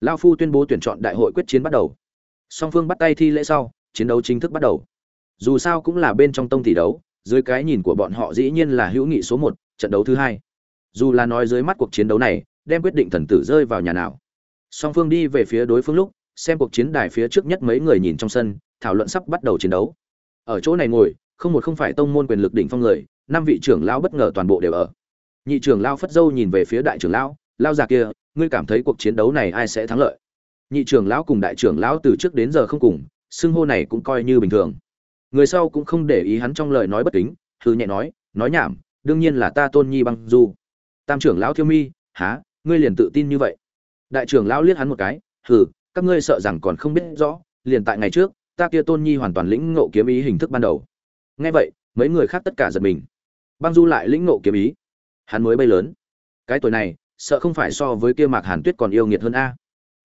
lao phu tuyên bố tuyển chọn đại hội quyết chiến bắt đầu. Song phương bắt tay thi lễ sau, chiến đấu chính thức bắt đầu. Dù sao cũng là bên trong tông tỷ đấu, dưới cái nhìn của bọn họ dĩ nhiên là hữu nghị số một, trận đấu thứ hai. Dù là nói dưới mắt cuộc chiến đấu này, đem quyết định thần tử rơi vào nhà nào. Song phương đi về phía đối phương lúc, xem cuộc chiến đài phía trước nhất mấy người nhìn trong sân, thảo luận sắp bắt đầu chiến đấu. Ở chỗ này ngồi, không một không phải tông môn quyền lực đỉnh phong người, năm vị trưởng lão bất ngờ toàn bộ đều ở. Nhị trưởng lão phất dâu nhìn về phía đại trưởng lão lao già kia ngươi cảm thấy cuộc chiến đấu này ai sẽ thắng lợi? Nhị trưởng lão cùng đại trưởng lão từ trước đến giờ không cùng, xưng hô này cũng coi như bình thường. Người sau cũng không để ý hắn trong lời nói bất kính thư nhẹ nói nói nhảm, đương nhiên là ta tôn nhi băng du. Tam trưởng lão thiêu mi, há, ngươi liền tự tin như vậy? Đại trưởng lão liếc hắn một cái, hừ, các ngươi sợ rằng còn không biết rõ, liền tại ngày trước, ta kia tôn nhi hoàn toàn lĩnh ngộ kiếm ý hình thức ban đầu. Nghe vậy, mấy người khác tất cả giật mình. Băng du lại lĩnh ngộ kiếm ý. Hắn mới bay lớn. Cái tuổi này sợ không phải so với kia mạc hàn tuyết còn yêu nghiệt hơn a.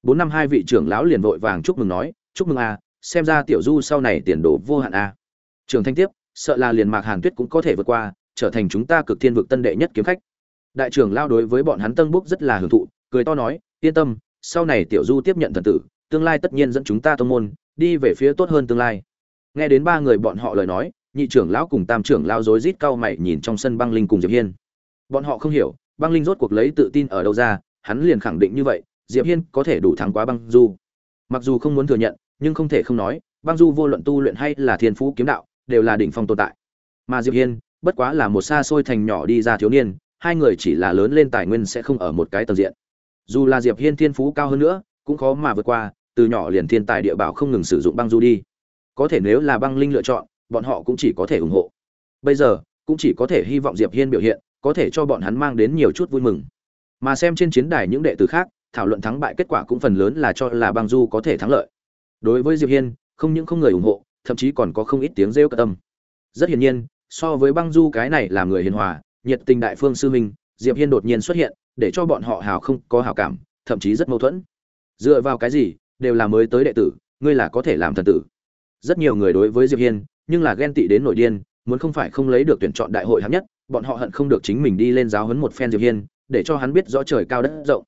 Bốn năm hai vị trưởng lão liền vội vàng chúc mừng nói, chúc mừng a, xem ra tiểu du sau này tiền đồ vô hạn a. Trường thanh tiếp, sợ là liền mạc hàn tuyết cũng có thể vượt qua, trở thành chúng ta cực thiên vực tân đệ nhất kiếm khách. Đại trưởng lao đối với bọn hắn tân búc rất là hưởng thụ, cười to nói, yên tâm, sau này tiểu du tiếp nhận thần tử, tương lai tất nhiên dẫn chúng ta tông môn, đi về phía tốt hơn tương lai. Nghe đến ba người bọn họ lời nói, nhị trưởng lão cùng tam trưởng lao rối rít cau mày nhìn trong sân băng linh cùng diệp hiên. Bọn họ không hiểu băng linh rốt cuộc lấy tự tin ở đâu ra, hắn liền khẳng định như vậy, diệp hiên có thể đủ thắng quá băng du. Mặc dù không muốn thừa nhận, nhưng không thể không nói, băng du vô luận tu luyện hay là thiên phú kiếm đạo, đều là đỉnh phong tồn tại. Mà diệp hiên, bất quá là một xa xôi thành nhỏ đi ra thiếu niên, hai người chỉ là lớn lên tài nguyên sẽ không ở một cái tầng diện. Dù là diệp hiên thiên phú cao hơn nữa, cũng khó mà vượt qua, từ nhỏ liền thiên tài địa bảo không ngừng sử dụng băng du đi. Có thể nếu là băng linh lựa chọn, bọn họ cũng chỉ có thể ủng hộ. Bây giờ, cũng chỉ có thể hy vọng diệp hiên biểu hiện có thể cho bọn hắn mang đến nhiều chút vui mừng. Mà xem trên chiến đài những đệ tử khác, thảo luận thắng bại kết quả cũng phần lớn là cho là băng du có thể thắng lợi. Đối với diệp hiên, không những không người ủng hộ, thậm chí còn có không ít tiếng rêu cất tâm rất hiển nhiên, so với băng du cái này là người hiền hòa, nhiệt tình đại phương sư minh, diệp hiên đột nhiên xuất hiện, để cho bọn họ hào không có hào cảm, thậm chí rất mâu thuẫn. Dựa vào cái gì, đều là mới tới đệ tử, ngươi là có thể làm thần tử. Rất nhiều người đối với diệp hiên, nhưng là ghen tị đến nổi điên, muốn không phải không lấy được tuyển chọn đại hội hạng nhất bọn họ hận không được chính mình đi lên giáo huấn một phen diệp hiên, để cho hắn biết rõ trời cao đất rộng.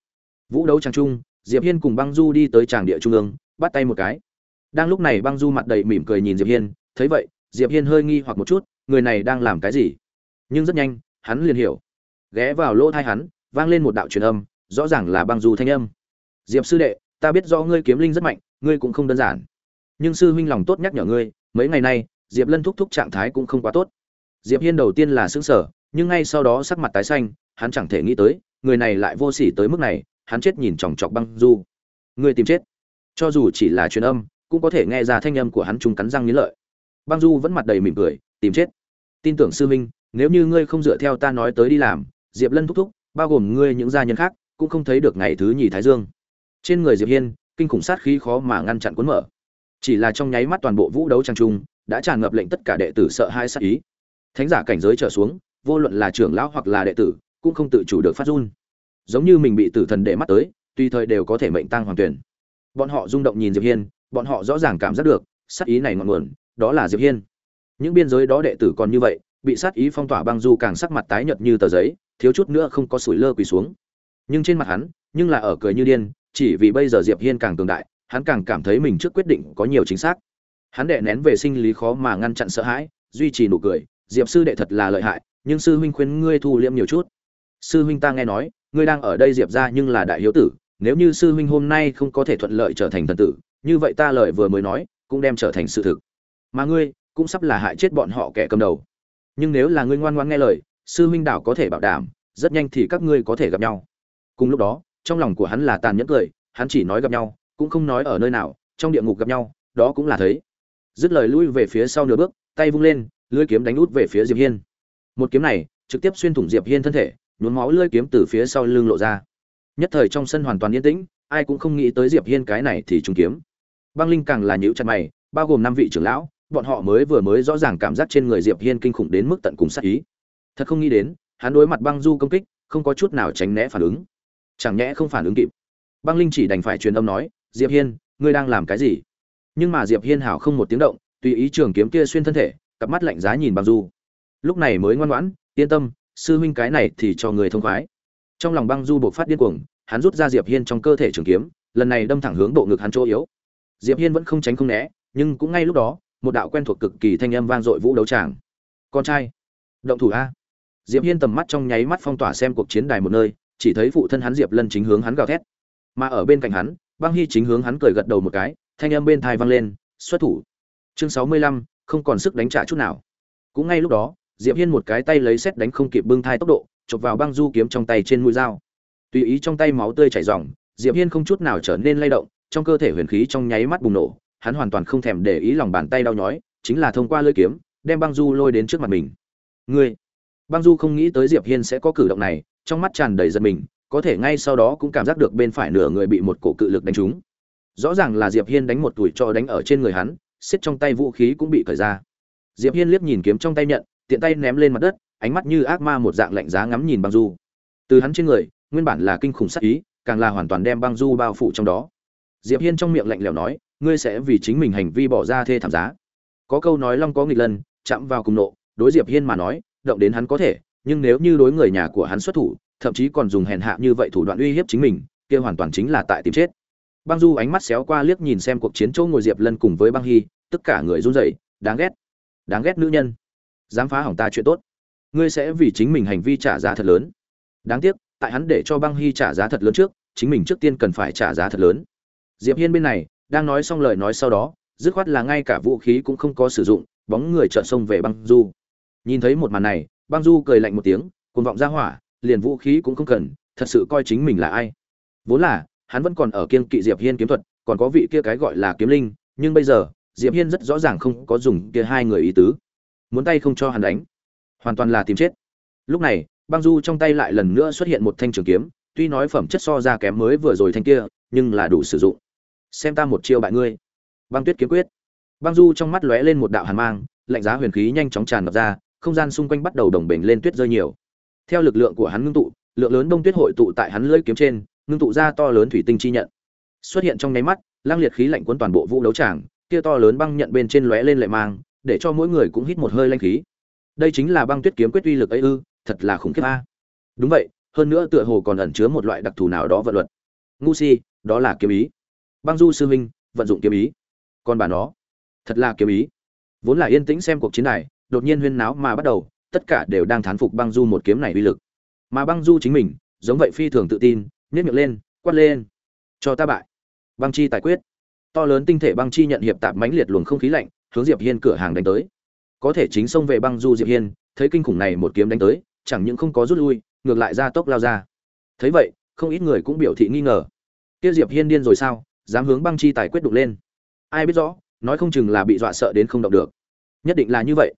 Vũ đấu trang trung, diệp hiên cùng băng du đi tới tràng địa trung ương, bắt tay một cái. Đang lúc này băng du mặt đầy mỉm cười nhìn diệp hiên, thấy vậy, diệp hiên hơi nghi hoặc một chút, người này đang làm cái gì? Nhưng rất nhanh, hắn liền hiểu. Ghé vào lỗ tai hắn, vang lên một đạo truyền âm, rõ ràng là băng du thanh âm. Diệp sư đệ, ta biết rõ ngươi kiếm linh rất mạnh, ngươi cũng không đơn giản. Nhưng sư huynh lòng tốt nhắc nhở ngươi, mấy ngày nay, diệp lân thúc thúc trạng thái cũng không quá tốt diệp hiên đầu tiên là sững sờ, nhưng ngay sau đó sắc mặt tái xanh, hắn chẳng thể nghĩ tới, người này lại vô sỉ tới mức này, hắn chết nhìn chòng chọc băng du. Người tìm chết. Cho dù chỉ là truyền âm, cũng có thể nghe ra thanh âm của hắn trùng cắn răng nghiến lợi. Băng du vẫn mặt đầy mỉm cười, tìm chết. Tin tưởng sư huynh, nếu như ngươi không dựa theo ta nói tới đi làm, diệp lân thúc thúc, bao gồm ngươi những gia nhân khác, cũng không thấy được ngày thứ nhì thái dương. Trên người diệp hiên, kinh khủng sát khí khó mà ngăn chặn cuốn mở. Chỉ là trong nháy mắt toàn bộ vũ đấu trang trung, đã tràn ngập lệnh tất cả đệ tử sợ hai sát ý thánh giả cảnh giới trở xuống, vô luận là trưởng lão hoặc là đệ tử, cũng không tự chủ được phát run. Giống như mình bị tử thần để mắt tới, tùy thời đều có thể mệnh tăng hoàng tuyển. Bọn họ rung động nhìn diệp hiên, bọn họ rõ ràng cảm giác được, sát ý này ngọn nguồn, đó là diệp hiên. Những biên giới đó đệ tử còn như vậy, bị sát ý phong tỏa băng du càng sắc mặt tái nhợt như tờ giấy, thiếu chút nữa không có sủi lơ quỳ xuống. Nhưng trên mặt hắn, nhưng là ở cười như điên, chỉ vì bây giờ diệp hiên càng cường đại, hắn càng cảm thấy mình trước quyết định có nhiều chính xác. Hắn đệ nén về sinh lý khó mà ngăn chặn sợ hãi, duy trì nụ cười diệp sư đệ thật là lợi hại, nhưng sư huynh khuyên ngươi thu liễm nhiều chút. Sư huynh ta nghe nói, ngươi đang ở đây diệp ra nhưng là đại hiếu tử, nếu như sư huynh hôm nay không có thể thuận lợi trở thành thần tử, như vậy ta lời vừa mới nói, cũng đem trở thành sự thực. Mà ngươi, cũng sắp là hại chết bọn họ kẻ cầm đầu. Nhưng nếu là ngươi ngoan ngoãn nghe lời, sư huynh đảo có thể bảo đảm, rất nhanh thì các ngươi có thể gặp nhau. Cùng lúc đó, trong lòng của hắn là tàn nhẫn cười, hắn chỉ nói gặp nhau, cũng không nói ở nơi nào, trong địa ngục gặp nhau, đó cũng là thấy. Dứt lời lui về phía sau nửa bước, tay vung lên lưỡi kiếm đánh út về phía diệp hiên. Một kiếm này, trực tiếp xuyên thủng diệp hiên thân thể, nhuốm máu lưỡi kiếm từ phía sau lưng lộ ra. Nhất thời trong sân hoàn toàn yên tĩnh, ai cũng không nghĩ tới diệp hiên cái này thì trúng kiếm. Băng linh càng là nhíu chặt mày, bao gồm năm vị trưởng lão, bọn họ mới vừa mới rõ ràng cảm giác trên người diệp hiên kinh khủng đến mức tận cùng sát ý. Thật không nghĩ đến, hắn đối mặt băng du công kích, không có chút nào tránh né phản ứng. Chẳng nhẽ không phản ứng kịp. Băng linh chỉ đành phải truyền âm nói, diệp hiên, ngươi đang làm cái gì? Nhưng mà diệp hiên hảo không một tiếng động, tùy ý trường kiếm kia xuyên thân thể cặp mắt lạnh giá nhìn băng du. Lúc này mới ngoan ngoãn, yên tâm, sư huynh cái này thì cho người thông khoái. Trong lòng băng du buộc phát điên cuồng, hắn rút ra diệp hiên trong cơ thể trường kiếm, lần này đâm thẳng hướng bộ ngực hắn chỗ yếu. Diệp hiên vẫn không tránh không né, nhưng cũng ngay lúc đó, một đạo quen thuộc cực kỳ thanh âm vang dội vũ đấu tràng. Con trai, động thủ a. Diệp hiên tầm mắt trong nháy mắt phong tỏa xem cuộc chiến đài một nơi, chỉ thấy phụ thân hắn diệp lân chính hướng hắn gào thét. Mà ở bên cạnh hắn băng hy chính hướng hắn cười gật đầu một cái, thanh âm bên thai vang lên, xuất thủ. Chương sáu mươi lăm không còn sức đánh trả chút nào. Cũng ngay lúc đó, diệp hiên một cái tay lấy xét đánh không kịp bưng thai tốc độ, chụp vào băng du kiếm trong tay trên mũi dao. Tùy ý trong tay máu tươi chảy ròng, diệp hiên không chút nào trở nên lay động, trong cơ thể huyền khí trong nháy mắt bùng nổ, hắn hoàn toàn không thèm để ý lòng bàn tay đau nhói, chính là thông qua lưỡi kiếm, đem băng du lôi đến trước mặt mình. Ngươi! Băng du không nghĩ tới diệp hiên sẽ có cử động này, trong mắt tràn đầy giận mình, có thể ngay sau đó cũng cảm giác được bên phải nửa người bị một cổ cự lực đánh trúng. Rõ ràng là diệp hiên đánh một tuổi cho đánh ở trên người hắn xiết trong tay vũ khí cũng bị cởi ra. Diệp hiên liếc nhìn kiếm trong tay nhận, tiện tay ném lên mặt đất, ánh mắt như ác ma một dạng lạnh giá ngắm nhìn băng du. Từ hắn trên người, nguyên bản là kinh khủng sắc ý, càng là hoàn toàn đem băng du bao phủ trong đó. Diệp hiên trong miệng lạnh lẽo nói, ngươi sẽ vì chính mình hành vi bỏ ra thê thảm giá. Có câu nói long có nghịch lần chạm vào cùng nộ, đối diệp hiên mà nói, động đến hắn có thể, nhưng nếu như đối người nhà của hắn xuất thủ, thậm chí còn dùng hèn hạ như vậy thủ đoạn uy hiếp chính mình, kia hoàn toàn chính là tại tìm chết băng du ánh mắt xéo qua liếc nhìn xem cuộc chiến chỗ ngồi diệp lân cùng với băng hy, tất cả người run rẩy, đáng ghét. Đáng ghét nữ nhân. Dám phá hỏng ta chuyện tốt. Ngươi sẽ vì chính mình hành vi trả giá thật lớn. Đáng tiếc, tại hắn để cho băng hy trả giá thật lớn trước, chính mình trước tiên cần phải trả giá thật lớn. Diệp hiên bên này, đang nói xong lời nói sau đó, dứt khoát là ngay cả vũ khí cũng không có sử dụng, bóng người trợn xông về băng du. Nhìn thấy một màn này băng du cười lạnh một tiếng, cuồng vọng ra hỏa, liền vũ khí cũng không cần, thật sự coi chính mình là ai. Vốn là hắn vẫn còn ở kiên kỵ diệp hiên kiếm thuật, còn có vị kia cái gọi là kiếm linh, nhưng bây giờ, diệp hiên rất rõ ràng không có dùng kia hai người ý tứ. Muốn tay không cho hắn đánh, hoàn toàn là tìm chết. Lúc này, băng du trong tay lại lần nữa xuất hiện một thanh trường kiếm, tuy nói phẩm chất so ra kém mới vừa rồi thanh kia, nhưng là đủ sử dụng. Xem ta một chiêu bại ngươi. Băng tuyết kiếm quyết. Băng du trong mắt lóe lên một đạo hàn mang, lạnh giá huyền khí nhanh chóng tràn ngập ra, không gian xung quanh bắt đầu đồng bình lên tuyết rơi nhiều. Theo lực lượng của hắn ngưng tụ, lượng lớn đông tuyết hội tụ tại hắn lưỡi kiếm trên ngưng tụ ra to lớn thủy tinh chi nhận. Xuất hiện trong nháy mắt, lang liệt khí lạnh cuốn toàn bộ vũ đấu tràng, kia to lớn băng nhận bên trên lóe lên lệ mang, để cho mỗi người cũng hít một hơi lanh khí. Đây chính là băng tuyết kiếm quyết uy lực ấy ư, thật là khủng khiếp a. Đúng vậy, hơn nữa tựa hồ còn ẩn chứa một loại đặc thù nào đó vận luật. Ngu si, đó là kiếm ý. Băng du sư huynh vận dụng kiếm ý. Còn bà nó, thật là kiếm ý. Vốn là yên tĩnh xem cuộc chiến này, đột nhiên huyên náo mà bắt đầu, tất cả đều đang thán phục băng du một kiếm này uy lực. Mà băng du chính mình, giống vậy phi thường tự tin nhét miệng lên, quát lên. Cho ta bại. Băng chi tài quyết. To lớn tinh thể băng chi nhận hiệp tạp mãnh liệt luồng không khí lạnh, hướng diệp hiên cửa hàng đánh tới. Có thể chính xông về băng du diệp hiên, thấy kinh khủng này một kiếm đánh tới, chẳng những không có rút lui, ngược lại ra tốc lao ra. Thấy vậy, không ít người cũng biểu thị nghi ngờ. Kia diệp hiên điên rồi sao, dám hướng băng chi tài quyết đục lên. Ai biết rõ, nói không chừng là bị dọa sợ đến không động được. Nhất định là như vậy.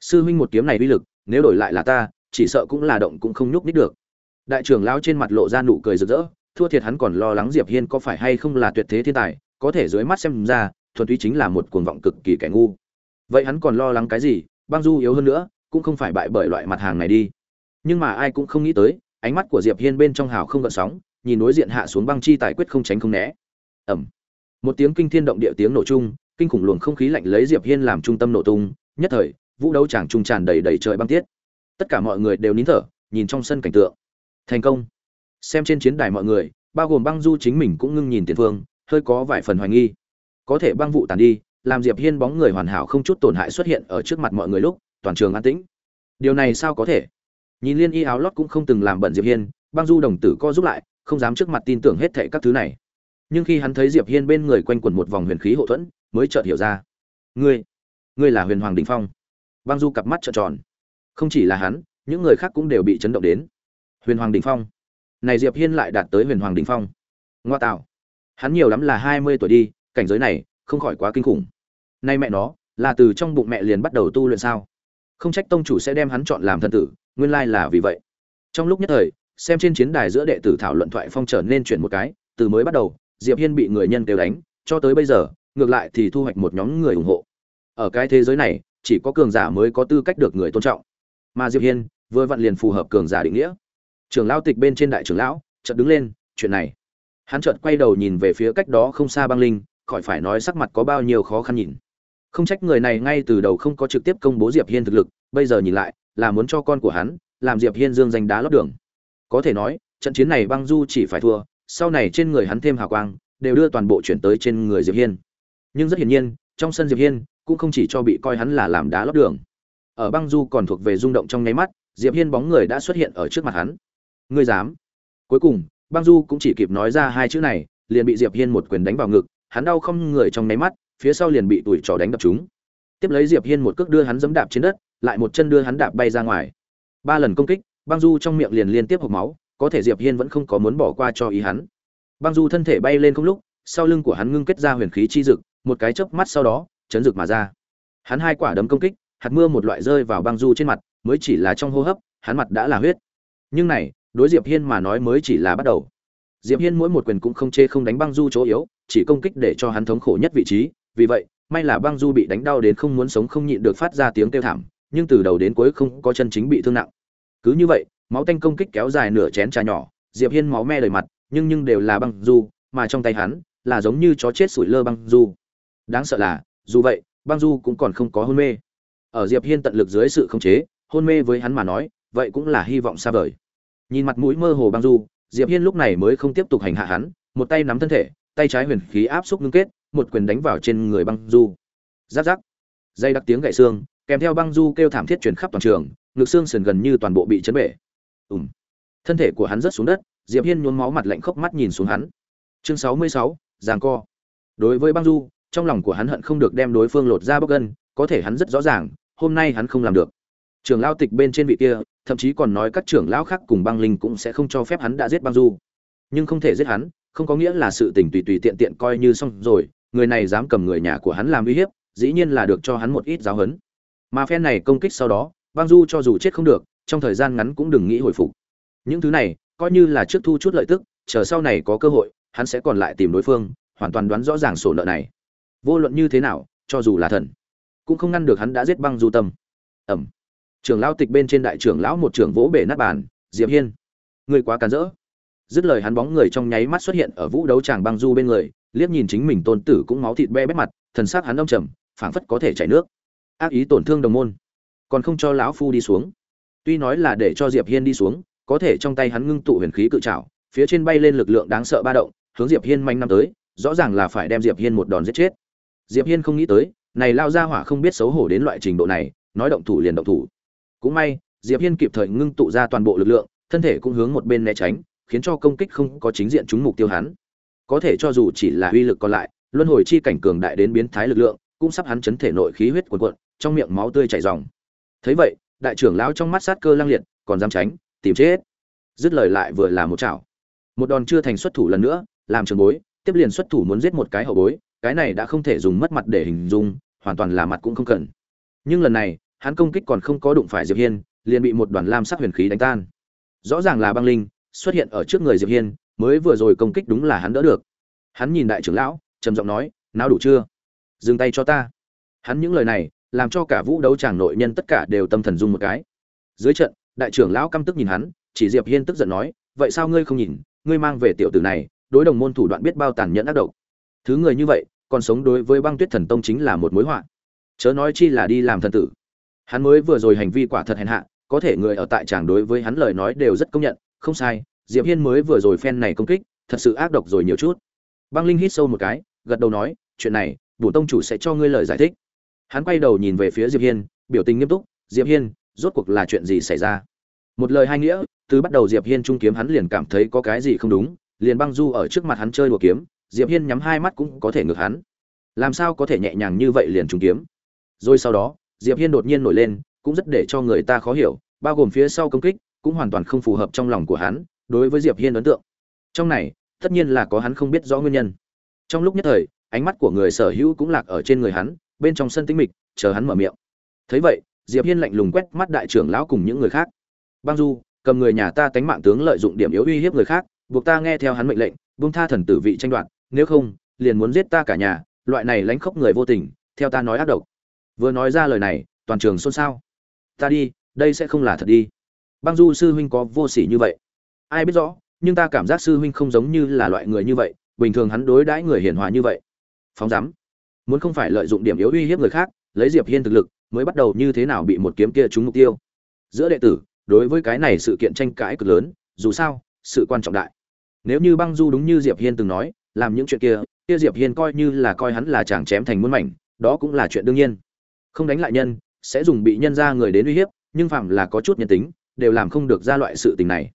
Sư huynh một kiếm này uy lực, nếu đổi lại là ta, chỉ sợ cũng là động cũng không nhúc nít được đại trưởng lão trên mặt lộ ra nụ cười rực rỡ, thua thiệt hắn còn lo lắng diệp hiên có phải hay không là tuyệt thế thiên tài, có thể dưới mắt xem ra, thuần túy chính là một cuồng vọng cực kỳ kẻ ngu. Vậy hắn còn lo lắng cái gì? Băng du yếu hơn nữa, cũng không phải bại bởi loại mặt hàng này đi. Nhưng mà ai cũng không nghĩ tới, ánh mắt của diệp hiên bên trong hào không gợn sóng, nhìn đối diện hạ xuống băng chi tài quyết không tránh không né. Ẩm một tiếng kinh thiên động địa tiếng nổ chung, kinh khủng luồng không khí lạnh lấy diệp hiên làm trung tâm nổ tung, nhất thời, vũ đấu tràng trung tràn đầy đầy trời băng tiết. Tất cả mọi người đều nín thở, nhìn trong sân cảnh tượng thành công. Xem trên chiến đài mọi người, bao gồm băng du chính mình cũng ngưng nhìn tiền phương, hơi có vài phần hoài nghi. Có thể băng vụ tàn đi, làm diệp hiên bóng người hoàn hảo không chút tổn hại xuất hiện ở trước mặt mọi người lúc, toàn trường an tĩnh. Điều này sao có thể? Nhìn liên y áo lót cũng không từng làm bận diệp hiên, băng du đồng tử co giúp lại, không dám trước mặt tin tưởng hết thảy các thứ này. Nhưng khi hắn thấy diệp hiên bên người quanh quẩn một vòng huyền khí hậu thuẫn, mới chợt hiểu ra. Ngươi ngươi là huyền hoàng đình phong. Băng du cặp mắt trợn tròn. Không chỉ là hắn, những người khác cũng đều bị chấn động đến huyền hoàng đình phong. Này diệp hiên lại đạt tới huyền hoàng đình phong. Ngoa tạo. Hắn nhiều lắm là hai mươi tuổi đi, cảnh giới này không khỏi quá kinh khủng. Nay mẹ nó, là từ trong bụng mẹ liền bắt đầu tu luyện sao? Không trách tông chủ sẽ đem hắn chọn làm thân tử, nguyên lai là vì vậy. Trong lúc nhất thời, xem trên chiến đài giữa đệ tử thảo luận thoại phong trở nên chuyển một cái, từ mới bắt đầu, diệp hiên bị người nhân kêu đánh, cho tới bây giờ, ngược lại thì thu hoạch một nhóm người ủng hộ. Ở cái thế giới này, chỉ có cường giả mới có tư cách được người tôn trọng. Mà diệp hiên, vừa vặn liền phù hợp cường giả định nghĩa trưởng lão tịch bên trên đại trưởng lão, chợt đứng lên, chuyện này. Hắn chợt quay đầu nhìn về phía cách đó không xa băng linh, khỏi phải nói sắc mặt có bao nhiêu khó khăn nhìn. Không trách người này ngay từ đầu không có trực tiếp công bố diệp hiên thực lực, bây giờ nhìn lại, là muốn cho con của hắn, làm diệp hiên dương danh đá lót đường. Có thể nói, trận chiến này băng du chỉ phải thua, sau này trên người hắn thêm hào quang, đều đưa toàn bộ chuyển tới trên người diệp hiên. Nhưng rất hiển nhiên, trong sân diệp hiên cũng không chỉ cho bị coi hắn là làm đá lót đường. Ở băng du còn thuộc về rung động trong nháy mắt, diệp hiên bóng người đã xuất hiện ở trước mặt hắn ngươi dám. Cuối cùng, băng du cũng chỉ kịp nói ra hai chữ này, liền bị diệp hiên một quyền đánh vào ngực, hắn đau không người trong nháy mắt, phía sau liền bị tuổi trò đánh đập chúng. tiếp lấy diệp hiên một cước đưa hắn giẫm đạp trên đất, lại một chân đưa hắn đạp bay ra ngoài. Ba lần công kích, băng du trong miệng liền liên tiếp hộc máu, có thể diệp hiên vẫn không có muốn bỏ qua cho ý hắn. Băng du thân thể bay lên không lúc, sau lưng của hắn ngưng kết ra huyền khí chi dực, một cái chớp mắt sau đó, chấn dực mà ra. Hắn hai quả đấm công kích, hạt mưa một loại rơi vào băng du trên mặt, mới chỉ là trong hô hấp, hắn mặt đã là huyết. Nhưng này đối diệp hiên mà nói mới chỉ là bắt đầu. Diệp hiên mỗi một quyền cũng không chê không đánh băng du chỗ yếu, chỉ công kích để cho hắn thống khổ nhất vị trí. Vì vậy, may là băng du bị đánh đau đến không muốn sống không nhịn được phát ra tiếng kêu thảm, nhưng từ đầu đến cuối không có chân chính bị thương nặng. Cứ như vậy, máu tanh công kích kéo dài nửa chén trà nhỏ, diệp hiên máu me đầy mặt, nhưng nhưng đều là băng du, mà trong tay hắn là giống như chó chết sủi lơ băng du. Đáng sợ là, dù vậy, băng du cũng còn không có hôn mê. Ở diệp hiên tận lực dưới sự khống chế, hôn mê với hắn mà nói, vậy cũng là hy vọng xa vời nhìn mặt mũi mơ hồ băng du diệp hiên lúc này mới không tiếp tục hành hạ hắn một tay nắm thân thể tay trái huyền khí áp xúc ngưng kết một quyền đánh vào trên người băng du. Giáp giáp. Dây đặc tiếng gãy xương kèm theo băng du kêu thảm thiết truyền khắp toàn trường ngực xương sườn gần như toàn bộ bị chấn bể. Ùm. Thân thể của hắn rớt xuống đất diệp hiên nhuốm máu mặt lạnh khốc mắt nhìn xuống hắn. Chương sáu mươi sáu, co. Đối với băng du trong lòng của hắn hận không được đem đối phương lột ra bóc gân có thể hắn rất rõ ràng hôm nay hắn không làm được. Trường lao tịch bên trên vị kia thậm chí còn nói các trưởng lão khác cùng băng linh cũng sẽ không cho phép hắn đã giết băng du. Nhưng không thể giết hắn, không có nghĩa là sự tình tùy tùy tiện tiện coi như xong rồi, người này dám cầm người nhà của hắn làm uy hiếp, dĩ nhiên là được cho hắn một ít giáo hấn mà phen này công kích sau đó, băng du cho dù chết không được, trong thời gian ngắn cũng đừng nghĩ hồi phục. Những thứ này, coi như là trước thu chút lợi tức, chờ sau này có cơ hội, hắn sẽ còn lại tìm đối phương, hoàn toàn đoán rõ ràng sổ nợ này. Vô luận như thế nào, cho dù là thần, cũng không ngăn được hắn đã giết băng du tâm. Ẩm trưởng lão tịch bên trên đại trưởng lão một trưởng vỗ bể nát bàn, diệp hiên người quá càn rỡ. Dứt lời hắn bóng người trong nháy mắt xuất hiện ở vũ đấu tràng băng du bên người, liếc nhìn chính mình tôn tử cũng máu thịt be bét mặt, thần sắc hắn đông trầm, phảng phất có thể chảy nước. Ác ý tổn thương đồng môn, còn không cho lão phu đi xuống. Tuy nói là để cho diệp hiên đi xuống, có thể trong tay hắn ngưng tụ huyền khí cự trảo, phía trên bay lên lực lượng đáng sợ ba động, hướng diệp hiên manh năm tới, rõ ràng là phải đem diệp hiên một đòn giết chết. Diệp hiên không nghĩ tới, này lao ra hỏa không biết xấu hổ đến loại trình độ này, nói động thủ liền động thủ cũng may, diệp hiên kịp thời ngưng tụ ra toàn bộ lực lượng, thân thể cũng hướng một bên né tránh, khiến cho công kích không có chính diện trúng mục tiêu hắn. Có thể cho dù chỉ là uy lực còn lại, luân hồi chi cảnh cường đại đến biến thái lực lượng, cũng sắp hắn chấn thể nội khí huyết cuồn cuộn, trong miệng máu tươi chảy ròng. Thấy vậy, đại trưởng lão trong mắt sát cơ lang liệt, còn dám tránh, tìm chết. Dứt lời lại vừa là một chảo. Một đòn chưa thành xuất thủ lần nữa, làm trường bối, tiếp liền xuất thủ muốn giết một cái hậu bối, cái này đã không thể dùng mất mặt để hình dung, hoàn toàn là mặt cũng không cần. Nhưng lần này hắn công kích còn không có đụng phải diệp hiên, liền bị một đoàn lam sắc huyền khí đánh tan. Rõ ràng là băng linh, xuất hiện ở trước người diệp hiên, mới vừa rồi công kích đúng là hắn đỡ được. Hắn nhìn đại trưởng lão, trầm giọng nói nào đủ chưa? Dừng tay cho ta. Hắn những lời này, làm cho cả vũ đấu tràng nội nhân tất cả đều tâm thần rung một cái. Dưới trận, đại trưởng lão căm tức nhìn hắn, chỉ diệp hiên tức giận nói, vậy sao ngươi không nhìn? Ngươi mang về tiểu tử này, đối đồng môn thủ đoạn biết bao tàn nhẫn ác độc. Thứ người như vậy, còn sống đối với băng tuyết thần tông chính là một mối họa. Chớ nói chi là đi làm thần tử hắn mới vừa rồi hành vi quả thật hèn hạ, có thể người ở tại tràng đối với hắn lời nói đều rất công nhận, không sai, diệp hiên mới vừa rồi phen này công kích, thật sự ác độc rồi nhiều chút. Băng linh hít sâu một cái, gật đầu nói, chuyện này bổn tông chủ sẽ cho ngươi lời giải thích. Hắn quay đầu nhìn về phía diệp hiên, biểu tình nghiêm túc, diệp hiên, rốt cuộc là chuyện gì xảy ra? Một lời hai nghĩa, từ bắt đầu diệp hiên trung kiếm hắn liền cảm thấy có cái gì không đúng, liền băng du ở trước mặt hắn chơi đùa kiếm, diệp hiên nhắm hai mắt cũng có thể ngược hắn. Làm sao có thể nhẹ nhàng như vậy liền trung kiếm? Rồi sau đó diệp hiên đột nhiên nổi lên, cũng rất để cho người ta khó hiểu, bao gồm phía sau công kích, cũng hoàn toàn không phù hợp trong lòng của hắn, đối với diệp hiên ấn tượng. Trong này, tất nhiên là có hắn không biết rõ nguyên nhân. Trong lúc nhất thời, ánh mắt của người sở hữu cũng lạc ở trên người hắn, bên trong sân tĩnh mịch, chờ hắn mở miệng. Thấy vậy, diệp hiên lạnh lùng quét mắt đại trưởng lão cùng những người khác. Băng du, cầm người nhà ta tánh mạng tướng lợi dụng điểm yếu uy hiếp người khác, buộc ta nghe theo hắn mệnh lệnh, buông tha thần tử vị tranh đoạt, nếu không, liền muốn giết ta cả nhà, loại này lánh khóc người vô tình, theo ta nói ác độc vừa nói ra lời này, toàn trường xôn xao. Ta đi, đây sẽ không là thật đi. Băng du sư huynh có vô sỉ như vậy? Ai biết rõ, nhưng ta cảm giác sư huynh không giống như là loại người như vậy, bình thường hắn đối đãi người hiền hòa như vậy. Phóng dám muốn không phải lợi dụng điểm yếu uy hiếp người khác, lấy diệp hiên thực lực, mới bắt đầu như thế nào bị một kiếm kia trúng mục tiêu? Giữa đệ tử, đối với cái này sự kiện tranh cãi cực lớn, dù sao, sự quan trọng đại. Nếu như băng du đúng như diệp hiên từng nói, làm những chuyện kia kia diệp hiên coi như là coi hắn là chàng chém thành muôn mảnh, đó cũng là chuyện đương nhiên không đánh lại nhân, sẽ dùng bị nhân ra người đến uy hiếp, nhưng phạm là có chút nhân tính, đều làm không được ra loại sự tình này.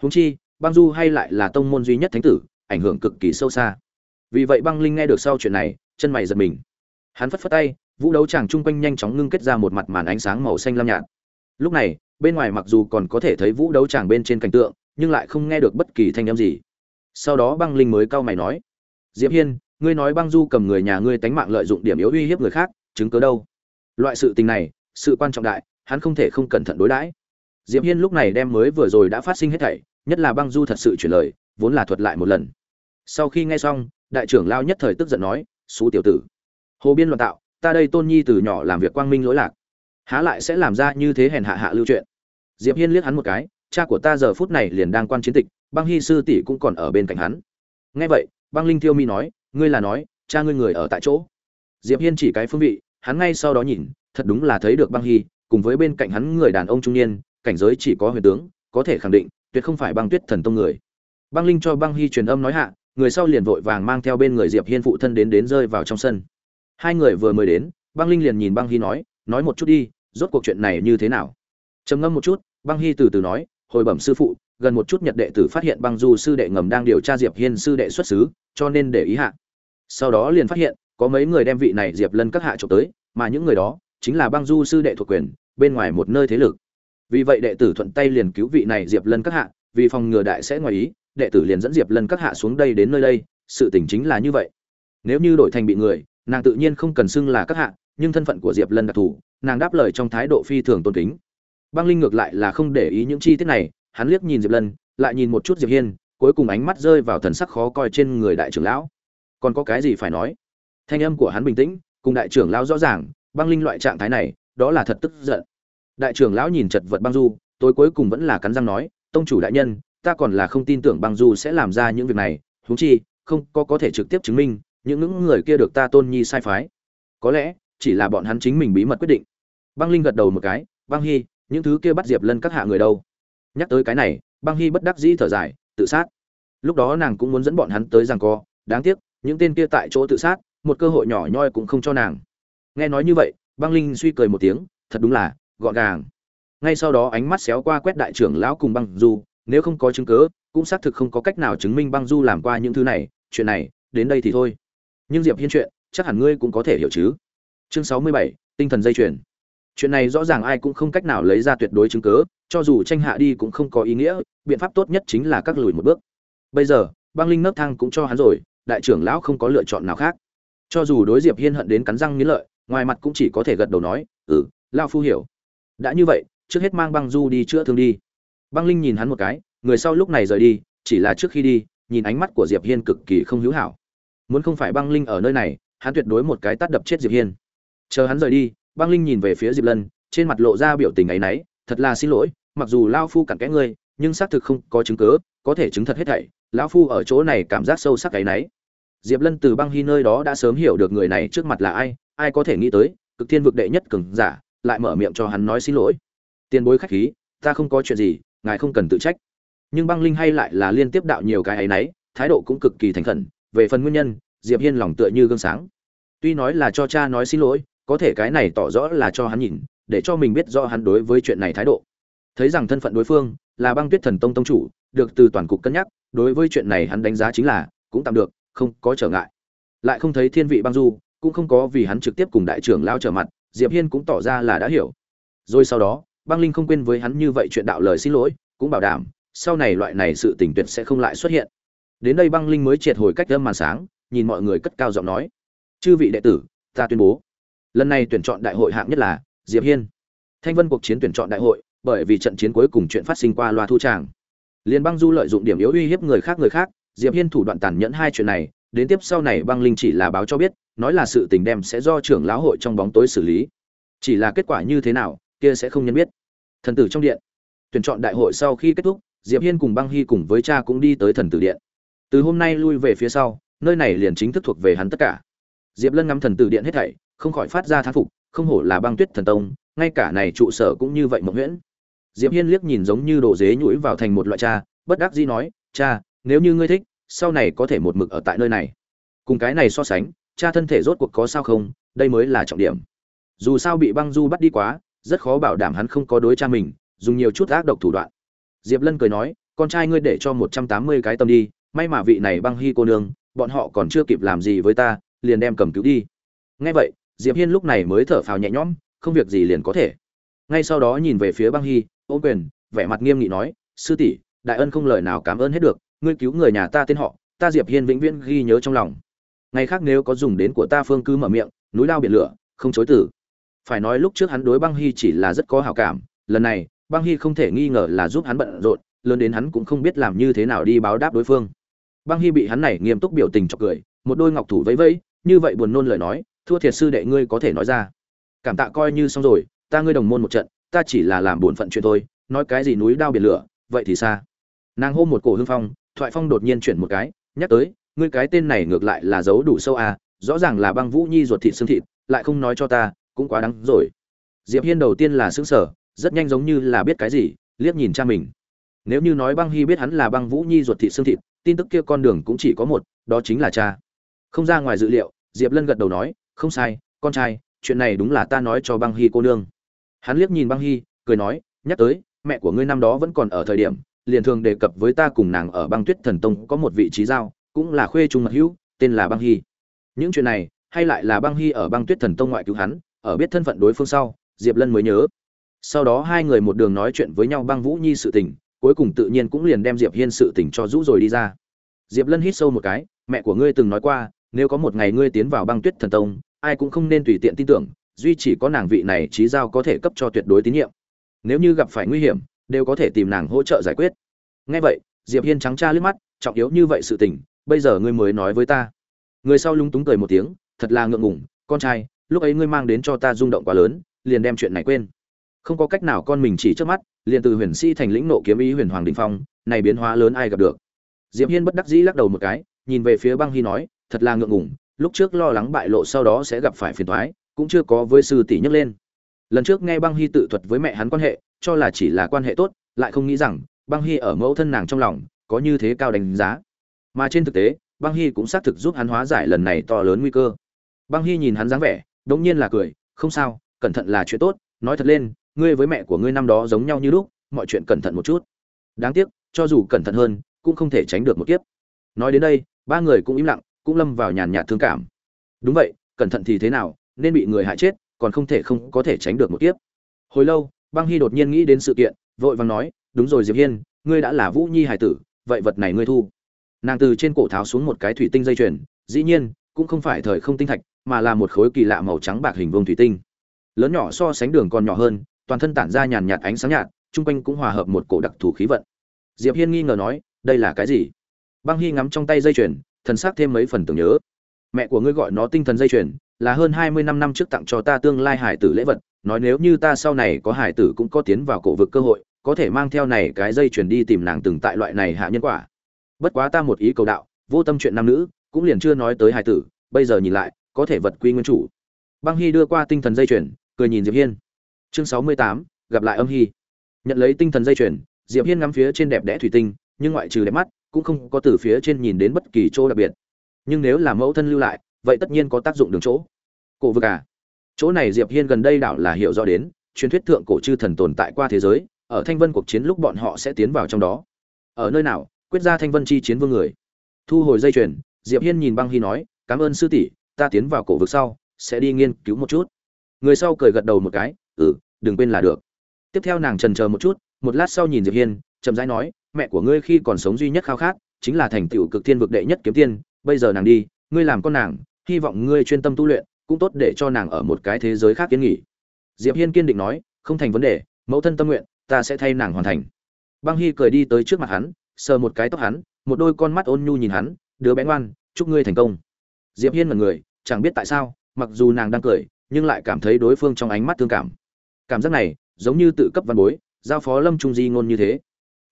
Huống chi, băng du hay lại là tông môn duy nhất thánh tử, ảnh hưởng cực kỳ sâu xa. Vì vậy băng linh nghe được sau chuyện này, chân mày giật mình. Hắn phất phất tay, vũ đấu tràng chung quanh nhanh chóng ngưng kết ra một mặt màn ánh sáng màu xanh lam nhạt. Lúc này, bên ngoài mặc dù còn có thể thấy vũ đấu tràng bên trên cảnh tượng, nhưng lại không nghe được bất kỳ thanh âm gì. Sau đó băng linh mới cau mày nói, diệp hiên, ngươi nói băng du cầm người nhà ngươi tánh mạng lợi dụng điểm yếu uy hiếp người khác, chứng cứ đâu? Loại sự tình này, sự quan trọng đại, hắn không thể không cẩn thận đối đãi. Diệp hiên lúc này đem mới vừa rồi đã phát sinh hết thảy, nhất là băng du thật sự chuyển lời, vốn là thuật lại một lần. Sau khi nghe xong, đại trưởng lao nhất thời tức giận nói, xú tiểu tử, hồ biên loạn tạo, ta đây tôn nhi từ nhỏ làm việc quang minh lỗi lạc, há lại sẽ làm ra như thế hèn hạ hạ lưu chuyện? Diệp hiên liếc hắn một cái, cha của ta giờ phút này liền đang quan chiến tịch, băng hy sư tỷ cũng còn ở bên cạnh hắn. Nghe vậy, băng linh thiêu mi nói, ngươi là nói, cha ngươi người ở tại chỗ? Diệp hiên chỉ cái phương vị hắn ngay sau đó nhìn, thật đúng là thấy được băng hy, cùng với bên cạnh hắn người đàn ông trung niên, cảnh giới chỉ có huyền tướng, có thể khẳng định, tuyệt không phải băng tuyết thần tông người. Băng linh cho băng hy truyền âm nói hạ, người sau liền vội vàng mang theo bên người diệp hiên phụ thân đến đến rơi vào trong sân. Hai người vừa mới đến, băng linh liền nhìn băng hy nói nói một chút đi, rốt cuộc chuyện này như thế nào? Trầm ngâm một chút, băng hy từ từ nói, hồi bẩm sư phụ, gần một chút nhật đệ tử phát hiện băng du sư đệ ngầm đang điều tra diệp hiên sư đệ xuất xứ, cho nên để ý hạ. Sau đó liền phát hiện có mấy người đem vị này diệp lân các hạ trộm tới, mà những người đó chính là băng du sư đệ thuộc quyền, bên ngoài một nơi thế lực. Vì vậy đệ tử thuận tay liền cứu vị này diệp lân các hạ, vì phòng ngừa đại sẽ ngoài ý, đệ tử liền dẫn diệp lân các hạ xuống đây đến nơi đây, sự tình chính là như vậy. Nếu như đổi thành bị người, nàng tự nhiên không cần xưng là các hạ, nhưng thân phận của diệp lân đặc thù, nàng đáp lời trong thái độ phi thường tôn kính. Băng linh ngược lại là không để ý những chi tiết này, hắn liếc nhìn diệp lân, lại nhìn một chút diệp hiên, cuối cùng ánh mắt rơi vào thần sắc khó coi trên người đại trưởng lão. Còn có cái gì phải nói? Thanh âm của hắn bình tĩnh, cùng đại trưởng lão rõ ràng, băng linh loại trạng thái này, đó là thật tức giận. Đại trưởng lão nhìn chật vật băng du, tối cuối cùng vẫn là cắn răng nói, tông chủ đại nhân, ta còn là không tin tưởng băng du sẽ làm ra những việc này, huống chi, không có có thể trực tiếp chứng minh, những những người kia được ta tôn nhi sai phái. Có lẽ, chỉ là bọn hắn chính mình bí mật quyết định. Băng linh gật đầu một cái, băng hy những thứ kia bắt diệp lân các hạ người đâu? Nhắc tới cái này, băng hy bất đắc dĩ thở dài, tự sát. Lúc đó nàng cũng muốn dẫn bọn hắn tới rằng co, đáng tiếc, những tên kia tại chỗ tự sát một cơ hội nhỏ nhoi cũng không cho nàng. Nghe nói như vậy băng linh suy cười một tiếng thật đúng là gọn gàng. Ngay sau đó ánh mắt xéo qua quét đại trưởng lão cùng băng du nếu không có chứng cớ, cũng xác thực không có cách nào chứng minh băng du làm qua những thứ này chuyện này đến đây thì thôi. Nhưng diệp hiên chuyện chắc hẳn ngươi cũng có thể hiểu chứ. Chương sáu mươi bảy, tinh thần dây chuyền. Chuyện này rõ ràng ai cũng không cách nào lấy ra tuyệt đối chứng cớ, cho dù tranh hạ đi cũng không có ý nghĩa biện pháp tốt nhất chính là các lùi một bước. Bây giờ băng linh nấc thang cũng cho hắn rồi đại trưởng lão không có lựa chọn nào khác cho dù đối diệp hiên hận đến cắn răng nghiến lợi, ngoài mặt cũng chỉ có thể gật đầu nói ừ lao phu hiểu. Đã như vậy, trước hết mang băng du đi chữa thương đi. Băng linh nhìn hắn một cái, người sau lúc này rời đi, chỉ là trước khi đi, nhìn ánh mắt của diệp hiên cực kỳ không hữu hảo. Muốn không phải băng linh ở nơi này, hắn tuyệt đối một cái tát đập chết diệp hiên. Chờ hắn rời đi, băng linh nhìn về phía diệp lân, trên mặt lộ ra biểu tình ấy nấy, thật là xin lỗi, mặc dù lao phu cặn kẽ ngươi, nhưng xác thực không có chứng cứ, có thể chứng thật hết thảy, lão phu ở chỗ này cảm giác sâu sắc ấy nấy diệp lân từ băng hy nơi đó đã sớm hiểu được người này trước mặt là ai ai có thể nghĩ tới, cực thiên vực đệ nhất cường giả, lại mở miệng cho hắn nói xin lỗi. Tiền bối khách khí, ta không có chuyện gì, ngài không cần tự trách. Nhưng băng linh hay lại là liên tiếp đạo nhiều cái ấy nấy, thái độ cũng cực kỳ thành khẩn. Về phần nguyên nhân, diệp hiên lòng tựa như gương sáng. Tuy nói là cho cha nói xin lỗi, có thể cái này tỏ rõ là cho hắn nhìn, để cho mình biết rõ hắn đối với chuyện này thái độ. Thấy rằng thân phận đối phương là băng tuyết thần tông tông chủ, được từ toàn cục cân nhắc, đối với chuyện này hắn đánh giá chính là, cũng tạm được không có trở ngại. Lại không thấy thiên vị băng du, cũng không có vì hắn trực tiếp cùng đại trưởng lao trở mặt, diệp hiên cũng tỏ ra là đã hiểu. Rồi sau đó, băng linh không quên với hắn như vậy chuyện đạo lời xin lỗi, cũng bảo đảm, sau này loại này sự tình tuyệt sẽ không lại xuất hiện. Đến đây băng linh mới triệt hồi cách âm màn sáng, nhìn mọi người cất cao giọng nói. Chư vị đệ tử, ta tuyên bố, lần này tuyển chọn đại hội hạng nhất là diệp hiên. Thanh vân cuộc chiến tuyển chọn đại hội, bởi vì trận chiến cuối cùng chuyện phát sinh qua loa thu tràng. Liên băng du lợi dụng điểm yếu uy hiếp người khác người khác diệp hiên thủ đoạn tàn nhẫn hai chuyện này, đến tiếp sau này băng linh chỉ là báo cho biết, nói là sự tình đem sẽ do trưởng lão hội trong bóng tối xử lý. Chỉ là kết quả như thế nào, kia sẽ không nhân biết. Thần tử trong điện. Tuyển chọn đại hội sau khi kết thúc, diệp hiên cùng băng hy cùng với cha cũng đi tới thần tử điện. Từ hôm nay lui về phía sau, nơi này liền chính thức thuộc về hắn tất cả. Diệp lân ngắm thần tử điện hết thảy, không khỏi phát ra thán phục, không hổ là băng tuyết thần tông, ngay cả này trụ sở cũng như vậy mộng nguyễn diệp hiên liếc nhìn giống như đồ dế nhũi vào thành một loại cha, bất đắc dĩ nói, cha nếu như ngươi thích, sau này có thể một mực ở tại nơi này. Cùng cái này so sánh, cha thân thể rốt cuộc có sao không, đây mới là trọng điểm. Dù sao bị băng du bắt đi quá, rất khó bảo đảm hắn không có đối cha mình, dùng nhiều chút ác độc thủ đoạn. Diệp lân cười nói, con trai ngươi để cho một trăm tám mươi cái tâm đi, may mà vị này băng hy cô nương, bọn họ còn chưa kịp làm gì với ta, liền đem cầm cứu đi. Ngay vậy, diệp hiên lúc này mới thở phào nhẹ nhõm, không việc gì liền có thể. Ngay sau đó nhìn về phía băng hy ô quyền, vẻ mặt nghiêm nghị nói, sư tỷ, đại ân không lời nào cảm ơn hết được ngươi cứu người nhà ta tên họ, ta diệp hiên vĩnh viễn ghi nhớ trong lòng. Ngày khác nếu có dùng đến của ta phương cứ mở miệng, núi lao biển lửa, không chối từ. Phải nói lúc trước hắn đối băng hy chỉ là rất có hảo cảm, lần này, băng hy không thể nghi ngờ là giúp hắn bận rộn, lớn đến hắn cũng không biết làm như thế nào đi báo đáp đối phương. Băng hy bị hắn này nghiêm túc biểu tình chọc cười, một đôi ngọc thủ vẫy vẫy, như vậy buồn nôn lời nói, thua thiệt sư đệ ngươi có thể nói ra. Cảm tạ coi như xong rồi, ta ngươi đồng môn một trận, ta chỉ là làm bổn phận chuyện thôi, nói cái gì núi đao biển lửa, vậy thì xa. Nàng hô một cổ hương phong thoại phong đột nhiên chuyển một cái, nhắc tới, ngươi cái tên này ngược lại là giấu đủ sâu à rõ ràng là băng vũ nhi ruột thịt xương thịt, lại không nói cho ta, cũng quá đáng rồi. Diệp hiên đầu tiên là sững sờ, rất nhanh giống như là biết cái gì, liếc nhìn cha mình. Nếu như nói băng hy biết hắn là băng vũ nhi ruột thịt xương thịt, tin tức kia con đường cũng chỉ có một, đó chính là cha. Không ra ngoài dự liệu, diệp lân gật đầu nói, không sai, con trai, chuyện này đúng là ta nói cho băng hy cô nương. Hắn liếc nhìn băng hy, cười nói, nhắc tới, mẹ của ngươi năm đó vẫn còn ở thời điểm liền thường đề cập với ta cùng nàng ở băng tuyết thần tông có một vị trí giao, cũng là khuê trung mật hữu, tên là băng hy. Những chuyện này, hay lại là băng hy ở băng tuyết thần tông ngoại cứu hắn, ở biết thân phận đối phương sau, diệp lân mới nhớ. Sau đó hai người một đường nói chuyện với nhau băng vũ nhi sự tình, cuối cùng tự nhiên cũng liền đem diệp hiên sự tình cho rũ rồi đi ra. Diệp lân hít sâu một cái, mẹ của ngươi từng nói qua, nếu có một ngày ngươi tiến vào băng tuyết thần tông, ai cũng không nên tùy tiện tin tưởng, duy chỉ có nàng vị này trí giao có thể cấp cho tuyệt đối tín nhiệm. Nếu như gặp phải nguy hiểm đều có thể tìm nàng hỗ trợ giải quyết. Ngay vậy, diệp hiên trắng tra liếc mắt, trọng yếu như vậy sự tình, bây giờ ngươi mới nói với ta. Người sau lúng túng cười một tiếng, thật là ngượng ngùng, con trai, lúc ấy ngươi mang đến cho ta rung động quá lớn, liền đem chuyện này quên. Không có cách nào con mình chỉ trước mắt, liền từ huyền sĩ thành lĩnh nộ kiếm ý huyền hoàng đình phong, này biến hóa lớn ai gặp được. Diệp hiên bất đắc dĩ lắc đầu một cái, nhìn về phía băng hy nói, thật là ngượng ngùng, lúc trước lo lắng bại lộ sau đó sẽ gặp phải phiền toái, cũng chưa có với sư tỷ nhắc lên. Lần trước nghe băng hy tự thuật với mẹ hắn quan hệ cho là chỉ là quan hệ tốt, lại không nghĩ rằng băng hy ở mẫu thân nàng trong lòng có như thế cao đánh giá. Mà trên thực tế, băng hy cũng xác thực giúp hắn hóa giải lần này to lớn nguy cơ. Băng hy nhìn hắn dáng vẻ, đống nhiên là cười, không sao, cẩn thận là chuyện tốt, nói thật lên, ngươi với mẹ của ngươi năm đó giống nhau như lúc, mọi chuyện cẩn thận một chút. Đáng tiếc, cho dù cẩn thận hơn, cũng không thể tránh được một kiếp. Nói đến đây, ba người cũng im lặng, cũng lâm vào nhàn nhạt thương cảm. Đúng vậy, cẩn thận thì thế nào, nên bị người hại chết, còn không thể không có thể tránh được một kiếp. Hồi lâu băng hy đột nhiên nghĩ đến sự kiện, vội vàng nói, đúng rồi diệp hiên, ngươi đã là vũ nhi hải tử, vậy vật này ngươi thu. Nàng từ trên cổ tháo xuống một cái thủy tinh dây chuyền, dĩ nhiên, cũng không phải thời không tinh thạch, mà là một khối kỳ lạ màu trắng bạc hình vuông thủy tinh. Lớn nhỏ so sánh đường còn nhỏ hơn, toàn thân tản ra nhàn nhạt ánh sáng nhạt, chung quanh cũng hòa hợp một cổ đặc thù khí vận. Diệp hiên nghi ngờ nói, đây là cái gì? Băng hy ngắm trong tay dây chuyền, thần sắc thêm mấy phần tưởng nhớ. Mẹ của ngươi gọi nó tinh thần dây chuyền, là hơn hai mươi năm năm trước tặng cho ta tương lai hải tử lễ vật nói nếu như ta sau này có hải tử cũng có tiến vào cổ vực cơ hội, có thể mang theo này cái dây chuyền đi tìm nàng từng tại loại này hạ nhân quả. Bất quá ta một ý cầu đạo, vô tâm chuyện nam nữ, cũng liền chưa nói tới hải tử, bây giờ nhìn lại, có thể vật quy nguyên chủ. Băng hy đưa qua tinh thần dây chuyền, cười nhìn diệp hiên. Chương sáu mươi tám, gặp lại âm hy. Nhận lấy tinh thần dây chuyền, diệp hiên ngắm phía trên đẹp đẽ thủy tinh, nhưng ngoại trừ đẹp mắt, cũng không có từ phía trên nhìn đến bất kỳ chỗ đặc biệt. Nhưng nếu là mẫu thân lưu lại, vậy tất nhiên có tác dụng đường chỗ. Cổ vực à? Chỗ này diệp hiên gần đây đảo là hiểu rõ đến, truyền thuyết thượng cổ chư thần tồn tại qua thế giới, ở thanh vân cuộc chiến lúc bọn họ sẽ tiến vào trong đó. Ở nơi nào? Quyết ra thanh vân chi chiến vương người. Thu hồi dây chuyền, diệp hiên nhìn băng hy nói, cảm ơn sư tỷ, ta tiến vào cổ vực sau, sẽ đi nghiên cứu một chút. Người sau cười gật đầu một cái ừ đừng quên là được. Tiếp theo nàng trần chờ một chút, một lát sau nhìn diệp hiên, chậm rãi nói, mẹ của ngươi khi còn sống duy nhất khao khát, chính là thành tựu cực thiên vực đệ nhất kiếm tiên, bây giờ nàng đi, ngươi làm con nàng, hy vọng ngươi chuyên tâm tu luyện cũng tốt để cho nàng ở một cái thế giới khác kiến nghỉ. Diệp hiên kiên định nói, không thành vấn đề, mẫu thân tâm nguyện, ta sẽ thay nàng hoàn thành. Băng hy cười đi tới trước mặt hắn, sờ một cái tóc hắn, một đôi con mắt ôn nhu nhìn hắn, đứa bé ngoan, chúc ngươi thành công. Diệp hiên mật người, chẳng biết tại sao, mặc dù nàng đang cười, nhưng lại cảm thấy đối phương trong ánh mắt thương cảm. Cảm giác này, giống như tự cấp văn bối, giao phó lâm trung di ngôn như thế.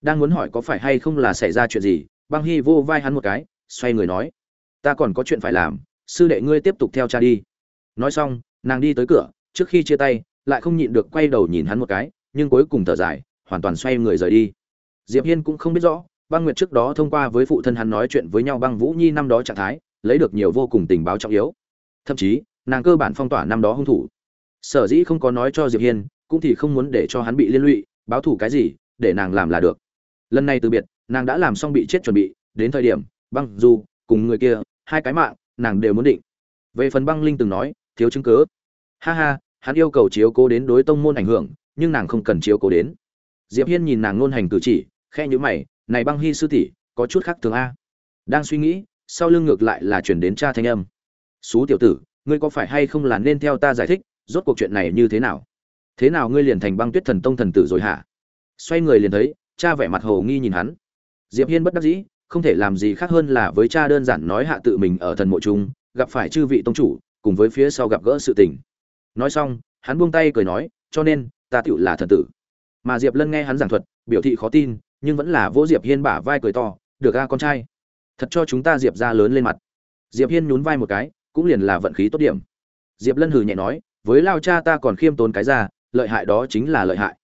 Đang muốn hỏi có phải hay không là xảy ra chuyện gì, băng hy vô vai hắn một cái, xoay người nói, ta còn có chuyện phải làm, sư đệ ngươi tiếp tục theo cha đi nói xong, nàng đi tới cửa, trước khi chia tay, lại không nhịn được quay đầu nhìn hắn một cái, nhưng cuối cùng thở dài, hoàn toàn xoay người rời đi. Diệp hiên cũng không biết rõ, băng nguyệt trước đó thông qua với phụ thân hắn nói chuyện với nhau băng vũ nhi năm đó trạng thái, lấy được nhiều vô cùng tình báo trọng yếu. Thậm chí, nàng cơ bản phong tỏa năm đó hung thủ. Sở dĩ không có nói cho diệp hiên, cũng thì không muốn để cho hắn bị liên lụy, báo thủ cái gì, để nàng làm là được. Lần này từ biệt, nàng đã làm xong bị chết chuẩn bị, đến thời điểm, băng du, cùng người kia, hai cái mạng, nàng đều muốn định. Về phần băng linh từng nói thiếu chứng cứ ha ha, hắn yêu cầu chiếu cố đến đối tông môn ảnh hưởng, nhưng nàng không cần chiếu cố đến. Diệp hiên nhìn nàng ngôn hành cử chỉ khe nhíu mày, này băng hy sư tỷ, có chút khác thường a. Đang suy nghĩ, sau lưng ngược lại là chuyển đến cha thanh âm. Xú tiểu tử, ngươi có phải hay không là nên theo ta giải thích, rốt cuộc chuyện này như thế nào? Thế nào ngươi liền thành băng tuyết thần tông thần tử rồi hả? Xoay người liền thấy, cha vẻ mặt hồ nghi nhìn hắn. Diệp hiên bất đắc dĩ, không thể làm gì khác hơn là với cha đơn giản nói hạ tự mình ở thần mộ trung gặp phải chư vị tông chủ cùng với phía sau gặp gỡ sự tình. Nói xong, hắn buông tay cười nói, cho nên, ta tựu là thần tử. Mà diệp lân nghe hắn giảng thuật, biểu thị khó tin, nhưng vẫn là vỗ diệp hiên bả vai cười to, được a, con trai. Thật cho chúng ta diệp ra lớn lên mặt. Diệp hiên nhún vai một cái, cũng liền là vận khí tốt điểm. Diệp lân hừ nhẹ nói, với lao cha ta còn khiêm tốn cái ra, lợi hại đó chính là lợi hại.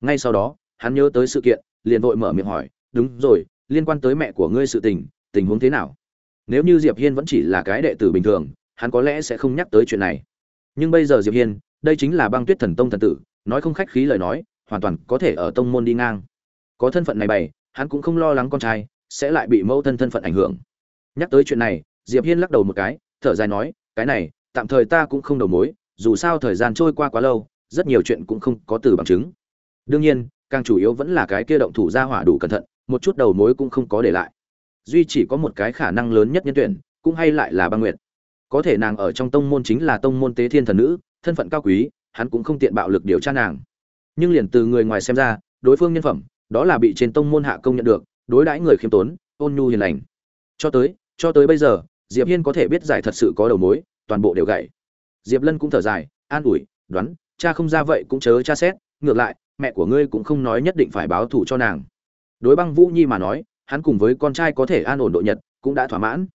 Ngay sau đó, hắn nhớ tới sự kiện, liền vội mở miệng hỏi, đúng rồi, liên quan tới mẹ của ngươi sự tình tình huống thế nào? Nếu như diệp hiên vẫn chỉ là cái đệ tử bình thường hắn có lẽ sẽ không nhắc tới chuyện này. Nhưng bây giờ diệp hiên, đây chính là băng tuyết thần tông thần tử, nói không khách khí lời nói, hoàn toàn có thể ở tông môn đi ngang. Có thân phận này bày, hắn cũng không lo lắng con trai, sẽ lại bị mẫu thân thân phận ảnh hưởng. Nhắc tới chuyện này, diệp hiên lắc đầu một cái, thở dài nói, cái này, tạm thời ta cũng không đầu mối, dù sao thời gian trôi qua quá lâu, rất nhiều chuyện cũng không có từ bằng chứng. Đương nhiên, càng chủ yếu vẫn là cái kia động thủ ra hỏa đủ cẩn thận, một chút đầu mối cũng không có để lại. Duy chỉ có một cái khả năng lớn nhất nhân tuyển, cũng hay lại là băng nguyệt có thể nàng ở trong tông môn chính là tông môn tế thiên thần nữ, thân phận cao quý, hắn cũng không tiện bạo lực điều tra nàng. Nhưng liền từ người ngoài xem ra, đối phương nhân phẩm, đó là bị trên tông môn hạ công nhận được, đối đãi người khiêm tốn, ôn nhu hiền lành. Cho tới cho tới bây giờ, diệp hiên có thể biết giải thật sự có đầu mối, toàn bộ đều gãy. Diệp lân cũng thở dài, an ủi, đoán, cha không ra vậy cũng chớ cha xét, ngược lại, mẹ của ngươi cũng không nói nhất định phải báo thù cho nàng. Đối băng vũ nhi mà nói, hắn cùng với con trai có thể an ổn độ nhật, cũng đã thỏa mãn.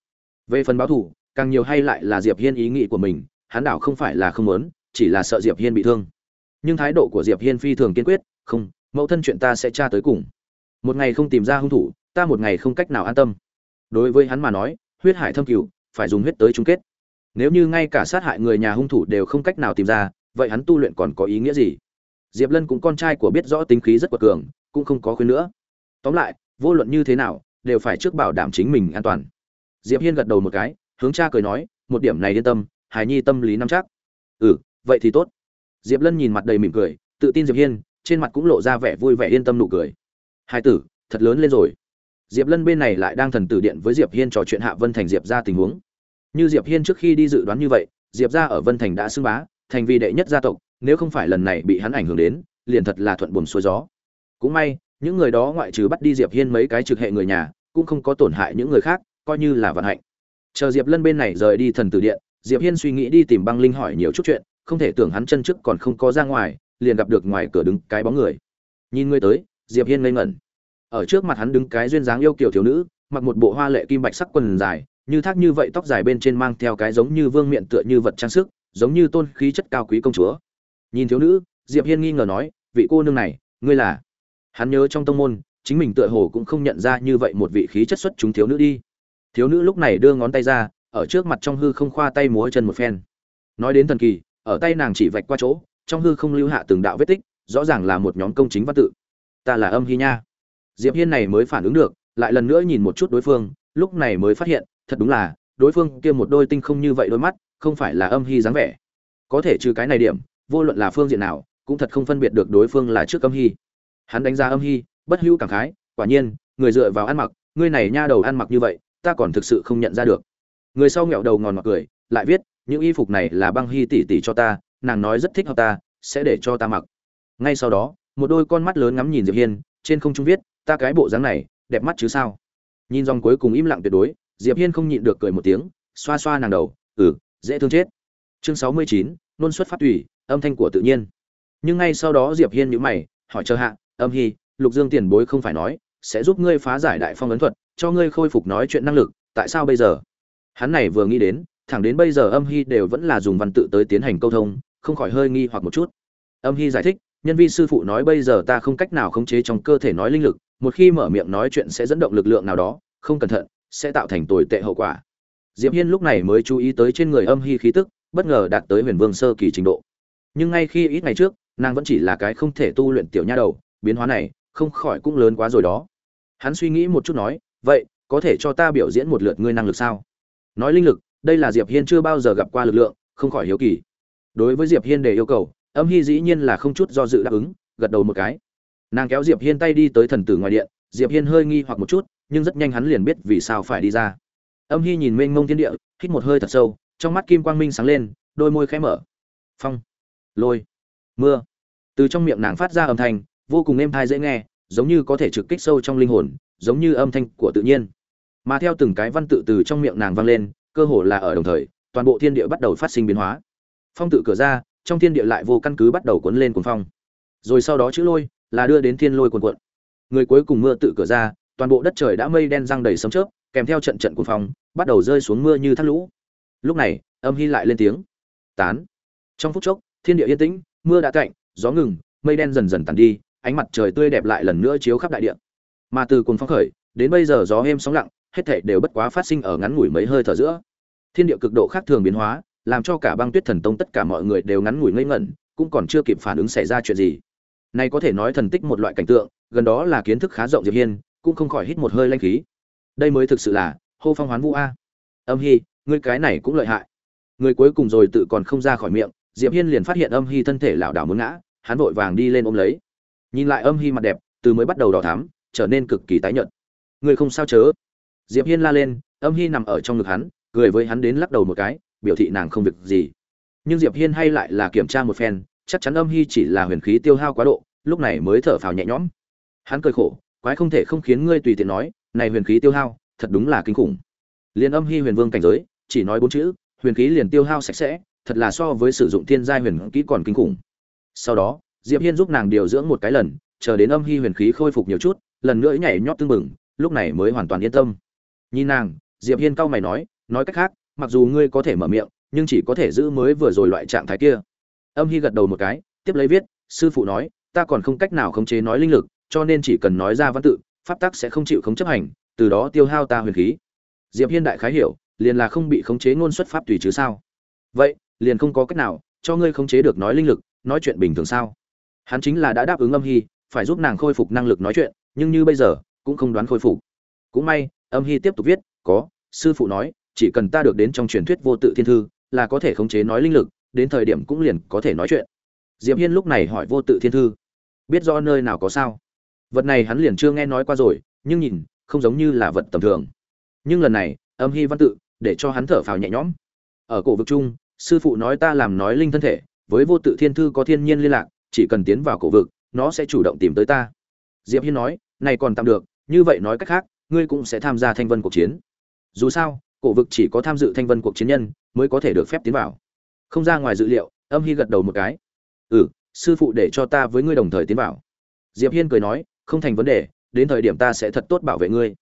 Về phần báo thù càng nhiều hay lại là diệp hiên ý nghĩ của mình, hắn đảo không phải là không muốn, chỉ là sợ diệp hiên bị thương. Nhưng thái độ của diệp hiên phi thường kiên quyết, không, mẫu thân chuyện ta sẽ tra tới cùng. Một ngày không tìm ra hung thủ, ta một ngày không cách nào an tâm. Đối với hắn mà nói, huyết hải thâm cửu phải dùng huyết tới chung kết. Nếu như ngay cả sát hại người nhà hung thủ đều không cách nào tìm ra, vậy hắn tu luyện còn có ý nghĩa gì? Diệp lân cũng con trai của biết rõ tính khí rất quật cường, cũng không có khuyên nữa. Tóm lại, vô luận như thế nào, đều phải trước bảo đảm chính mình an toàn. Diệp hiên gật đầu một cái hướng cha cười nói, một điểm này yên tâm hải nhi tâm lý nắm chắc. Ừ vậy thì tốt. Diệp lân nhìn mặt đầy mỉm cười, tự tin diệp hiên, trên mặt cũng lộ ra vẻ vui vẻ yên tâm nụ cười. Hai tử, thật lớn lên rồi. Diệp lân bên này lại đang thần tử điện với diệp hiên trò chuyện hạ vân thành diệp ra tình huống. Như diệp hiên trước khi đi dự đoán như vậy, diệp ra ở vân thành đã xưng bá, thành vì đệ nhất gia tộc, nếu không phải lần này bị hắn ảnh hưởng đến, liền thật là thuận buồm xuôi gió. Cũng may, những người đó ngoại trừ bắt đi diệp hiên mấy cái trực hệ người nhà, cũng không có tổn hại những người khác, coi như là vận hạnh chờ diệp lân bên này rời đi thần tử điện, diệp hiên suy nghĩ đi tìm băng linh hỏi nhiều chút chuyện, không thể tưởng hắn chân trước còn không có ra ngoài, liền gặp được ngoài cửa đứng cái bóng người. Nhìn người tới, diệp hiên ngây ngẩn. Ở trước mặt hắn đứng cái duyên dáng yêu kiều thiếu nữ, mặc một bộ hoa lệ kim bạch sắc quần dài, như thác như vậy, tóc dài bên trên mang theo cái giống như vương miện tựa như vật trang sức, giống như tôn khí chất cao quý công chúa. Nhìn thiếu nữ, diệp hiên nghi ngờ nói, vị cô nương này, ngươi là? Hắn nhớ trong tông môn, chính mình tựa hồ cũng không nhận ra như vậy một vị khí chất xuất chúng thiếu nữ đi thiếu nữ lúc này đưa ngón tay ra, ở trước mặt trong hư không khoa tay múa chân một phen. Nói đến thần kỳ, ở tay nàng chỉ vạch qua chỗ, trong hư không lưu hạ từng đạo vết tích, rõ ràng là một nhóm công chính văn tự. Ta là âm hy nha. Diệp hiên này mới phản ứng được, lại lần nữa nhìn một chút đối phương, lúc này mới phát hiện, thật đúng là, đối phương kia một đôi tinh không như vậy đôi mắt, không phải là âm hy dáng vẻ. Có thể trừ cái này điểm, vô luận là phương diện nào, cũng thật không phân biệt được đối phương là trước âm hy. Hắn đánh giá âm hy, bất hữu cảm khái, quả nhiên, người dựa vào ăn mặc ngươi này nha đầu ăn mặc như vậy ta còn thực sự không nhận ra được. Người sau nghẹo đầu ngòn mặc cười lại viết những y phục này là băng hy tỷ tỷ cho ta nàng nói rất thích hợp ta sẽ để cho ta mặc. Ngay sau đó một đôi con mắt lớn ngắm nhìn diệp hiên trên không trung viết ta cái bộ dáng này đẹp mắt chứ sao? Nhìn dòng cuối cùng im lặng tuyệt đối diệp hiên không nhịn được cười một tiếng xoa xoa nàng đầu ừ dễ thương chết. Chương sáu mươi chín, nôn xuất phát tùy âm thanh của tự nhiên. Nhưng ngay sau đó diệp hiên nhíu mày hỏi chờ hạ âm hy lục dương tiền bối không phải nói sẽ giúp ngươi phá giải đại phong ấn thuật cho ngươi khôi phục nói chuyện năng lực, tại sao bây giờ? Hắn này vừa nghĩ đến, thẳng đến bây giờ âm hy đều vẫn là dùng văn tự tới tiến hành câu thông, không khỏi hơi nghi hoặc một chút. Âm hy giải thích, nhân vi sư phụ nói bây giờ ta không cách nào khống chế trong cơ thể nói linh lực, một khi mở miệng nói chuyện sẽ dẫn động lực lượng nào đó, không cẩn thận, sẽ tạo thành tồi tệ hậu quả. Diệp hiên lúc này mới chú ý tới trên người âm hy khí tức, bất ngờ đạt tới huyền vương sơ kỳ trình độ. Nhưng ngay khi ít ngày trước, nàng vẫn chỉ là cái không thể tu luyện tiểu nha đầu, biến hóa này không khỏi cũng lớn quá rồi đó. Hắn suy nghĩ một chút nói vậy, có thể cho ta biểu diễn một lượt ngươi năng lực sao? Nói linh lực, đây là diệp hiên chưa bao giờ gặp qua lực lượng, không khỏi hiếu kỳ. Đối với diệp hiên đề yêu cầu, âm hy dĩ nhiên là không chút do dự đáp ứng, gật đầu một cái. Nàng kéo diệp hiên tay đi tới thần tử ngoài điện, diệp hiên hơi nghi hoặc một chút, nhưng rất nhanh hắn liền biết vì sao phải đi ra. Âm hy nhìn mênh mông thiên địa, hít một hơi thật sâu, trong mắt kim quang minh sáng lên, đôi môi khẽ mở. Phong. Lôi. Mưa. Từ trong miệng nàng phát ra âm thanh, vô cùng êm thai dễ nghe, giống như có thể trực kích sâu trong linh hồn giống như âm thanh của tự nhiên. Mà theo từng cái văn tự từ trong miệng nàng vang lên, cơ hồ là ở đồng thời, toàn bộ thiên địa bắt đầu phát sinh biến hóa. Phong tự cửa ra, trong thiên địa lại vô căn cứ bắt đầu cuốn lên cuốn phong. Rồi sau đó chữ lôi là đưa đến thiên lôi cuồn cuộn. Người cuối cùng mưa tự cửa ra, toàn bộ đất trời đã mây đen răng đầy sấm chớp, kèm theo trận trận cuồng phong, bắt đầu rơi xuống mưa như thác lũ. Lúc này, âm hy lại lên tiếng. Tán. Trong phút chốc, thiên địa yên tĩnh, mưa đã cạnh gió ngừng, mây đen dần dần tàn đi, ánh mặt trời tươi đẹp lại lần nữa chiếu khắp đại địa mà từ cuồng phong khởi, đến bây giờ gió êm sóng lặng, hết thảy đều bất quá phát sinh ở ngắn ngủi mấy hơi thở giữa. Thiên địa cực độ khác thường biến hóa, làm cho cả băng tuyết thần tông tất cả mọi người đều ngắn ngủi ngây ngẩn, cũng còn chưa kịp phản ứng xảy ra chuyện gì. Này có thể nói thần tích một loại cảnh tượng, gần đó là kiến thức khá rộng diệp hiên, cũng không khỏi hít một hơi lanh khí. Đây mới thực sự là hô phong hoán vũ a. Âm hy ngươi cái này cũng lợi hại. Người cuối cùng rồi tự còn không ra khỏi miệng, diệp hiên liền phát hiện âm hy thân thể lảo đảo muốn ngã, hắn vội vàng đi lên ôm lấy. Nhìn lại âm hy mặt đẹp, từ mới bắt đầu đỏ thắm trở nên cực kỳ tái nhợt. Người không sao chớ? Diệp hiên la lên, âm hy nằm ở trong ngực hắn, cười với hắn đến lắc đầu một cái, biểu thị nàng không việc gì. Nhưng diệp hiên hay lại là kiểm tra một phen, chắc chắn âm hy chỉ là huyền khí tiêu hao quá độ, lúc này mới thở phào nhẹ nhõm. Hắn cười khổ, quái không thể không khiến ngươi tùy tiện nói, này huyền khí tiêu hao, thật đúng là kinh khủng. Liên âm hy huyền vương cảnh giới, chỉ nói bốn chữ, huyền khí liền tiêu hao sạch sẽ, thật là so với sử dụng thiên giai huyền kỹ còn kinh khủng. Sau đó, diệp hiên giúp nàng điều dưỡng một cái lần, chờ đến âm hy huyền khí khôi phục nhiều chút lần nữa nhảy nhót tương mừng lúc này mới hoàn toàn yên tâm. Nhìn nàng, diệp hiên cao mày nói nói cách khác, mặc dù ngươi có thể mở miệng, nhưng chỉ có thể giữ mới vừa rồi loại trạng thái kia. Âm hy gật đầu một cái, tiếp lấy viết, sư phụ nói, ta còn không cách nào khống chế nói linh lực, cho nên chỉ cần nói ra văn tự, pháp tắc sẽ không chịu không chấp hành, từ đó tiêu hao ta huyền khí. Diệp hiên đại khái hiểu, liền là không bị khống chế ngôn xuất pháp tùy chứ sao? Vậy, liền không có cách nào, cho ngươi khống chế được nói linh lực, nói chuyện bình thường sao? Hắn chính là đã đáp ứng âm hy, phải giúp nàng khôi phục năng lực nói chuyện nhưng như bây giờ, cũng không đoán khôi phục. Cũng may, âm hy tiếp tục viết, có, sư phụ nói, chỉ cần ta được đến trong truyền thuyết vô tự thiên thư, là có thể khống chế nói linh lực, đến thời điểm cũng liền có thể nói chuyện. Diệp hiên lúc này hỏi vô tự thiên thư, biết rõ nơi nào có sao? Vật này hắn liền chưa nghe nói qua rồi, nhưng nhìn, không giống như là vật tầm thường. Nhưng lần này, âm hy văn tự, để cho hắn thở phào nhẹ nhõm. Ở cổ vực chung, sư phụ nói ta làm nói linh thân thể, với vô tự thiên thư có thiên nhiên liên lạc, chỉ cần tiến vào cổ vực, nó sẽ chủ động tìm tới ta. Diệp hiên nói này còn tạm được, như vậy nói cách khác, ngươi cũng sẽ tham gia thanh vân cuộc chiến. Dù sao, cổ vực chỉ có tham dự thanh vân cuộc chiến nhân mới có thể được phép tiến vào. Không ra ngoài dự liệu, âm hy gật đầu một cái. Ừ sư phụ để cho ta với ngươi đồng thời tiến vào. Diệp hiên cười nói, không thành vấn đề, đến thời điểm ta sẽ thật tốt bảo vệ ngươi.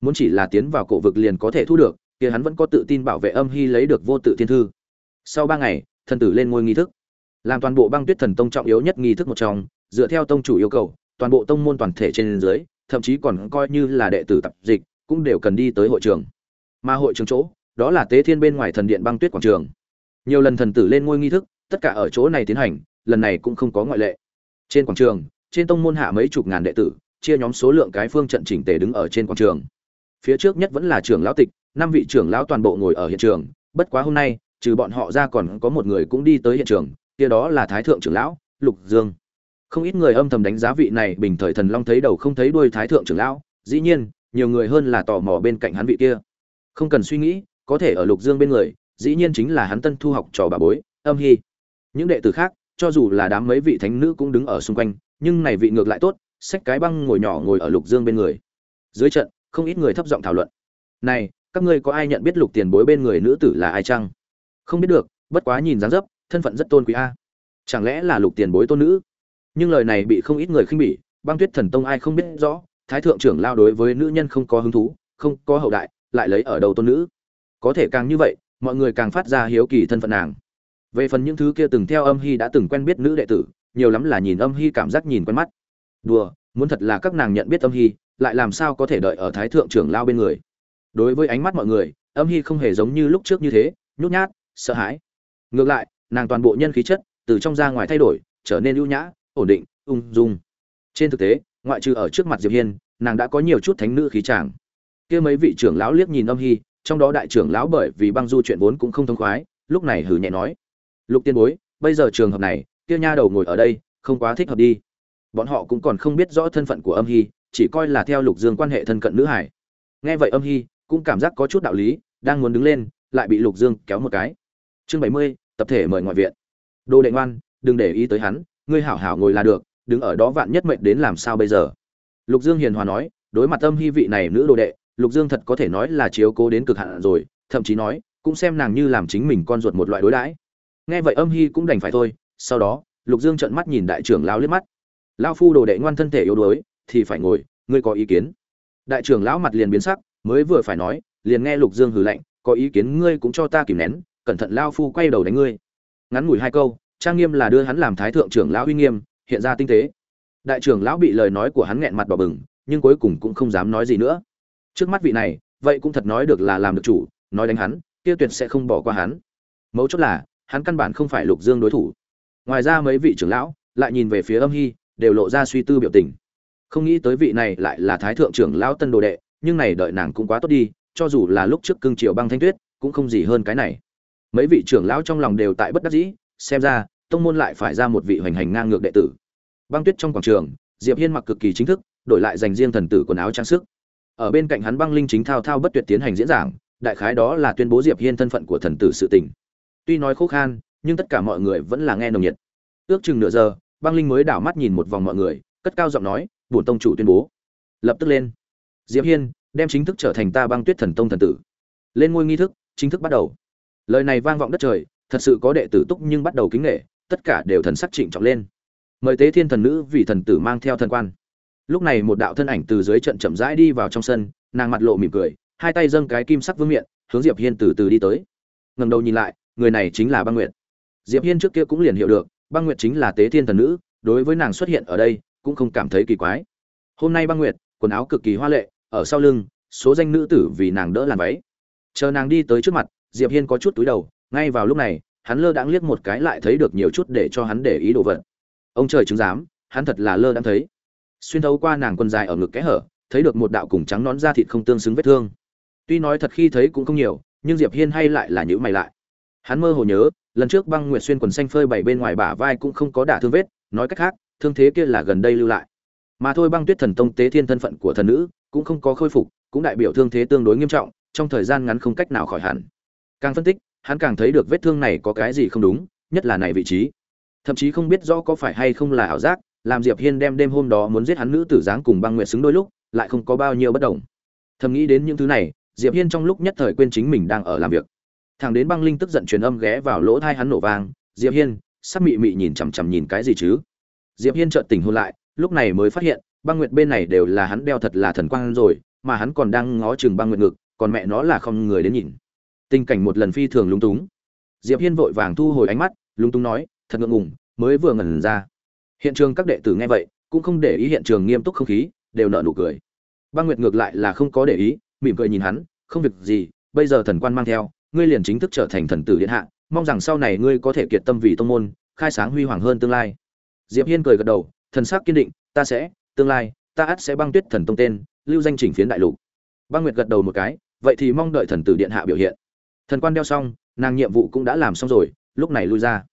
Muốn chỉ là tiến vào cổ vực liền có thể thu được, kia hắn vẫn có tự tin bảo vệ âm hy lấy được vô tự thiên thư. Sau ba ngày, thần tử lên ngôi nghi thức. Làm toàn bộ băng tuyết thần tông trọng yếu nhất nghi thức một trong, dựa theo tông chủ yêu cầu toàn bộ tông môn toàn thể trên dưới, thậm chí còn coi như là đệ tử tập dịch, cũng đều cần đi tới hội trường. Mà hội trường chỗ, đó là tế thiên bên ngoài thần điện băng tuyết quảng trường. Nhiều lần thần tử lên ngôi nghi thức, tất cả ở chỗ này tiến hành, lần này cũng không có ngoại lệ. Trên quảng trường, trên tông môn hạ mấy chục ngàn đệ tử, chia nhóm số lượng cái phương trận chỉnh tề đứng ở trên quảng trường. Phía trước nhất vẫn là trưởng lão tịch, năm vị trưởng lão toàn bộ ngồi ở hiện trường, bất quá hôm nay, trừ bọn họ ra còn có một người cũng đi tới hiện trường, kia đó là thái thượng trưởng lão, lục dương không ít người âm thầm đánh giá vị này bình thời thần long thấy đầu không thấy đuôi thái thượng trưởng lão, dĩ nhiên, nhiều người hơn là tò mò bên cạnh hắn vị kia. Không cần suy nghĩ, có thể ở lục dương bên người, dĩ nhiên chính là hắn tân thu học trò bà bối, âm hy. Những đệ tử khác, cho dù là đám mấy vị thánh nữ cũng đứng ở xung quanh, nhưng này vị ngược lại tốt, xách cái băng ngồi nhỏ ngồi ở lục dương bên người. Dưới trận, không ít người thấp giọng thảo luận. Này, các ngươi có ai nhận biết lục tiền bối bên người nữ tử là ai chăng? Không biết được, bất quá nhìn dáng dấp, thân phận rất tôn quý a. Chẳng lẽ là lục tiền bối tôn nữ? Nhưng lời này bị không ít người khinh bỉ, băng tuyết thần tông ai không biết rõ, thái thượng trưởng lao đối với nữ nhân không có hứng thú, không có hậu đại, lại lấy ở đầu tôn nữ. Có thể càng như vậy, mọi người càng phát ra hiếu kỳ thân phận nàng. Về phần những thứ kia từng theo âm hy đã từng quen biết nữ đệ tử, nhiều lắm là nhìn âm hy cảm giác nhìn quen mắt. Đùa, muốn thật là các nàng nhận biết âm hy, lại làm sao có thể đợi ở thái thượng trưởng lao bên người? Đối với ánh mắt mọi người, âm hy không hề giống như lúc trước như thế, nhút nhát, sợ hãi. Ngược lại, nàng toàn bộ nhân khí chất, từ trong ra ngoài thay đổi, trở nên ưu nhã ổn định, ung dung. Trên thực tế, ngoại trừ ở trước mặt diệp hiên, nàng đã có nhiều chút thánh nữ khí chàng. Kia mấy vị trưởng lão liếc nhìn âm hy trong đó đại trưởng lão bởi vì băng du chuyện vốn cũng không thông khoái, lúc này hừ nhẹ nói. Lục tiên bối, bây giờ trường hợp này, kia nha đầu ngồi ở đây, không quá thích hợp đi. Bọn họ cũng còn không biết rõ thân phận của âm hy chỉ coi là theo lục dương quan hệ thân cận nữ hải. Nghe vậy âm hy cũng cảm giác có chút đạo lý, đang muốn đứng lên, lại bị lục dương kéo một cái. Chương bảy mươi, tập thể mời ngoại viện. Đồ đệ ngoan, đừng để ý tới hắn ngươi hảo hảo ngồi là được, đứng ở đó vạn nhất mệnh đến làm sao bây giờ? Lục dương hiền hòa nói, đối mặt âm hy vị này nữ đồ đệ, lục dương thật có thể nói là chiếu cố đến cực hạn rồi, thậm chí nói, cũng xem nàng như làm chính mình con ruột một loại đối đãi. Nghe vậy âm hy cũng đành phải thôi, sau đó, lục dương trợn mắt nhìn đại trưởng lão liếc mắt. Lão phu đồ đệ ngoan thân thể yếu đuối, thì phải ngồi, ngươi có ý kiến? Đại trưởng lão mặt liền biến sắc, mới vừa phải nói, liền nghe lục dương hừ lạnh, có ý kiến ngươi cũng cho ta kìm nén, cẩn thận lao phu quay đầu đánh ngươi. Ngắn ngủi hai câu trang nghiêm là đưa hắn làm thái thượng trưởng lão uy nghiêm, hiện ra tinh tế. Đại trưởng lão bị lời nói của hắn nghẹn mặt bỏ bừng, nhưng cuối cùng cũng không dám nói gì nữa. Trước mắt vị này, vậy cũng thật nói được là làm được chủ, nói đánh hắn, kia tuyệt sẽ không bỏ qua hắn. Mấu chốt là, hắn căn bản không phải lục dương đối thủ. Ngoài ra mấy vị trưởng lão lại nhìn về phía âm hy, đều lộ ra suy tư biểu tình. Không nghĩ tới vị này lại là thái thượng trưởng lão tân đồ đệ, nhưng này đợi nàng cũng quá tốt đi, cho dù là lúc trước cương triều băng thanh tuyết, cũng không gì hơn cái này. Mấy vị trưởng lão trong lòng đều tại bất đắc dĩ xem ra, tông môn lại phải ra một vị hoành hành ngang ngược đệ tử. Băng tuyết trong quảng trường, diệp hiên mặc cực kỳ chính thức, đổi lại dành riêng thần tử quần áo trang sức. Ở bên cạnh hắn băng linh chính thao thao bất tuyệt tiến hành diễn giảng, đại khái đó là tuyên bố diệp hiên thân phận của thần tử sự tình. Tuy nói khô khan, nhưng tất cả mọi người vẫn là nghe nồng nhiệt. Ước chừng nửa giờ, băng linh mới đảo mắt nhìn một vòng mọi người, cất cao giọng nói, bổn tông chủ tuyên bố. Lập tức lên. Diệp hiên, đem chính thức trở thành ta băng tuyết thần tông thần tử. Lên ngôi nghi thức, chính thức bắt đầu. Lời này vang vọng đất trời thật sự có đệ tử túc nhưng bắt đầu kính nghệ, tất cả đều thần sắc trịnh trọng lên. Mời tế thiên thần nữ vì thần tử mang theo thần quan. Lúc này một đạo thân ảnh từ dưới trận chậm rãi đi vào trong sân, nàng mặt lộ mỉm cười, hai tay dâng cái kim sắc vương miện, hướng diệp hiên từ từ đi tới. Ngẩng đầu nhìn lại, người này chính là băng nguyệt. Diệp hiên trước kia cũng liền hiểu được, băng nguyệt chính là tế thiên thần nữ, đối với nàng xuất hiện ở đây, cũng không cảm thấy kỳ quái. Hôm nay băng nguyệt, quần áo cực kỳ hoa lệ, ở sau lưng, số danh nữ tử vì nàng đỡ làn váy. Chờ nàng đi tới trước mặt, diệp hiên có chút túi đầu ngay vào lúc này, hắn lơ đãng liếc một cái lại thấy được nhiều chút để cho hắn để ý đồ vật. Ông trời chứng giám, hắn thật là lơ đãng thấy. Xuyên thấu qua nàng quần dài ở ngực kẽ hở, thấy được một đạo cùng trắng nón da thịt không tương xứng vết thương. Tuy nói thật khi thấy cũng không nhiều, nhưng diệp hiên hay lại là nhữ mày lại. Hắn mơ hồ nhớ, lần trước băng nguyệt xuyên quần xanh phơi bảy bên ngoài bả vai cũng không có đả thương vết, nói cách khác, thương thế kia là gần đây lưu lại. Mà thôi băng tuyết thần tông tế thiên thân phận của thần nữ, cũng không có khôi phục, cũng đại biểu thương thế tương đối nghiêm trọng, trong thời gian ngắn không cách nào khỏi hẳn. Càng phân tích hắn càng thấy được vết thương này có cái gì không đúng, nhất là này vị trí. Thậm chí không biết rõ có phải hay không là ảo giác, làm diệp hiên đem đêm hôm đó muốn giết hắn nữ tử dáng cùng băng nguyệt xứng đôi lúc, lại không có bao nhiêu bất đồng. Thầm nghĩ đến những thứ này, diệp hiên trong lúc nhất thời quên chính mình đang ở làm việc. Thằng đến băng linh tức giận truyền âm ghé vào lỗ thai hắn nổ vang, diệp hiên, sắc mị mị nhìn chằm chằm nhìn cái gì chứ? Diệp hiên chợt tỉnh hôn lại, lúc này mới phát hiện, băng nguyệt bên này đều là hắn đeo thật là thần quang rồi, mà hắn còn đang ngó chừng băng nguyệt ngực, còn mẹ nó là không người đến nhìn tình cảnh một lần phi thường lúng túng. Diệp hiên vội vàng thu hồi ánh mắt, lúng túng nói, thật ngượng ngùng, mới vừa ngẩn ra. Hiện trường các đệ tử nghe vậy, cũng không để ý hiện trường nghiêm túc không khí, đều nở nụ cười. Băng nguyệt ngược lại là không có để ý, mỉm cười nhìn hắn, không việc gì, bây giờ thần quan mang theo, ngươi liền chính thức trở thành thần tử điện hạ, mong rằng sau này ngươi có thể kiệt tâm vì tông môn, khai sáng huy hoàng hơn tương lai. Diệp hiên cười gật đầu, thần sắc kiên định, ta sẽ, tương lai, ta ắt sẽ băng tuyết thần tông tên, lưu danh chỉnh phiến đại lục. Băng nguyệt gật đầu một cái, vậy thì mong đợi thần tử điện hạ biểu hiện thần quan đeo xong, nàng nhiệm vụ cũng đã làm xong rồi, lúc này lui ra.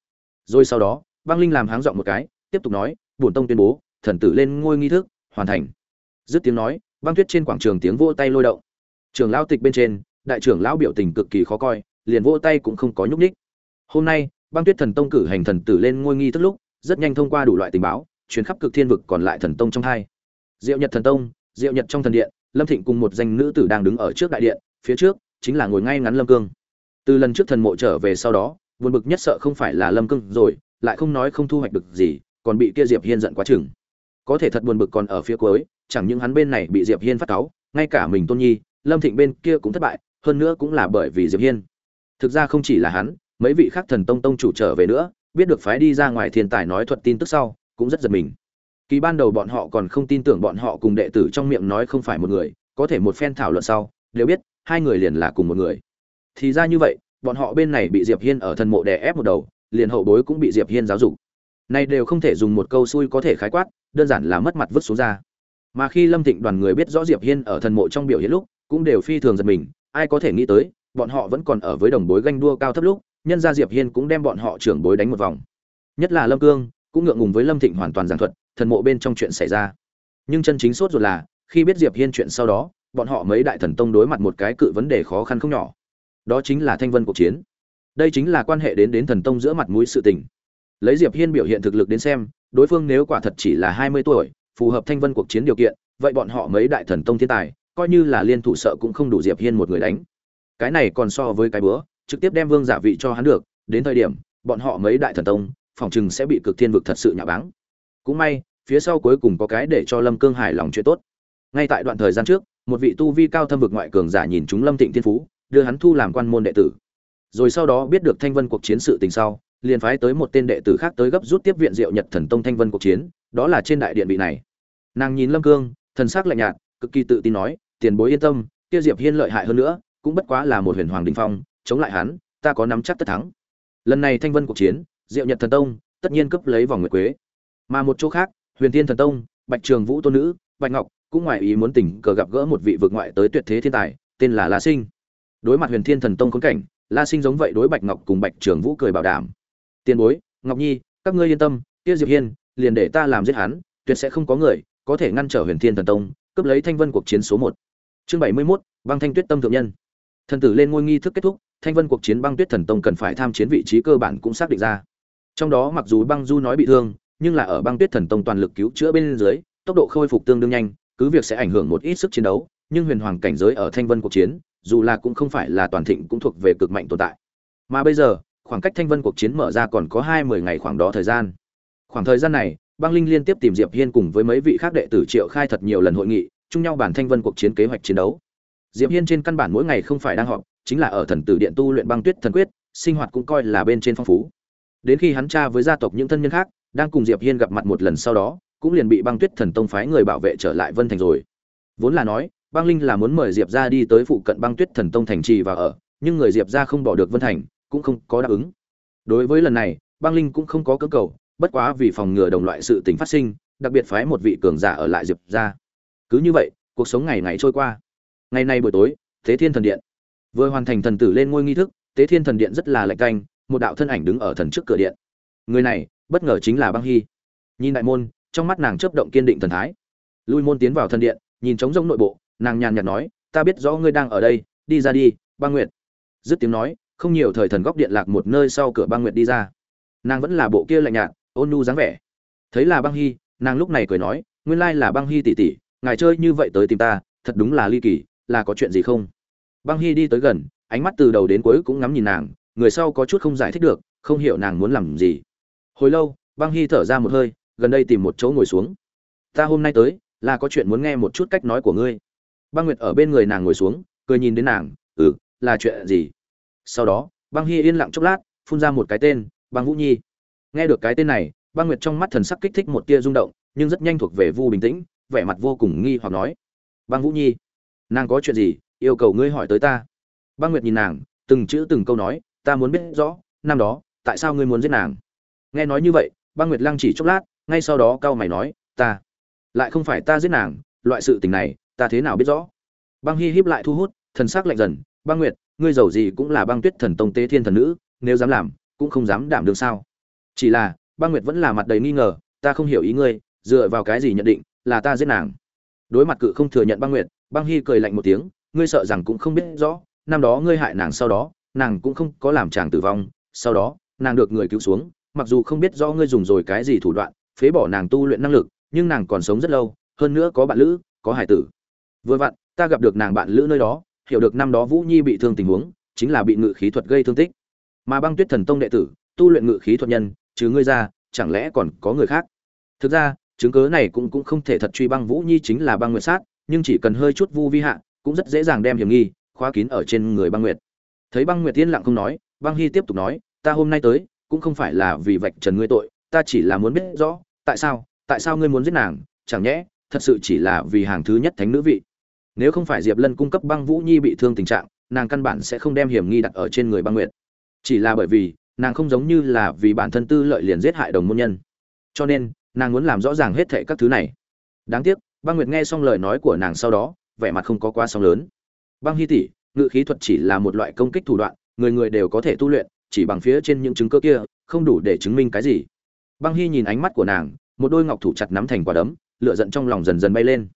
Rồi sau đó, băng linh làm háng dọn một cái, tiếp tục nói, bổn tông tuyên bố, thần tử lên ngôi nghi thức, hoàn thành. Dứt tiếng nói, băng tuyết trên quảng trường tiếng vỗ tay lôi động. Trường lão tịch bên trên, đại trưởng lão biểu tình cực kỳ khó coi, liền vỗ tay cũng không có nhúc nhích. Hôm nay, băng tuyết thần tông cử hành thần tử lên ngôi nghi thức lúc, rất nhanh thông qua đủ loại tình báo chuyến khắp cực thiên vực còn lại thần tông trong hai. Diệu nhật thần tông, diệu nhật trong thần điện, lâm thịnh cùng một danh nữ tử đang đứng ở trước đại điện, phía trước chính là ngồi ngay ngắn lâm cương từ lần trước thần mộ trở về sau đó, buồn bực nhất sợ không phải là lâm cương rồi, lại không nói không thu hoạch được gì, còn bị kia diệp hiên giận quá chừng. Có thể thật buồn bực còn ở phía cuối, chẳng những hắn bên này bị diệp hiên phát cáu, ngay cả mình tôn nhi, lâm thịnh bên kia cũng thất bại, hơn nữa cũng là bởi vì diệp hiên. Thực ra không chỉ là hắn, mấy vị khác thần tông tông chủ trở về nữa, biết được phái đi ra ngoài thiên tài nói thuật tin tức sau, cũng rất giật mình. Kỳ ban đầu bọn họ còn không tin tưởng bọn họ cùng đệ tử trong miệng nói không phải một người, có thể một phen thảo luận sau, đều biết, hai người liền là cùng một người thì ra như vậy, bọn họ bên này bị diệp hiên ở thần mộ đè ép một đầu, liền hậu bối cũng bị diệp hiên giáo dục. Này đều không thể dùng một câu xui có thể khái quát, đơn giản là mất mặt vứt xuống ra. Mà khi lâm thịnh đoàn người biết rõ diệp hiên ở thần mộ trong biểu hiện lúc, cũng đều phi thường giật mình, ai có thể nghĩ tới, bọn họ vẫn còn ở với đồng bối ganh đua cao thấp lúc, nhân gia diệp hiên cũng đem bọn họ trưởng bối đánh một vòng. Nhất là lâm cương, cũng ngượng ngùng với lâm thịnh hoàn toàn giảng thuật, thần mộ bên trong chuyện xảy ra. Nhưng chân chính sốt ruột là, khi biết diệp hiên chuyện sau đó, bọn họ mấy đại thần tông đối mặt một cái cự vấn đề khó khăn không nhỏ đó chính là thanh vân cuộc chiến. Đây chính là quan hệ đến đến thần tông giữa mặt mũi sự tình. Lấy diệp hiên biểu hiện thực lực đến xem, đối phương nếu quả thật chỉ là 20 tuổi, phù hợp thanh vân cuộc chiến điều kiện, vậy bọn họ mấy đại thần tông thiên tài, coi như là liên thủ sợ cũng không đủ diệp hiên một người đánh. Cái này còn so với cái bữa, trực tiếp đem vương giả vị cho hắn được, đến thời điểm, bọn họ mấy đại thần tông, phòng chừng sẽ bị cực thiên vực thật sự nhạ báng. Cũng may, phía sau cuối cùng có cái để cho lâm cương hài lòng chuyện tốt. Ngay tại đoạn thời gian trước, một vị tu vi cao thâm vực ngoại cường giả nhìn chúng lâm thịnh thiên phú đưa hắn thu làm quan môn đệ tử. Rồi sau đó biết được thanh vân cuộc chiến sự tình sau, liền phái tới một tên đệ tử khác tới gấp rút tiếp viện diệu nhật thần tông thanh vân cuộc chiến, đó là trên đại điện vị này. Nàng nhìn lâm cương, thần sắc lạnh nhạt, cực kỳ tự tin nói, tiền bối yên tâm, kia diệp hiên lợi hại hơn nữa, cũng bất quá là một huyền hoàng đình phong, chống lại hắn, ta có nắm chắc tất thắng. Lần này thanh vân cuộc chiến, diệu nhật thần tông tất nhiên cấp lấy vòng nguyệt quế. Mà một chỗ khác, huyền thiên thần tông, bạch trường vũ tôn nữ, bạch ngọc cũng ngoài ý muốn tình cờ gặp gỡ một vị vượt ngoại tới tuyệt thế thiên tài, tên là la sinh đối mặt huyền thiên thần tông khốn cảnh la sinh giống vậy đối bạch ngọc cùng bạch trường vũ cười bảo đảm. Tiền bối ngọc nhi các ngươi yên tâm tiêu diệp hiên liền để ta làm giết hắn tuyệt sẽ không có người có thể ngăn trở huyền thiên thần tông cướp lấy thanh vân cuộc chiến số một. Chương bảy mươi 71, băng thanh tuyết tâm thượng nhân. Thần tử lên ngôi nghi thức kết thúc thanh vân cuộc chiến băng tuyết thần tông cần phải tham chiến vị trí cơ bản cũng xác định ra. Trong đó mặc dù băng du nói bị thương nhưng là ở băng tuyết thần tông toàn lực cứu chữa bên dưới tốc độ khôi phục tương đương nhanh cứ việc sẽ ảnh hưởng một ít sức chiến đấu nhưng huyền hoàng cảnh giới ở thanh vân cuộc chiến dù là cũng không phải là toàn thịnh cũng thuộc về cực mạnh tồn tại. Mà bây giờ, khoảng cách thanh vân cuộc chiến mở ra còn có hai mươi ngày khoảng đó thời gian. Khoảng thời gian này, băng linh liên tiếp tìm diệp hiên cùng với mấy vị khác đệ tử triệu khai thật nhiều lần hội nghị, chung nhau bàn thanh vân cuộc chiến kế hoạch chiến đấu. Diệp hiên trên căn bản mỗi ngày không phải đang họp, chính là ở thần tử điện tu luyện băng tuyết thần quyết, sinh hoạt cũng coi là bên trên phong phú. Đến khi hắn tra với gia tộc những thân nhân khác, đang cùng diệp hiên gặp mặt một lần sau đó, cũng liền bị băng tuyết thần tông phái người bảo vệ trở lại vân thành rồi. Vốn là nói băng linh là muốn mời diệp ra đi tới phụ cận băng tuyết thần tông thành trì và ở, nhưng người diệp ra không bỏ được vân thành, cũng không có đáp ứng. Đối với lần này, băng linh cũng không có cơ cầu, bất quá vì phòng ngừa đồng loại sự tình phát sinh, đặc biệt phái một vị cường giả ở lại diệp ra cứ như vậy, cuộc sống ngày ngày trôi qua. Ngày nay buổi tối, thế thiên thần điện. Vừa hoàn thành thần tử lên ngôi nghi thức tế thiên thần điện rất là lạnh canh, một đạo thân ảnh đứng ở thần trước cửa điện. Người này, bất ngờ chính là băng hy. Nhìn đại môn, trong mắt nàng chớp động kiên định thần thái. Lui môn tiến vào thần điện, nhìn trống rông nội bộ nàng nhàn nhạt nói, ta biết rõ ngươi đang ở đây, đi ra đi, băng nguyệt. Dứt tiếng nói, không nhiều thời thần góc điện lạc một nơi sau cửa băng nguyệt đi ra. Nàng vẫn là bộ kia lạnh nhạt, ôn nhu dáng vẻ. Thấy là băng hy, nàng lúc này cười nói, nguyên lai là băng hy tỷ tỷ, ngài chơi như vậy tới tìm ta, thật đúng là ly kỳ, là có chuyện gì không? Băng hy đi tới gần, ánh mắt từ đầu đến cuối cũng ngắm nhìn nàng, người sau có chút không giải thích được, không hiểu nàng muốn làm gì. Hồi lâu, băng hy thở ra một hơi, gần đây tìm một chỗ ngồi xuống. Ta hôm nay tới, là có chuyện muốn nghe một chút cách nói của ngươi băng nguyệt ở bên người nàng ngồi xuống, cười nhìn đến nàng ừ là chuyện gì? Sau đó, băng hy yên lặng chốc lát, phun ra một cái tên, băng vũ nhi. Nghe được cái tên này, băng nguyệt trong mắt thần sắc kích thích một tia rung động, nhưng rất nhanh thuộc về vu bình tĩnh, vẻ mặt vô cùng nghi hoặc nói, băng vũ nhi, nàng có chuyện gì? Yêu cầu ngươi hỏi tới ta. Băng nguyệt nhìn nàng, từng chữ từng câu nói, ta muốn biết rõ, năm đó, tại sao ngươi muốn giết nàng? Nghe nói như vậy, băng nguyệt lăng chỉ chốc lát, ngay sau đó cau mày nói, ta, lại không phải ta giết nàng, loại sự tình này ta thế nào biết rõ? Băng hy híp lại thu hút, thần sắc lạnh dần, băng nguyệt, ngươi giàu gì cũng là băng tuyết thần tông tế thiên thần nữ, nếu dám làm, cũng không dám đảm đương sao? Chỉ là, băng nguyệt vẫn là mặt đầy nghi ngờ, ta không hiểu ý ngươi, dựa vào cái gì nhận định là ta giết nàng? Đối mặt cự không thừa nhận băng nguyệt, băng hy cười lạnh một tiếng, ngươi sợ rằng cũng không biết rõ, năm đó ngươi hại nàng sau đó, nàng cũng không có làm chàng tử vong, sau đó, nàng được người cứu xuống, mặc dù không biết rõ ngươi dùng rồi cái gì thủ đoạn, phế bỏ nàng tu luyện năng lực, nhưng nàng còn sống rất lâu, hơn nữa có bạn lữ, có hải tử vừa vặn, ta gặp được nàng bạn lữ nơi đó, hiểu được năm đó vũ nhi bị thương tình huống, chính là bị ngự khí thuật gây thương tích. Mà băng tuyết thần tông đệ tử, tu luyện ngự khí thuật nhân chứ ngươi ra, chẳng lẽ còn có người khác? Thực ra, chứng cớ này cũng cũng không thể thật truy băng vũ nhi chính là băng nguyệt sát, nhưng chỉ cần hơi chút vu vi hạ, cũng rất dễ dàng đem hiểm nghi, khóa kín ở trên người băng nguyệt. Thấy băng nguyệt yên lặng không nói, băng hy tiếp tục nói, ta hôm nay tới, cũng không phải là vì vạch trần ngươi tội, ta chỉ là muốn biết rõ, tại sao tại sao ngươi muốn giết nàng, chẳng nhẽ, thật sự chỉ là vì hàng thứ nhất thánh nữ vị? Nếu không phải diệp lân cung cấp băng vũ nhi bị thương tình trạng, nàng căn bản sẽ không đem hiểm nghi đặt ở trên người băng nguyệt. Chỉ là bởi vì, nàng không giống như là vì bản thân tư lợi liền giết hại đồng môn nhân. Cho nên, nàng muốn làm rõ ràng hết thệ các thứ này. Đáng tiếc, băng nguyệt nghe xong lời nói của nàng sau đó, vẻ mặt không có quá sóng lớn. Băng hy tỷ, ngự khí thuật chỉ là một loại công kích thủ đoạn, người người đều có thể tu luyện, chỉ bằng phía trên những chứng cơ kia, không đủ để chứng minh cái gì. Băng hy nhìn ánh mắt của nàng, một đôi ngọc thủ chặt nắm thành quả đấm, lửa giận trong lòng dần dần bay lên.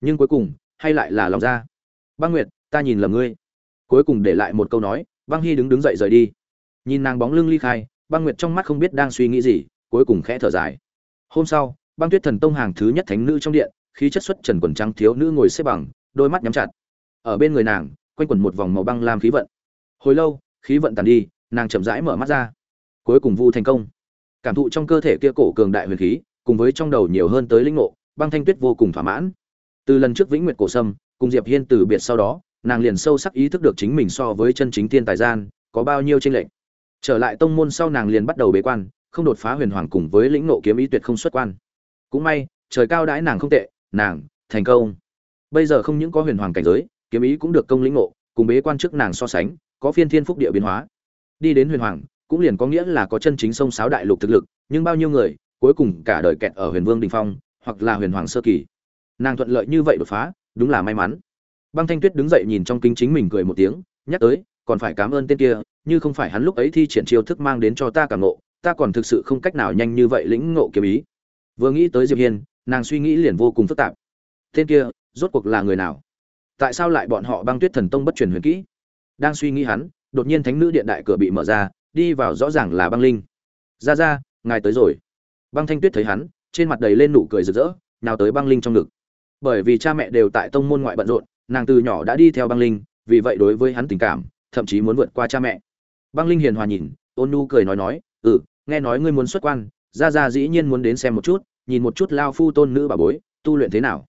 Nhưng cuối cùng hay lại là lòng ra? Băng nguyệt, ta nhìn lầm ngươi. Cuối cùng để lại một câu nói, băng hy đứng đứng dậy rời đi. Nhìn nàng bóng lưng ly khai, băng nguyệt trong mắt không biết đang suy nghĩ gì, cuối cùng khẽ thở dài. Hôm sau, băng tuyết thần tông hàng thứ nhất thánh nữ trong điện, khí chất xuất trần quần trắng thiếu nữ ngồi xếp bằng, đôi mắt nhắm chặt. Ở bên người nàng, quanh quẩn một vòng màu băng làm khí vận. Hồi lâu, khí vận tàn đi, nàng chậm rãi mở mắt ra. Cuối cùng vu thành công. Cảm thụ trong cơ thể kia cổ cường đại huyền khí, cùng với trong đầu nhiều hơn tới linh ngộ, băng thanh tuyết vô cùng thỏa mãn từ lần trước vĩnh nguyệt cổ sâm, cùng diệp hiên từ biệt sau đó, nàng liền sâu sắc ý thức được chính mình so với chân chính tiên tài gian, có bao nhiêu tranh lệch. Trở lại tông môn sau nàng liền bắt đầu bế quan, không đột phá huyền hoàng cùng với lĩnh nộ kiếm ý tuyệt không xuất quan. Cũng may, trời cao đãi nàng không tệ, nàng, thành công. Bây giờ không những có huyền hoàng cảnh giới, kiếm ý cũng được công lĩnh nộ cùng bế quan trước nàng so sánh, có phiên thiên phúc địa biến hóa. Đi đến huyền hoàng, cũng liền có nghĩa là có chân chính sông sáo đại lục thực lực, nhưng bao nhiêu người, cuối cùng cả đời kẹt ở huyền vương đình phong, hoặc là huyền hoàng sơ kỳ nàng thuận lợi như vậy đột phá, đúng là may mắn. Băng thanh tuyết đứng dậy nhìn trong kính chính mình cười một tiếng, nhắc tới, còn phải cảm ơn tên kia, như không phải hắn lúc ấy thi triển chiêu thức mang đến cho ta cảm ngộ, ta còn thực sự không cách nào nhanh như vậy lĩnh ngộ kiếm ý. Vừa nghĩ tới diệp hiên, nàng suy nghĩ liền vô cùng phức tạp. Tên kia, rốt cuộc là người nào? Tại sao lại bọn họ băng tuyết thần tông bất truyền huyền kỹ? Đang suy nghĩ hắn, đột nhiên thánh nữ điện đại cửa bị mở ra, đi vào rõ ràng là băng linh. Ra ra, ngài tới rồi. Băng thanh tuyết thấy hắn, trên mặt đầy lên nụ cười rực rỡ nào tới băng linh trong ngực bởi vì cha mẹ đều tại tông môn ngoại bận rộn, nàng từ nhỏ đã đi theo băng linh, vì vậy đối với hắn tình cảm, thậm chí muốn vượt qua cha mẹ. Băng linh hiền hòa nhìn, ôn nu cười nói nói ừ nghe nói ngươi muốn xuất quan, ra ra dĩ nhiên muốn đến xem một chút, nhìn một chút lao phu tôn nữ bà bối, tu luyện thế nào?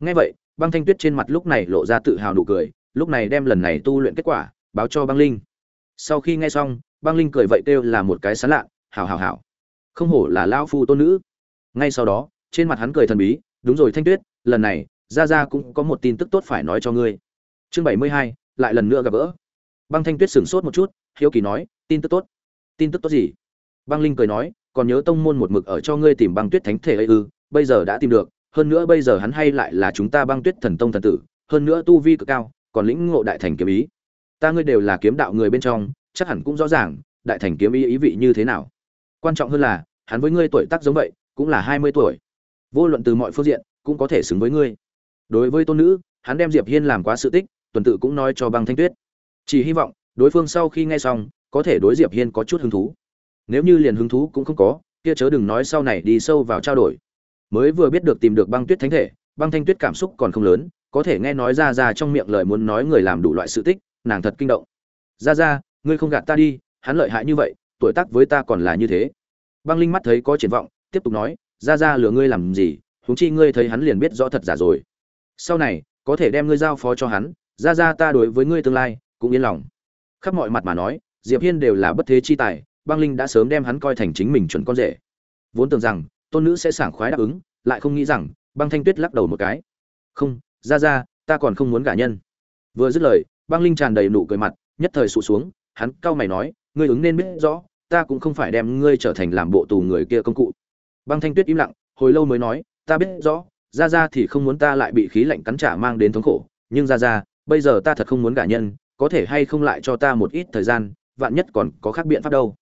Nghe vậy, băng thanh tuyết trên mặt lúc này lộ ra tự hào nụ cười, lúc này đem lần này tu luyện kết quả báo cho băng linh. Sau khi nghe xong, băng linh cười vậy kêu là một cái sán lạ hào hào hào không hổ là lao phu tôn nữ. Ngay sau đó, trên mặt hắn cười thần bí, đúng rồi thanh tuyết lần này ra ra cũng có một tin tức tốt phải nói cho ngươi. Chương bảy mươi hai, lại lần nữa gặp gỡ. Băng thanh tuyết sửng sốt một chút, hiếu kỳ nói, tin tức tốt. Tin tức tốt gì? Băng linh cười nói, còn nhớ tông môn một mực ở cho ngươi tìm băng tuyết thánh thể ấy ư, bây giờ đã tìm được, hơn nữa bây giờ hắn hay lại là chúng ta băng tuyết thần tông thần tử, hơn nữa tu vi cực cao, còn lĩnh ngộ đại thành kiếm ý. Ta ngươi đều là kiếm đạo người bên trong, chắc hẳn cũng rõ ràng, đại thành kiếm ý ý vị như thế nào. Quan trọng hơn là, hắn với ngươi tuổi tác giống vậy, cũng là hai mươi tuổi. Vô luận từ mọi phương diện cũng có thể xứng với ngươi. Đối với tôn nữ, hắn đem diệp hiên làm quá sự tích, tuần tự cũng nói cho băng thanh tuyết. Chỉ hy vọng, đối phương sau khi nghe xong, có thể đối diệp hiên có chút hứng thú. Nếu như liền hứng thú cũng không có, kia chớ đừng nói sau này đi sâu vào trao đổi. Mới vừa biết được tìm được băng tuyết thánh thể, băng thanh tuyết cảm xúc còn không lớn, có thể nghe nói ra ra trong miệng lời muốn nói người làm đủ loại sự tích, nàng thật kinh động. Ra ra, ngươi không gạt ta đi, hắn lợi hại như vậy, tuổi tác với ta còn là như thế. Băng linh mắt thấy có triển vọng, tiếp tục nói, ra ra, lừa ngươi làm gì? Huống chi ngươi thấy hắn liền biết rõ thật giả rồi. Sau này, có thể đem ngươi giao phó cho hắn, ra ra ta đối với ngươi tương lai, cũng yên lòng. Khắp mọi mặt mà nói, diệp hiên đều là bất thế chi tài, băng linh đã sớm đem hắn coi thành chính mình chuẩn con rể. Vốn tưởng rằng, tôn nữ sẽ sảng khoái đáp ứng, lại không nghĩ rằng, băng thanh tuyết lắc đầu một cái. Không, ra ra, ta còn không muốn gả nhân. Vừa dứt lời, băng linh tràn đầy nụ cười mặt, nhất thời sụ xuống, hắn cau mày nói, ngươi ứng nên biết rõ, ta cũng không phải đem ngươi trở thành làm bộ tù người kia công cụ. Băng thanh tuyết im lặng, hồi lâu mới nói ta biết rõ ra ra thì không muốn ta lại bị khí lạnh cắn trả mang đến thống khổ, nhưng ra ra bây giờ ta thật không muốn gả nhân, có thể hay không lại cho ta một ít thời gian, vạn nhất còn có khác biện pháp đâu.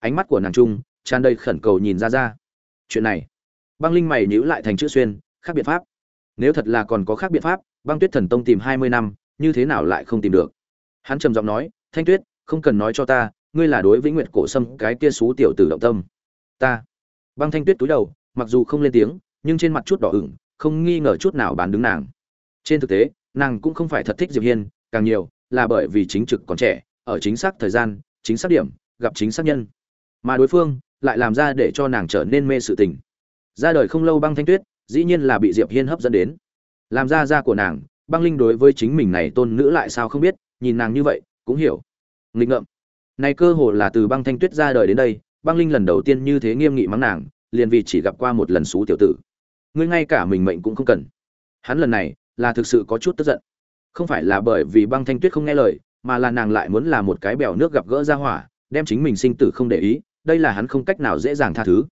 Ánh mắt của nàng trung, tràn đầy khẩn cầu nhìn ra ra chuyện này, băng linh mày nhữ lại thành chữ xuyên, khác biện pháp. Nếu thật là còn có khác biện pháp, băng tuyết thần tông tìm hai mươi năm, như thế nào lại không tìm được? Hắn trầm giọng nói, thanh tuyết, không cần nói cho ta, ngươi là đối vĩnh nguyệt cổ sâm cái kia xú tiểu tử động tâm. Ta. Băng thanh tuyết túi đầu, mặc dù không lên tiếng nhưng trên mặt chút đỏ ửng, không nghi ngờ chút nào bán đứng nàng. Trên thực tế, nàng cũng không phải thật thích diệp hiên, càng nhiều là bởi vì chính trực còn trẻ, ở chính xác thời gian, chính xác điểm, gặp chính xác nhân. Mà đối phương lại làm ra để cho nàng trở nên mê sự tình. Ra đời không lâu băng thanh tuyết, dĩ nhiên là bị diệp hiên hấp dẫn đến. Làm ra ra của nàng, băng linh đối với chính mình này tôn nữ lại sao không biết, nhìn nàng như vậy, cũng hiểu. Nghịch ngợm. Này cơ hồ là từ băng thanh tuyết ra đời đến đây, băng linh lần đầu tiên như thế nghiêm nghị mắng nàng, liền vì chỉ gặp qua một lần xú tiểu tử ngươi ngay cả mình mệnh cũng không cần. Hắn lần này là thực sự có chút tức giận. Không phải là bởi vì băng thanh tuyết không nghe lời, mà là nàng lại muốn là một cái bèo nước gặp gỡ ra hỏa, đem chính mình sinh tử không để ý, đây là hắn không cách nào dễ dàng tha thứ.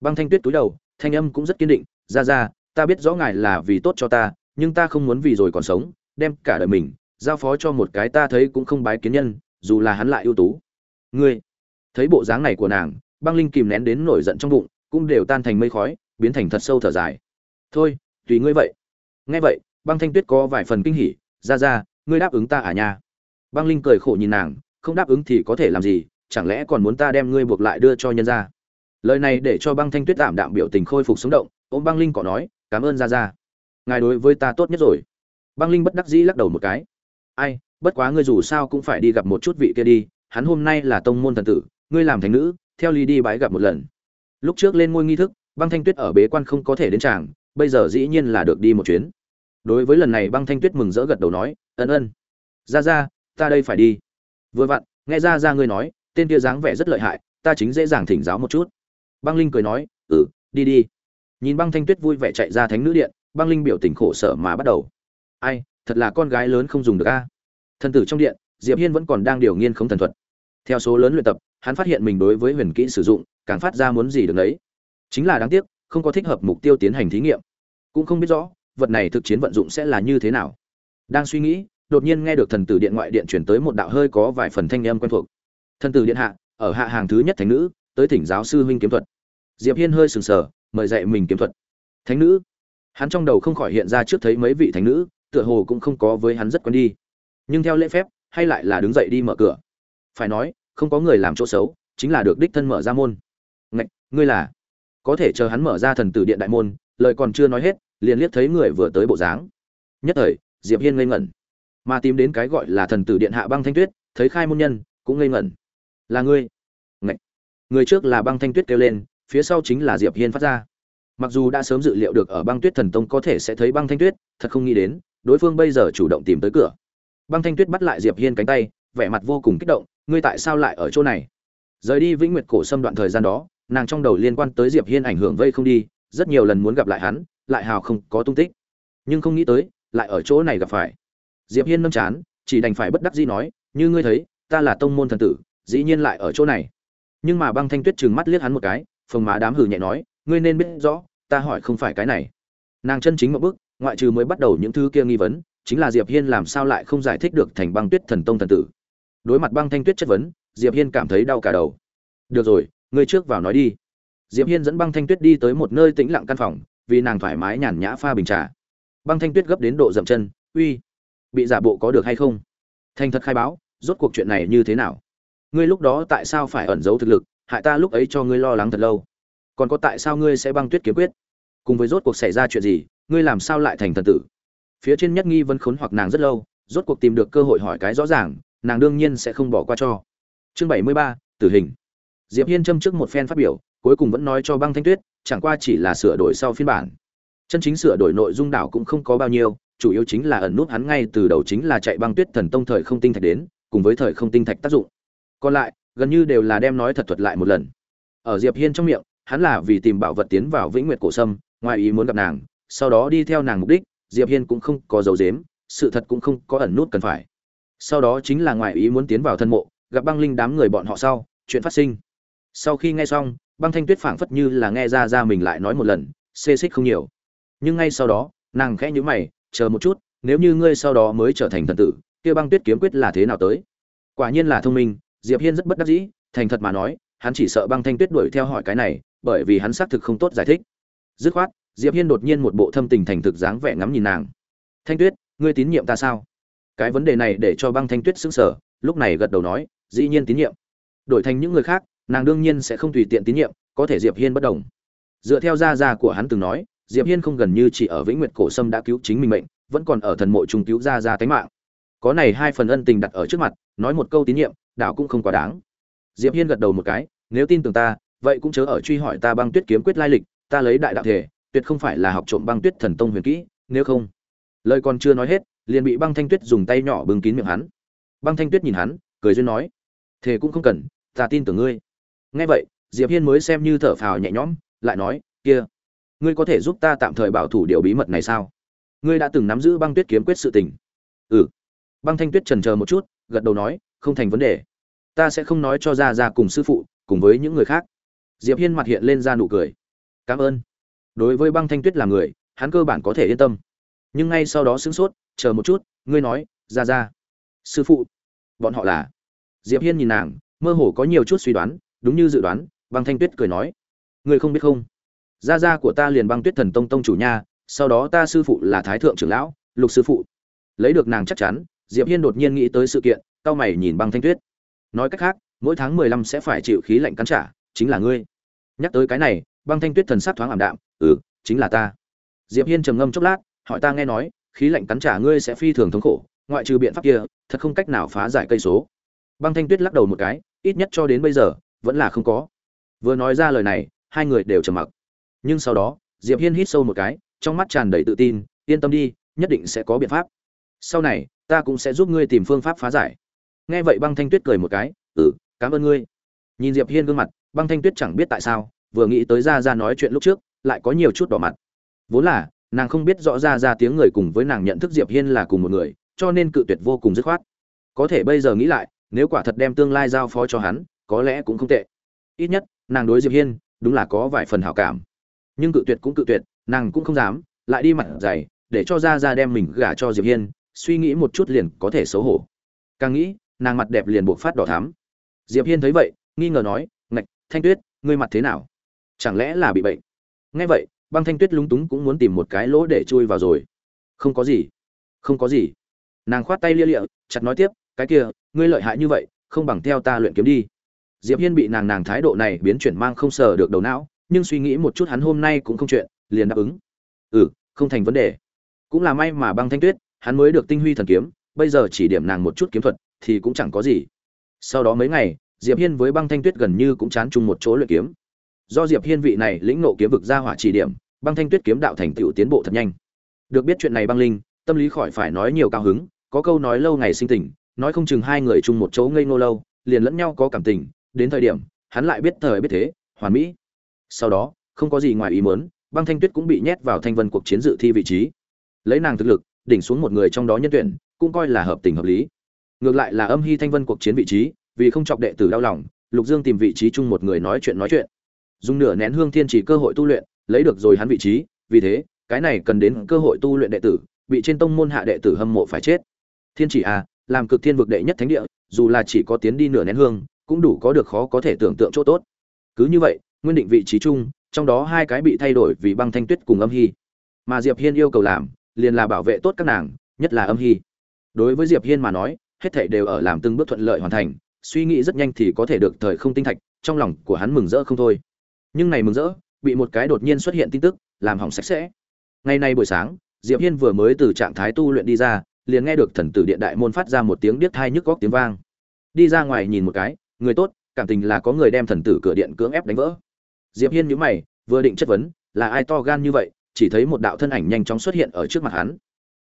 Băng thanh tuyết túi đầu, thanh âm cũng rất kiên định, ra ra, ta biết rõ ngài là vì tốt cho ta, nhưng ta không muốn vì rồi còn sống, đem cả đời mình giao phó cho một cái ta thấy cũng không bái kiến nhân, dù là hắn lại ưu tú. Ngươi, thấy bộ dáng này của nàng, băng linh kìm nén đến nổi giận trong bụng, cũng đều tan thành mây khói, biến thành thật sâu thở dài thôi, tùy ngươi vậy. Nghe vậy, băng thanh tuyết có vài phần kinh hỉ, ra ra, ngươi đáp ứng ta à nha? Băng linh cười khổ nhìn nàng, không đáp ứng thì có thể làm gì, chẳng lẽ còn muốn ta đem ngươi buộc lại đưa cho nhân ra lời này để cho băng thanh tuyết tạm đạm biểu tình khôi phục sống động, ôm băng linh cọ nói, cảm ơn ra ra. Ngài đối với ta tốt nhất rồi. Băng linh bất đắc dĩ lắc đầu một cái, ai, bất quá ngươi dù sao cũng phải đi gặp một chút vị kia đi, hắn hôm nay là tông môn thần tử, ngươi làm thành nữ, theo ly đi bái gặp một lần. Lúc trước lên ngôi nghi thức, băng thanh tuyết ở bế quan không có thể đến tràng bây giờ dĩ nhiên là được đi một chuyến. Đối với lần này băng thanh tuyết mừng rỡ gật đầu nói, ân ân. Ra ra, ta đây phải đi. Vừa vặn, nghe ra ra ngươi nói, tên kia dáng vẻ rất lợi hại, ta chính dễ dàng thỉnh giáo một chút. Băng linh cười nói ừ đi đi. Nhìn băng thanh tuyết vui vẻ chạy ra thánh nữ điện, băng linh biểu tình khổ sở mà bắt đầu. Ai, thật là con gái lớn không dùng được a. Thần tử trong điện, diệp hiên vẫn còn đang điều nghiên không thần thuật. Theo số lớn luyện tập, hắn phát hiện mình đối với huyền kỹ sử dụng, càng phát ra muốn gì được đấy chính là đáng tiếc, không có thích hợp mục tiêu tiến hành thí nghiệm cũng không biết rõ, vật này thực chiến vận dụng sẽ là như thế nào. Đang suy nghĩ, đột nhiên nghe được thần tử điện ngoại điện chuyển tới một đạo hơi có vài phần thanh âm quen thuộc. Thần tử điện hạ, ở hạ hàng thứ nhất thánh nữ, tới thỉnh giáo sư huynh kiếm thuật. Diệp hiên hơi sừng sờ, mời dạy mình kiếm thuật. Thánh nữ? Hắn trong đầu không khỏi hiện ra trước thấy mấy vị thánh nữ, tựa hồ cũng không có với hắn rất quen đi. Nhưng theo lễ phép, hay lại là đứng dậy đi mở cửa. Phải nói, không có người làm chỗ xấu, chính là được đích thân mở ra môn. Ngạch, ngươi là? Có thể chờ hắn mở ra thần tử điện đại môn lời còn chưa nói hết, liền liếc thấy người vừa tới bộ dáng. Nhất thời, diệp hiên ngây ngẩn. Mà tìm đến cái gọi là thần tử điện hạ băng thanh tuyết, thấy khai môn nhân, cũng ngây ngẩn. Là ngươi. Ngạch người trước là băng thanh tuyết kêu lên, phía sau chính là diệp hiên phát ra. Mặc dù đã sớm dự liệu được ở băng tuyết thần tông có thể sẽ thấy băng thanh tuyết, thật không nghĩ đến, đối phương bây giờ chủ động tìm tới cửa. Băng thanh tuyết bắt lại diệp hiên cánh tay, vẻ mặt vô cùng kích động, ngươi tại sao lại ở chỗ này? Rời đi vĩnh nguyệt cổ xâm đoạn thời gian đó, nàng trong đầu liên quan tới diệp hiên ảnh hưởng vây không đi rất nhiều lần muốn gặp lại hắn, lại hào không có tung tích. Nhưng không nghĩ tới, lại ở chỗ này gặp phải. Diệp hiên nâm chán, chỉ đành phải bất đắc dĩ nói, như ngươi thấy, ta là tông môn thần tử, dĩ nhiên lại ở chỗ này. Nhưng mà băng thanh tuyết trừng mắt liếc hắn một cái, phồng má đám hừ nhẹ nói, ngươi nên biết rõ, ta hỏi không phải cái này. Nàng chân chính một bước, ngoại trừ mới bắt đầu những thứ kia nghi vấn, chính là diệp hiên làm sao lại không giải thích được thành băng tuyết thần tông thần tử. Đối mặt băng thanh tuyết chất vấn, diệp hiên cảm thấy đau cả đầu. Được rồi, ngươi trước vào nói đi diệp hiên dẫn băng thanh tuyết đi tới một nơi tĩnh lặng căn phòng, vì nàng thoải mái nhàn nhã pha bình trà. Băng thanh tuyết gấp đến độ dậm chân, uy, bị giả bộ có được hay không? Thành thật khai báo, rốt cuộc chuyện này như thế nào? Ngươi lúc đó tại sao phải ẩn giấu thực lực, hại ta lúc ấy cho ngươi lo lắng thật lâu? Còn có tại sao ngươi sẽ băng tuyết kiếm quyết? Cùng với rốt cuộc xảy ra chuyện gì, ngươi làm sao lại thành thần tử? Phía trên nhất nghi vấn khốn hoặc nàng rất lâu, rốt cuộc tìm được cơ hội hỏi cái rõ ràng, nàng đương nhiên sẽ không bỏ qua cho. Chương bảy mươi ba, tử hình. Diệp hiên châm trước một phen phát biểu cuối cùng vẫn nói cho băng thanh tuyết, chẳng qua chỉ là sửa đổi sau phiên bản. Chân chính sửa đổi nội dung đảo cũng không có bao nhiêu, chủ yếu chính là ẩn nút hắn ngay từ đầu chính là chạy băng tuyết thần tông thời không tinh thạch đến, cùng với thời không tinh thạch tác dụng. Còn lại, gần như đều là đem nói thật thuật lại một lần. Ở diệp hiên trong miệng, hắn là vì tìm bảo vật tiến vào vĩnh nguyệt cổ sâm, ngoài ý muốn gặp nàng, sau đó đi theo nàng mục đích, diệp hiên cũng không có dấu dếm sự thật cũng không có ẩn nút cần phải. Sau đó chính là ngoài ý muốn tiến vào thân mộ, gặp băng linh đám người bọn họ sau, chuyện phát sinh. Sau khi nghe xong băng thanh tuyết phảng phất như là nghe ra ra mình lại nói một lần, xê xích không nhiều. Nhưng ngay sau đó, nàng khẽ nhíu mày, chờ một chút, nếu như ngươi sau đó mới trở thành thần tử, kia băng tuyết kiếm quyết là thế nào tới? Quả nhiên là thông minh, diệp hiên rất bất đắc dĩ, thành thật mà nói, hắn chỉ sợ băng thanh tuyết đuổi theo hỏi cái này, bởi vì hắn xác thực không tốt giải thích. Dứt khoát, diệp hiên đột nhiên một bộ thâm tình thành thực dáng vẻ ngắm nhìn nàng. Thanh tuyết, ngươi tín nhiệm ta sao? Cái vấn đề này để cho băng thanh tuyết sững sờ, lúc này gật đầu nói, dĩ nhiên tín nhiệm. Đổi thành những người khác nàng đương nhiên sẽ không tùy tiện tín nhiệm, có thể diệp hiên bất đồng. Dựa theo gia gia của hắn từng nói, diệp hiên không gần như chỉ ở vĩnh nguyệt cổ sâm đã cứu chính mình mệnh, vẫn còn ở thần mộ trung cứu gia gia tánh mạng. Có này hai phần ân tình đặt ở trước mặt, nói một câu tín nhiệm, đảo cũng không quá đáng. Diệp hiên gật đầu một cái, nếu tin tưởng ta, vậy cũng chớ ở truy hỏi ta băng tuyết kiếm quyết lai lịch, ta lấy đại đạo thể, tuyệt không phải là học trộm băng tuyết thần tông huyền kỹ, nếu không. Lời còn chưa nói hết, liền bị băng thanh tuyết dùng tay nhỏ bưng kín miệng hắn. Băng thanh tuyết nhìn hắn, cười duyên nói thế cũng không cần, ta tin tưởng ngươi nghe vậy, diệp hiên mới xem như thở phào nhẹ nhõm, lại nói, kia, ngươi có thể giúp ta tạm thời bảo thủ điều bí mật này sao? Ngươi đã từng nắm giữ băng tuyết kiếm quyết sự tình. Ừ. Băng thanh tuyết chần chờ một chút, gật đầu nói, không thành vấn đề. Ta sẽ không nói cho ra ra cùng sư phụ, cùng với những người khác. Diệp hiên mặt hiện lên ra nụ cười. Cảm ơn. Đối với băng thanh tuyết là người, hắn cơ bản có thể yên tâm. Nhưng ngay sau đó sững sốt, chờ một chút, ngươi nói ra ra sư phụ, bọn họ là? Diệp hiên nhìn nàng, mơ hồ có nhiều chút suy đoán đúng như dự đoán, băng thanh tuyết cười nói. Ngươi không biết không? Gia gia của ta liền băng tuyết thần tông tông chủ nha, sau đó ta sư phụ là thái thượng trưởng lão, lục sư phụ. Lấy được nàng chắc chắn, diệp hiên đột nhiên nghĩ tới sự kiện cao mày nhìn băng thanh tuyết. Nói cách khác, mỗi tháng mười lăm sẽ phải chịu khí lạnh cắn trả, chính là ngươi. Nhắc tới cái này, băng thanh tuyết thần sắc thoáng ảm đạm ừ chính là ta. Diệp hiên trầm ngâm chốc lát, hỏi ta nghe nói, khí lạnh cắn trả ngươi sẽ phi thường thống khổ, ngoại trừ biện pháp kia, thật không cách nào phá giải cây số. Băng thanh tuyết lắc đầu một cái, ít nhất cho đến bây giờ vẫn là không có. Vừa nói ra lời này, hai người đều trầm mặc. Nhưng sau đó, diệp hiên hít sâu một cái, trong mắt tràn đầy tự tin, yên tâm đi, nhất định sẽ có biện pháp. Sau này, ta cũng sẽ giúp ngươi tìm phương pháp phá giải. Nghe vậy băng thanh tuyết cười một cái ừ cảm ơn ngươi. Nhìn diệp hiên gương mặt, băng thanh tuyết chẳng biết tại sao, vừa nghĩ tới ra ra nói chuyện lúc trước, lại có nhiều chút đỏ mặt. Vốn là, nàng không biết rõ ra ra tiếng người cùng với nàng nhận thức diệp hiên là cùng một người, cho nên cự tuyệt vô cùng dứt khoát. Có thể bây giờ nghĩ lại, nếu quả thật đem tương lai giao phó cho hắn có lẽ cũng không tệ. Ít nhất, nàng đối diệp hiên, đúng là có vài phần hảo cảm. Nhưng cự tuyệt cũng cự tuyệt, nàng cũng không dám, lại đi mặt dày, để cho ra ra đem mình gả cho diệp hiên, suy nghĩ một chút liền có thể xấu hổ. Càng nghĩ, nàng mặt đẹp liền buộc phát đỏ thắm. Diệp hiên thấy vậy, nghi ngờ nói, ngạch, thanh tuyết, ngươi mặt thế nào? Chẳng lẽ là bị bệnh? Nghe vậy, băng thanh tuyết lúng túng cũng muốn tìm một cái lỗ để chui vào rồi. Không có gì, không có gì. Nàng khoát tay lia lịa, chặt nói tiếp, cái kia, ngươi lợi hại như vậy, không bằng theo ta luyện kiếm đi diệp hiên bị nàng nàng thái độ này biến chuyển mang không sờ được đầu não, nhưng suy nghĩ một chút hắn hôm nay cũng không chuyện, liền đáp ứng. Ừ không thành vấn đề. Cũng là may mà băng thanh tuyết, hắn mới được tinh huy thần kiếm, bây giờ chỉ điểm nàng một chút kiếm thuật thì cũng chẳng có gì. Sau đó mấy ngày, diệp hiên với băng thanh tuyết gần như cũng chán chung một chỗ luyện kiếm. Do diệp hiên vị này lĩnh nộ kiếm vực ra hỏa chỉ điểm, băng thanh tuyết kiếm đạo thành tựu tiến bộ thật nhanh. Được biết chuyện này băng linh, tâm lý khỏi phải nói nhiều cao hứng, có câu nói lâu ngày sinh tình, nói không chừng hai người chung một chỗ ngây ngô lâu, liền lẫn nhau có cảm tình đến thời điểm, hắn lại biết thời biết thế, hoàn mỹ. Sau đó, không có gì ngoài ý muốn, băng thanh tuyết cũng bị nhét vào thanh vân cuộc chiến dự thi vị trí. Lấy nàng thực lực, đỉnh xuống một người trong đó nhân tuyển, cũng coi là hợp tình hợp lý. Ngược lại là âm hy thanh vân cuộc chiến vị trí, vì không chọc đệ tử đau lòng, lục dương tìm vị trí chung một người nói chuyện nói chuyện. Dùng nửa nén hương thiên chỉ cơ hội tu luyện, lấy được rồi hắn vị trí, vì thế, cái này cần đến cơ hội tu luyện đệ tử, bị trên tông môn hạ đệ tử hâm mộ phải chết. Thiên chỉ à làm cực thiên vực đệ nhất thánh địa, dù là chỉ có tiến đi nửa nén hương cũng đủ có được khó có thể tưởng tượng chỗ tốt. Cứ như vậy, nguyên định vị trí chung, trong đó hai cái bị thay đổi vì băng thanh tuyết cùng âm hy. Mà diệp hiên yêu cầu làm, liền là bảo vệ tốt các nàng, nhất là âm hy. Đối với diệp hiên mà nói, hết thảy đều ở làm từng bước thuận lợi hoàn thành, suy nghĩ rất nhanh thì có thể được thời không tinh thạch, trong lòng của hắn mừng rỡ không thôi. Nhưng này mừng rỡ, bị một cái đột nhiên xuất hiện tin tức, làm hỏng sạch sẽ. Ngày nay buổi sáng, diệp hiên vừa mới từ trạng thái tu luyện đi ra, liền nghe được thần tử điện đại môn phát ra một tiếng điếc thai nhức góc tiếng vang. Đi ra ngoài nhìn một cái người tốt, cảm tình là có người đem thần tử cửa điện cưỡng ép đánh vỡ. Diệp hiên nhíu mày, vừa định chất vấn, là ai to gan như vậy, chỉ thấy một đạo thân ảnh nhanh chóng xuất hiện ở trước mặt hắn.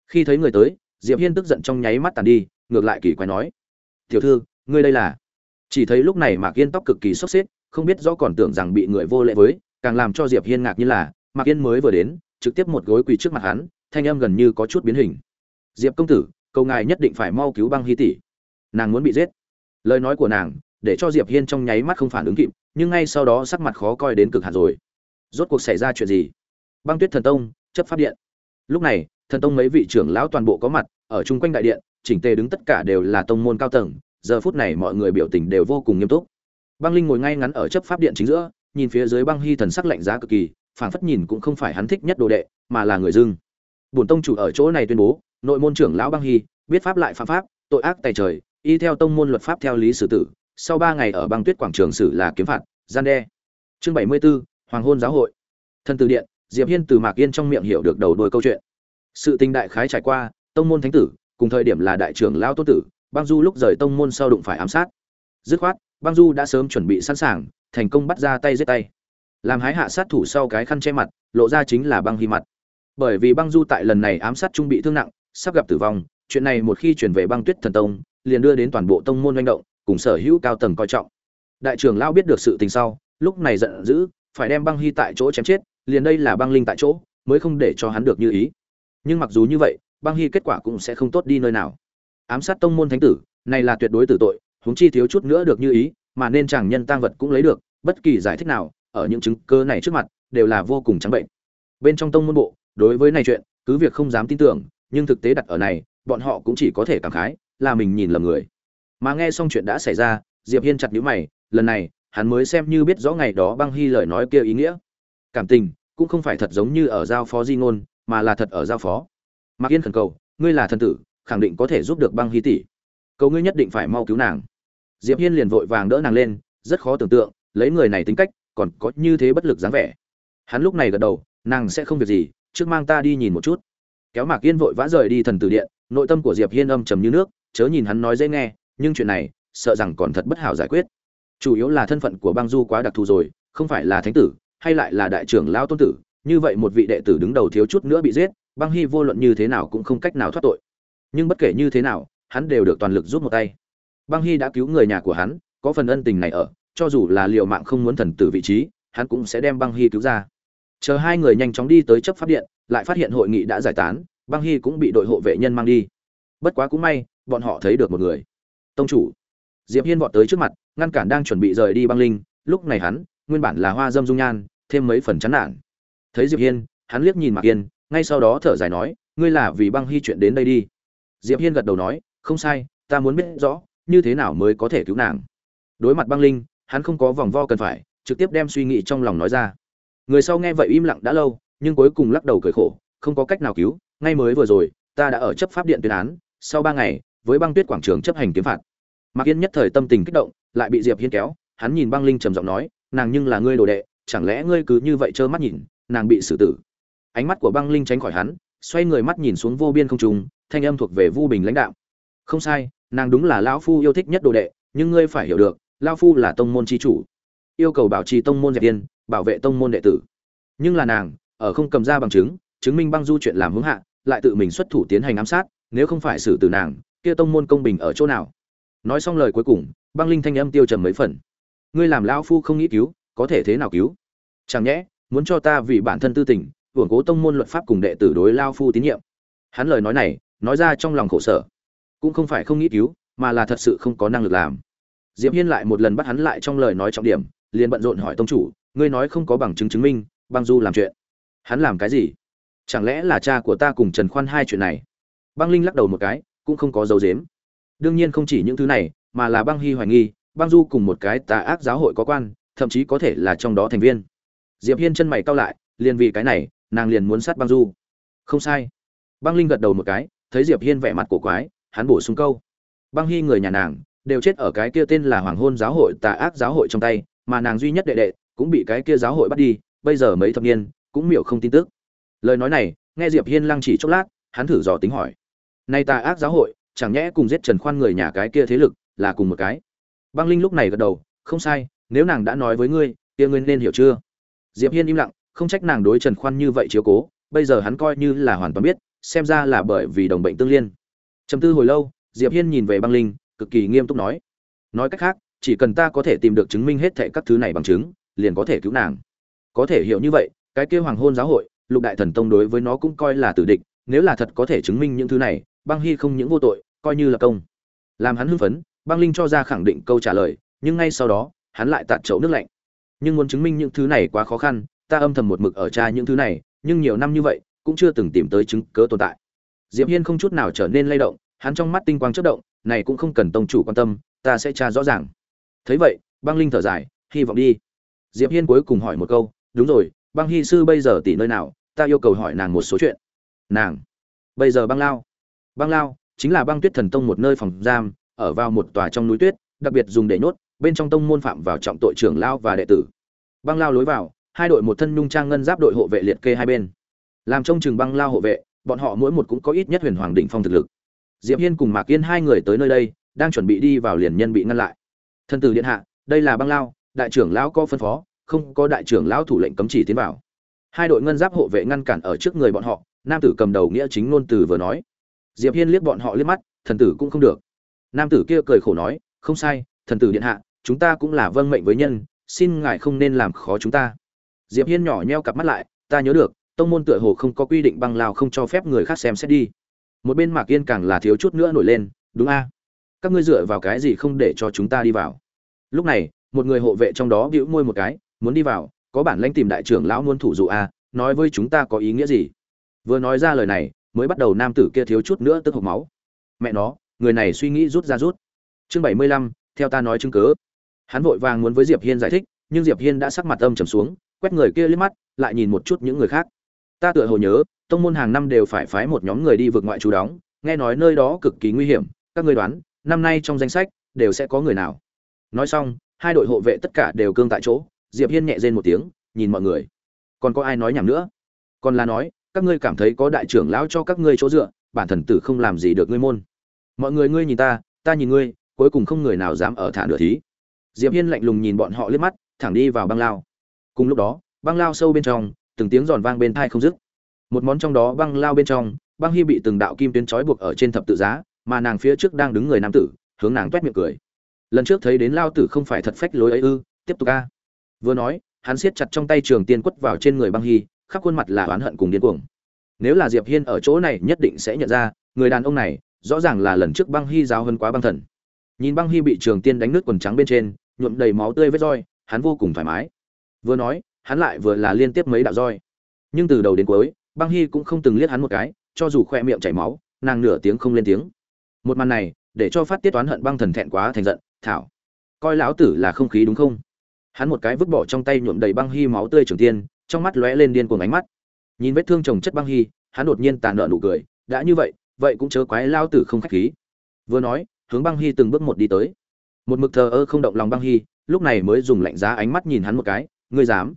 Khi thấy người tới, diệp hiên tức giận trong nháy mắt tàn đi, ngược lại kỳ quái nói, tiểu thư, ngươi đây là? Chỉ thấy lúc này mạc yên tóc cực kỳ sốc xếp, không biết rõ còn tưởng rằng bị người vô lễ với, càng làm cho diệp hiên ngạc như là, mạc yên mới vừa đến, trực tiếp một gối quỳ trước mặt hắn, thanh âm gần như có chút biến hình. Diệp công tử câu ngài nhất định phải mau cứu băng hy tỷ. Nàng muốn bị giết. Lời nói của nàng để cho diệp hiên trong nháy mắt không phản ứng kịp, nhưng ngay sau đó sắc mặt khó coi đến cực hạn rồi. Rốt cuộc xảy ra chuyện gì? Băng tuyết thần tông, chấp pháp điện. Lúc này, thần tông mấy vị trưởng lão toàn bộ có mặt, ở chung quanh đại điện, chỉnh tề đứng tất cả đều là tông môn cao tầng, giờ phút này mọi người biểu tình đều vô cùng nghiêm túc. Băng linh ngồi ngay ngắn ở chấp pháp điện chính giữa, nhìn phía dưới băng hy thần sắc lạnh giá cực kỳ, phảng phất nhìn cũng không phải hắn thích nhất đồ đệ, mà là người dưng. Bổn tông chủ ở chỗ này tuyên bố, nội môn trưởng lão băng hy, biết pháp lại phạm pháp, tội ác tài trời, y theo tông môn luật pháp theo lý xử tử sau ba ngày ở băng tuyết quảng trường xử là kiếm phạt gian đe. Chương bảy mươi 74, hoàng hôn giáo hội. Thân từ điện diệp hiên từ mạc yên trong miệng hiểu được đầu đuôi câu chuyện. Sự tình đại khái trải qua tông môn thánh tử cùng thời điểm là đại trưởng lão tốt tử băng du lúc rời tông môn sau đụng phải ám sát. Dứt khoát băng du đã sớm chuẩn bị sẵn sàng thành công bắt ra tay giết tay. Làm hái hạ sát thủ sau cái khăn che mặt lộ ra chính là băng hy mặt. Bởi vì băng du tại lần này ám sát trung bị thương nặng sắp gặp tử vong chuyện này một khi chuyển về băng tuyết thần tông liền đưa đến toàn bộ tông môn manh động cùng sở hữu cao tầng coi trọng. Đại trưởng lao biết được sự tình sau, lúc này giận dữ, phải đem băng hy tại chỗ chém chết, liền đây là băng linh tại chỗ, mới không để cho hắn được như ý. Nhưng mặc dù như vậy, băng hy kết quả cũng sẽ không tốt đi nơi nào. Ám sát tông môn thánh tử, này là tuyệt đối tử tội, huống chi thiếu chút nữa được như ý, mà nên chàng nhân tang vật cũng lấy được, bất kỳ giải thích nào, ở những chứng cơ này trước mặt, đều là vô cùng trắng bệnh. Bên trong tông môn bộ, đối với này chuyện, cứ việc không dám tin tưởng, nhưng thực tế đặt ở này, bọn họ cũng chỉ có thể cảm khái, là mình nhìn lầm người mà nghe xong chuyện đã xảy ra, diệp hiên chặt nhíu mày, lần này, hắn mới xem như biết rõ ngày đó băng hy lời nói kia ý nghĩa. Cảm tình, cũng không phải thật giống như ở giao phó di ngôn, mà là thật ở giao phó. Mạc yên khẩn cầu, ngươi là thần tử, khẳng định có thể giúp được băng hy tỷ. Cầu ngươi nhất định phải mau cứu nàng. Diệp hiên liền vội vàng đỡ nàng lên, rất khó tưởng tượng, lấy người này tính cách, còn có như thế bất lực dáng vẻ. Hắn lúc này gật đầu, nàng sẽ không việc gì, trước mang ta đi nhìn một chút. Kéo mạc yên vội vã rời đi thần tử điện, nội tâm của diệp hiên âm trầm như nước, chớ nhìn hắn nói dễ nghe nhưng chuyện này, sợ rằng còn thật bất hảo giải quyết. Chủ yếu là thân phận của băng du quá đặc thù rồi, không phải là thánh tử, hay lại là đại trưởng lao tôn tử, như vậy một vị đệ tử đứng đầu thiếu chút nữa bị giết băng hy vô luận như thế nào cũng không cách nào thoát tội. Nhưng bất kể như thế nào, hắn đều được toàn lực giúp một tay. Băng hy đã cứu người nhà của hắn, có phần ân tình này ở, cho dù là liệu mạng không muốn thần tử vị trí, hắn cũng sẽ đem băng hy cứu ra. Chờ hai người nhanh chóng đi tới chấp pháp điện, lại phát hiện hội nghị đã giải tán băng hy cũng bị đội hộ vệ nhân mang đi. Bất quá cũng may, bọn họ thấy được một người tông chủ. Diệp hiên vọt tới trước mặt, ngăn cản đang chuẩn bị rời đi băng linh. Lúc này hắn, nguyên bản là hoa dâm dung nhan, thêm mấy phần chán nản. Thấy diệp hiên, hắn liếc nhìn mạc yên, ngay sau đó thở dài nói, ngươi là vì băng hy chuyện đến đây đi. Diệp hiên gật đầu nói, không sai, ta muốn biết rõ, như thế nào mới có thể cứu nàng? Đối mặt băng linh, hắn không có vòng vo cần phải, trực tiếp đem suy nghĩ trong lòng nói ra. Người sau nghe vậy im lặng đã lâu, nhưng cuối cùng lắc đầu cười khổ, không có cách nào cứu, ngay mới vừa rồi, ta đã ở chấp pháp điện tuyên án, sau ba ngày với băng tuyết quảng trường chấp hành kiếm phạt. Mạc yên nhất thời tâm tình kích động, lại bị diệp hiên kéo, hắn nhìn băng linh trầm giọng nói, nàng nhưng là ngươi đồ đệ, chẳng lẽ ngươi cứ như vậy trơ mắt nhìn, nàng bị xử tử? Ánh mắt của băng linh tránh khỏi hắn, xoay người mắt nhìn xuống vô biên không trung, thanh âm thuộc về vu bình lãnh đạo. Không sai, nàng đúng là lão phu yêu thích nhất đồ đệ, nhưng ngươi phải hiểu được, lão phu là tông môn chi chủ. Yêu cầu bảo trì tông môn dẹp tiên bảo vệ tông môn đệ tử. Nhưng là nàng, ở không cầm ra bằng chứng chứng minh băng du chuyện làm hướng hạ, lại tự mình xuất thủ tiến hành ám sát, nếu không phải xử tử nàng kia tông môn công bình ở chỗ nào? Nói xong lời cuối cùng, băng linh thanh âm tiêu trầm mấy phần. Ngươi làm lão phu không nghĩ cứu, có thể thế nào cứu? Chẳng nhẽ, muốn cho ta vì bản thân tư tình, hưởng cố tông môn luật pháp cùng đệ tử đối lao phu tín nhiệm? Hắn lời nói này, nói ra trong lòng khổ sở. Cũng không phải không nghĩ cứu, mà là thật sự không có năng lực làm. Diệp hiên lại một lần bắt hắn lại trong lời nói trọng điểm, liền bận rộn hỏi tông chủ, ngươi nói không có bằng chứng chứng minh, băng du làm chuyện. Hắn làm cái gì? Chẳng lẽ là cha của ta cùng trần khoan hai chuyện này? Băng linh lắc đầu một cái cũng không có dấu dếm. Đương nhiên không chỉ những thứ này, mà là băng hy hoài nghi, băng du cùng một cái tà ác giáo hội có quan, thậm chí có thể là trong đó thành viên. Diệp hiên chân mày cau lại, liền vì cái này, nàng liền muốn sát băng du. Không sai. Băng linh gật đầu một cái, thấy diệp hiên vẻ mặt cổ quái, hắn bổ sung câu. Băng hy người nhà nàng, đều chết ở cái kia tên là hoàng hôn giáo hội tà ác giáo hội trong tay, mà nàng duy nhất đệ đệ, cũng bị cái kia giáo hội bắt đi, bây giờ mấy thập niên, cũng miểu không tin tức. Lời nói này, nghe diệp hiên lăng chỉ chốc lát, hắn thử dò tính hỏi nay tà ác giáo hội, chẳng nhẽ cùng giết trần khoan người nhà cái kia thế lực là cùng một cái? Băng linh lúc này gật đầu, không sai, nếu nàng đã nói với ngươi, kia ngươi nên hiểu chưa? Diệp hiên im lặng, không trách nàng đối trần khoan như vậy chiếu cố, bây giờ hắn coi như là hoàn toàn biết, xem ra là bởi vì đồng bệnh tương liên. Trầm tư hồi lâu, diệp hiên nhìn về băng linh, cực kỳ nghiêm túc nói. Nói cách khác, chỉ cần ta có thể tìm được chứng minh hết thảy các thứ này bằng chứng, liền có thể cứu nàng. Có thể hiểu như vậy, cái kia hoàng hôn giáo hội, lục đại thần tông đối với nó cũng coi là tử địch, nếu là thật có thể chứng minh những thứ này băng hy không những vô tội, coi như là công. Làm hắn hưng phấn, băng linh cho ra khẳng định câu trả lời, nhưng ngay sau đó, hắn lại tạt chậu nước lạnh. Nhưng muốn chứng minh những thứ này quá khó khăn, ta âm thầm một mực ở tra những thứ này, nhưng nhiều năm như vậy, cũng chưa từng tìm tới chứng cớ tồn tại. Diệp hiên không chút nào trở nên lay động, hắn trong mắt tinh quang chớp động, này cũng không cần tông chủ quan tâm, ta sẽ tra rõ ràng. Thấy vậy, băng linh thở dài, hy vọng đi. Diệp hiên cuối cùng hỏi một câu, đúng rồi, băng hy sư bây giờ tỷ nơi nào? Ta yêu cầu hỏi nàng một số chuyện. Nàng? Bây giờ băng lao? Băng lao chính là băng tuyết thần tông một nơi phòng giam, ở vào một tòa trong núi tuyết, đặc biệt dùng để nhốt, bên trong tông môn phạm vào trọng tội trưởng lao và đệ tử. Băng lao lối vào, hai đội một thân nhung trang ngân giáp đội hộ vệ liệt kê hai bên. Làm trông chừng băng lao hộ vệ, bọn họ mỗi một cũng có ít nhất huyền hoàng đỉnh phong thực lực. Diệp hiên cùng mạc yên hai người tới nơi đây, đang chuẩn bị đi vào liền nhân bị ngăn lại. Thân tử điện hạ, đây là băng lao, đại trưởng lão có phân phó, không có đại trưởng lão thủ lệnh cấm chỉ tiến vào. Hai đội ngân giáp hộ vệ ngăn cản ở trước người bọn họ, nam tử cầm đầu nghĩa chính ngôn từ vừa nói diệp hiên liếc bọn họ liếc mắt, thần tử cũng không được. Nam tử kia cười khổ nói, không sai, thần tử điện hạ, chúng ta cũng là vâng mệnh với nhân, xin ngài không nên làm khó chúng ta. Diệp hiên nhỏ nheo cặp mắt lại, ta nhớ được, tông môn tựa hồ không có quy định băng lao không cho phép người khác xem xét đi. Một bên mạc yên càng là thiếu chút nữa nổi lên, đúng a, các ngươi dựa vào cái gì không để cho chúng ta đi vào? Lúc này, một người hộ vệ trong đó bĩu môi một cái, muốn đi vào, có bản lãnh tìm đại trưởng lão muốn thủ dụ a, nói với chúng ta có ý nghĩa gì? Vừa nói ra lời này mới bắt đầu nam tử kia thiếu chút nữa tức hộc máu. Mẹ nó, người này suy nghĩ rút ra rút. Chương bảy mươi lăm, theo ta nói chứng cớ hắn vội vàng muốn với diệp hiên giải thích, nhưng diệp hiên đã sắc mặt âm trầm xuống, quét người kia liếc mắt, lại nhìn một chút những người khác. Ta tựa hồ nhớ, tông môn hàng năm đều phải phái một nhóm người đi vượt ngoại trú đóng, nghe nói nơi đó cực kỳ nguy hiểm, các ngươi đoán, năm nay trong danh sách đều sẽ có người nào? Nói xong, hai đội hộ vệ tất cả đều cương tại chỗ, diệp hiên nhẹ rên một tiếng, nhìn mọi người. Còn có ai nói nhảm nữa? Còn là nói các ngươi cảm thấy có đại trưởng lão cho các ngươi chỗ dựa, bản thần tử không làm gì được ngươi môn. Mọi người ngươi nhìn ta ta nhìn ngươi, cuối cùng không người nào dám ở thả nửa thí. Diệp hiên lạnh lùng nhìn bọn họ liếc mắt, thẳng đi vào băng lao. Cùng lúc đó, băng lao sâu bên trong, từng tiếng giòn vang bên thai không dứt. Một món trong đó băng lao bên trong, băng hy bị từng đạo kim tuyến trói buộc ở trên thập tự giá, mà nàng phía trước đang đứng người nam tử, hướng nàng toét miệng cười. Lần trước thấy đến lao tử không phải thật phách lối ấy ư, tiếp tục a. Vừa nói, hắn siết chặt trong tay trường tiên quất vào trên người băng hy khắp khuôn mặt là oán hận cùng điên cuồng. Nếu là diệp hiên ở chỗ này nhất định sẽ nhận ra, người đàn ông này, rõ ràng là lần trước băng hy giáo hơn quá băng thần. Nhìn băng hy bị trường tiên đánh nước quần trắng bên trên, nhuộm đầy máu tươi vết roi, hắn vô cùng thoải mái. Vừa nói, hắn lại vừa là liên tiếp mấy đạo roi. Nhưng từ đầu đến cuối, băng hy cũng không từng liếc hắn một cái, cho dù khoe miệng chảy máu, nàng nửa tiếng không lên tiếng. Một màn này, để cho phát tiết toán hận băng thần thẹn quá thành giận, thảo. Coi lão tử là không khí đúng không? Hắn một cái vứt bỏ trong tay nhuộm đầy băng hy máu tươi trường tiên trong mắt lóe lên điên cuồng ánh mắt. Nhìn vết thương chồng chất băng hy, hắn đột nhiên tàn nợ nụ cười, đã như vậy vậy cũng chớ quái lao tử không khách khí. Vừa nói, hướng băng hy từng bước một đi tới. Một mực thờ ơ không động lòng băng hy, lúc này mới dùng lạnh giá ánh mắt nhìn hắn một cái, ngươi dám?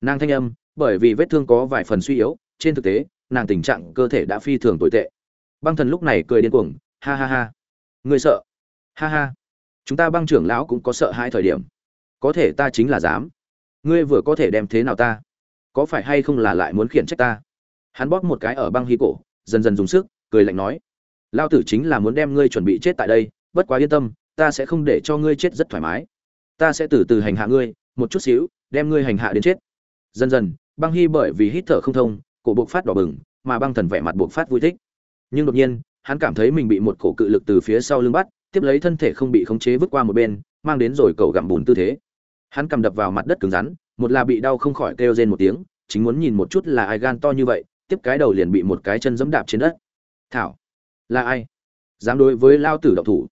Nàng thanh âm, bởi vì vết thương có vài phần suy yếu, trên thực tế, nàng tình trạng cơ thể đã phi thường tồi tệ. Băng thần lúc này cười điên cuồng, ha ha ha, ngươi sợ? Ha ha, chúng ta băng trưởng lão cũng có sợ hai thời điểm. Có thể ta chính là dám. Ngươi vừa có thể đem thế nào ta? Có phải hay không là lại muốn khiển trách ta? Hắn bóp một cái ở băng hy cổ, dần dần dùng sức, cười lạnh nói lao tử chính là muốn đem ngươi chuẩn bị chết tại đây, bất quá yên tâm, ta sẽ không để cho ngươi chết rất thoải mái. Ta sẽ từ từ hành hạ ngươi, một chút xíu, đem ngươi hành hạ đến chết. Dần dần, băng hy bởi vì hít thở không thông, cổ buộc phát đỏ bừng, mà băng thần vẻ mặt buộc phát vui thích. Nhưng đột nhiên, hắn cảm thấy mình bị một cổ cự lực từ phía sau lưng bắt, tiếp lấy thân thể không bị khống chế vứt qua một bên, mang đến rồi cầu gặm bùn tư thế. Hắn cầm đập vào mặt đất cứng rắn một là bị đau không khỏi kêu rên một tiếng, chính muốn nhìn một chút là ai gan to như vậy, tiếp cái đầu liền bị một cái chân giẫm đạp trên đất. Thảo, là ai? Dám đối với lao tử động thủ.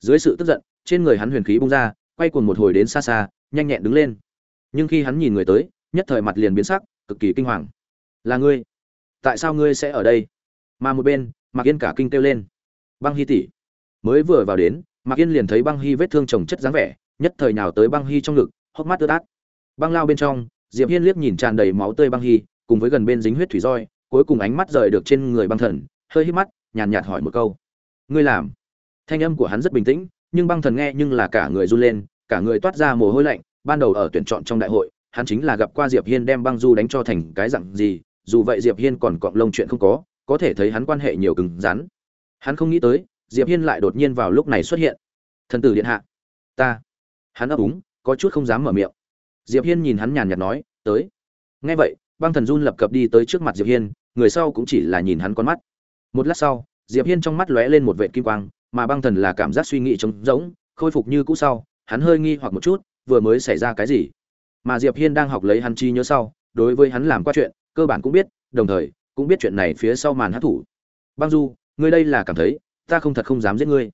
Dưới sự tức giận, trên người hắn huyền khí bung ra, quay cuồng một hồi đến xa xa, nhanh nhẹn đứng lên. Nhưng khi hắn nhìn người tới, nhất thời mặt liền biến sắc, cực kỳ kinh hoàng. Là ngươi? Tại sao ngươi sẽ ở đây? Mà một bên, mạc yên cả kinh kêu lên. Băng hy tỷ. Mới vừa vào đến, mạc yên liền thấy băng hy vết thương chồng chất dáng vẻ, nhất thời nào tới băng hy trong ngực, hốc mắt ướt át băng lao bên trong, diệp hiên liếc nhìn tràn đầy máu tươi băng hy, cùng với gần bên dính huyết thủy roi, cuối cùng ánh mắt rời được trên người băng thần, hơi hít mắt, nhàn nhạt hỏi một câu. Ngươi làm? Thanh âm của hắn rất bình tĩnh, nhưng băng thần nghe nhưng là cả người run lên, cả người toát ra mồ hôi lạnh, ban đầu ở tuyển chọn trong đại hội, hắn chính là gặp qua diệp hiên đem băng du đánh cho thành cái dạng gì, dù vậy diệp hiên còn cọng lông chuyện không có có thể thấy hắn quan hệ nhiều cứng rắn. Hắn không nghĩ tới, diệp hiên lại đột nhiên vào lúc này xuất hiện. Thần tử điện hạ. Ta. Hắn ấp úng, có chút không dám mở miệng diệp hiên nhìn hắn nhàn nhạt nói, tới. Nghe vậy, băng thần run lập cập đi tới trước mặt diệp hiên, người sau cũng chỉ là nhìn hắn con mắt. Một lát sau, diệp hiên trong mắt lóe lên một vệt kim quang, mà băng thần là cảm giác suy nghĩ trống rỗng, khôi phục như cũ sau, hắn hơi nghi hoặc một chút, vừa mới xảy ra cái gì. Mà diệp hiên đang học lấy hắn chi nhớ sau, đối với hắn làm qua chuyện, cơ bản cũng biết, đồng thời, cũng biết chuyện này phía sau màn hát thủ. Băng du, ngươi đây là cảm thấy, ta không thật không dám giết ngươi.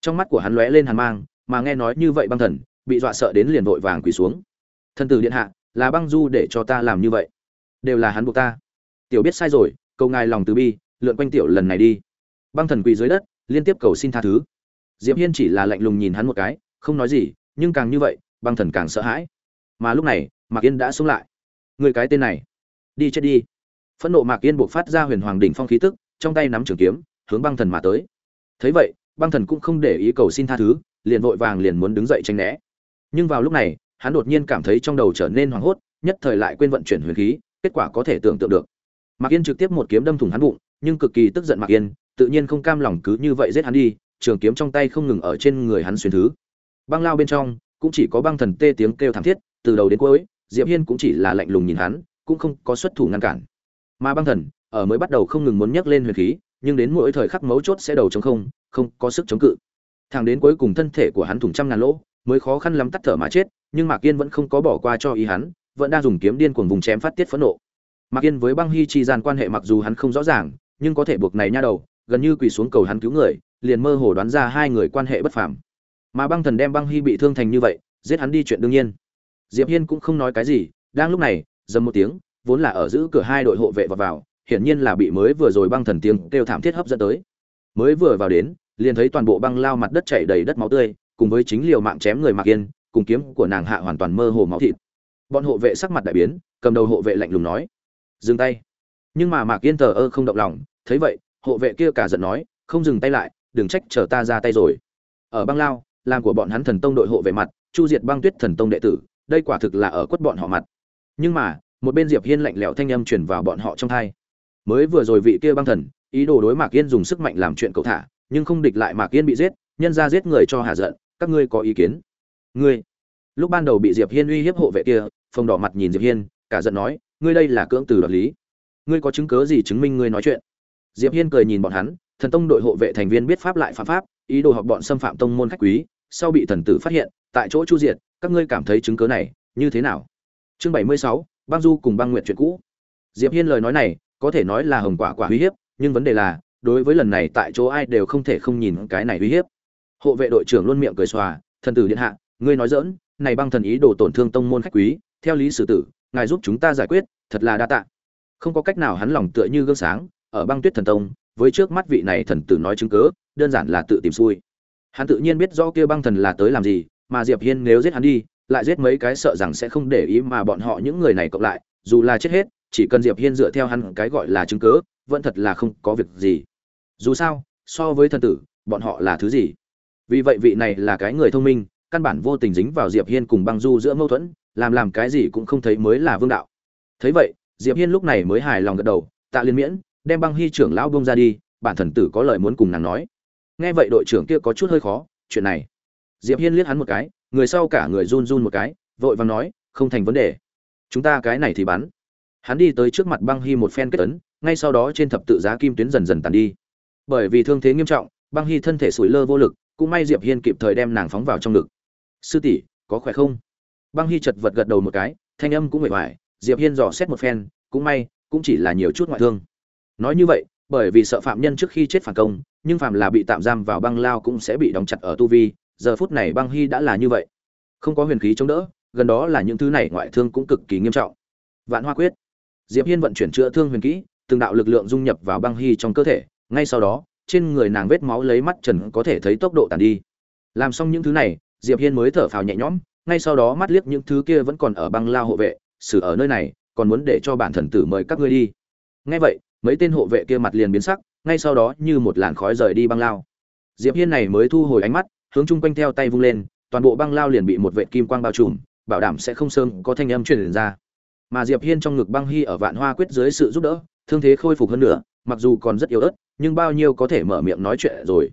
Trong mắt của hắn lóe lên hàn mang, mà nghe nói như vậy băng thần, bị dọa sợ đến liền vội vàng quỳ xuống thần tử điện hạ, là băng du để cho ta làm như vậy. Đều là hắn buộc ta. Tiểu biết sai rồi, cầu ngài lòng từ bi, lượn quanh tiểu lần này đi. Băng thần quỳ dưới đất, liên tiếp cầu xin tha thứ. Diệp hiên chỉ là lạnh lùng nhìn hắn một cái, không nói gì, nhưng càng như vậy, băng thần càng sợ hãi. Mà lúc này, mạc yên đã xuống lại. Người cái tên này, đi chết đi. Phẫn nộ mạc yên buộc phát ra huyền hoàng đỉnh phong khí tức, trong tay nắm trường kiếm, hướng băng thần mà tới. Thấy vậy, băng thần cũng không để ý cầu xin tha thứ, liền vội vàng liền muốn đứng dậy tranh né. Nhưng vào lúc này hắn đột nhiên cảm thấy trong đầu trở nên hoảng hốt, nhất thời lại quên vận chuyển huyền khí, kết quả có thể tưởng tượng được. Mạc yên trực tiếp một kiếm đâm thủng hắn bụng, nhưng cực kỳ tức giận mạc yên, tự nhiên không cam lòng cứ như vậy giết hắn đi, trường kiếm trong tay không ngừng ở trên người hắn xuyên thứ. Băng lao bên trong, cũng chỉ có băng thần tê tiếng kêu thảm thiết, từ đầu đến cuối, diệp hiên cũng chỉ là lạnh lùng nhìn hắn, cũng không có xuất thủ ngăn cản. Mà băng thần, ở mới bắt đầu không ngừng muốn nhấc lên huyền khí, nhưng đến mỗi thời khắc mấu chốt sẽ đầu trống không không có sức chống cự. Thẳng đến cuối cùng thân thể của hắn thủng trăm ngàn lỗ mới khó khăn lắm tắt thở mà chết, nhưng mạc yên vẫn không có bỏ qua cho ý hắn, vẫn đang dùng kiếm điên cuồng vùng chém phát tiết phẫn nộ. Mạc yên với băng hy chi gian quan hệ mặc dù hắn không rõ ràng, nhưng có thể buộc này nha đầu, gần như quỳ xuống cầu hắn cứu người, liền mơ hồ đoán ra hai người quan hệ bất phàm. Mà băng thần đem băng hy bị thương thành như vậy, giết hắn đi chuyện đương nhiên. Diệp hiên cũng không nói cái gì, đang lúc này, dầm một tiếng, vốn là ở giữ cửa hai đội hộ vệ vào vào, hiển nhiên là bị mới vừa rồi băng thần tiếng kêu thảm thiết hấp dẫn tới. Mới vừa vào đến, liền thấy toàn bộ băng lao mặt đất chảy đầy đất máu tươi cùng với chính liều mạng chém người Mạc yên, cùng kiếm của nàng hạ hoàn toàn mơ hồ máu thịt. Bọn hộ vệ sắc mặt đại biến, cầm đầu hộ vệ lạnh lùng nói, dừng tay. Nhưng mà mạc yên thờ ơ không động lòng, thấy vậy, hộ vệ kia cả giận nói, không dừng tay lại, đừng trách chờ ta ra tay rồi. Ở băng lao, làm của bọn hắn thần tông đội hộ vệ mặt, chu diệt băng tuyết thần tông đệ tử, đây quả thực là ở quất bọn họ mặt. Nhưng mà, một bên diệp hiên lạnh lẽo thanh âm truyền vào bọn họ trong thai. Mới vừa rồi vị kia băng thần, ý đồ đối mạc yên dùng sức mạnh làm chuyện cầu thả, nhưng không địch lại mạc yên bị giết, nhân ra giết người cho hà giận các ngươi có ý kiến? Ngươi. Lúc ban đầu bị diệp hiên uy hiếp hộ vệ kia phồng đỏ mặt nhìn diệp hiên cả giận nói ngươi đây là cưỡng từ đoạt lý. Ngươi có chứng cớ gì chứng minh ngươi nói chuyện? Diệp hiên cười nhìn bọn hắn thần tông đội hộ vệ thành viên biết pháp lại phạm pháp ý đồ học bọn xâm phạm tông môn khách quý sau bị thần tử phát hiện tại chỗ chu diệt các ngươi cảm thấy chứng cớ này như thế nào? Chương 76, băng du cùng băng nguyện chuyện cũ. Diệp hiên lời nói này có thể nói là hồng quả quả uy hiếp nhưng vấn đề là đối với lần này tại chỗ ai đều không thể không nhìn cái này uy hiếp hộ vệ đội trưởng luôn miệng cười xòa, thần tử điện hạ, ngươi nói dỡn này băng thần ý đồ tổn thương tông môn khách quý, theo lý sử tử, ngài giúp chúng ta giải quyết, thật là đa tạ. Không có cách nào hắn lòng tựa như gương sáng, ở băng tuyết thần tông, với trước mắt vị này thần tử nói chứng cớ đơn giản là tự tìm xui. Hắn tự nhiên biết rõ kia băng thần là tới làm gì, mà diệp hiên nếu giết hắn đi, lại giết mấy cái sợ rằng sẽ không để ý mà bọn họ những người này cộng lại, dù là chết hết, chỉ cần diệp hiên dựa theo hắn cái gọi là chứng cớ vẫn thật là không có việc gì. Dù sao, so với thần tử, bọn họ là thứ gì? Vì vậy vị này là cái người thông minh, căn bản vô tình dính vào diệp hiên cùng băng du giữa mâu thuẫn, làm làm cái gì cũng không thấy mới là vương đạo. Thấy vậy, diệp hiên lúc này mới hài lòng gật đầu, tạ liên miễn, đem băng hy trưởng lão bông ra đi, bản thần tử có lời muốn cùng nàng nói. Nghe vậy đội trưởng kia có chút hơi khó, chuyện này. Diệp hiên liếc hắn một cái, người sau cả người run run một cái, vội vàng nói, không thành vấn đề. Chúng ta cái này thì bắn. Hắn đi tới trước mặt băng hy một phen kết tấn ngay sau đó trên thập tự giá kim tuyến dần dần tàn đi. Bởi vì thương thế nghiêm trọng, băng hy thân thể sủi lơ vô lực cũng may diệp hiên kịp thời đem nàng phóng vào trong ngực. Sư tỷ, có khỏe không? Băng hy chật vật gật đầu một cái, thanh âm cũng mệt mỏi diệp hiên dò xét một phen, cũng may, cũng chỉ là nhiều chút ngoại thương. Nói như vậy, bởi vì sợ phạm nhân trước khi chết phản công, nhưng phạm là bị tạm giam vào băng lao cũng sẽ bị đóng chặt ở tu vi, giờ phút này băng hy đã là như vậy. Không có huyền khí chống đỡ, gần đó là những thứ này ngoại thương cũng cực kỳ nghiêm trọng. Vạn hoa quyết. Diệp hiên vận chuyển chữa thương huyền kỹ, từng đạo lực lượng dung nhập vào băng hy trong cơ thể, ngay sau đó trên người nàng vết máu lấy mắt trần có thể thấy tốc độ tàn đi. Làm xong những thứ này, diệp hiên mới thở phào nhẹ nhõm, ngay sau đó mắt liếc những thứ kia vẫn còn ở băng lao hộ vệ xử ở nơi này, còn muốn để cho bản thần tử mời các ngươi đi. Ngay vậy, mấy tên hộ vệ kia mặt liền biến sắc, ngay sau đó như một làn khói rời đi băng lao. Diệp hiên này mới thu hồi ánh mắt, hướng chung quanh theo tay vung lên, toàn bộ băng lao liền bị một vệ kim quang bao trùm, bảo đảm sẽ không sơn có thanh âm truyền ra. Mà diệp hiên trong ngực băng hy ở vạn hoa quyết dưới sự giúp đỡ, thương thế khôi phục hơn nữa, mặc dù còn rất yếu ớt nhưng bao nhiêu có thể mở miệng nói chuyện rồi.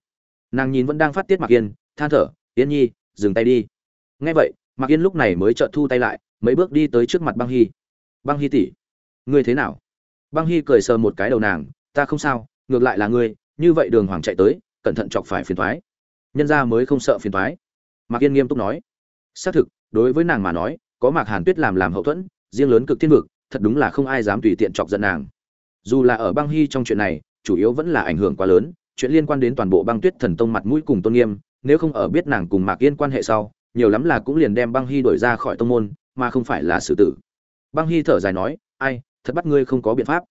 Nàng nhìn vẫn đang phát tiết mặc yên, than thở, yên nhi, dừng tay đi. Nghe vậy mặc yên lúc này mới chợt thu tay lại, mấy bước đi tới trước mặt băng hy. Băng hy tỷ, ngươi thế nào? Băng hy cười sờ một cái đầu nàng, ta không sao, ngược lại là ngươi, như vậy đường hoàng chạy tới, cẩn thận chọc phải phiền thoái nhân ra mới không sợ phiền thoái mạc yên nghiêm túc nói, xác thực, đối với nàng mà nói, có mạc hàn tuyết làm làm hậu thuẫn, riêng lớn cực thiên vực, thật đúng là không ai dám tùy tiện chọc giận nàng. Dù là ở băng hy trong chuyện này chủ yếu vẫn là ảnh hưởng quá lớn, chuyện liên quan đến toàn bộ băng tuyết thần tông mặt mũi cùng tôn nghiêm, nếu không ở biết nàng cùng mạc yên quan hệ sau, nhiều lắm là cũng liền đem băng hy đổi ra khỏi tông môn, mà không phải là xử tử. Băng hy thở dài nói, ai, thật bắt ngươi không có biện pháp.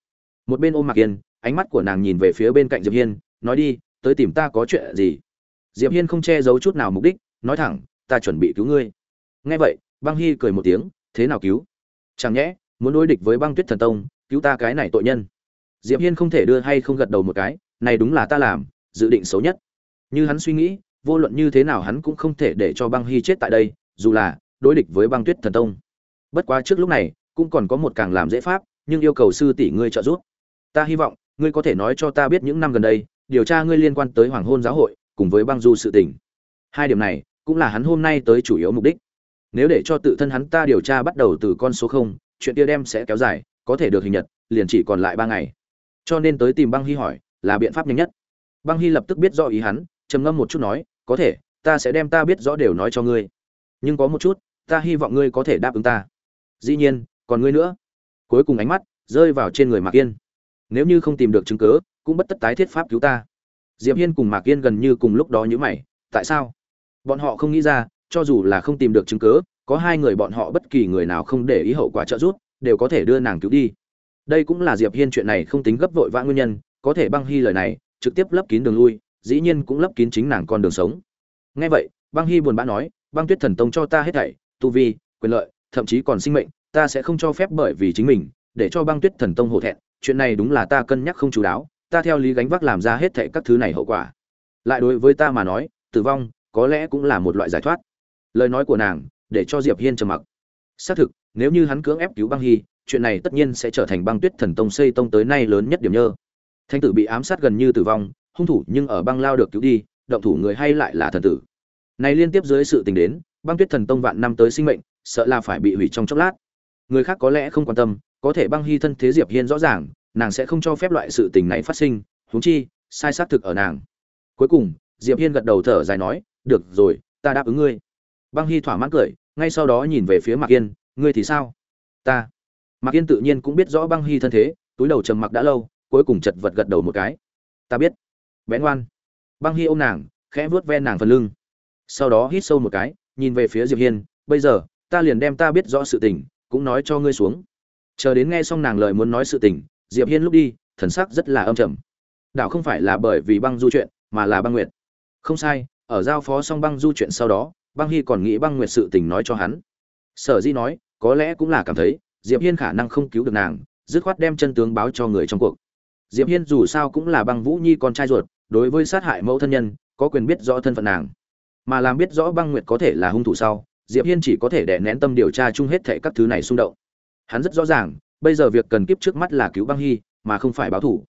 Một bên ôm mạc yên, ánh mắt của nàng nhìn về phía bên cạnh diệp hiên, nói đi, tới tìm ta có chuyện gì? Diệp hiên không che giấu chút nào mục đích, nói thẳng, ta chuẩn bị cứu ngươi. Nghe vậy, băng hy cười một tiếng, thế nào cứu? Chẳng nhẽ, muốn đối địch với băng tuyết thần tông, cứu ta cái này tội nhân diệp hiên không thể đưa hay không gật đầu một cái, này đúng là ta làm, dự định xấu nhất. Như hắn suy nghĩ, vô luận như thế nào hắn cũng không thể để cho băng hy chết tại đây, dù là đối địch với băng tuyết thần tông. Bất quá trước lúc này, cũng còn có một càng làm dễ pháp, nhưng yêu cầu sư tỷ ngươi trợ giúp. Ta hy vọng, ngươi có thể nói cho ta biết những năm gần đây, điều tra ngươi liên quan tới hoàng hôn giáo hội, cùng với băng du sự tình. Hai điểm này, cũng là hắn hôm nay tới chủ yếu mục đích. Nếu để cho tự thân hắn ta điều tra bắt đầu từ con số không, chuyện kia đem sẽ kéo dài, có thể được hình nhật, liền chỉ còn lại ba ngày cho nên tới tìm băng hy hỏi, là biện pháp nhanh nhất. Băng hy lập tức biết rõ ý hắn, trầm ngâm một chút nói, có thể, ta sẽ đem ta biết rõ đều nói cho ngươi. Nhưng có một chút, ta hy vọng ngươi có thể đáp ứng ta. Dĩ nhiên, còn ngươi nữa. Cuối cùng ánh mắt rơi vào trên người mạc yên. Nếu như không tìm được chứng cớ cũng bất tất tái thiết pháp cứu ta. Diệp hiên cùng mạc yên gần như cùng lúc đó nhữ mày, tại sao? Bọn họ không nghĩ ra, cho dù là không tìm được chứng cớ có hai người bọn họ bất kỳ người nào không để ý hậu quả trợ giúp, đều có thể đưa nàng cứu đi đây cũng là diệp hiên chuyện này không tính gấp vội vã nguyên nhân, có thể băng hy lời này, trực tiếp lấp kín đường lui, dĩ nhiên cũng lấp kín chính nàng con đường sống. Nghe vậy, băng hy buồn bã nói, băng tuyết thần tông cho ta hết thảy, tu vi, quyền lợi, thậm chí còn sinh mệnh, ta sẽ không cho phép bởi vì chính mình, để cho băng tuyết thần tông hổ thẹn, chuyện này đúng là ta cân nhắc không chú đáo, ta theo lý gánh vác làm ra hết thảy các thứ này hậu quả. Lại đối với ta mà nói, tử vong, có lẽ cũng là một loại giải thoát. Lời nói của nàng, để cho diệp hiên trầm mặc. Xác thực, nếu như hắn cưỡng ép cứu băng hy chuyện này tất nhiên sẽ trở thành băng tuyết thần tông xây tông tới nay lớn nhất điểm nhơ. Thanh tử bị ám sát gần như tử vong, hung thủ nhưng ở băng lao được cứu đi, động thủ người hay lại là thần tử. Này liên tiếp dưới sự tình đến, băng tuyết thần tông vạn năm tới sinh mệnh, sợ là phải bị hủy trong chốc lát. Người khác có lẽ không quan tâm, có thể băng hy thân thế diệp hiên rõ ràng, nàng sẽ không cho phép loại sự tình này phát sinh, huống chi, sai xác thực ở nàng. Cuối cùng, diệp hiên gật đầu thở dài nói, được rồi, ta đáp ứng ngươi. Băng hy thỏa mãn cười, ngay sau đó nhìn về phía mạc yên, ngươi thì sao? Ta mạc yên tự nhiên cũng biết rõ băng hy thân thế, túi đầu trầm mặc đã lâu, cuối cùng chật vật gật đầu một cái. Ta biết. Bén ngoan. Băng hy ôm nàng, khẽ vuốt ven nàng phần lưng. Sau đó hít sâu một cái, nhìn về phía diệp hiên, bây giờ, ta liền đem ta biết rõ sự tình, cũng nói cho ngươi xuống. Chờ đến nghe xong nàng lời muốn nói sự tình, diệp hiên lúc đi, thần sắc rất là âm trầm. Đạo không phải là bởi vì băng du chuyện, mà là băng nguyệt. Không sai, ở giao phó xong băng du chuyện sau đó, băng hy còn nghĩ băng nguyệt sự tình nói cho hắn. Sở di nói, có lẽ cũng là cảm thấy diệp hiên khả năng không cứu được nàng, dứt khoát đem chân tướng báo cho người trong cuộc. Diệp hiên dù sao cũng là băng vũ nhi con trai ruột, đối với sát hại mẫu thân nhân, có quyền biết rõ thân phận nàng. Mà làm biết rõ băng nguyệt có thể là hung thủ sau, diệp hiên chỉ có thể đè nén tâm điều tra chung hết thể các thứ này xung động. Hắn rất rõ ràng, bây giờ việc cần kiếp trước mắt là cứu băng hy, mà không phải báo thủ.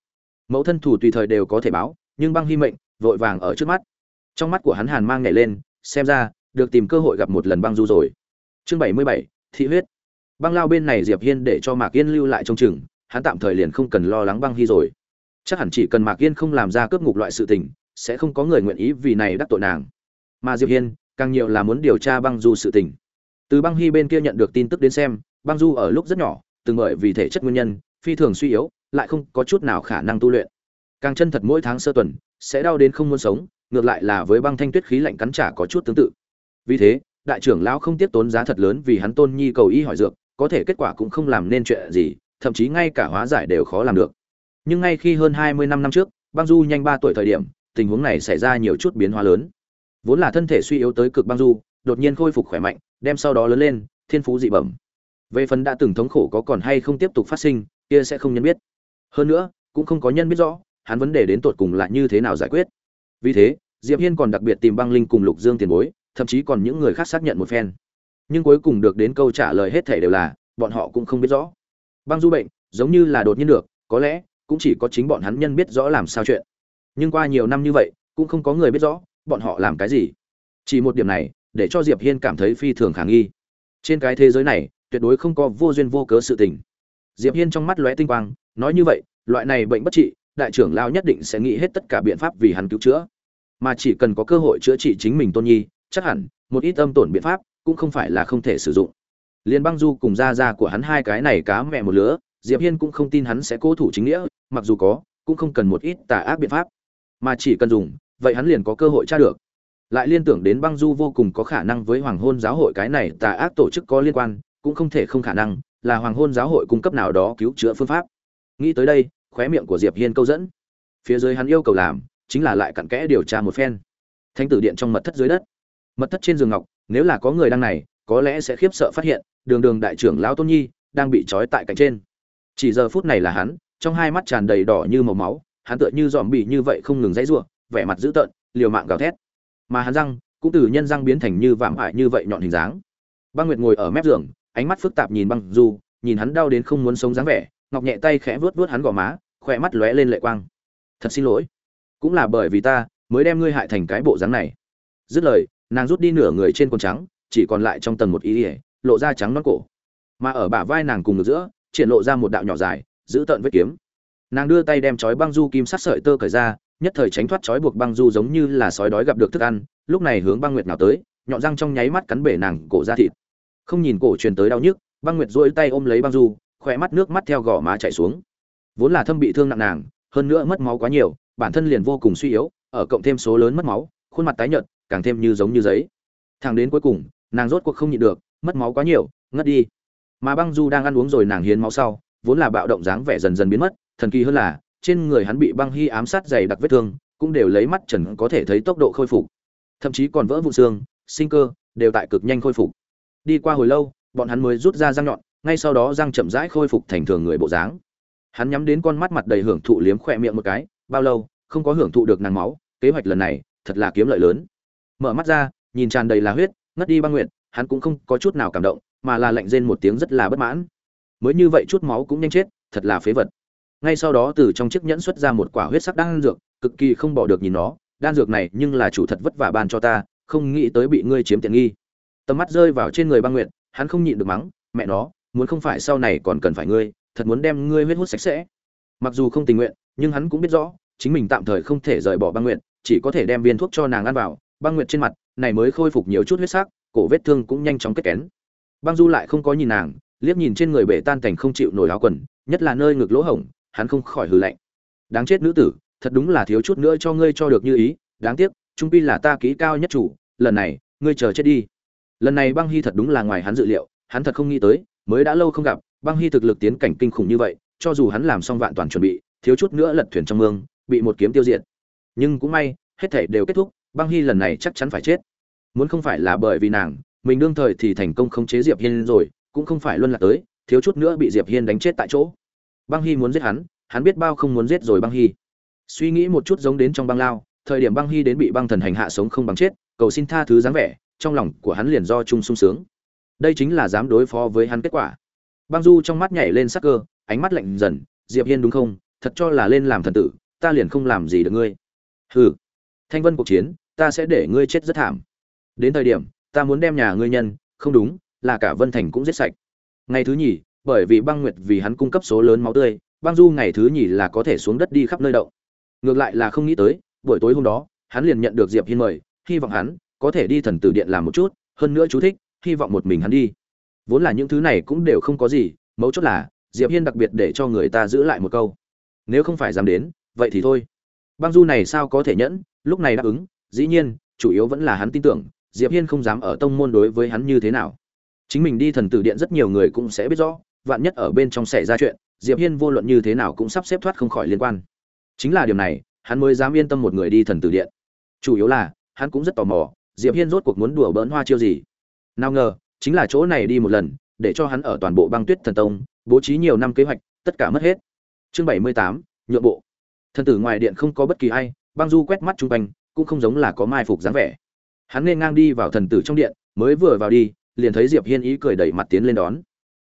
Mẫu thân thủ tùy thời đều có thể báo, nhưng băng hy mệnh, vội vàng ở trước mắt. Trong mắt của hắn hàn mang nhảy lên, xem ra, được tìm cơ hội gặp một lần băng du rồi. Chương bảy mươi bảy, thị huyết băng lao bên này diệp hiên để cho mạc yên lưu lại trong chừng, hắn tạm thời liền không cần lo lắng băng hy rồi. Chắc hẳn chỉ cần mạc yên không làm ra cướp ngục loại sự tình, sẽ không có người nguyện ý vì này đắc tội nàng. Mà diệp hiên, càng nhiều là muốn điều tra băng du sự tình. Từ băng hy bên kia nhận được tin tức đến xem, băng du ở lúc rất nhỏ, từng bởi vì thể chất nguyên nhân, phi thường suy yếu, lại không có chút nào khả năng tu luyện. Càng chân thật mỗi tháng sơ tuần, sẽ đau đến không muốn sống, ngược lại là với băng thanh tuyết khí lạnh cắn trả có chút tương tự. Vì thế, đại trưởng lão không tiếp tốn giá thật lớn vì hắn tôn nhi cầu y hỏi dược có thể kết quả cũng không làm nên chuyện gì, thậm chí ngay cả hóa giải đều khó làm được. Nhưng ngay khi hơn hai mươi năm năm trước, băng du nhanh ba tuổi thời điểm, tình huống này xảy ra nhiều chút biến hóa lớn. Vốn là thân thể suy yếu tới cực băng du, đột nhiên khôi phục khỏe mạnh, đem sau đó lớn lên, thiên phú dị bẩm. Về phần đã từng thống khổ có còn hay không tiếp tục phát sinh, kia sẽ không nhân biết. Hơn nữa, cũng không có nhân biết rõ, hắn vấn đề đến tột cùng là như thế nào giải quyết. Vì thế, diệp hiên còn đặc biệt tìm băng linh cùng lục dương tiền bối, thậm chí còn những người khác xác nhận một phen nhưng cuối cùng được đến câu trả lời hết thể đều là, bọn họ cũng không biết rõ. Băng du bệnh, giống như là đột nhiên được, có lẽ, cũng chỉ có chính bọn hắn nhân biết rõ làm sao chuyện. Nhưng qua nhiều năm như vậy, cũng không có người biết rõ, bọn họ làm cái gì. Chỉ một điểm này, để cho diệp hiên cảm thấy phi thường khả nghi. Trên cái thế giới này, tuyệt đối không có vô duyên vô cớ sự tình. Diệp hiên trong mắt lóe tinh quang, nói như vậy, loại này bệnh bất trị, đại trưởng lao nhất định sẽ nghĩ hết tất cả biện pháp vì hắn cứu chữa. Mà chỉ cần có cơ hội chữa trị chính mình tôn nhi, chắc hẳn, một ít âm tổn biện pháp cũng không phải là không thể sử dụng. Liên băng du cùng gia gia của hắn hai cái này cá mẹ một lứa, diệp hiên cũng không tin hắn sẽ cố thủ chính nghĩa, mặc dù có, cũng không cần một ít tà ác biện pháp. Mà chỉ cần dùng, vậy hắn liền có cơ hội tra được. Lại liên tưởng đến băng du vô cùng có khả năng với hoàng hôn giáo hội cái này tà ác tổ chức có liên quan, cũng không thể không khả năng là hoàng hôn giáo hội cung cấp nào đó cứu chữa phương pháp. Nghĩ tới đây, khóe miệng của diệp hiên câu dẫn. Phía dưới hắn yêu cầu làm chính là lại cặn kẽ điều tra một phen. Thánh tử điện trong mật thất dưới đất. Mật thất trên giường ngọc nếu là có người đang này, có lẽ sẽ khiếp sợ phát hiện, đường đường đại trưởng lão tôn nhi đang bị trói tại cạnh trên. Chỉ giờ phút này là hắn, trong hai mắt tràn đầy đỏ như màu máu, hắn tựa như dòm bị như vậy không ngừng dãy giụa vẻ mặt dữ tợn, liều mạng gào thét. Mà hắn răng cũng từ nhân răng biến thành như vạm hại như vậy nhọn hình dáng. Băng nguyệt ngồi ở mép giường, ánh mắt phức tạp nhìn băng du, nhìn hắn đau đến không muốn sống dáng vẻ, ngọc nhẹ tay khẽ vuốt vuốt hắn gò má, khỏe mắt lóe lên lệ quang. Thật xin lỗi. Cũng là bởi vì ta mới đem ngươi hại thành cái bộ dáng này. Dứt lời nàng rút đi nửa người trên quần trắng, chỉ còn lại trong tầng một ý ỉa, lộ ra trắng non cổ. Mà ở bả vai nàng cùng ngực giữa, triển lộ ra một đạo nhỏ dài, giữ tợn vết kiếm. Nàng đưa tay đem chói băng du kim sắc sợi tơ cởi ra, nhất thời tránh thoát chói buộc băng du giống như là sói đói gặp được thức ăn, lúc này hướng băng nguyệt nào tới, nhọn răng trong nháy mắt cắn bể nàng cổ ra thịt. Không nhìn cổ truyền tới đau nhức, băng nguyệt duỗi tay ôm lấy băng du khỏe mắt nước mắt theo gò má chảy xuống. Vốn là thâm bị thương nặng nàng, hơn nữa mất máu quá nhiều, bản thân liền vô cùng suy yếu, ở cộng thêm số lớn mất máu, khuôn mặt tái nhợt càng thêm như giống như giấy. Thẳng đến cuối cùng, nàng rốt cuộc không nhịn được, mất máu quá nhiều, ngất đi. Mà băng du đang ăn uống rồi nàng hiến máu sau, vốn là bạo động dáng vẻ dần dần biến mất, thần kỳ hơn là, trên người hắn bị băng hy ám sát dày đặc vết thương, cũng đều lấy mắt trần có thể thấy tốc độ khôi phục. Thậm chí còn vỡ vụn xương, sinh cơ, đều tại cực nhanh khôi phục. Đi qua hồi lâu, bọn hắn mới rút ra răng nhọn, ngay sau đó răng chậm rãi khôi phục thành thường người bộ dáng. Hắn nhắm đến con mắt mặt đầy hưởng thụ liếm khỏe miệng một cái, bao lâu, không có hưởng thụ được nàng máu, kế hoạch lần này, thật là kiếm lợi lớn mở mắt ra, nhìn tràn đầy là huyết, ngất đi băng nguyện hắn cũng không có chút nào cảm động, mà là lạnh rên một tiếng rất là bất mãn. Mới như vậy chút máu cũng nhanh chết, thật là phế vật. Ngay sau đó từ trong chiếc nhẫn xuất ra một quả huyết sắc đan dược, cực kỳ không bỏ được nhìn nó, đan dược này nhưng là chủ thật vất vả ban cho ta, không nghĩ tới bị ngươi chiếm tiện nghi. Tầm mắt rơi vào trên người băng nguyện hắn không nhịn được mắng, mẹ nó, muốn không phải sau này còn cần phải ngươi, thật muốn đem ngươi huyết hút sạch sẽ. Mặc dù không tình nguyện, nhưng hắn cũng biết rõ, chính mình tạm thời không thể rời bỏ băng nguyện chỉ có thể đem viên thuốc cho nàng ăn vào băng Nguyệt trên mặt, này mới khôi phục nhiều chút huyết sắc, cổ vết thương cũng nhanh chóng kết kén. Băng du lại không có nhìn nàng, liếc nhìn trên người bể tan cảnh không chịu nổi áo quần, nhất là nơi ngực lỗ hổng, hắn không khỏi hừ lạnh. Đáng chết nữ tử, thật đúng là thiếu chút nữa cho ngươi cho được như ý, đáng tiếc, trung pi là ta kỹ cao nhất chủ, lần này, ngươi chờ chết đi. Lần này băng hy thật đúng là ngoài hắn dự liệu, hắn thật không nghĩ tới, mới đã lâu không gặp, băng hy thực lực tiến cảnh kinh khủng như vậy, cho dù hắn làm xong vạn toàn chuẩn bị, thiếu chút nữa lật thuyền trong mương, bị một kiếm tiêu diệt. Nhưng cũng may, hết thảy đều kết thúc băng hy lần này chắc chắn phải chết. Muốn không phải là bởi vì nàng, mình đương thời thì thành công khống chế diệp hiên rồi, cũng không phải luân lạc tới, thiếu chút nữa bị diệp hiên đánh chết tại chỗ. Băng hy muốn giết hắn hắn biết bao không muốn giết rồi băng hy. Suy nghĩ một chút giống đến trong băng lao, thời điểm băng hy đến bị băng thần hành hạ sống không bằng chết, cầu xin tha thứ dáng vẻ, trong lòng của hắn liền do chung sung sướng. Đây chính là dám đối phó với hắn kết quả. Băng du trong mắt nhảy lên sắc cơ, ánh mắt lạnh dần, diệp hiên đúng không? Thật cho là lên làm thần tử, ta liền không làm gì được ngươi. Hừ thanh vân cuộc chiến, ta sẽ để ngươi chết rất thảm. Đến thời điểm, ta muốn đem nhà ngươi nhân, không đúng, là cả vân thành cũng giết sạch. Ngày thứ nhì, bởi vì băng nguyệt vì hắn cung cấp số lớn máu tươi, băng du ngày thứ nhì là có thể xuống đất đi khắp nơi động. Ngược lại là không nghĩ tới, buổi tối hôm đó, hắn liền nhận được diệp hiên mời, hy vọng hắn có thể đi thần tử điện làm một chút, hơn nữa chú thích, hy vọng một mình hắn đi. Vốn là những thứ này cũng đều không có gì, mấu chốt là, diệp hiên đặc biệt để cho người ta giữ lại một câu. Nếu không phải dám đến, vậy thì thôi. Băng du này sao có thể nhẫn lúc này đáp ứng, dĩ nhiên, chủ yếu vẫn là hắn tin tưởng, diệp hiên không dám ở tông môn đối với hắn như thế nào. Chính mình đi thần tử điện rất nhiều người cũng sẽ biết rõ, vạn nhất ở bên trong xảy ra chuyện, diệp hiên vô luận như thế nào cũng sắp xếp thoát không khỏi liên quan. Chính là điều này, hắn mới dám yên tâm một người đi thần tử điện. Chủ yếu là, hắn cũng rất tò mò, diệp hiên rốt cuộc muốn đùa bỡn hoa chiêu gì. Nào ngờ, chính là chỗ này đi một lần, để cho hắn ở toàn bộ băng tuyết thần tông, bố trí nhiều năm kế hoạch, tất cả mất hết. Chương bảy mươi tám, nhượng bộ. Thần tử ngoài điện không có bất kỳ ai băng du quét mắt chung quanh, cũng không giống là có mai phục dáng vẻ. Hắn nên ngang đi vào thần tử trong điện, mới vừa vào đi, liền thấy diệp hiên ý cười đẩy mặt tiến lên đón.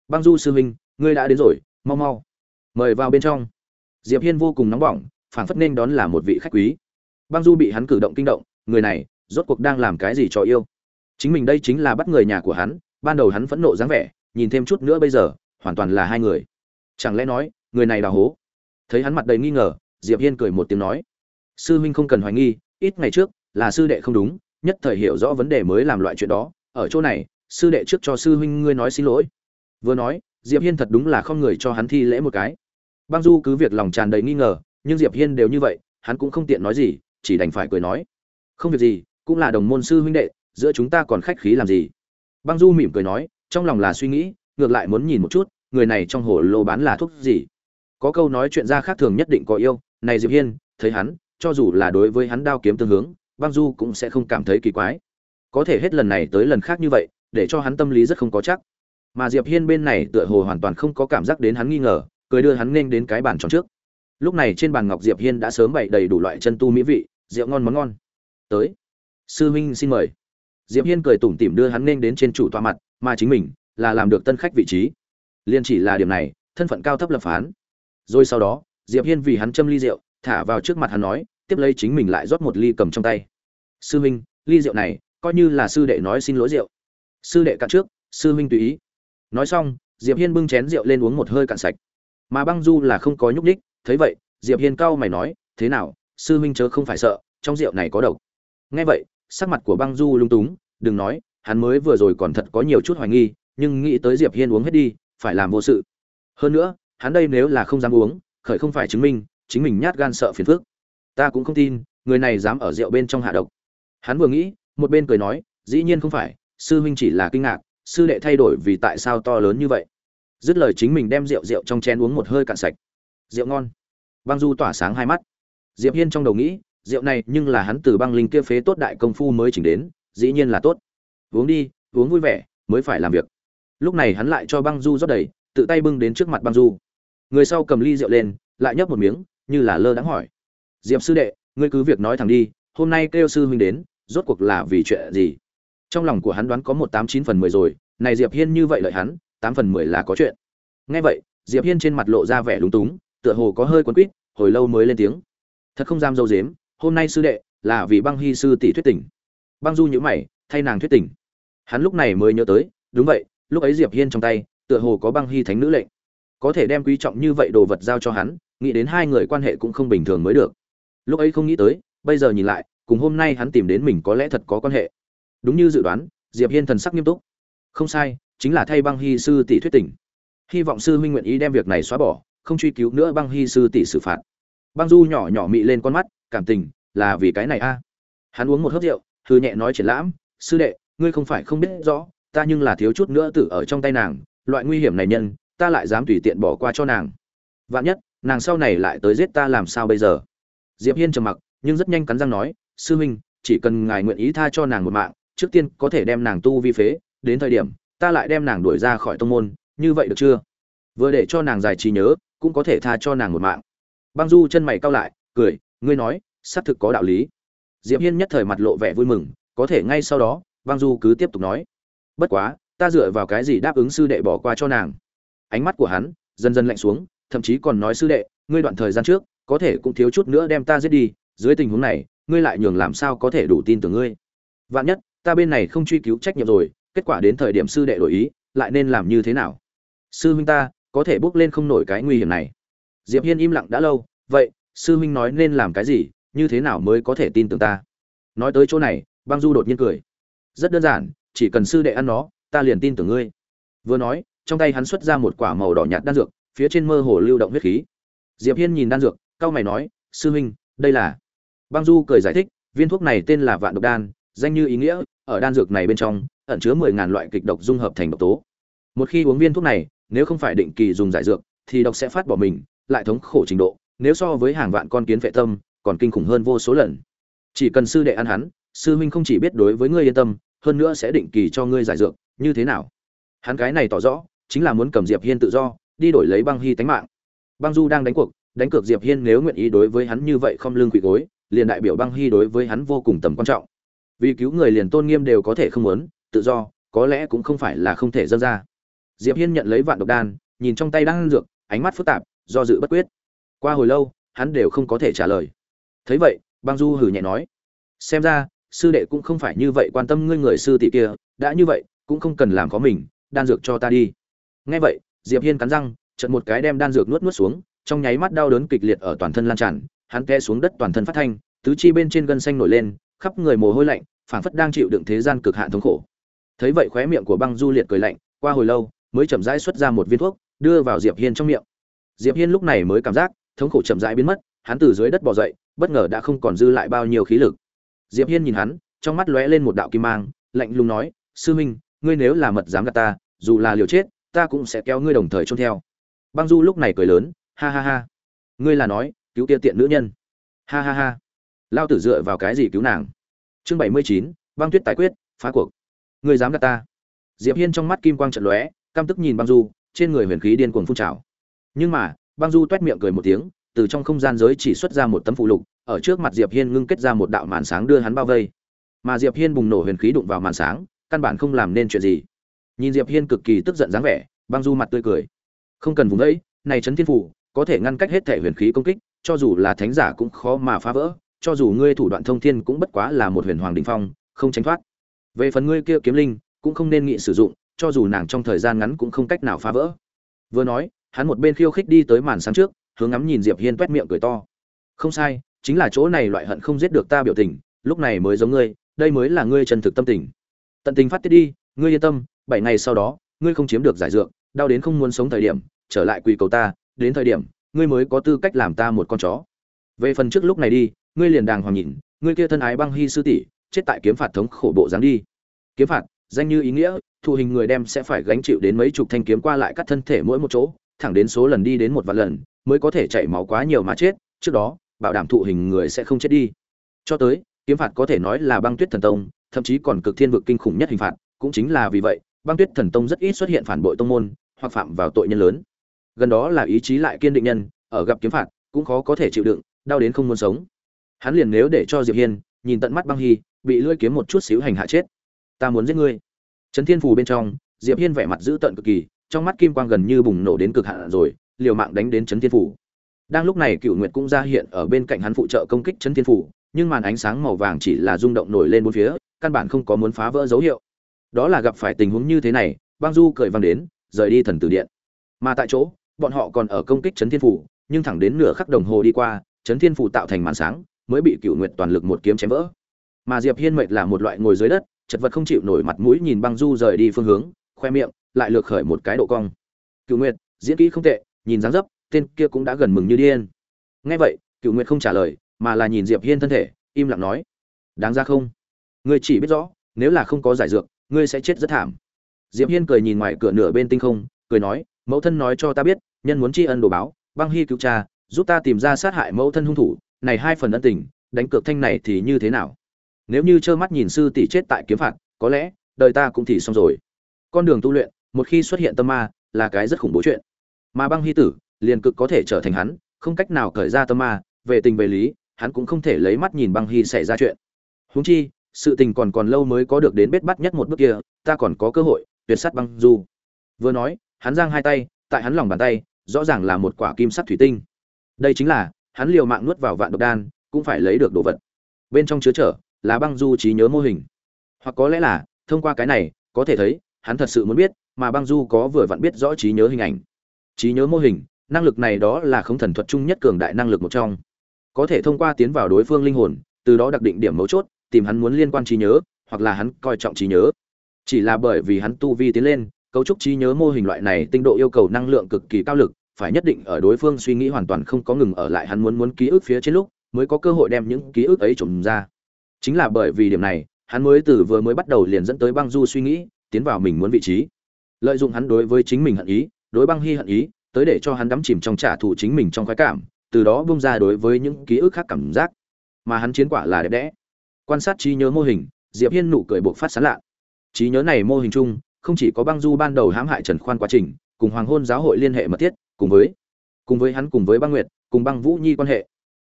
Băng du sư huynh, ngươi đã đến rồi, mau mau. Mời vào bên trong. Diệp hiên vô cùng nóng bỏng, phảng phất nên đón là một vị khách quý. Băng du bị hắn cử động kinh động, người này, rốt cuộc đang làm cái gì cho yêu? Chính mình đây chính là bắt người nhà của hắn, ban đầu hắn phẫn nộ dáng vẻ, nhìn thêm chút nữa bây giờ, hoàn toàn là hai người. Chẳng lẽ nói, người này đào hố? Thấy hắn mặt đầy nghi ngờ, diệp hiên cười một tiếng nói sư huynh không cần hoài nghi, ít ngày trước, là sư đệ không đúng, nhất thời hiểu rõ vấn đề mới làm loại chuyện đó. Ở chỗ này, sư đệ trước cho sư huynh ngươi nói xin lỗi. Vừa nói, diệp hiên thật đúng là không người cho hắn thi lễ một cái. Băng du cứ việc lòng tràn đầy nghi ngờ, nhưng diệp hiên đều như vậy, hắn cũng không tiện nói gì, chỉ đành phải cười nói. Không việc gì, cũng là đồng môn sư huynh đệ, giữa chúng ta còn khách khí làm gì? Băng du mỉm cười nói, trong lòng là suy nghĩ, ngược lại muốn nhìn một chút, người này trong hồ lô bán là thuốc gì? Có câu nói chuyện ra khác thường nhất định có yêu, này diệp hiên, thấy hắn cho dù là đối với hắn đao kiếm tương hướng, băng du cũng sẽ không cảm thấy kỳ quái. Có thể hết lần này tới lần khác như vậy, để cho hắn tâm lý rất không có chắc. Mà diệp hiên bên này tựa hồ hoàn toàn không có cảm giác đến hắn nghi ngờ, cười đưa hắn nên đến cái bàn tròn trước. Lúc này trên bàn ngọc diệp hiên đã sớm bày đầy đủ loại chân tu mỹ vị, rượu ngon món ngon. Tới. Sư huynh xin mời. Diệp hiên cười tủm tỉm đưa hắn nên đến trên chủ tọa mặt, mà chính mình là làm được tân khách vị trí. Liên chỉ là điểm này, thân phận cao thấp lập phán. Rồi sau đó, diệp hiên vì hắn châm ly rượu, thả vào trước mặt hắn nói tiếp lấy chính mình lại rót một ly cầm trong tay. Sư huynh ly rượu này, coi như là sư đệ nói xin lỗi rượu. Sư đệ cạn trước, sư huynh tùy ý. Nói xong, diệp hiên bưng chén rượu lên uống một hơi cạn sạch. Mà băng du là không có nhúc nhích, thấy vậy, diệp hiên cau mày nói, thế nào, sư huynh chớ không phải sợ, trong rượu này có độc. Nghe vậy, sắc mặt của băng du lung túng, đừng nói, hắn mới vừa rồi còn thật có nhiều chút hoài nghi, nhưng nghĩ tới diệp hiên uống hết đi, phải làm vô sự. Hơn nữa, hắn đây nếu là không dám uống, khởi không phải chứng minh, chính mình nhát gan sợ phiền phức ta cũng không tin, người này dám ở rượu bên trong hạ độc. Hắn vừa nghĩ, một bên cười nói, dĩ nhiên không phải, sư huynh chỉ là kinh ngạc, sư đệ thay đổi vì tại sao to lớn như vậy. Dứt lời chính mình đem rượu rượu trong chén uống một hơi cạn sạch. Rượu ngon. Băng du tỏa sáng hai mắt. Diệp hiên trong đầu nghĩ, rượu này nhưng là hắn từ băng linh kia phế tốt đại công phu mới chỉnh đến, dĩ nhiên là tốt. Uống đi, uống vui vẻ, mới phải làm việc. Lúc này hắn lại cho băng du rót đầy, tự tay bưng đến trước mặt băng du. Người sau cầm ly rượu lên, lại nhấp một miếng, như là lơ đãng hỏi diệp sư đệ, ngươi cứ việc nói thẳng đi, hôm nay kêu sư huynh đến, rốt cuộc là vì chuyện gì? Trong lòng của hắn đoán có một tám chín phần mười rồi, này diệp hiên như vậy lợi hắn, tám phần mười là có chuyện. Nghe vậy, diệp hiên trên mặt lộ ra vẻ lúng túng, tựa hồ có hơi quấn quýt, hồi lâu mới lên tiếng. Thật không dám dâu dếm, hôm nay sư đệ, là vì băng hy sư tỷ thuyết tỉnh băng du nhữ mày, thay nàng thuyết tỉnh hắn lúc này mới nhớ tới, đúng vậy, lúc ấy diệp hiên trong tay, tựa hồ có băng hy thánh nữ lệnh. Có thể đem quý trọng như vậy đồ vật giao cho hắn, nghĩ đến hai người quan hệ cũng không bình thường mới được lúc ấy không nghĩ tới, bây giờ nhìn lại, cùng hôm nay hắn tìm đến mình có lẽ thật có quan hệ. Đúng như dự đoán, diệp hiên thần sắc nghiêm túc. Không sai, chính là thay băng hy sư tỷ thuyết tình. hy vọng sư huynh nguyện ý đem việc này xóa bỏ, không truy cứu nữa băng hy sư tỷ xử phạt. Băng du nhỏ nhỏ mị lên con mắt, cảm tình, là vì cái này a. Hắn uống một hớp rượu hư nhẹ nói triển lãm, sư đệ, ngươi không phải không biết rõ, ta nhưng là thiếu chút nữa tử ở trong tay nàng, loại nguy hiểm này nhân, ta lại dám tùy tiện bỏ qua cho nàng. Vạn nhất, nàng sau này lại tới giết ta làm sao bây giờ? Diệp hiên trầm mặc, nhưng rất nhanh cắn răng nói, sư huynh, chỉ cần ngài nguyện ý tha cho nàng một mạng, trước tiên có thể đem nàng tu vi phế, đến thời điểm, ta lại đem nàng đuổi ra khỏi tông môn, như vậy được chưa? Vừa để cho nàng giải trí nhớ, cũng có thể tha cho nàng một mạng. Băng du chân mày cau lại, cười, ngươi nói, xác thực có đạo lý. Diệp hiên nhất thời mặt lộ vẻ vui mừng, có thể ngay sau đó, băng du cứ tiếp tục nói, bất quá, ta dựa vào cái gì đáp ứng sư đệ bỏ qua cho nàng? Ánh mắt của hắn dần dần lạnh xuống, thậm chí còn nói, sư đệ, ngươi đoạn thời gian trước có thể cũng thiếu chút nữa đem ta giết đi, dưới tình huống này, ngươi lại nhường làm sao có thể đủ tin tưởng ngươi? Vạn nhất, ta bên này không truy cứu trách nhiệm rồi, kết quả đến thời điểm sư đệ đổi ý, lại nên làm như thế nào? Sư huynh ta, có thể bước lên không nổi cái nguy hiểm này. Diệp hiên im lặng đã lâu, vậy, sư huynh nói nên làm cái gì, như thế nào mới có thể tin tưởng ta? Nói tới chỗ này, băng du đột nhiên cười. Rất đơn giản, chỉ cần sư đệ ăn nó, ta liền tin tưởng ngươi. Vừa nói, trong tay hắn xuất ra một quả màu đỏ nhạt đan dược, phía trên mơ hồ lưu động huyết khí. Diệp hiên nhìn đan dược Cao mày nói, sư huynh, đây là băng du cười giải thích, viên thuốc này tên là vạn độc đan, danh như ý nghĩa, ở đan dược này bên trong, ẩn chứa mười ngàn loại kịch độc dung hợp thành độc tố. Một khi uống viên thuốc này, nếu không phải định kỳ dùng giải dược, thì độc sẽ phát bỏ mình, lại thống khổ trình độ, nếu so với hàng vạn con kiến vệ tâm, còn kinh khủng hơn vô số lần. Chỉ cần sư đệ ăn hắn, sư huynh không chỉ biết đối với ngươi yên tâm, hơn nữa sẽ định kỳ cho ngươi giải dược, như thế nào? Hắn cái này tỏ rõ, chính là muốn cầm diệp hiên tự do, đi đổi lấy băng hy tánh mạng. Băng du đang đánh cuộc đánh cược diệp hiên nếu nguyện ý đối với hắn như vậy không lương quỷ gối, liền đại biểu băng hy đối với hắn vô cùng tầm quan trọng. Vì cứu người liền tôn nghiêm đều có thể không muốn, tự do, có lẽ cũng không phải là không thể dâng ra. Diệp hiên nhận lấy vạn độc đan, nhìn trong tay đang dược, ánh mắt phức tạp, do dự bất quyết. Qua hồi lâu, hắn đều không có thể trả lời. Thấy vậy, băng du hừ nhẹ nói, xem ra, sư đệ cũng không phải như vậy quan tâm ngươi người sư tỷ kia, đã như vậy, cũng không cần làm có mình, đan dược cho ta đi. Nghe vậy, diệp hiên cắn răng, chợt một cái đem đan dược nuốt nuốt xuống trong nháy mắt đau đớn kịch liệt ở toàn thân lan tràn, hắn té xuống đất toàn thân phát thanh, tứ chi bên trên gân xanh nổi lên, khắp người mồ hôi lạnh, phảng phất đang chịu đựng thế gian cực hạn thống khổ. Thấy vậy khóe miệng của băng du liệt cười lạnh, qua hồi lâu, mới chậm rãi xuất ra một viên thuốc, đưa vào diệp hiên trong miệng. Diệp hiên lúc này mới cảm giác, thống khổ chậm rãi biến mất, hắn từ dưới đất bò dậy, bất ngờ đã không còn dư lại bao nhiêu khí lực. Diệp hiên nhìn hắn, trong mắt lóe lên một đạo kim mang, lạnh lùng nói, sư minh, ngươi nếu là mật dám gạt ta, dù là liều chết, ta cũng sẽ kéo ngươi đồng thời chôn theo. Băng du lúc này cười lớn ha ha ha. Ngươi là nói, cứu tia tiện nữ nhân. Ha ha ha. Lao tử dựa vào cái gì cứu nàng? Chương bảy mươi chín, băng tuyết tài quyết, phá cuộc. Ngươi dám gạt ta? Diệp hiên trong mắt kim quang trận lóe, căm tức nhìn băng du, trên người huyền khí điên cuồng phun trào. Nhưng mà, băng du toét miệng cười một tiếng, từ trong không gian giới chỉ xuất ra một tấm phụ lục, ở trước mặt diệp hiên ngưng kết ra một đạo màn sáng đưa hắn bao vây. Mà diệp hiên bùng nổ huyền khí đụng vào màn sáng, căn bản không làm nên chuyện gì. Nhìn diệp hiên cực kỳ tức giận dáng vẻ, băng du mặt tươi cười. Không cần vùng đấy này chấn thiên phủ có thể ngăn cách hết thể huyền khí công kích, cho dù là thánh giả cũng khó mà phá vỡ, cho dù ngươi thủ đoạn thông thiên cũng bất quá là một huyền hoàng đỉnh phong, không tránh thoát. Về phần ngươi kia kiếm linh, cũng không nên nghĩ sử dụng, cho dù nàng trong thời gian ngắn cũng không cách nào phá vỡ. Vừa nói, hắn một bên khiêu khích đi tới màn sáng trước, hướng ngắm nhìn diệp hiên toét miệng cười to. Không sai, chính là chỗ này loại hận không giết được ta biểu tình, lúc này mới giống ngươi, đây mới là ngươi chân thực tâm tình. Tận tình phát tiết đi, ngươi yên tâm, bảy ngày sau đó, ngươi không chiếm được giải dược, đau đến không muốn sống thời điểm, trở lại quỳ cầu ta đến thời điểm, ngươi mới có tư cách làm ta một con chó. Về phần trước lúc này đi, ngươi liền đàng hoàng nhìn, ngươi kia thân ái băng hy sư tỷ, chết tại kiếm phạt thống khổ bộ dáng đi. Kiếm phạt, danh như ý nghĩa, thụ hình người đem sẽ phải gánh chịu đến mấy chục thanh kiếm qua lại cắt thân thể mỗi một chỗ, thẳng đến số lần đi đến một vạn lần, mới có thể chảy máu quá nhiều mà chết, trước đó, bảo đảm thụ hình người sẽ không chết đi. Cho tới, kiếm phạt có thể nói là băng tuyết thần tông, thậm chí còn cực thiên vực kinh khủng nhất hình phạt, cũng chính là vì vậy, băng tuyết thần tông rất ít xuất hiện phản bội tông môn, hoặc phạm vào tội nhân lớn gần đó là ý chí lại kiên định nhân, ở gặp kiếm phạt, cũng khó có thể chịu đựng, đau đến không muốn sống. Hắn liền nếu để cho diệp hiên nhìn tận mắt băng hy, bị lưỡi kiếm một chút xíu hành hạ chết. Ta muốn giết ngươi. Trấn thiên phù bên trong, diệp hiên vẻ mặt dữ tợn cực kỳ, trong mắt kim quang gần như bùng nổ đến cực hạn rồi, liều mạng đánh đến trấn thiên phủ đang lúc này cựu nguyệt cũng ra hiện ở bên cạnh hắn phụ trợ công kích trấn thiên phủ nhưng màn ánh sáng màu vàng chỉ là rung động nổi lên bốn phía, căn bản không có muốn phá vỡ dấu hiệu. Đó là gặp phải tình huống như thế này, băng du cười vang đến, rời đi thần tử điện. Mà tại chỗ bọn họ còn ở công kích trấn thiên phủ, nhưng thẳng đến nửa khắc đồng hồ đi qua, trấn thiên phủ tạo thành màn sáng, mới bị cựu nguyệt toàn lực một kiếm chém vỡ. Mà diệp hiên mệnh là một loại ngồi dưới đất, chật vật không chịu nổi mặt mũi nhìn băng du rời đi phương hướng, khoe miệng lại lược khởi một cái độ cong. Cựu nguyệt, diễn kỹ không tệ, nhìn dáng dấp, tên kia cũng đã gần mừng như điên. Nghe vậy cựu nguyệt không trả lời, mà là nhìn diệp hiên thân thể, im lặng nói, đáng ra không? Ngươi chỉ biết rõ, nếu là không có giải dược, ngươi sẽ chết rất thảm. Diệp hiên cười nhìn ngoài cửa nửa bên tinh không, cười nói mẫu thân nói cho ta biết, nhân muốn tri ân đồ báo, băng hy cứu cha, giúp ta tìm ra sát hại mẫu thân hung thủ, này hai phần ân tình, đánh cược thanh này thì như thế nào? Nếu như trơ mắt nhìn sư tỷ chết tại kiếm phạt, có lẽ, đời ta cũng thì xong rồi. Con đường tu luyện, một khi xuất hiện tâm ma, là cái rất khủng bố chuyện. Mà băng hy tử, liền cực có thể trở thành hắn, không cách nào cởi ra tâm ma, về tình về lý, hắn cũng không thể lấy mắt nhìn băng hy xảy ra chuyện. Huống chi, sự tình còn còn lâu mới có được đến bết bắt nhất một bước kia, ta còn có cơ hội, tuyệt sát băng du. Vừa nói hắn giang hai tay, tại hắn lòng bàn tay, rõ ràng là một quả kim sắt thủy tinh. Đây chính là, hắn liều mạng nuốt vào vạn độc đan, cũng phải lấy được đồ vật. Bên trong chứa trở, là băng du trí nhớ mô hình. Hoặc có lẽ là, thông qua cái này, có thể thấy, hắn thật sự muốn biết, mà băng du có vừa vặn biết rõ trí nhớ hình ảnh. Trí nhớ mô hình, năng lực này đó là không thần thuật chung nhất cường đại năng lực một trong. Có thể thông qua tiến vào đối phương linh hồn, từ đó đặc định điểm mấu chốt, tìm hắn muốn liên quan trí nhớ, hoặc là hắn coi trọng trí nhớ. Chỉ là bởi vì hắn tu vi tiến lên cấu trúc trí nhớ mô hình loại này tinh độ yêu cầu năng lượng cực kỳ cao lực, phải nhất định ở đối phương suy nghĩ hoàn toàn không có ngừng ở lại hắn muốn muốn ký ức phía trên lúc, mới có cơ hội đem những ký ức ấy trộm ra. Chính là bởi vì điểm này, hắn mới từ vừa mới bắt đầu liền dẫn tới băng du suy nghĩ, tiến vào mình muốn vị trí. Lợi dụng hắn đối với chính mình hận ý, đối băng hy hận ý, tới để cho hắn đắm chìm trong trả thù chính mình trong khoái cảm, từ đó bung ra đối với những ký ức khác cảm giác. Mà hắn chiến quả là đẹp đẽ. Quan sát trí nhớ mô hình, diệp hiên nụ cười buộc phát sán lạ. Trí nhớ này mô hình chung không chỉ có băng du ban đầu hãm hại trần khoan quá trình, cùng hoàng hôn giáo hội liên hệ mật thiết, cùng với cùng với hắn cùng với băng nguyệt, cùng băng vũ nhi quan hệ.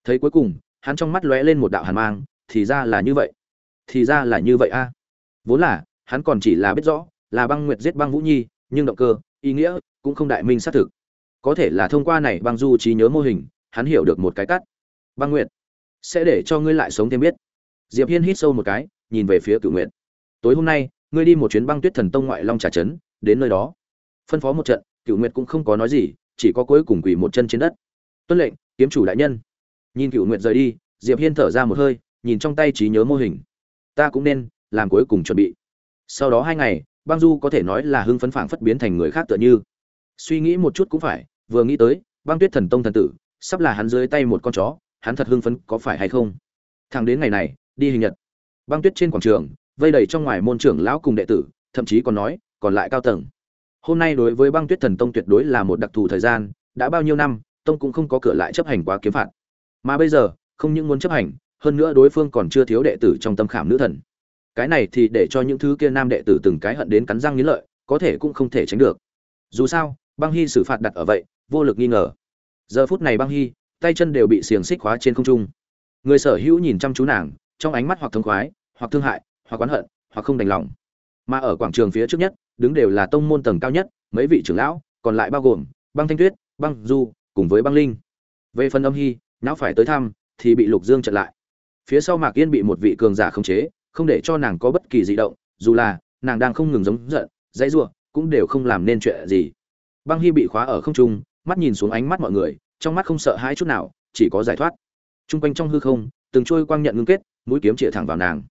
Thấy cuối cùng, hắn trong mắt lóe lên một đạo hàn mang, thì ra là như vậy. Thì ra là như vậy a. Vốn là, hắn còn chỉ là biết rõ, là băng nguyệt giết băng vũ nhi, nhưng động cơ, ý nghĩa cũng không đại minh xác thực. Có thể là thông qua này băng du trí nhớ mô hình, hắn hiểu được một cái cắt. Băng nguyệt, sẽ để cho ngươi lại sống thêm biết. Diệp hiên hít sâu một cái, nhìn về phía cửu nguyệt. Tối hôm nay ngươi đi một chuyến băng tuyết thần tông ngoại long trà trấn, đến nơi đó. Phân phó một trận Cựu nguyệt cũng không có nói gì, chỉ có cuối cùng quỳ một chân trên đất. Tuân lệnh, kiếm chủ đại nhân. Nhìn Cựu nguyệt rời đi, diệp hiên thở ra một hơi, nhìn trong tay trí nhớ mô hình. Ta cũng nên làm cuối cùng chuẩn bị. Sau đó hai ngày, băng du có thể nói là hưng phấn phảng phất biến thành người khác tựa như. Suy nghĩ một chút cũng phải, vừa nghĩ tới, băng tuyết thần tông thần tử, sắp là hắn dưới tay một con chó, hắn thật hưng phấn có phải hay không? Thẳng đến ngày này, đi hình nhật. Băng tuyết trên quảng trường vây đầy trong ngoài môn trưởng lão cùng đệ tử, thậm chí còn nói, còn lại cao tầng. Hôm nay đối với băng tuyết thần tông tuyệt đối là một đặc thù thời gian, đã bao nhiêu năm, tông cũng không có cửa lại chấp hành quá kiếm phạt. Mà bây giờ, không những muốn chấp hành, hơn nữa đối phương còn chưa thiếu đệ tử trong tâm khảm nữ thần. Cái này thì để cho những thứ kia nam đệ tử từng cái hận đến cắn răng nghiến lợi, có thể cũng không thể tránh được. Dù sao, băng hy xử phạt đặt ở vậy, vô lực nghi ngờ. Giờ phút này băng hy, tay chân đều bị xiềng xích khóa trên không trung. Người sở hữu nhìn chăm chú nàng, trong ánh mắt hoặc thông khoái, hoặc thương hại hoặc oán hận, hoặc không đành lòng. Mà ở quảng trường phía trước nhất, đứng đều là tông môn tầng cao nhất, mấy vị trưởng lão, còn lại bao gồm băng thanh tuyết, băng du, cùng với băng linh. Về phần âm hy, não phải tới thăm, thì bị lục dương chặn lại. Phía sau mạc yên bị một vị cường giả khống chế, không để cho nàng có bất kỳ dị động, dù là nàng đang không ngừng giống giận, dãy giụa cũng đều không làm nên chuyện gì. Băng hy bị khóa ở không trung, mắt nhìn xuống ánh mắt mọi người, trong mắt không sợ hãi chút nào, chỉ có giải thoát. Trung quanh trong hư không, từng trôi quang nhận ngưng kết, mũi kiếm chĩa thẳng vào nàng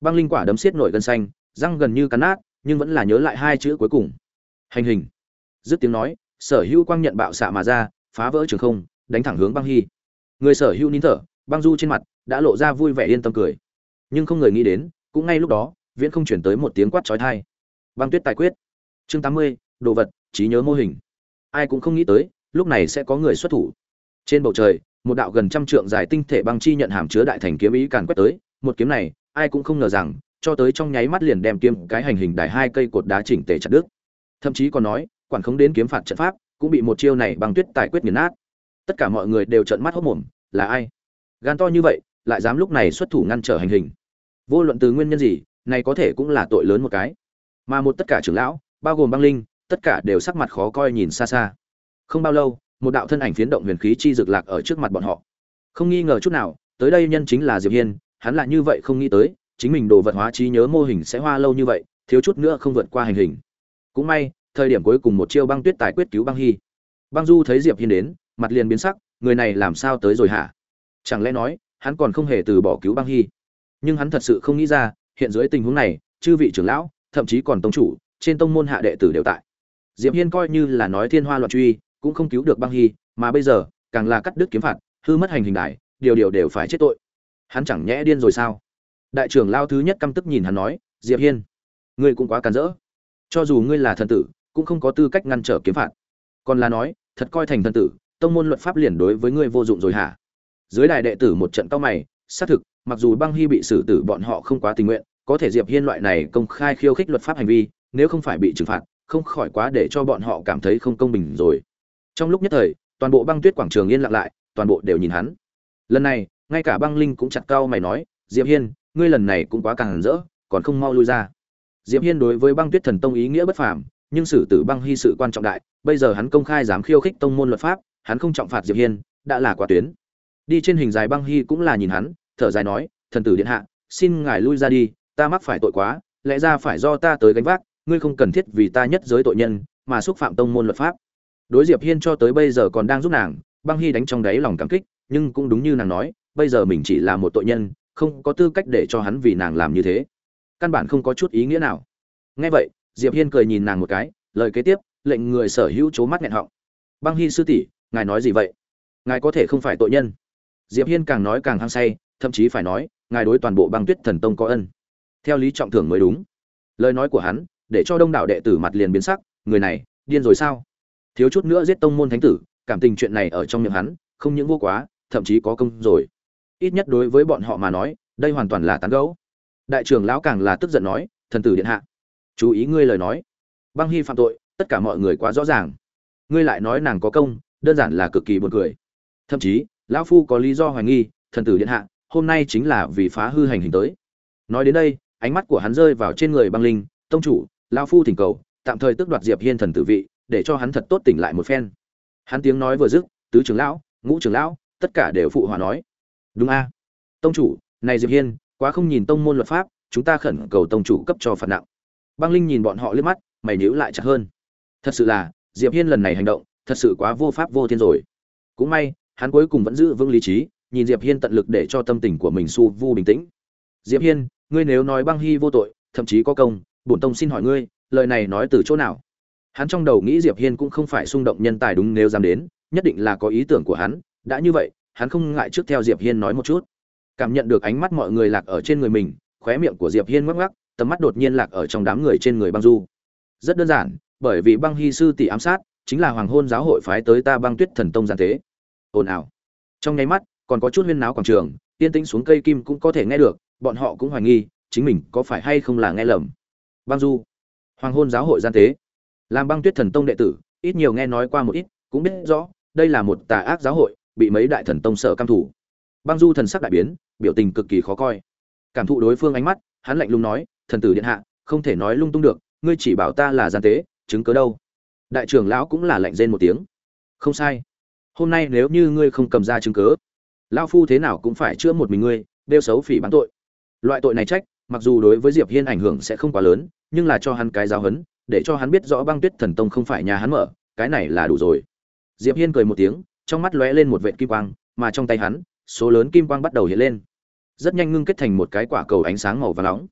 băng linh quả đấm xiết nổi gân xanh, răng gần như cắn nát, nhưng vẫn là nhớ lại hai chữ cuối cùng. Hành hình. Dứt tiếng nói, sở hữu quang nhận bạo xạ mà ra, phá vỡ trường không, đánh thẳng hướng băng hy. Người sở hữu nín thở, băng du trên mặt, đã lộ ra vui vẻ yên tâm cười. Nhưng không người nghĩ đến, cũng ngay lúc đó, viễn không chuyển tới một tiếng quát trói thai băng tuyết tài quyết. Chương tám mươi, đồ vật, trí nhớ mô hình. Ai cũng không nghĩ tới, lúc này sẽ có người xuất thủ. Trên bầu trời, một đạo gần trăm trượng dài tinh thể băng chi nhận hàm chứa đại thành kiếm ý càn quét tới, một kiếm này ai cũng không ngờ rằng, cho tới trong nháy mắt liền đem kiếm cái hành hình đài hai cây cột đá chỉnh tề chặt đứt. Thậm chí còn nói, quản không đến kiếm phạt trận pháp, cũng bị một chiêu này băng tuyết tài quyết nghiền nát. Tất cả mọi người đều trợn mắt hốt mồm, là ai? Gan to như vậy, lại dám lúc này xuất thủ ngăn trở hành hình. Vô luận từ nguyên nhân gì, này có thể cũng là tội lớn một cái. Mà một tất cả trưởng lão, bao gồm băng linh, tất cả đều sắc mặt khó coi nhìn xa xa. Không bao lâu, một đạo thân ảnh phiến động huyền khí chi rực lạc ở trước mặt bọn họ. Không nghi ngờ chút nào, tới đây nhân chính là diệp hiên hắn là như vậy không nghĩ tới, chính mình đồ vật hóa trí nhớ mô hình sẽ hoa lâu như vậy, thiếu chút nữa không vượt qua hành hình. Cũng may, thời điểm cuối cùng một chiêu băng tuyết tài quyết cứu băng hy. Băng du thấy diệp hiên đến, mặt liền biến sắc, người này làm sao tới rồi hả? Chẳng lẽ nói, hắn còn không hề từ bỏ cứu băng hy? Nhưng hắn thật sự không nghĩ ra, hiện dưới tình huống này, chư vị trưởng lão, thậm chí còn tông chủ, trên tông môn hạ đệ tử đều tại. Diệp hiên coi như là nói thiên hoa loạn truy, cũng không cứu được băng hy, mà bây giờ, càng là cắt đứt kiếm phạt, hư mất hành hình đại điều điều đều phải chết tội hắn chẳng nhẽ điên rồi sao? Đại trưởng lao thứ nhất căm tức nhìn hắn nói, diệp hiên, ngươi cũng quá càn rỡ. Cho dù ngươi là thần tử, cũng không có tư cách ngăn trở kiếm phạt. Còn là nói, thật coi thành thần tử, tông môn luật pháp liền đối với ngươi vô dụng rồi hả? Dưới đại đệ tử một trận cao mày, xác thực, mặc dù băng hy bị xử tử bọn họ không quá tình nguyện, có thể diệp hiên loại này công khai khiêu khích luật pháp hành vi, nếu không phải bị trừng phạt, không khỏi quá để cho bọn họ cảm thấy không công bình rồi. Trong lúc nhất thời, toàn bộ băng tuyết quảng trường yên lặng lại, toàn bộ đều nhìn hắn. Lần này ngay cả băng linh cũng chặt cao mày nói, diệp hiên, ngươi lần này cũng quá càng rỡ, còn không mau lui ra. Diệp hiên đối với băng tuyết thần tông ý nghĩa bất phàm, nhưng xử tử băng hy sự quan trọng đại, bây giờ hắn công khai dám khiêu khích tông môn luật pháp, hắn không trọng phạt diệp hiên, đã là quả tuyến. Đi trên hình dài băng hy cũng là nhìn hắn, thở dài nói, thần tử điện hạ, xin ngài lui ra đi, ta mắc phải tội quá, lẽ ra phải do ta tới gánh vác, ngươi không cần thiết vì ta nhất giới tội nhân, mà xúc phạm tông môn luật pháp. Đối diệp hiên cho tới bây giờ còn đang giúp nàng, băng hy đánh trong đáy lòng cảm kích, nhưng cũng đúng như nàng nói bây giờ mình chỉ là một tội nhân, không có tư cách để cho hắn vì nàng làm như thế. Căn bản không có chút ý nghĩa nào. Nghe vậy, diệp hiên cười nhìn nàng một cái, lời kế tiếp, lệnh người sở hữu chố mắt nghẹn họng. Băng hy sư tỷ, ngài nói gì vậy? Ngài có thể không phải tội nhân. Diệp hiên càng nói càng hăng say, thậm chí phải nói, ngài đối toàn bộ băng tuyết thần tông có ân. Theo lý trọng thưởng mới đúng. Lời nói của hắn, để cho đông đảo đệ tử mặt liền biến sắc, người này, điên rồi sao? Thiếu chút nữa giết tông môn thánh tử, cảm tình chuyện này ở trong miệng hắn, không những vô quá, thậm chí có công rồi ít nhất đối với bọn họ mà nói, đây hoàn toàn là tán gẫu. Đại trưởng lão càng là tức giận nói, thần tử điện hạ, chú ý ngươi lời nói. Băng hy phạm tội, tất cả mọi người quá rõ ràng. Ngươi lại nói nàng có công, đơn giản là cực kỳ buồn cười. Thậm chí, lão phu có lý do hoài nghi, thần tử điện hạ, hôm nay chính là vì phá hư hành hình tới. Nói đến đây, ánh mắt của hắn rơi vào trên người băng linh, tông chủ, lão phu thỉnh cầu, tạm thời tước đoạt diệp hiên thần tử vị, để cho hắn thật tốt tỉnh lại một phen. Hắn tiếng nói vừa dứt, tứ trưởng lão, ngũ trưởng lão, tất cả đều phụ hòa nói đúng a. Tông chủ, này diệp hiên, quá không nhìn tông môn luật pháp, chúng ta khẩn cầu tông chủ cấp cho phạt nặng. Băng linh nhìn bọn họ liếc mắt, mày nhíu lại chặt hơn. Thật sự là, diệp hiên lần này hành động, thật sự quá vô pháp vô thiên rồi. Cũng may, hắn cuối cùng vẫn giữ vững lý trí, nhìn diệp hiên tận lực để cho tâm tình của mình su vu bình tĩnh. Diệp hiên, ngươi nếu nói băng hy vô tội, thậm chí có công, bổn tông xin hỏi ngươi, lời này nói từ chỗ nào? Hắn trong đầu nghĩ diệp hiên cũng không phải xung động nhân tài đúng nếu dám đến, nhất định là có ý tưởng của hắn, đã như vậy hắn không ngại trước theo diệp hiên nói một chút. Cảm nhận được ánh mắt mọi người lạc ở trên người mình, khóe miệng của diệp hiên ngoắc ngoắc, tầm mắt đột nhiên lạc ở trong đám người trên người băng du. Rất đơn giản, bởi vì băng hy sư tỷ ám sát, chính là hoàng hôn giáo hội phái tới ta băng tuyết thần tông gian tế ồn ào. Trong nháy mắt, còn có chút huyên náo quảng trường, tiên tĩnh xuống cây kim cũng có thể nghe được, bọn họ cũng hoài nghi, chính mình có phải hay không là nghe lầm. Băng du. Hoàng hôn giáo hội gian tế làm băng tuyết thần tông đệ tử, ít nhiều nghe nói qua một ít, cũng biết rõ, đây là một tà ác giáo hội bị mấy đại thần tông sợ cam thủ băng du thần sắc đại biến, biểu tình cực kỳ khó coi. Cảm thụ đối phương ánh mắt, hắn lạnh lùng nói, thần tử điện hạ, không thể nói lung tung được, ngươi chỉ bảo ta là gian tế, chứng cớ đâu? Đại trưởng lão cũng là lạnh rên một tiếng. Không sai. Hôm nay nếu như ngươi không cầm ra chứng cớ, lão phu thế nào cũng phải chữa một mình ngươi đeo xấu phỉ bán tội. Loại tội này trách, mặc dù đối với diệp hiên ảnh hưởng sẽ không quá lớn, nhưng là cho hắn cái giáo hấn để cho hắn biết rõ băng tuyết thần tông không phải nhà hắn mở, cái này là đủ rồi. Diệp hiên cười một tiếng trong mắt lóe lên một vệt kim quang, mà trong tay hắn, số lớn kim quang bắt đầu hiện lên. Rất nhanh ngưng kết thành một cái quả cầu ánh sáng màu vàng nóng.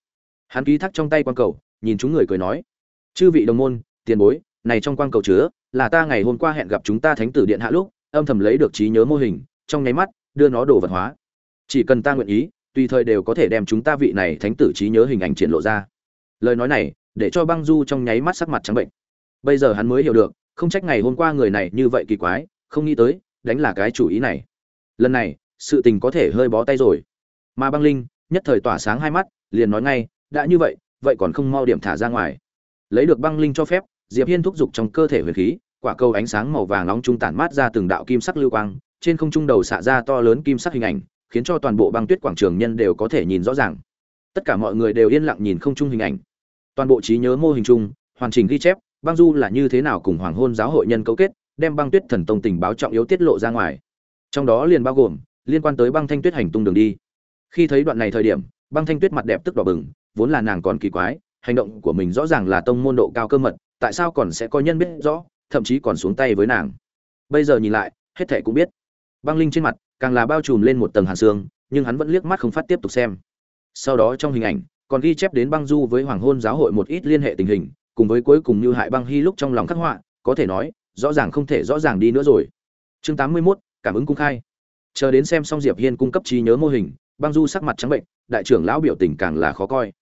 Hắn ký thác trong tay quang cầu, nhìn chúng người cười nói, chư vị đồng môn, tiền bối, này trong quang cầu chứa, là ta ngày hôm qua hẹn gặp chúng ta thánh tử điện hạ lúc, âm thầm lấy được trí nhớ mô hình, trong nháy mắt, đưa nó đồ vật hóa. Chỉ cần ta nguyện ý, tùy thời đều có thể đem chúng ta vị này thánh tử trí nhớ hình ảnh triển lộ ra. Lời nói này, để cho băng du trong nháy mắt sắc mặt trắng bệnh. Bây giờ hắn mới hiểu được, không trách ngày hôm qua người này như vậy kỳ quái, không nghĩ tới đánh là cái chủ ý này. Lần này, sự tình có thể hơi bó tay rồi. Mà băng linh, nhất thời tỏa sáng hai mắt, liền nói ngay, đã như vậy vậy còn không mau điểm thả ra ngoài. Lấy được băng linh cho phép, diệp hiên thúc giục trong cơ thể huyền khí, quả cầu ánh sáng màu vàng nóng trung tản mát ra từng đạo kim sắc lưu quang, trên không trung đầu xạ ra to lớn kim sắc hình ảnh, khiến cho toàn bộ băng tuyết quảng trường nhân đều có thể nhìn rõ ràng. Tất cả mọi người đều yên lặng nhìn không trung hình ảnh. Toàn bộ trí nhớ mô hình chung, hoàn chỉnh ghi chép, băng du là như thế nào cùng hoàng hôn giáo hội nhân cấu kết đem băng tuyết thần tông tình báo trọng yếu tiết lộ ra ngoài. Trong đó liền bao gồm, liên quan tới băng thanh tuyết hành tung đường đi. Khi thấy đoạn này thời điểm, băng thanh tuyết mặt đẹp tức đỏ bừng, vốn là nàng còn kỳ quái, hành động của mình rõ ràng là tông môn độ cao cơ mật, tại sao còn sẽ có nhân biết rõ, thậm chí còn xuống tay với nàng. Bây giờ nhìn lại, hết thệ cũng biết. Băng linh trên mặt, càng là bao trùm lên một tầng hàn xương, nhưng hắn vẫn liếc mắt không phát tiếp tục xem. Sau đó trong hình ảnh, còn ghi chép đến băng du với hoàng hôn giáo hội một ít liên hệ tình hình, cùng với cuối cùng như hại băng hy lúc trong lòng khắc họa, có thể nói rõ ràng không thể rõ ràng đi nữa rồi. Chương tám mươi 81, cảm ứng cung khai. Chờ đến xem xong diệp hiên cung cấp trí nhớ mô hình băng du sắc mặt trắng bệnh đại trưởng lão biểu tình càng là khó coi.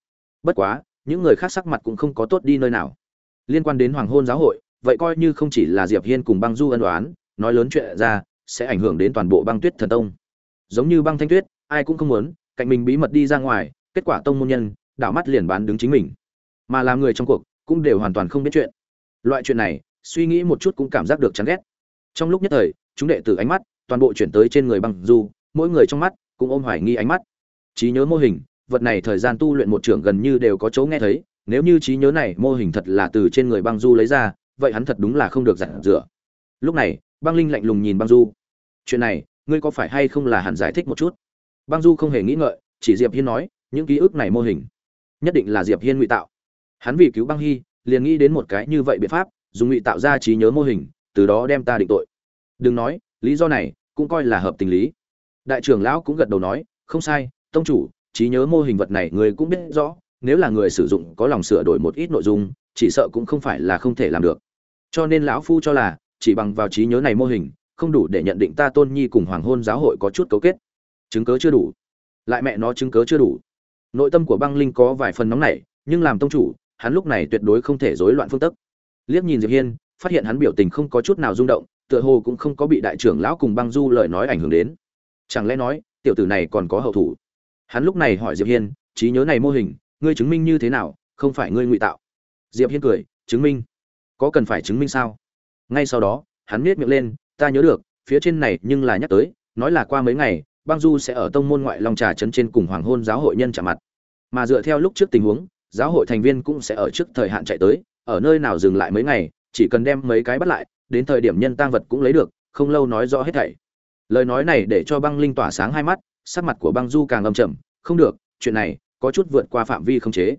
Bất quá những người khác sắc mặt cũng không có tốt đi nơi nào. Liên quan đến hoàng hôn giáo hội vậy coi như không chỉ là diệp hiên cùng băng du ân đoán nói lớn chuyện ra sẽ ảnh hưởng đến toàn bộ băng tuyết thần tông. Giống như băng thanh tuyết ai cũng không muốn cạnh mình bí mật đi ra ngoài kết quả tông môn nhân đảo mắt liền bán đứng chính mình. Mà làm người trong cuộc cũng đều hoàn toàn không biết chuyện. Loại chuyện này suy nghĩ một chút cũng cảm giác được chán ghét. Trong lúc nhất thời, chúng đệ tử ánh mắt toàn bộ chuyển tới trên người băng du, mỗi người trong mắt cũng ôm hoài nghi ánh mắt. Trí nhớ mô hình, vật này thời gian tu luyện một trưởng gần như đều có chỗ nghe thấy, nếu như trí nhớ này mô hình thật là từ trên người băng du lấy ra, vậy hắn thật đúng là không được giản rửa. Lúc này, băng linh lạnh lùng nhìn băng du. Chuyện này, ngươi có phải hay không là hẳn giải thích một chút? Băng du không hề nghĩ ngợi, chỉ diệp hiên nói, những ký ức này mô hình, nhất định là diệp hiên ngụy tạo. Hắn vì cứu băng hy, liền nghĩ đến một cái như vậy biện pháp dùng ngụy tạo ra trí nhớ mô hình, từ đó đem ta định tội. Đừng nói, lý do này cũng coi là hợp tình lý. Đại trưởng lão cũng gật đầu nói, không sai, tông chủ, trí nhớ mô hình vật này người cũng biết rõ, nếu là người sử dụng có lòng sửa đổi một ít nội dung, chỉ sợ cũng không phải là không thể làm được. Cho nên lão phu cho là, chỉ bằng vào trí nhớ này mô hình, không đủ để nhận định ta tôn nhi cùng hoàng hôn giáo hội có chút cấu kết. Chứng cớ chưa đủ. Lại mẹ nó chứng cớ chưa đủ. Nội tâm của băng linh có vài phần nóng nảy, nhưng làm tông chủ, hắn lúc này tuyệt đối không thể rối loạn phương tức liếc nhìn diệp hiên, phát hiện hắn biểu tình không có chút nào rung động, tựa hồ cũng không có bị đại trưởng lão cùng băng du lời nói ảnh hưởng đến. Chẳng lẽ nói, tiểu tử này còn có hậu thủ? Hắn lúc này hỏi diệp hiên, trí nhớ này mô hình, ngươi chứng minh như thế nào, không phải ngươi ngụy tạo? Diệp hiên cười, chứng minh? Có cần phải chứng minh sao? Ngay sau đó, hắn miết miệng lên, ta nhớ được, phía trên này nhưng là nhắc tới, nói là qua mấy ngày, băng du sẽ ở tông môn ngoại long trà trấn trên cùng hoàng hôn giáo hội nhân trả mặt. Mà dựa theo lúc trước tình huống, giáo hội thành viên cũng sẽ ở trước thời hạn chạy tới ở nơi nào dừng lại mấy ngày, chỉ cần đem mấy cái bắt lại, đến thời điểm nhân tang vật cũng lấy được, không lâu nói rõ hết thảy. Lời nói này để cho băng linh tỏa sáng hai mắt, sắc mặt của băng du càng âm trầm, không được, chuyện này có chút vượt qua phạm vi không chế.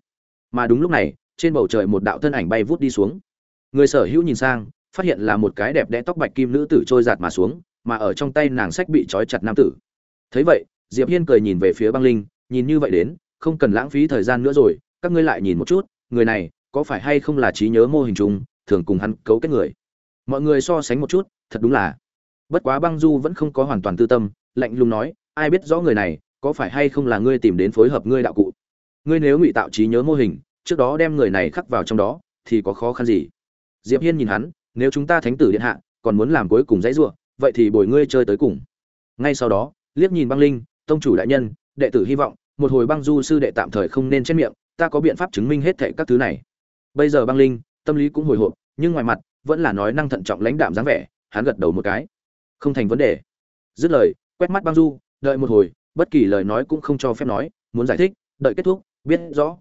Mà đúng lúc này, trên bầu trời một đạo thân ảnh bay vút đi xuống. Người sở hữu nhìn sang, phát hiện là một cái đẹp đẽ tóc bạch kim nữ tử trôi giạt mà xuống, mà ở trong tay nàng sách bị trói chặt nam tử. Thấy vậy, diệp hiên cười nhìn về phía băng linh, nhìn như vậy đến, không cần lãng phí thời gian nữa rồi, các ngươi lại nhìn một chút, người này có phải hay không là trí nhớ mô hình chung, thường cùng hắn cấu kết người? Mọi người so sánh một chút, thật đúng là. Bất quá băng du vẫn không có hoàn toàn tư tâm, lạnh lùng nói, ai biết rõ người này, có phải hay không là ngươi tìm đến phối hợp ngươi đạo cụ? Ngươi nếu ngụy tạo trí nhớ mô hình, trước đó đem người này khắc vào trong đó, thì có khó khăn gì? Diệp hiên nhìn hắn, nếu chúng ta thánh tử điện hạ còn muốn làm cuối cùng dãy rủa, vậy thì bồi ngươi chơi tới cùng. Ngay sau đó, liếc nhìn băng linh, tông chủ đại nhân, đệ tử hy vọng, một hồi băng du sư đệ tạm thời không nên chết miệng, ta có biện pháp chứng minh hết thệ các thứ này bây giờ băng linh, tâm lý cũng hồi hộp, nhưng ngoài mặt, vẫn là nói năng thận trọng lãnh đạm dáng vẻ, hắn gật đầu một cái. Không thành vấn đề. Dứt lời, quét mắt băng du, đợi một hồi, bất kỳ lời nói cũng không cho phép nói, muốn giải thích, đợi kết thúc, biết rõ.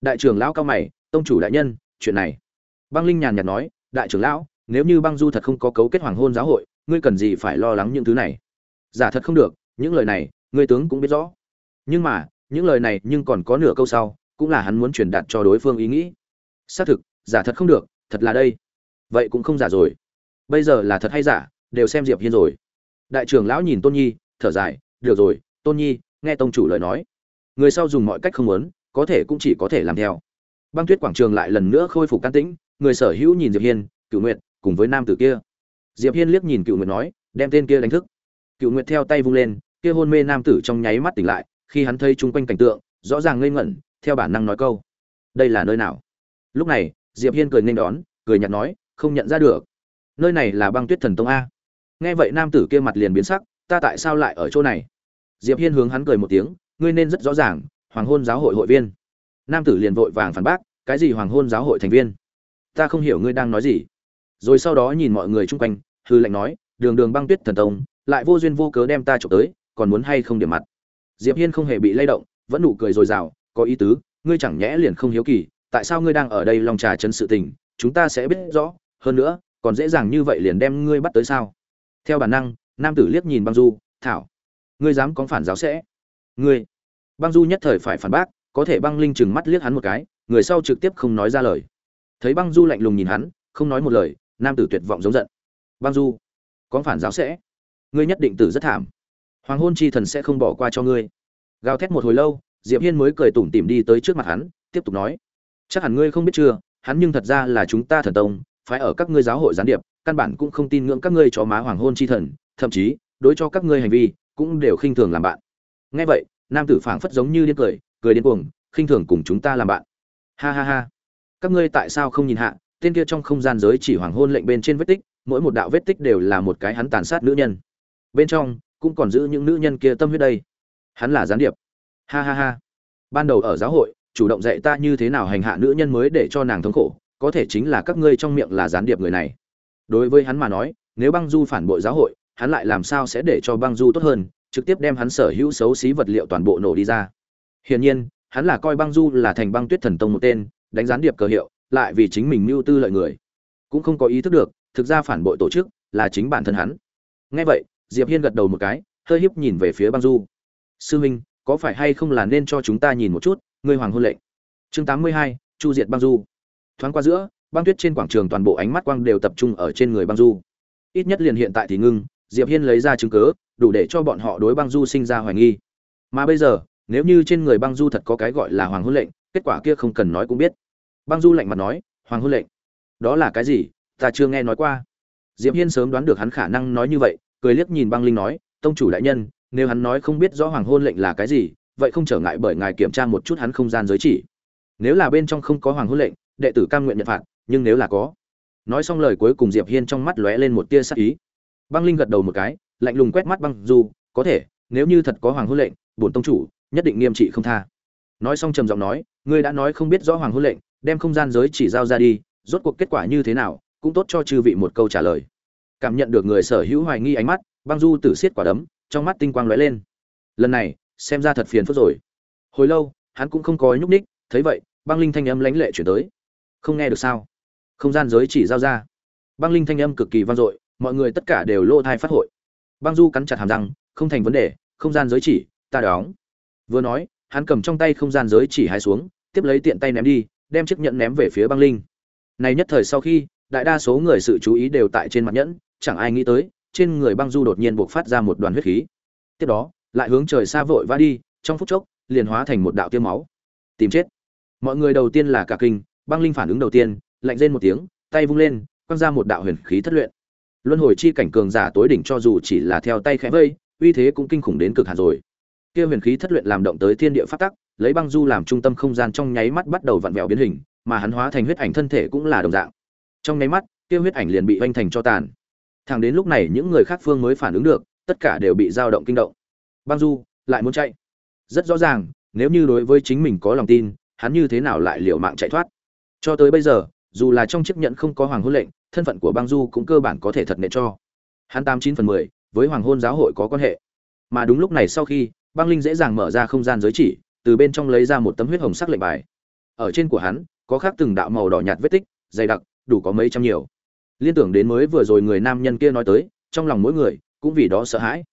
Đại trưởng lão cao mày, tông chủ đại nhân, chuyện này. Băng linh nhàn nhạt nói, đại trưởng lão, nếu như băng du thật không có cấu kết hoàng hôn giáo hội, ngươi cần gì phải lo lắng những thứ này? Giả thật không được, những lời này, ngươi tướng cũng biết rõ. Nhưng mà, những lời này nhưng còn có nửa câu sau, cũng là hắn muốn truyền đạt cho đối phương ý nghĩ xác thực, giả thật không được, thật là đây. Vậy cũng không giả rồi. Bây giờ là thật hay giả, đều xem diệp hiên rồi. Đại trưởng lão nhìn tôn nhi, thở dài, được rồi, tôn nhi, nghe tông chủ lời nói. Người sau dùng mọi cách không muốn, có thể cũng chỉ có thể làm theo. Băng tuyết quảng trường lại lần nữa khôi phục can tĩnh, người sở hữu nhìn diệp hiên cựu nguyệt, cùng với nam tử kia. Diệp hiên liếc nhìn cựu nguyệt nói, đem tên kia đánh thức. Cựu nguyệt theo tay vung lên, kia hôn mê nam tử trong nháy mắt tỉnh lại, khi hắn thấy chung quanh cảnh tượng, rõ ràng ngây ngẩn, theo bản năng nói câu, đây là nơi nào? Lúc này, diệp hiên cười nên đón, cười nhạt nói, không nhận ra được. Nơi này là băng tuyết thần tông a. Nghe vậy nam tử kia mặt liền biến sắc, ta tại sao lại ở chỗ này? Diệp hiên hướng hắn cười một tiếng, ngươi nên rất rõ ràng, hoàng hôn giáo hội hội viên. Nam tử liền vội vàng phản bác, cái gì hoàng hôn giáo hội thành viên? Ta không hiểu ngươi đang nói gì. Rồi sau đó nhìn mọi người chung quanh, hư lệnh nói, đường đường băng tuyết thần tông, lại vô duyên vô cớ đem ta trộm tới, còn muốn hay không điểm mặt? Diệp hiên không hề bị lay động, vẫn nụ cười dồi dào, có ý tứ, ngươi chẳng nhẽ liền không hiếu kỳ tại sao ngươi đang ở đây lòng trà chấn sự tình, chúng ta sẽ biết rõ, hơn nữa, còn dễ dàng như vậy liền đem ngươi bắt tới sao? Theo bản năng, nam tử liếc nhìn băng du, thảo, ngươi dám có phản giáo sẽ? Ngươi. Băng du nhất thời phải phản bác, có thể băng linh chừng mắt liếc hắn một cái, người sau trực tiếp không nói ra lời. Thấy băng du lạnh lùng nhìn hắn, không nói một lời, nam tử tuyệt vọng giống giận. Băng du, có phản giáo sẽ? Ngươi nhất định tử rất thảm. Hoàng hôn chi thần sẽ không bỏ qua cho ngươi. Gào thét một hồi lâu, diệp hiên mới cười tủm tỉm đi tới trước mặt hắn, tiếp tục nói chắc hẳn ngươi không biết chưa, hắn nhưng thật ra là chúng ta thần tông phải ở các ngươi giáo hội gián điệp, căn bản cũng không tin ngưỡng các ngươi cho má hoàng hôn chi thần, thậm chí, đối cho các ngươi hành vi, cũng đều khinh thường làm bạn. Nghe vậy, nam tử phảng phất giống như điên cười cười điên cuồng, khinh thường cùng chúng ta làm bạn. Ha ha ha. Các ngươi tại sao không nhìn hạ, tên kia trong không gian giới chỉ hoàng hôn lệnh bên trên vết tích, mỗi một đạo vết tích đều là một cái hắn tàn sát nữ nhân. Bên trong, cũng còn giữ những nữ nhân kia tâm huyết đây. Hắn là gián điệp. Ha ha ha. Ban đầu ở giáo hội chủ động dạy ta như thế nào hành hạ nữ nhân mới để cho nàng thống khổ, có thể chính là các ngươi trong miệng là gián điệp người này. Đối với hắn mà nói, nếu băng du phản bội giáo hội, hắn lại làm sao sẽ để cho băng du tốt hơn, trực tiếp đem hắn sở hữu xấu xí vật liệu toàn bộ nổ đi ra. Hiển nhiên, hắn là coi băng du là thành băng tuyết thần tông một tên, đánh gián điệp cờ hiệu, lại vì chính mình mưu tư lợi người. Cũng không có ý thức được, thực ra phản bội tổ chức là chính bản thân hắn. Nghe vậy, diệp hiên gật đầu một cái, hơi hiếp nhìn về phía băng du. Sư huynh có phải hay không là nên cho chúng ta nhìn một chút ngươi hoàng hôn lệnh. Chương 82, chu diệt băng du. Thoáng qua giữa băng tuyết trên quảng trường toàn bộ ánh mắt quang đều tập trung ở trên người băng du. Ít nhất liền hiện tại thì ngưng diệp hiên lấy ra chứng cứ đủ để cho bọn họ đối băng du sinh ra hoài nghi. Mà bây giờ nếu như trên người băng du thật có cái gọi là hoàng hôn lệnh kết quả kia không cần nói cũng biết. Băng du lạnh mặt nói hoàng hôn lệnh? Đó là cái gì? Ta chưa nghe nói qua. Diệp hiên sớm đoán được hắn khả năng nói như vậy cười liếc nhìn băng linh nói tông chủ đại nhân nếu hắn nói không biết rõ hoàng hôn lệnh là cái gì vậy không trở ngại bởi ngài kiểm tra một chút hắn không gian giới chỉ. Nếu là bên trong không có hoàng hôn lệnh, đệ tử cam nguyện nhận phạt, nhưng nếu là có, nói xong lời cuối cùng diệp hiên trong mắt lóe lên một tia sắc ý. Băng linh gật đầu một cái, lạnh lùng quét mắt băng du, có thể, nếu như thật có hoàng hôn lệnh, bổn tông chủ nhất định nghiêm trị không tha. Nói xong trầm giọng nói, ngươi đã nói không biết rõ hoàng hôn lệnh, đem không gian giới chỉ giao ra đi, rốt cuộc kết quả như thế nào, cũng tốt cho chư vị một câu trả lời. Cảm nhận được người sở hữu hoài nghi ánh mắt, băng du tử xiết quả đấm, trong mắt tinh quang lóe lên. Lần này xem ra thật phiền phức rồi. Hồi lâu, hắn cũng không có nhúc ních thấy vậy, băng linh thanh âm lãnh lệ chuyển tới. Không nghe được sao? Không gian giới chỉ giao ra. Băng linh thanh âm cực kỳ vang dội, mọi người tất cả đều lô thai phát hội. Băng du cắn chặt hàm răng, không thành vấn đề, không gian giới chỉ, ta đóng. Vừa nói, hắn cầm trong tay không gian giới chỉ hai xuống, tiếp lấy tiện tay ném đi, đem chiếc nhẫn ném về phía băng linh. Này nhất thời sau khi, đại đa số người sự chú ý đều tại trên mặt nhẫn, chẳng ai nghĩ tới, trên người băng du đột nhiên buộc phát ra một đoàn huyết khí. Tiếp đó lại hướng trời xa vội vã đi, trong phút chốc, liền hóa thành một đạo tiêu máu. Tìm chết. Mọi người đầu tiên là cả kinh, băng linh phản ứng đầu tiên, lạnh rên một tiếng, tay vung lên, quăng ra một đạo huyền khí thất luyện. Luân hồi chi cảnh cường giả tối đỉnh cho dù chỉ là theo tay khẽ vây, uy thế cũng kinh khủng đến cực hạn rồi. Kia huyền khí thất luyện làm động tới thiên địa phát tắc, lấy băng du làm trung tâm không gian trong nháy mắt bắt đầu vặn vẹo biến hình, mà hắn hóa thành huyết ảnh thân thể cũng là đồng dạng. Trong nháy mắt, kia huyết ảnh liền bị vanh thành cho tàn. Thẳng đến lúc này những người khác phương mới phản ứng được, tất cả đều bị dao động kinh động băng du lại muốn chạy. Rất rõ ràng, nếu như đối với chính mình có lòng tin, hắn như thế nào lại liều mạng chạy thoát? Cho tới bây giờ, dù là trong chiếc nhẫn không có hoàng hôn lệnh, thân phận của băng du cũng cơ bản có thể thật nệ cho. Hắn tám chín phần mười, với hoàng hôn giáo hội có quan hệ. Mà đúng lúc này sau khi băng linh dễ dàng mở ra không gian giới chỉ, từ bên trong lấy ra một tấm huyết hồng sắc lệnh bài. Ở trên của hắn, có khác từng đạo màu đỏ nhạt vết tích, dày đặc, đủ có mấy trăm nhiều. Liên tưởng đến mới vừa rồi người nam nhân kia nói tới, trong lòng mỗi người cũng vì đó sợ hãi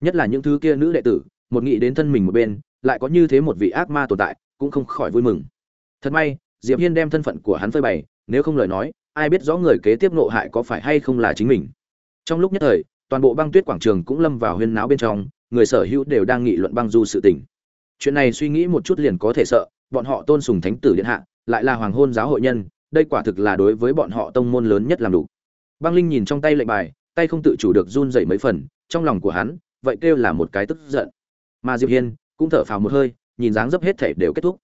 nhất là những thứ kia nữ đệ tử, một nghĩ đến thân mình một bên, lại có như thế một vị ác ma tồn tại, cũng không khỏi vui mừng. Thật may, diệp hiên đem thân phận của hắn phơi bày, nếu không lời nói, ai biết rõ người kế tiếp nộ hại có phải hay không là chính mình. Trong lúc nhất thời, toàn bộ băng tuyết quảng trường cũng lâm vào huyên náo bên trong, người sở hữu đều đang nghị luận băng du sự tình. Chuyện này suy nghĩ một chút liền có thể sợ, bọn họ tôn sùng thánh tử điện hạ, lại là hoàng hôn giáo hội nhân, đây quả thực là đối với bọn họ tông môn lớn nhất làm đủ. Băng linh nhìn trong tay lệnh bài, tay không tự chủ được run dậy mấy phần, trong lòng của hắn vậy kêu là một cái tức giận. Mà diệp hiên cũng thở phào một hơi, nhìn dáng dấp hết thể đều kết thúc.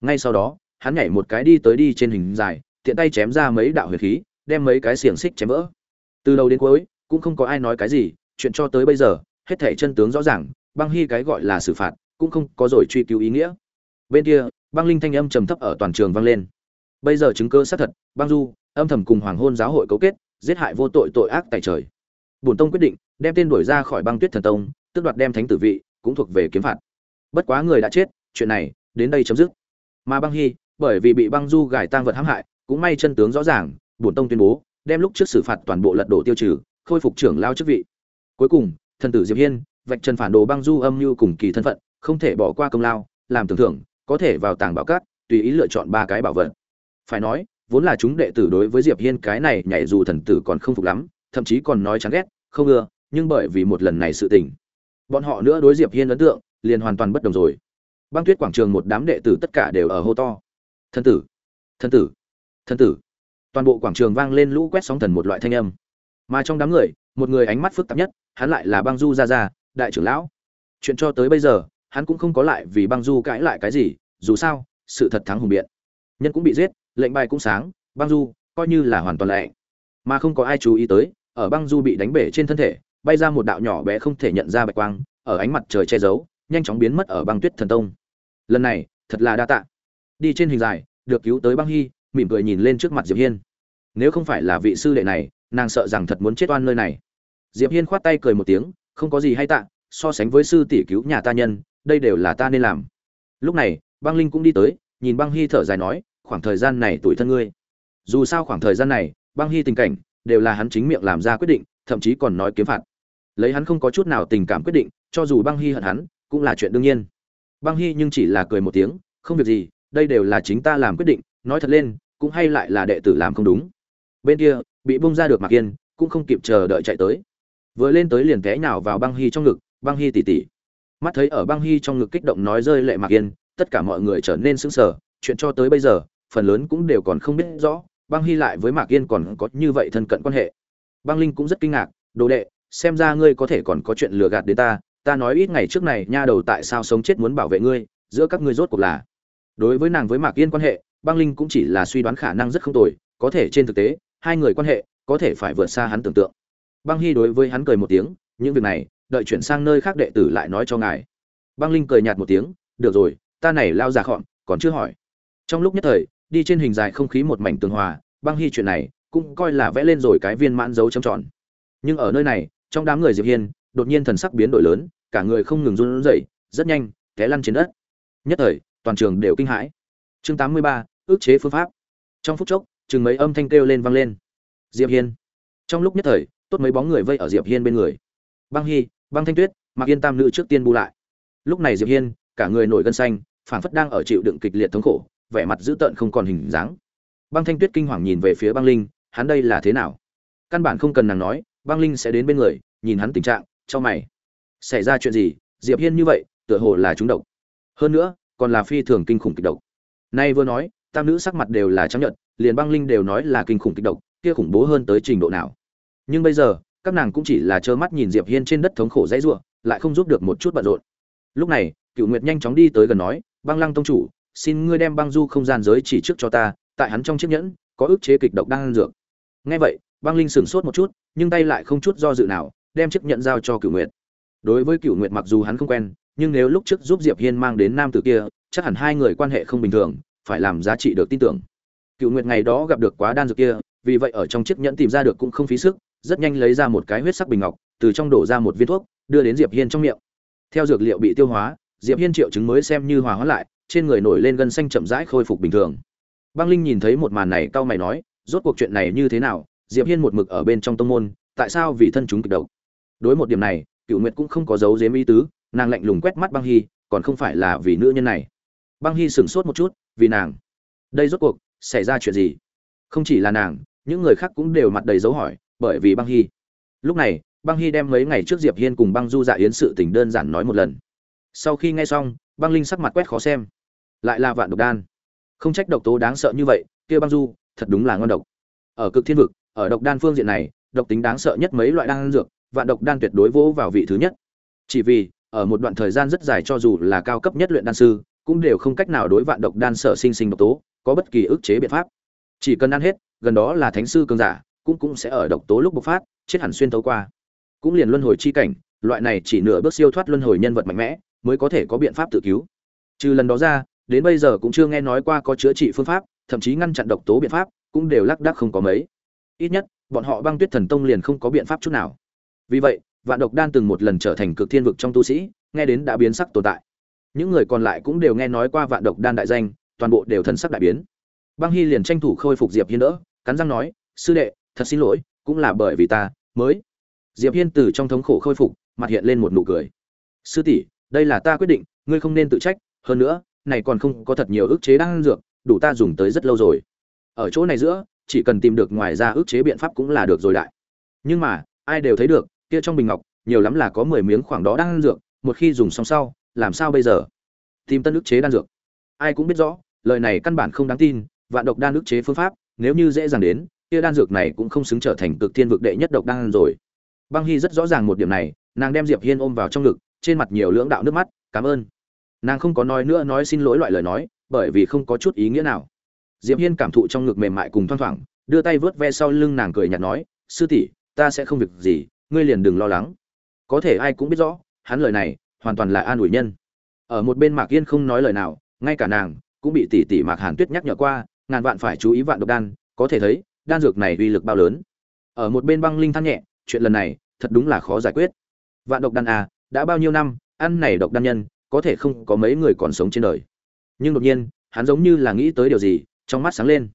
Ngay sau đó, hắn nhảy một cái đi tới đi trên hình dài, tiện tay chém ra mấy đạo huyệt khí, đem mấy cái xiềng xích chém vỡ. Từ đầu đến cuối, cũng không có ai nói cái gì, chuyện cho tới bây giờ, hết thể chân tướng rõ ràng, băng hy cái gọi là xử phạt, cũng không có rồi truy cứu ý nghĩa. Bên kia, băng linh thanh âm trầm thấp ở toàn trường vang lên. Bây giờ chứng cơ xác thật, băng du, âm thầm cùng hoàng hôn giáo hội cấu kết, giết hại vô tội tội ác tại trời. Bổn tông quyết định đem tên đuổi ra khỏi băng tuyết thần tông, tước đoạt đem thánh tử vị, cũng thuộc về kiếm phạt. Bất quá người đã chết, chuyện này, đến đây chấm dứt. Mà băng hy, bởi vì bị băng du gài tang vật hãm hại, cũng may chân tướng rõ ràng, bổn tông tuyên bố, đem lúc trước xử phạt toàn bộ lật đổ tiêu trừ, khôi phục trưởng lao chức vị. Cuối cùng, thần tử diệp hiên, vạch trần phản đồ băng du âm như cùng kỳ thân phận, không thể bỏ qua công lao, làm tưởng thưởng, có thể vào tàng bảo cát tùy ý lựa chọn ba cái bảo vật. Phải nói, vốn là chúng đệ tử đối với diệp hiên cái này nhảy dù thần tử còn không phục lắm, thậm chí còn nói chán ghét, không ưa nhưng bởi vì một lần này sự tình, bọn họ nữa đối diệp hiên ấn tượng liền hoàn toàn bất đồng rồi. Băng tuyết quảng trường một đám đệ tử tất cả đều ở hô to. Thần tử thần tử thần tử! Toàn bộ quảng trường vang lên lũ quét sóng thần một loại thanh âm. Mà trong đám người, một người ánh mắt phức tạp nhất, hắn lại là băng du gia gia, đại trưởng lão. Chuyện cho tới bây giờ, hắn cũng không có lại vì băng du cãi lại cái gì, dù sao, sự thật thắng hùng biện. Nhân cũng bị giết, lệnh bài cũng sáng, băng du coi như là hoàn toàn lệ mà không có ai chú ý tới, ở băng du bị đánh bể trên thân thể bay ra một đạo nhỏ bé không thể nhận ra bạch quang, ở ánh mặt trời che giấu, nhanh chóng biến mất ở băng tuyết thần tông. Lần này, thật là đa tạ. Đi trên hình dài, được cứu tới băng hy, mỉm cười nhìn lên trước mặt diệp hiên. Nếu không phải là vị sư đệ này, nàng sợ rằng thật muốn chết oan nơi này. Diệp hiên khoát tay cười một tiếng, không có gì hay tạ, so sánh với sư tỷ cứu nhà ta nhân, đây đều là ta nên làm. Lúc này, băng linh cũng đi tới, nhìn băng hy thở dài nói, khoảng thời gian này tuổi thân ngươi. Dù sao khoảng thời gian này, băng hy tình cảnh, đều là hắn chính miệng làm ra quyết định thậm chí còn nói kiếm phạt. Lấy hắn không có chút nào tình cảm quyết định, cho dù băng hy hận hắn, cũng là chuyện đương nhiên. Băng hy nhưng chỉ là cười một tiếng, không việc gì, đây đều là chính ta làm quyết định, nói thật lên, cũng hay lại là đệ tử làm không đúng. Bên kia, bị bung ra được mạc yên, cũng không kịp chờ đợi chạy tới. Vừa lên tới liền té nhào vào băng hy trong ngực, băng hy tỉ tỉ mắt thấy ở băng hy trong ngực kích động nói rơi lệ mạc yên, tất cả mọi người trở nên sững sờ, chuyện cho tới bây giờ, phần lớn cũng đều còn không biết rõ, băng hy lại với mạc yên còn có như vậy thân cận quan hệ băng linh cũng rất kinh ngạc, đồ đệ, xem ra ngươi có thể còn có chuyện lừa gạt đến ta ta nói ít ngày trước này nha đầu tại sao sống chết muốn bảo vệ ngươi, giữa các ngươi rốt cuộc là. Đối với nàng với mạc yên quan hệ, băng linh cũng chỉ là suy đoán khả năng rất không tồi, có thể trên thực tế, hai người quan hệ có thể phải vượt xa hắn tưởng tượng. Băng hy đối với hắn cười một tiếng, những việc này, đợi chuyển sang nơi khác đệ tử lại nói cho ngài. Băng linh cười nhạt một tiếng, được rồi, ta này lao ra khọn, còn chưa hỏi. Trong lúc nhất thời, đi trên hình dài không khí một mảnh tường hòa, băng hy chuyện này cũng coi là vẽ lên rồi cái viên mãn dấu chấm tròn. Nhưng ở nơi này trong đám người diệp hiên đột nhiên thần sắc biến đổi lớn cả người không ngừng run rẩy rất nhanh té lăn trên đất. Nhất thời toàn trường đều kinh hãi. Chương 83, ước chế phương pháp. Trong phút chốc chừng mấy âm thanh kêu lên vang lên. Diệp hiên. Trong lúc nhất thời tốt mấy bóng người vây ở diệp hiên bên người. Băng hy băng thanh tuyết mạc yên tam nữ trước tiên bu lại. Lúc này diệp hiên cả người nổi gân xanh phảng phất đang ở chịu đựng kịch liệt thống khổ vẻ mặt dữ tợn không còn hình dáng. Băng thanh tuyết kinh hoàng nhìn về phía băng linh hắn đây là thế nào? Căn bản không cần nàng nói băng linh sẽ đến bên người nhìn hắn tình trạng cho mày. Xảy ra chuyện gì? Diệp hiên như vậy tựa hồ là trúng độc. Hơn nữa còn là phi thường kinh khủng kịch độc. Nay vừa nói tam nữ sắc mặt đều là chấp nhận liền băng linh đều nói là kinh khủng kịch độc kia khủng bố hơn tới trình độ nào. Nhưng bây giờ các nàng cũng chỉ là trơ mắt nhìn diệp hiên trên đất thống khổ dãy rủa, lại không giúp được một chút bận rộn. Lúc này cựu nguyệt nhanh chóng đi tới gần nói băng lăng tông chủ xin ngươi đem băng du không gian giới chỉ trước cho ta tại hắn trong chiếc nhẫn có ức chế kịch độc đang ăn dược nghe vậy, băng linh sửng sốt một chút, nhưng tay lại không chút do dự nào, đem chiếc nhẫn giao cho cựu nguyệt. Đối với cựu nguyệt mặc dù hắn không quen, nhưng nếu lúc trước giúp diệp hiên mang đến nam tử kia, chắc hẳn hai người quan hệ không bình thường, phải làm giá trị được tin tưởng. Cựu nguyệt ngày đó gặp được quá đan dược kia, vì vậy ở trong chiếc nhẫn tìm ra được cũng không phí sức, rất nhanh lấy ra một cái huyết sắc bình ngọc, từ trong đổ ra một viên thuốc, đưa đến diệp hiên trong miệng. Theo dược liệu bị tiêu hóa, diệp hiên triệu chứng mới xem như hòa hóa lại, trên người nổi lên gân xanh chậm rãi khôi phục bình thường. Băng linh nhìn thấy một màn này, cau mày nói rốt cuộc chuyện này như thế nào, diệp hiên một mực ở bên trong tông môn, tại sao vì thân chúng kịch độc? Đối một điểm này cựu nguyệt cũng không có dấu dếm ý tứ, nàng lạnh lùng quét mắt băng hy, còn không phải là vì nữ nhân này. Băng hy sửng sốt một chút, vì nàng. Đây rốt cuộc, xảy ra chuyện gì? Không chỉ là nàng, những người khác cũng đều mặt đầy dấu hỏi, bởi vì băng hy. Lúc này, băng hy đem mấy ngày trước diệp hiên cùng băng du dạ yến sự tình đơn giản nói một lần. Sau khi nghe xong, băng linh sắc mặt quét khó xem. Lại là vạn độc đan. Không trách độc tố đáng sợ như vậy, kia băng du thật đúng là ngon độc. Ở cực thiên vực, ở độc đan phương diện này, độc tính đáng sợ nhất mấy loại đan dược, vạn độc đan tuyệt đối vỗ vào vị thứ nhất. Chỉ vì, ở một đoạn thời gian rất dài cho dù là cao cấp nhất luyện đan sư, cũng đều không cách nào đối vạn độc đan sở sinh sinh độc tố, có bất kỳ ức chế biện pháp. Chỉ cần ăn hết, gần đó là thánh sư cường giả, cũng cũng sẽ ở độc tố lúc bộc phát, chết hẳn xuyên thấu qua. Cũng liền luân hồi chi cảnh, loại này chỉ nửa bước siêu thoát luân hồi nhân vật mạnh mẽ, mới có thể có biện pháp tự cứu. Trừ lần đó ra, đến bây giờ cũng chưa nghe nói qua có chữa trị phương pháp thậm chí ngăn chặn độc tố biện pháp, cũng đều lác đác không có mấy. Ít nhất, bọn họ băng tuyết thần tông liền không có biện pháp chút nào. Vì vậy, vạn độc đan từng một lần trở thành cực thiên vực trong tu sĩ, nghe đến đã biến sắc tồn tại. Những người còn lại cũng đều nghe nói qua vạn độc đan đại danh, toàn bộ đều thần sắc đại biến. Băng hy liền tranh thủ khôi phục diệp hiên đỡ, cắn răng nói, sư đệ, thật xin lỗi, cũng là bởi vì ta mới. Diệp hiên từ trong thống khổ khôi phục, mặt hiện lên một nụ cười. Sư tỷ, đây là ta quyết định, ngươi không nên tự trách, hơn nữa, này còn không có thật nhiều ức chế đang dược đủ ta dùng tới rất lâu rồi. Ở chỗ này giữa, chỉ cần tìm được ngoài ra ức chế biện pháp cũng là được rồi đại. Nhưng mà, ai đều thấy được, kia trong bình ngọc, nhiều lắm là có mười miếng khoảng đó đang dược, một khi dùng xong sau, làm sao bây giờ? Tìm tân ức chế đan dược. Ai cũng biết rõ, lời này căn bản không đáng tin, vạn độc đan ức chế phương pháp, nếu như dễ dàng đến, kia đan dược này cũng không xứng trở thành cực thiên vực đệ nhất độc đan rồi. Băng hy rất rõ ràng một điểm này, nàng đem diệp hiên ôm vào trong ngực, trên mặt nhiều lưỡng đạo nước mắt, cảm ơn. Nàng không có nói nữa, nói xin lỗi loại lời nói bởi vì không có chút ý nghĩa nào. Diệp hiên cảm thụ trong ngực mềm mại cùng thoang thoảng, đưa tay vớt ve sau lưng nàng cười nhạt nói, sư tỷ, ta sẽ không việc gì, ngươi liền đừng lo lắng. Có thể ai cũng biết rõ, hắn lời này hoàn toàn là an ủi nhân. Ở một bên mạc yên không nói lời nào, ngay cả nàng cũng bị tỷ tỷ mạc hàn tuyết nhắc nhở qua, ngàn vạn phải chú ý vạn độc đan, có thể thấy, đan dược này uy lực bao lớn. Ở một bên băng linh than nhẹ, chuyện lần này thật đúng là khó giải quyết. Vạn độc đan à đã bao nhiêu năm, ăn này độc đan nhân, có thể không có mấy người còn sống trên đời nhưng đột nhiên, hắn giống như là nghĩ tới điều gì, trong mắt sáng lên.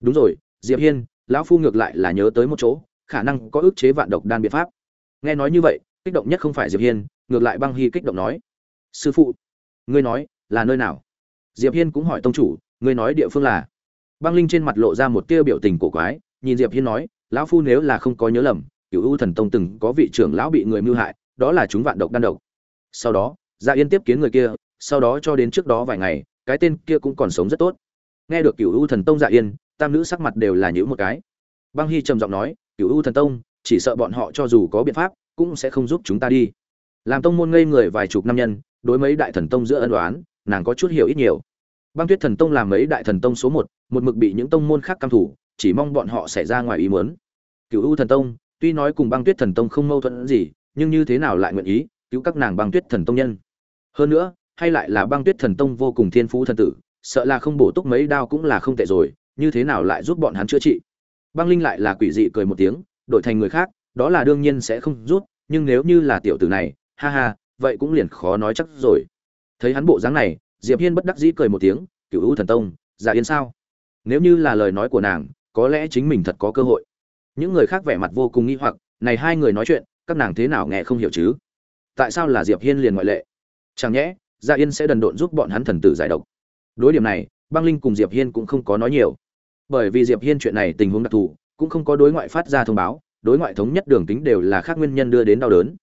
Đúng rồi, diệp hiên, lão phu ngược lại là nhớ tới một chỗ, khả năng có ức chế vạn độc đan biện pháp. Nghe nói như vậy, kích động nhất không phải diệp hiên, ngược lại băng hy kích động nói. Sư phụ, ngươi nói, là nơi nào? Diệp hiên cũng hỏi tông chủ, ngươi nói địa phương là? Băng linh trên mặt lộ ra một tia biểu tình cổ quái, nhìn diệp hiên nói, lão phu nếu là không có nhớ lầm cựu u thần tông từng có vị trưởng lão bị người mưu hại, đó là chúng vạn độc đan độc. Sau đó dạ yên tiếp kiến người kia, sau đó cho đến trước đó vài ngày cái tên kia cũng còn sống rất tốt. Nghe được cựu u thần tông dạ yên, tam nữ sắc mặt đều là những một cái. Băng hy trầm giọng nói cựu u thần tông, chỉ sợ bọn họ cho dù có biện pháp, cũng sẽ không giúp chúng ta đi. Làm tông môn ngây người vài chục năm nhân, đối mấy đại thần tông giữa ân đoán nàng có chút hiểu ít nhiều. Băng tuyết thần tông làm mấy đại thần tông số một một mực bị những tông môn khác căm thủ, chỉ mong bọn họ xảy ra ngoài ý muốn. Cựu u thần tông, tuy nói cùng băng tuyết thần tông không mâu thuẫn gì, nhưng như thế nào lại nguyện ý cứu các nàng băng tuyết thần tông nhân? Hơn nữa hay lại là băng tuyết thần tông vô cùng thiên phú thần tử, sợ là không bổ túc mấy đao cũng là không tệ rồi, như thế nào lại giúp bọn hắn chữa trị? Băng linh lại là quỷ dị cười một tiếng, đổi thành người khác, đó là đương nhiên sẽ không rút nhưng nếu như là tiểu tử này, ha ha, vậy cũng liền khó nói chắc rồi. Thấy hắn bộ dáng này, diệp hiên bất đắc dĩ cười một tiếng cựu u thần tông dạ yên sao? Nếu như là lời nói của nàng, có lẽ chính mình thật có cơ hội. Những người khác vẻ mặt vô cùng nghi hoặc, này hai người nói chuyện, các nàng thế nào nghe không hiểu chứ? Tại sao là diệp hiên liền ngoại lệ? Chẳng nhẽ dạ yên sẽ đần độn giúp bọn hắn thần tử giải độc. Đối điểm này, băng linh cùng diệp hiên cũng không có nói nhiều. Bởi vì diệp hiên chuyện này tình huống đặc thù, cũng không có đối ngoại phát ra thông báo, đối ngoại thống nhất đường tính đều là khác nguyên nhân đưa đến đau đớn.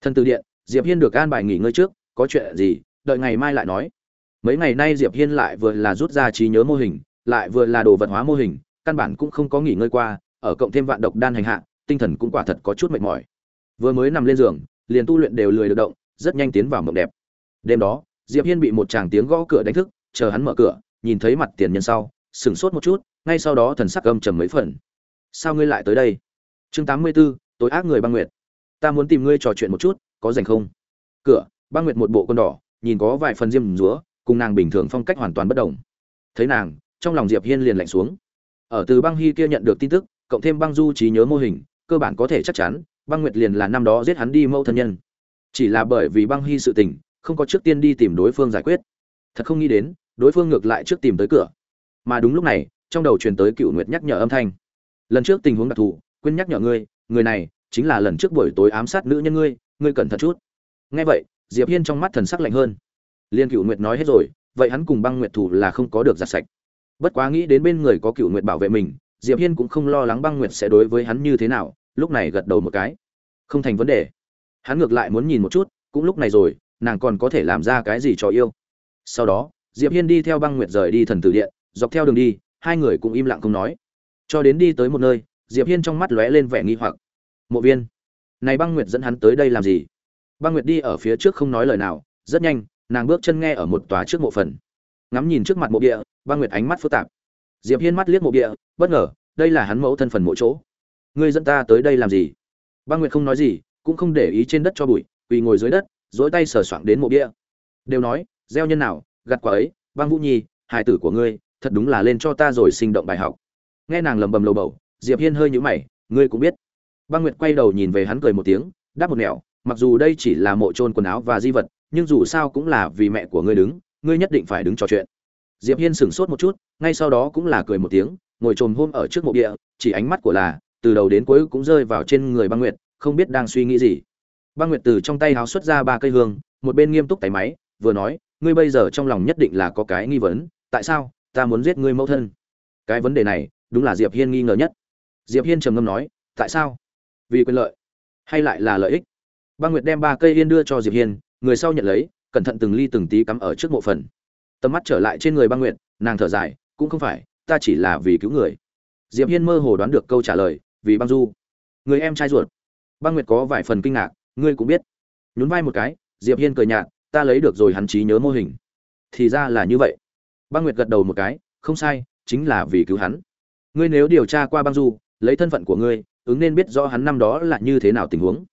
Thần tử điện, diệp hiên được an bài nghỉ ngơi trước, có chuyện gì, đợi ngày mai lại nói. Mấy ngày nay diệp hiên lại vừa là rút ra trí nhớ mô hình, lại vừa là đồ vật hóa mô hình, căn bản cũng không có nghỉ ngơi qua, ở cộng thêm vạn độc đan hành hạ, tinh thần cũng quả thật có chút mệt mỏi. Vừa mới nằm lên giường, liền tu luyện đều lười được động, rất nhanh tiến vào mộng đẹp đêm đó diệp hiên bị một chàng tiếng gõ cửa đánh thức chờ hắn mở cửa nhìn thấy mặt tiền nhân sau sửng sốt một chút ngay sau đó thần sắc âm trầm mấy phần. Sao ngươi lại tới đây? Chương 84, tối ác người băng nguyệt. Ta muốn tìm ngươi trò chuyện một chút có rảnh không? Cửa băng nguyệt một bộ con đỏ nhìn có vài phần diêm rúa cùng nàng bình thường phong cách hoàn toàn bất đồng. Thấy nàng trong lòng diệp hiên liền lạnh xuống. Ở từ băng hy kia nhận được tin tức cộng thêm băng du trí nhớ mô hình cơ bản có thể chắc chắn băng nguyệt liền là năm đó giết hắn đi mâu thân nhân. Chỉ là bởi vì băng hy sự tình không có trước tiên đi tìm đối phương giải quyết. Thật không nghĩ đến, đối phương ngược lại trước tìm tới cửa. Mà đúng lúc này, trong đầu truyền tới cựu nguyệt nhắc nhở âm thanh. Lần trước tình huống đặc thù, quên nhắc nhở ngươi, người này chính là lần trước buổi tối ám sát nữ nhân ngươi ngươi cẩn thận chút. Nghe vậy, diệp hiên trong mắt thần sắc lạnh hơn. Liên cựu nguyệt nói hết rồi, vậy hắn cùng băng nguyệt thủ là không có được giặt sạch. Bất quá nghĩ đến bên người có cựu nguyệt bảo vệ mình, diệp hiên cũng không lo lắng băng nguyệt sẽ đối với hắn như thế nào, lúc này gật đầu một cái. Không thành vấn đề. Hắn ngược lại muốn nhìn một chút, cũng lúc này rồi nàng còn có thể làm ra cái gì cho yêu. Sau đó, diệp hiên đi theo băng nguyệt rời đi thần tử điện, dọc theo đường đi, hai người cũng im lặng không nói. Cho đến đi tới một nơi, diệp hiên trong mắt lóe lên vẻ nghi hoặc. Mộ viên, này băng nguyệt dẫn hắn tới đây làm gì? Băng nguyệt đi ở phía trước không nói lời nào, rất nhanh, nàng bước chân nghe ở một tòa trước mộ phần. Ngắm nhìn trước mặt mộ địa, băng nguyệt ánh mắt phức tạp. Diệp hiên mắt liếc mộ địa, bất ngờ, đây là hắn mẫu thân phần mộ chỗ. Ngươi dẫn ta tới đây làm gì? Băng nguyệt không nói gì, cũng không để ý trên đất cho bụi, quỳ ngồi dưới đất dỗi tay sờ soạng đến mộ bia. Đều nói, gieo nhân nào, gặt quả ấy, băng vũ nhi, hài tử của ngươi, thật đúng là lên cho ta rồi sinh động bài học. Nghe nàng lầm bầm lầu bầu, diệp hiên hơi nhũ mày, ngươi cũng biết. Băng nguyệt quay đầu nhìn về hắn cười một tiếng, đáp một nẻo, mặc dù đây chỉ là mộ trôn quần áo và di vật, nhưng dù sao cũng là vì mẹ của ngươi đứng, ngươi nhất định phải đứng trò chuyện. Diệp hiên sững sốt một chút, ngay sau đó cũng là cười một tiếng, ngồi trồm hôm ở trước mộ địa chỉ ánh mắt của là, từ đầu đến cuối cũng rơi vào trên người băng nguyệt, không biết đang suy nghĩ gì băng nguyệt từ trong tay háo xuất ra ba cây hương, một bên nghiêm túc tay máy, vừa nói, ngươi bây giờ trong lòng nhất định là có cái nghi vấn, tại sao ta muốn giết ngươi mẫu thân? Cái vấn đề này, đúng là diệp hiên nghi ngờ nhất. Diệp hiên trầm ngâm nói, tại sao? Vì quyền lợi hay lại là lợi ích? Băng nguyệt đem ba cây yên đưa cho diệp hiên, người sau nhận lấy, cẩn thận từng ly từng tí cắm ở trước mộ phần. Tầm mắt trở lại trên người băng nguyệt, nàng thở dài, cũng không phải, ta chỉ là vì cứu người. Diệp hiên mơ hồ đoán được câu trả lời, vì băng du. Người em trai ruột. Băng nguyệt có vài phần kinh ngạc ngươi cũng biết. Nhún vai một cái, diệp hiên cười nhạt, ta lấy được rồi hắn trí nhớ mô hình. Thì ra là như vậy. Băng nguyệt gật đầu một cái, không sai, chính là vì cứu hắn. Ngươi nếu điều tra qua băng du, lấy thân phận của ngươi, ứng nên biết rõ hắn năm đó là như thế nào tình huống.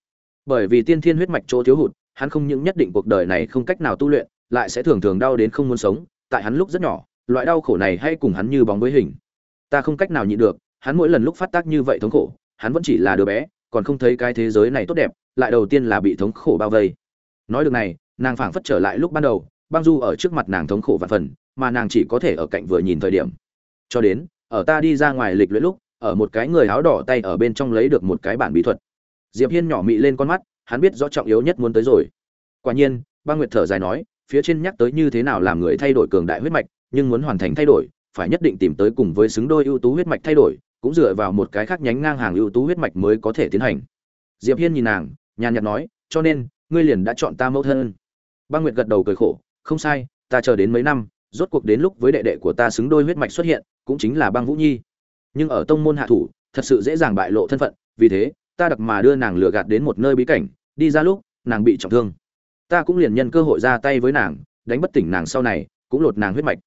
Bởi vì tiên thiên huyết mạch chỗ thiếu hụt, hắn không những nhất định cuộc đời này không cách nào tu luyện, lại sẽ thường thường đau đến không muốn sống, tại hắn lúc rất nhỏ, loại đau khổ này hay cùng hắn như bóng với hình. Ta không cách nào nhịn được, hắn mỗi lần lúc phát tác như vậy thống khổ, hắn vẫn chỉ là đứa bé còn không thấy cái thế giới này tốt đẹp, lại đầu tiên là bị thống khổ bao vây. Nói được này, nàng phảng phất trở lại lúc ban đầu băng du ở trước mặt nàng thống khổ và phần, mà nàng chỉ có thể ở cạnh vừa nhìn thời điểm. Cho đến, ở ta đi ra ngoài lịch luyện lúc, ở một cái người áo đỏ tay ở bên trong lấy được một cái bản bí thuật. Diệp hiên nhỏ mị lên con mắt, hắn biết rõ trọng yếu nhất muốn tới rồi. Quả nhiên băng nguyệt thở dài nói, phía trên nhắc tới như thế nào làm người thay đổi cường đại huyết mạch, nhưng muốn hoàn thành thay đổi, phải nhất định tìm tới cùng với xứng đôi ưu tú huyết mạch thay đổi cũng dựa vào một cái khác nhánh ngang hàng ưu tú huyết mạch mới có thể tiến hành. Diệp hiên nhìn nàng, nhàn nhạt nói, cho nên, ngươi liền đã chọn ta mẫu thân. Băng nguyệt gật đầu cười khổ, không sai, ta chờ đến mấy năm, rốt cuộc đến lúc với đệ đệ của ta xứng đôi huyết mạch xuất hiện, cũng chính là băng vũ nhi. Nhưng ở tông môn hạ thủ, thật sự dễ dàng bại lộ thân phận, vì thế, ta đặc mà đưa nàng lừa gạt đến một nơi bí cảnh, đi ra lúc, nàng bị trọng thương. Ta cũng liền nhân cơ hội ra tay với nàng, đánh bất tỉnh nàng sau này, cũng lột nàng huyết mạch.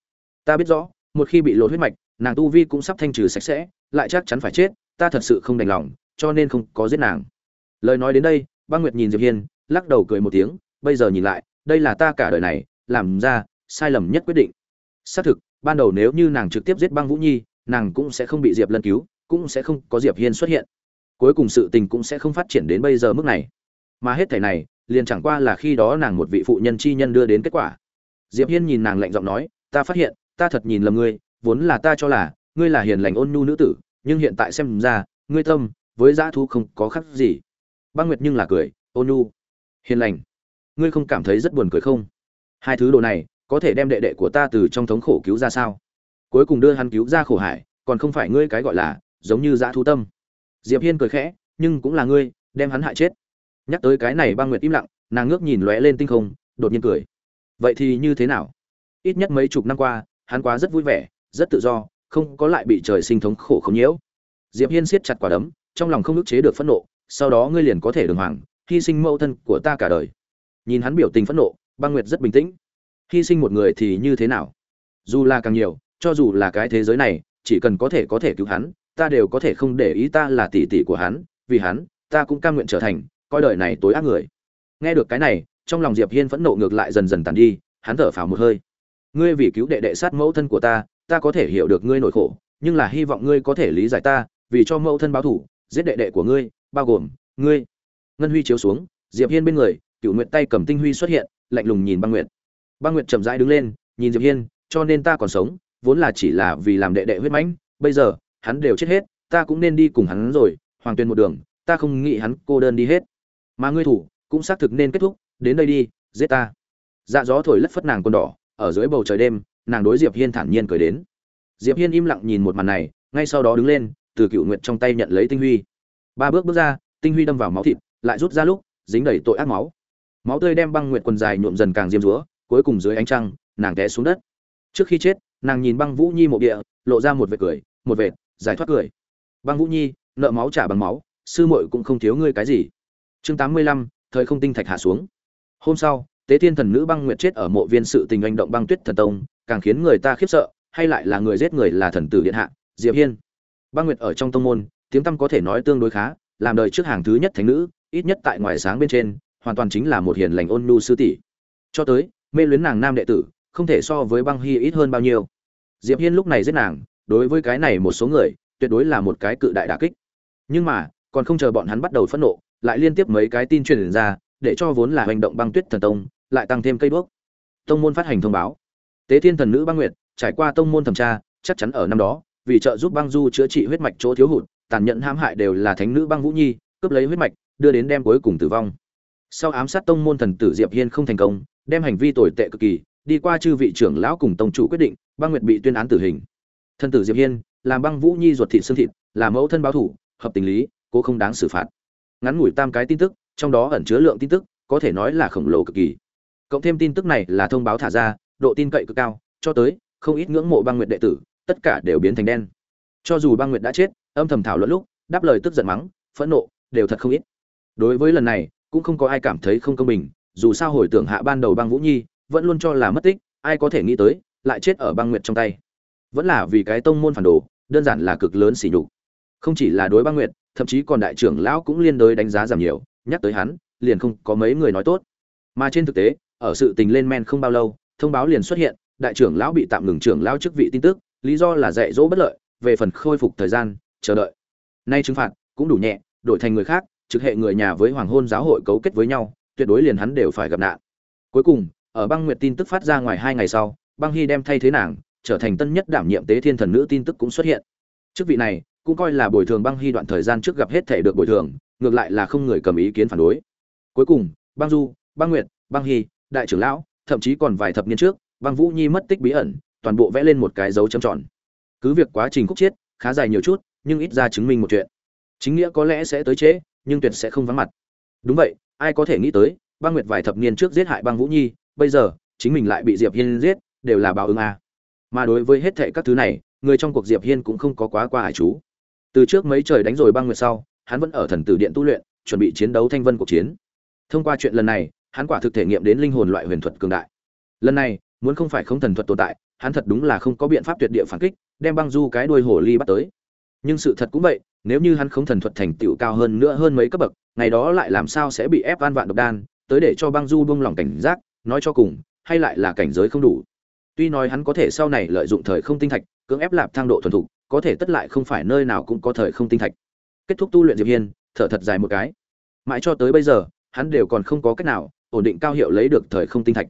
Ta biết rõ, một khi bị lột huyết mạch nàng tu vi cũng sắp thanh trừ sạch sẽ, lại chắc chắn phải chết, ta thật sự không đành lòng, cho nên không có giết nàng. Lời nói đến đây, băng nguyệt nhìn diệp hiên, lắc đầu cười một tiếng, bây giờ nhìn lại, đây là ta cả đời này, làm ra sai lầm nhất quyết định. Xác thực, ban đầu nếu như nàng trực tiếp giết băng vũ nhi, nàng cũng sẽ không bị diệp lân cứu, cũng sẽ không có diệp hiên xuất hiện. Cuối cùng sự tình cũng sẽ không phát triển đến bây giờ mức này. Mà hết thảy này, liền chẳng qua là khi đó nàng một vị phụ nhân chi nhân đưa đến kết quả. Diệp hiên nhìn nàng lạnh giọng nói, ta phát hiện, ta thật nhìn lầm ngươi vốn là ta cho là, ngươi là hiền lành ôn nhu nữ tử, nhưng hiện tại xem ra, ngươi tâm, với dã thu không có khác gì. Băng nguyệt nhưng là cười, ôn nhu. Hiền lành. Ngươi không cảm thấy rất buồn cười không? Hai thứ đồ này, có thể đem đệ đệ của ta từ trong thống khổ cứu ra sao? Cuối cùng đưa hắn cứu ra khổ hải, còn không phải ngươi cái gọi là, giống như dã thu tâm. Diệp hiên cười khẽ, nhưng cũng là ngươi, đem hắn hại chết. Nhắc tới cái này băng nguyệt im lặng, nàng ngước nhìn lóe lên tinh không, đột nhiên cười. Vậy thì như thế nào? Ít nhất mấy chục năm qua, hắn quá rất vui vẻ rất tự do, không có lại bị trời sinh thống khổ không nhiễu. Diệp hiên siết chặt quả đấm, trong lòng không ức chế được phẫn nộ, sau đó ngươi liền có thể đường hoàng, hy sinh mẫu thân của ta cả đời. Nhìn hắn biểu tình phẫn nộ, băng nguyệt rất bình tĩnh. Hy sinh một người thì như thế nào? Dù là càng nhiều, cho dù là cái thế giới này, chỉ cần có thể có thể cứu hắn, ta đều có thể không để ý ta là tỷ tỷ của hắn, vì hắn, ta cũng cam nguyện trở thành, coi đời này tối ác người. Nghe được cái này, trong lòng diệp hiên phẫn nộ ngược lại dần dần tàn đi, hắn thở phào một hơi. Ngươi vì cứu đệ đệ sát mẫu thân của ta ta có thể hiểu được ngươi nỗi khổ, nhưng là hy vọng ngươi có thể lý giải ta, vì cho mẫu thân báo thủ, giết đệ đệ của ngươi, bao gồm ngươi. Ngân huy chiếu xuống, diệp hiên bên người cựu nguyệt tay cầm tinh huy xuất hiện, lạnh lùng nhìn băng nguyệt. Băng nguyệt chậm rãi đứng lên, nhìn diệp hiên, cho nên ta còn sống, vốn là chỉ là vì làm đệ đệ huyết mãnh, bây giờ, hắn đều chết hết, ta cũng nên đi cùng hắn rồi, hoàng tuyên một đường, ta không nghĩ hắn cô đơn đi hết. Mà ngươi thủ, cũng xác thực nên kết thúc, đến đây đi, giết ta. Dạ gió thổi lất phất nàng con đỏ, ở dưới bầu trời đêm nàng đối diệp hiên thản nhiên cười đến. Diệp hiên im lặng nhìn một màn này, ngay sau đó đứng lên, từ cựu nguyện trong tay nhận lấy tinh huy. Ba bước bước ra, tinh huy đâm vào máu thịt, lại rút ra lúc, dính đầy tội ác máu. Máu tươi đem băng nguyện quần dài nhuộm dần càng diêm rúa cuối cùng dưới ánh trăng, nàng té xuống đất. Trước khi chết, nàng nhìn băng vũ nhi mộ địa, lộ ra một vệt cười, một vệt, giải thoát cười. Băng vũ nhi, nợ máu trả bằng máu, sư muội cũng không thiếu ngươi cái gì. Chương tám mươi lăm, thời không tinh thạch hạ xuống. Hôm sau, tế thiên thần nữ băng nguyệt chết ở mộ viên sự tình hành động băng tuyết thần tông càng khiến người ta khiếp sợ, hay lại là người giết người là thần tử điện hạ, diệp hiên. Băng nguyệt ở trong tông môn, tiếng tăm có thể nói tương đối khá, làm đời trước hàng thứ nhất thánh nữ, ít nhất tại ngoài sáng bên trên, hoàn toàn chính là một hiền lành ôn nhu sư tỷ. Cho tới, mê luyến nàng nam đệ tử, không thể so với băng hy ít hơn bao nhiêu. Diệp hiên lúc này giết nàng, đối với cái này một số người, tuyệt đối là một cái cự đại đả kích. Nhưng mà, còn không chờ bọn hắn bắt đầu phẫn nộ, lại liên tiếp mấy cái tin truyền ra, để cho vốn là hành động băng tuyết thần tông, lại tăng thêm cây bước tông môn phát hành thông báo tế thiên thần nữ băng nguyệt, trải qua tông môn thẩm tra, chắc chắn ở năm đó, vì trợ giúp băng du chữa trị huyết mạch chỗ thiếu hụt, tàn nhẫn hãm hại đều là thánh nữ băng vũ nhi, cướp lấy huyết mạch, đưa đến đem cuối cùng tử vong. Sau ám sát tông môn thần tử diệp hiên không thành công, đem hành vi tồi tệ cực kỳ, đi qua chư vị trưởng lão cùng tông chủ quyết định, băng nguyệt bị tuyên án tử hình. Thần tử diệp hiên, làm băng vũ nhi ruột thịt xương thịt, là mẫu thân báo thủ, hợp tình lý, cố không đáng xử phạt. Ngắn ngủi tam cái tin tức, trong đó ẩn chứa lượng tin tức, có thể nói là khổng lồ cực kỳ. Cộng thêm tin tức này là thông báo thả ra độ tin cậy cực cao, cho tới không ít ngưỡng mộ băng nguyệt đệ tử, tất cả đều biến thành đen. Cho dù băng nguyệt đã chết, âm thầm thảo luận lúc, đáp lời tức giận mắng, phẫn nộ, đều thật không ít. Đối với lần này, cũng không có ai cảm thấy không công bình, dù sao hồi tưởng hạ ban đầu băng vũ nhi, vẫn luôn cho là mất tích, ai có thể nghĩ tới, lại chết ở băng nguyệt trong tay. Vẫn là vì cái tông môn phản đồ, đơn giản là cực lớn sỉ nhục. Không chỉ là đối băng nguyệt, thậm chí còn đại trưởng lão cũng liên đối đánh giá giảm nhiều, nhắc tới hắn, liền không có mấy người nói tốt. Mà trên thực tế, ở sự tình lên men không bao lâu thông báo liền xuất hiện, đại trưởng lão bị tạm ngừng trưởng lão chức vị tin tức, lý do là dạy dỗ bất lợi, về phần khôi phục thời gian, chờ đợi. Nay trừng phạt cũng đủ nhẹ, đổi thành người khác, trực hệ người nhà với hoàng hôn giáo hội cấu kết với nhau, tuyệt đối liền hắn đều phải gặp nạn. Cuối cùng, ở băng nguyệt tin tức phát ra ngoài hai ngày sau, băng hy đem thay thế nàng, trở thành tân nhất đảm nhiệm tế thiên thần nữ tin tức cũng xuất hiện. Chức vị này cũng coi là bồi thường băng hy đoạn thời gian trước gặp hết thể được bồi thường, ngược lại là không người cầm ý kiến phản đối. Cuối cùng, băng du, băng nguyệt, băng hy, đại trưởng lão thậm chí còn vài thập niên trước, băng vũ nhi mất tích bí ẩn, toàn bộ vẽ lên một cái dấu chấm tròn. Cứ việc quá trình khúc chiết, khá dài nhiều chút, nhưng ít ra chứng minh một chuyện. Chính nghĩa có lẽ sẽ tới trễ, nhưng tuyệt sẽ không vắng mặt. Đúng vậy, ai có thể nghĩ tới, băng nguyệt vài thập niên trước giết hại băng vũ nhi, bây giờ, chính mình lại bị diệp hiên giết, đều là báo ứng a. Mà đối với hết thệ các thứ này, người trong cuộc diệp hiên cũng không có quá qua hải chú. Từ trước mấy trời đánh rồi băng nguyệt sau, hắn vẫn ở thần tử điện tu luyện, chuẩn bị chiến đấu thanh vân cuộc chiến. Thông qua chuyện lần này hắn quả thực thể nghiệm đến linh hồn loại huyền thuật cường đại. Lần này, muốn không phải không thần thuật tồn tại, hắn thật đúng là không có biện pháp tuyệt địa phản kích, đem băng du cái đuôi hổ ly bắt tới. Nhưng sự thật cũng vậy, nếu như hắn không thần thuật thành tựu cao hơn nữa hơn mấy cấp bậc, ngày đó lại làm sao sẽ bị ép an vạn độc đan, tới để cho băng du buông lỏng cảnh giác, nói cho cùng, hay lại là cảnh giới không đủ. Tuy nói hắn có thể sau này lợi dụng thời không tinh thạch, cưỡng ép lạp thang độ thuần thục, có thể tất lại không phải nơi nào cũng có thời không tinh thạch. Kết thúc tu luyện diệp hiên, thở thật dài một cái. Mãi cho tới bây giờ, hắn đều còn không có cách nào ổn định cao hiệu lấy được thời không tinh thạch.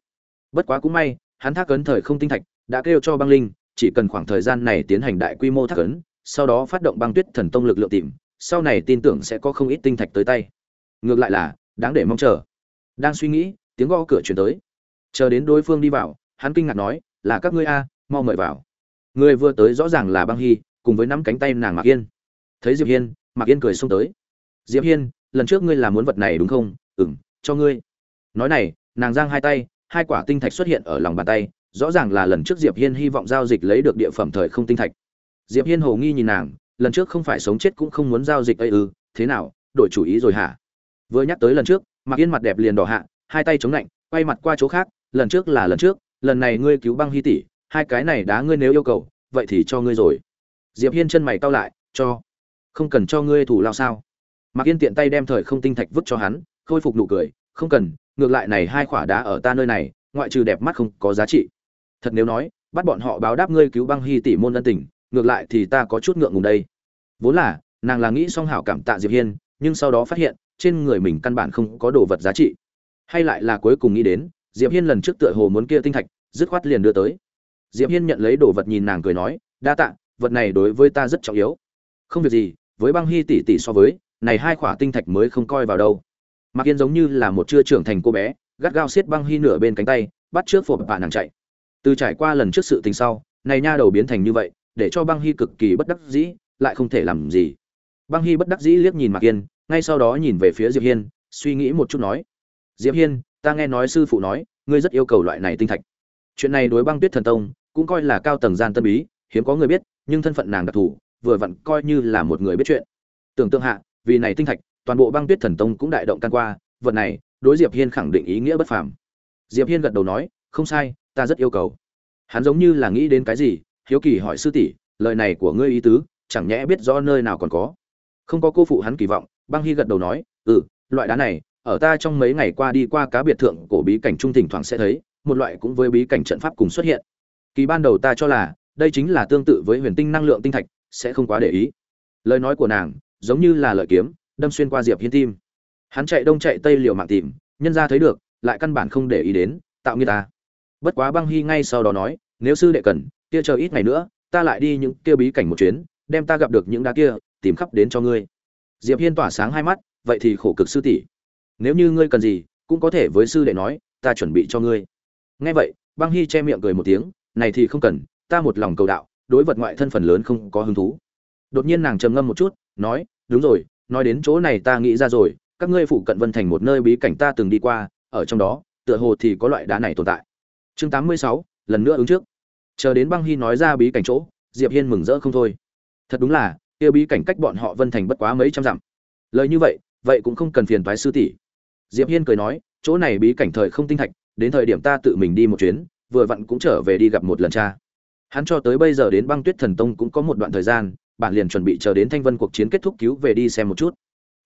Bất quá cũng may, hắn thác ấn thời không tinh thạch đã kêu cho băng linh, chỉ cần khoảng thời gian này tiến hành đại quy mô thác ấn, sau đó phát động băng tuyết thần tông lực lượng tìm, sau này tin tưởng sẽ có không ít tinh thạch tới tay. Ngược lại là, đáng để mong chờ. Đang suy nghĩ, tiếng gõ cửa chuyển tới. Chờ đến đối phương đi vào, hắn kinh ngạc nói, là các ngươi a, mau mời vào. Người vừa tới rõ ràng là băng hy, cùng với năm cánh tay nàng mạc yên. Thấy diệp hiên, mạc yên cười xông tới. Diệp hiên, lần trước ngươi làm muốn vật này đúng không? Ừm, cho ngươi nói này, nàng giang hai tay, hai quả tinh thạch xuất hiện ở lòng bàn tay, rõ ràng là lần trước diệp hiên hy vọng giao dịch lấy được địa phẩm thời không tinh thạch. Diệp hiên hồ nghi nhìn nàng, lần trước không phải sống chết cũng không muốn giao dịch ấy ư, thế nào, đổi chủ ý rồi hả? Vừa nhắc tới lần trước Mặc yên mặt đẹp liền đỏ hạ, hai tay chống lạnh, quay mặt qua chỗ khác, lần trước là lần trước, lần này ngươi cứu băng hy tỷ, hai cái này đá ngươi nếu yêu cầu, vậy thì cho ngươi rồi. Diệp hiên chân mày cau lại, cho, không cần cho ngươi thủ lao sao? Mặc yên tiện tay đem thời không tinh thạch vứt cho hắn, khôi phục nụ cười, không cần ngược lại này hai khỏa đá ở ta nơi này, ngoại trừ đẹp mắt không có giá trị. Thật nếu nói, bắt bọn họ báo đáp ngươi cứu băng hy tỷ môn ân tình, ngược lại thì ta có chút ngượng ngùng đây. Vốn là, nàng là nghĩ song hảo cảm tạ diệp hiên, nhưng sau đó phát hiện, trên người mình căn bản không có đồ vật giá trị. Hay lại là cuối cùng nghĩ đến, diệp hiên lần trước tựa hồ muốn kia tinh thạch, dứt khoát liền đưa tới. Diệp hiên nhận lấy đồ vật nhìn nàng cười nói, đa tạ, vật này đối với ta rất trọng yếu. Không việc gì, với băng hy tỷ tỷ so với, này hai khỏa tinh thạch mới không coi vào đâu mạc yên giống như là một chưa trưởng thành cô bé, gắt gao xiết băng hy nửa bên cánh tay, bắt trước phộp bạn nàng chạy. Từ trải qua lần trước sự tình sau, này nha đầu biến thành như vậy, để cho băng hy cực kỳ bất đắc dĩ, lại không thể làm gì. Băng hy bất đắc dĩ liếc nhìn mạc yên, ngay sau đó nhìn về phía diệp hiên, suy nghĩ một chút nói, diệp hiên, ta nghe nói sư phụ nói, ngươi rất yêu cầu loại này tinh thạch. Chuyện này đối băng tuyết thần tông, cũng coi là cao tầng gian tân bí, hiếm có người biết, nhưng thân phận nàng đặc thù, vừa vặn coi như là một người biết chuyện. Tưởng tượng hạ, vì này tinh thạch toàn bộ băng tuyết thần tông cũng đại động can qua, vật này, đối diệp hiên khẳng định ý nghĩa bất phàm. Diệp hiên gật đầu nói, không sai, ta rất yêu cầu. Hắn giống như là nghĩ đến cái gì, hiếu kỳ hỏi sư tỷ, lời này của ngươi ý tứ, chẳng nhẽ biết rõ nơi nào còn có? Không có cô phụ hắn kỳ vọng, băng hy gật đầu nói ừ loại đá này, ở ta trong mấy ngày qua đi qua cá biệt thượng cổ bí cảnh trung thỉnh thoảng sẽ thấy, một loại cũng với bí cảnh trận pháp cùng xuất hiện. Kỳ ban đầu ta cho là, đây chính là tương tự với huyền tinh năng lượng tinh thạch, sẽ không quá để ý. Lời nói của nàng, giống như là lợi kiếm đâm xuyên qua diệp hiên tim. Hắn chạy đông chạy tây liều mạng tìm, nhân ra thấy được, lại căn bản không để ý đến, tạo người ta. Bất quá băng hy ngay sau đó nói, nếu sư đệ cần, kia chờ ít ngày nữa, ta lại đi những kia bí cảnh một chuyến, đem ta gặp được những đá kia, tìm khắp đến cho ngươi. Diệp hiên tỏa sáng hai mắt, vậy thì khổ cực sư tỷ. Nếu như ngươi cần gì, cũng có thể với sư đệ nói, ta chuẩn bị cho ngươi. Nghe vậy, băng hy che miệng cười một tiếng, này thì không cần, ta một lòng cầu đạo, đối vật ngoại thân phần lớn không có hứng thú. Đột nhiên nàng trầm ngâm một chút, nói, đúng rồi nói đến chỗ này ta nghĩ ra rồi các ngươi phụ cận vân thành một nơi bí cảnh ta từng đi qua ở trong đó tựa hồ thì có loại đá này tồn tại. Chương 86, lần nữa ứng trước. Chờ đến băng hy nói ra bí cảnh chỗ diệp hiên mừng rỡ không thôi. Thật đúng là kia bí cảnh cách bọn họ vân thành bất quá mấy trăm dặm. Lời như vậy vậy cũng không cần phiền thoái sư tỷ. Diệp hiên cười nói chỗ này bí cảnh thời không tinh thạch đến thời điểm ta tự mình đi một chuyến vừa vặn cũng trở về đi gặp một lần cha. Hắn cho tới bây giờ đến băng tuyết thần tông cũng có một đoạn thời gian bản liền chuẩn bị chờ đến thanh vân cuộc chiến kết thúc cứu về đi xem một chút.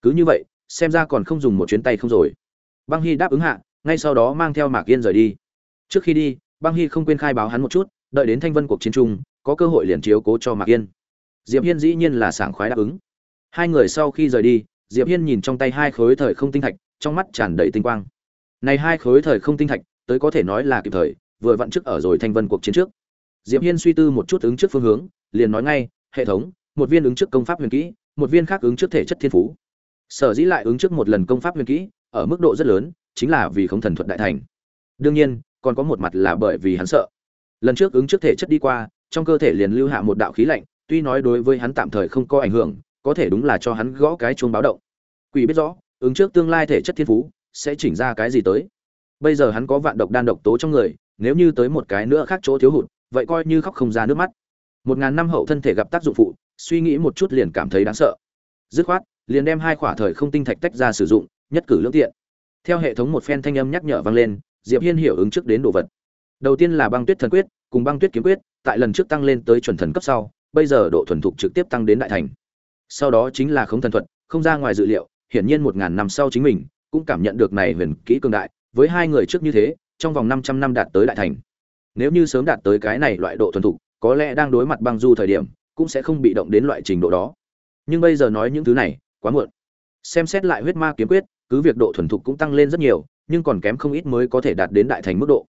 Cứ như vậy, xem ra còn không dùng một chuyến tay không rồi. Băng hy đáp ứng hạ, ngay sau đó mang theo mạc yên rời đi. Trước khi đi, băng hy không quên khai báo hắn một chút, đợi đến thanh vân cuộc chiến chung, có cơ hội liền chiếu cố cho mạc yên. Diệp hiên dĩ nhiên là sảng khoái đáp ứng. Hai người sau khi rời đi, diệp hiên nhìn trong tay hai khối thời không tinh thạch, trong mắt tràn đầy tinh quang. Này hai khối thời không tinh thạch, tới có thể nói là kịp thời, vừa vặn trước ở rồi thanh vân cuộc chiến trước. Diệp hiên suy tư một chút ứng trước phương hướng, liền nói ngay, hệ thống một viên ứng trước công pháp huyền kỹ, một viên khác ứng trước thể chất thiên phú. Sở dĩ lại ứng trước một lần công pháp huyền kỹ, ở mức độ rất lớn, chính là vì không thần thuật đại thành. Đương nhiên, còn có một mặt là bởi vì hắn sợ. Lần trước ứng trước thể chất đi qua, trong cơ thể liền lưu hạ một đạo khí lạnh, tuy nói đối với hắn tạm thời không có ảnh hưởng, có thể đúng là cho hắn gõ cái chuông báo động. Quỷ biết rõ, ứng trước tương lai thể chất thiên phú sẽ chỉnh ra cái gì tới. Bây giờ hắn có vạn độc đan độc tố trong người, nếu như tới một cái nữa khác chỗ thiếu hụt, vậy coi như khóc không ra nước mắt. Một ngàn năm hậu thân thể gặp tác dụng phụ suy nghĩ một chút liền cảm thấy đáng sợ. Dứt khoát, liền đem hai khỏa thời không tinh thạch tách ra sử dụng, nhất cử lương tiện. Theo hệ thống một phen thanh âm nhắc nhở vang lên, diệp hiên hiểu ứng trước đến đồ vật. Đầu tiên là băng tuyết thần quyết, cùng băng tuyết kiếm quyết, tại lần trước tăng lên tới chuẩn thần cấp sau, bây giờ độ thuần thục trực tiếp tăng đến đại thành. Sau đó chính là khống thần thuật, không ra ngoài dự liệu, hiển nhiên một ngàn năm sau chính mình cũng cảm nhận được này huyền kỹ cường đại, với hai người trước như thế, trong vòng 500 năm đạt tới đại thành. Nếu như sớm đạt tới cái này loại độ thuần thục, có lẽ đang đối mặt băng du thời điểm cũng sẽ không bị động đến loại trình độ đó. Nhưng bây giờ nói những thứ này, quá muộn. Xem xét lại huyết ma kiếm quyết, cứ việc độ thuần thục cũng tăng lên rất nhiều, nhưng còn kém không ít mới có thể đạt đến đại thành mức độ.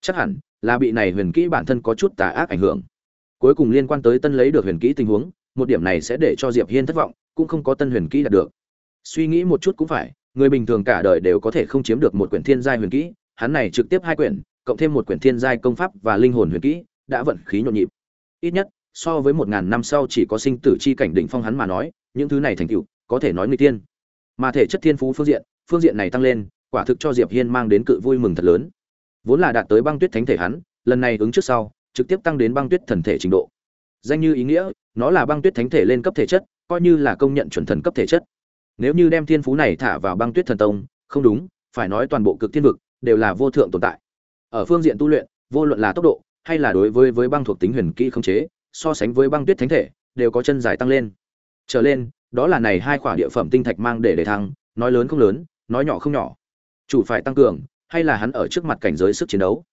Chắc hẳn là bị này huyền kỹ bản thân có chút tà ác ảnh hưởng. Cuối cùng liên quan tới tân lấy được huyền kỹ tình huống, một điểm này sẽ để cho diệp hiên thất vọng, cũng không có tân huyền kỹ đạt được. Suy nghĩ một chút cũng phải, người bình thường cả đời đều có thể không chiếm được một quyển thiên giai huyền kỹ, hắn này trực tiếp hai quyển, cộng thêm một quyển thiên giai công pháp và linh hồn huyền kỹ, đã vận khí nhộn nhịp. Ít nhất so với một ngàn năm sau chỉ có sinh tử chi cảnh đỉnh phong hắn mà nói, những thứ này thành tựu, có thể nói người tiên. Mà thể chất thiên phú phương diện phương diện này tăng lên, quả thực cho diệp hiên mang đến cự vui mừng thật lớn. Vốn là đạt tới băng tuyết thánh thể hắn, lần này ứng trước sau, trực tiếp tăng đến băng tuyết thần thể trình độ. Danh như ý nghĩa, nó là băng tuyết thánh thể lên cấp thể chất, coi như là công nhận chuẩn thần cấp thể chất. Nếu như đem thiên phú này thả vào băng tuyết thần tông, không đúng, phải nói toàn bộ cực thiên vực đều là vô thượng tồn tại. Ở phương diện tu luyện, vô luận là tốc độ, hay là đối với với băng thuộc tính huyền kỹ không chế so sánh với băng tuyết thánh thể, đều có chân dài tăng lên. Trở lên, đó là này hai khoả địa phẩm tinh thạch mang để để thăng, nói lớn không lớn, nói nhỏ không nhỏ. Chủ phải tăng cường, hay là hắn ở trước mặt cảnh giới sức chiến đấu?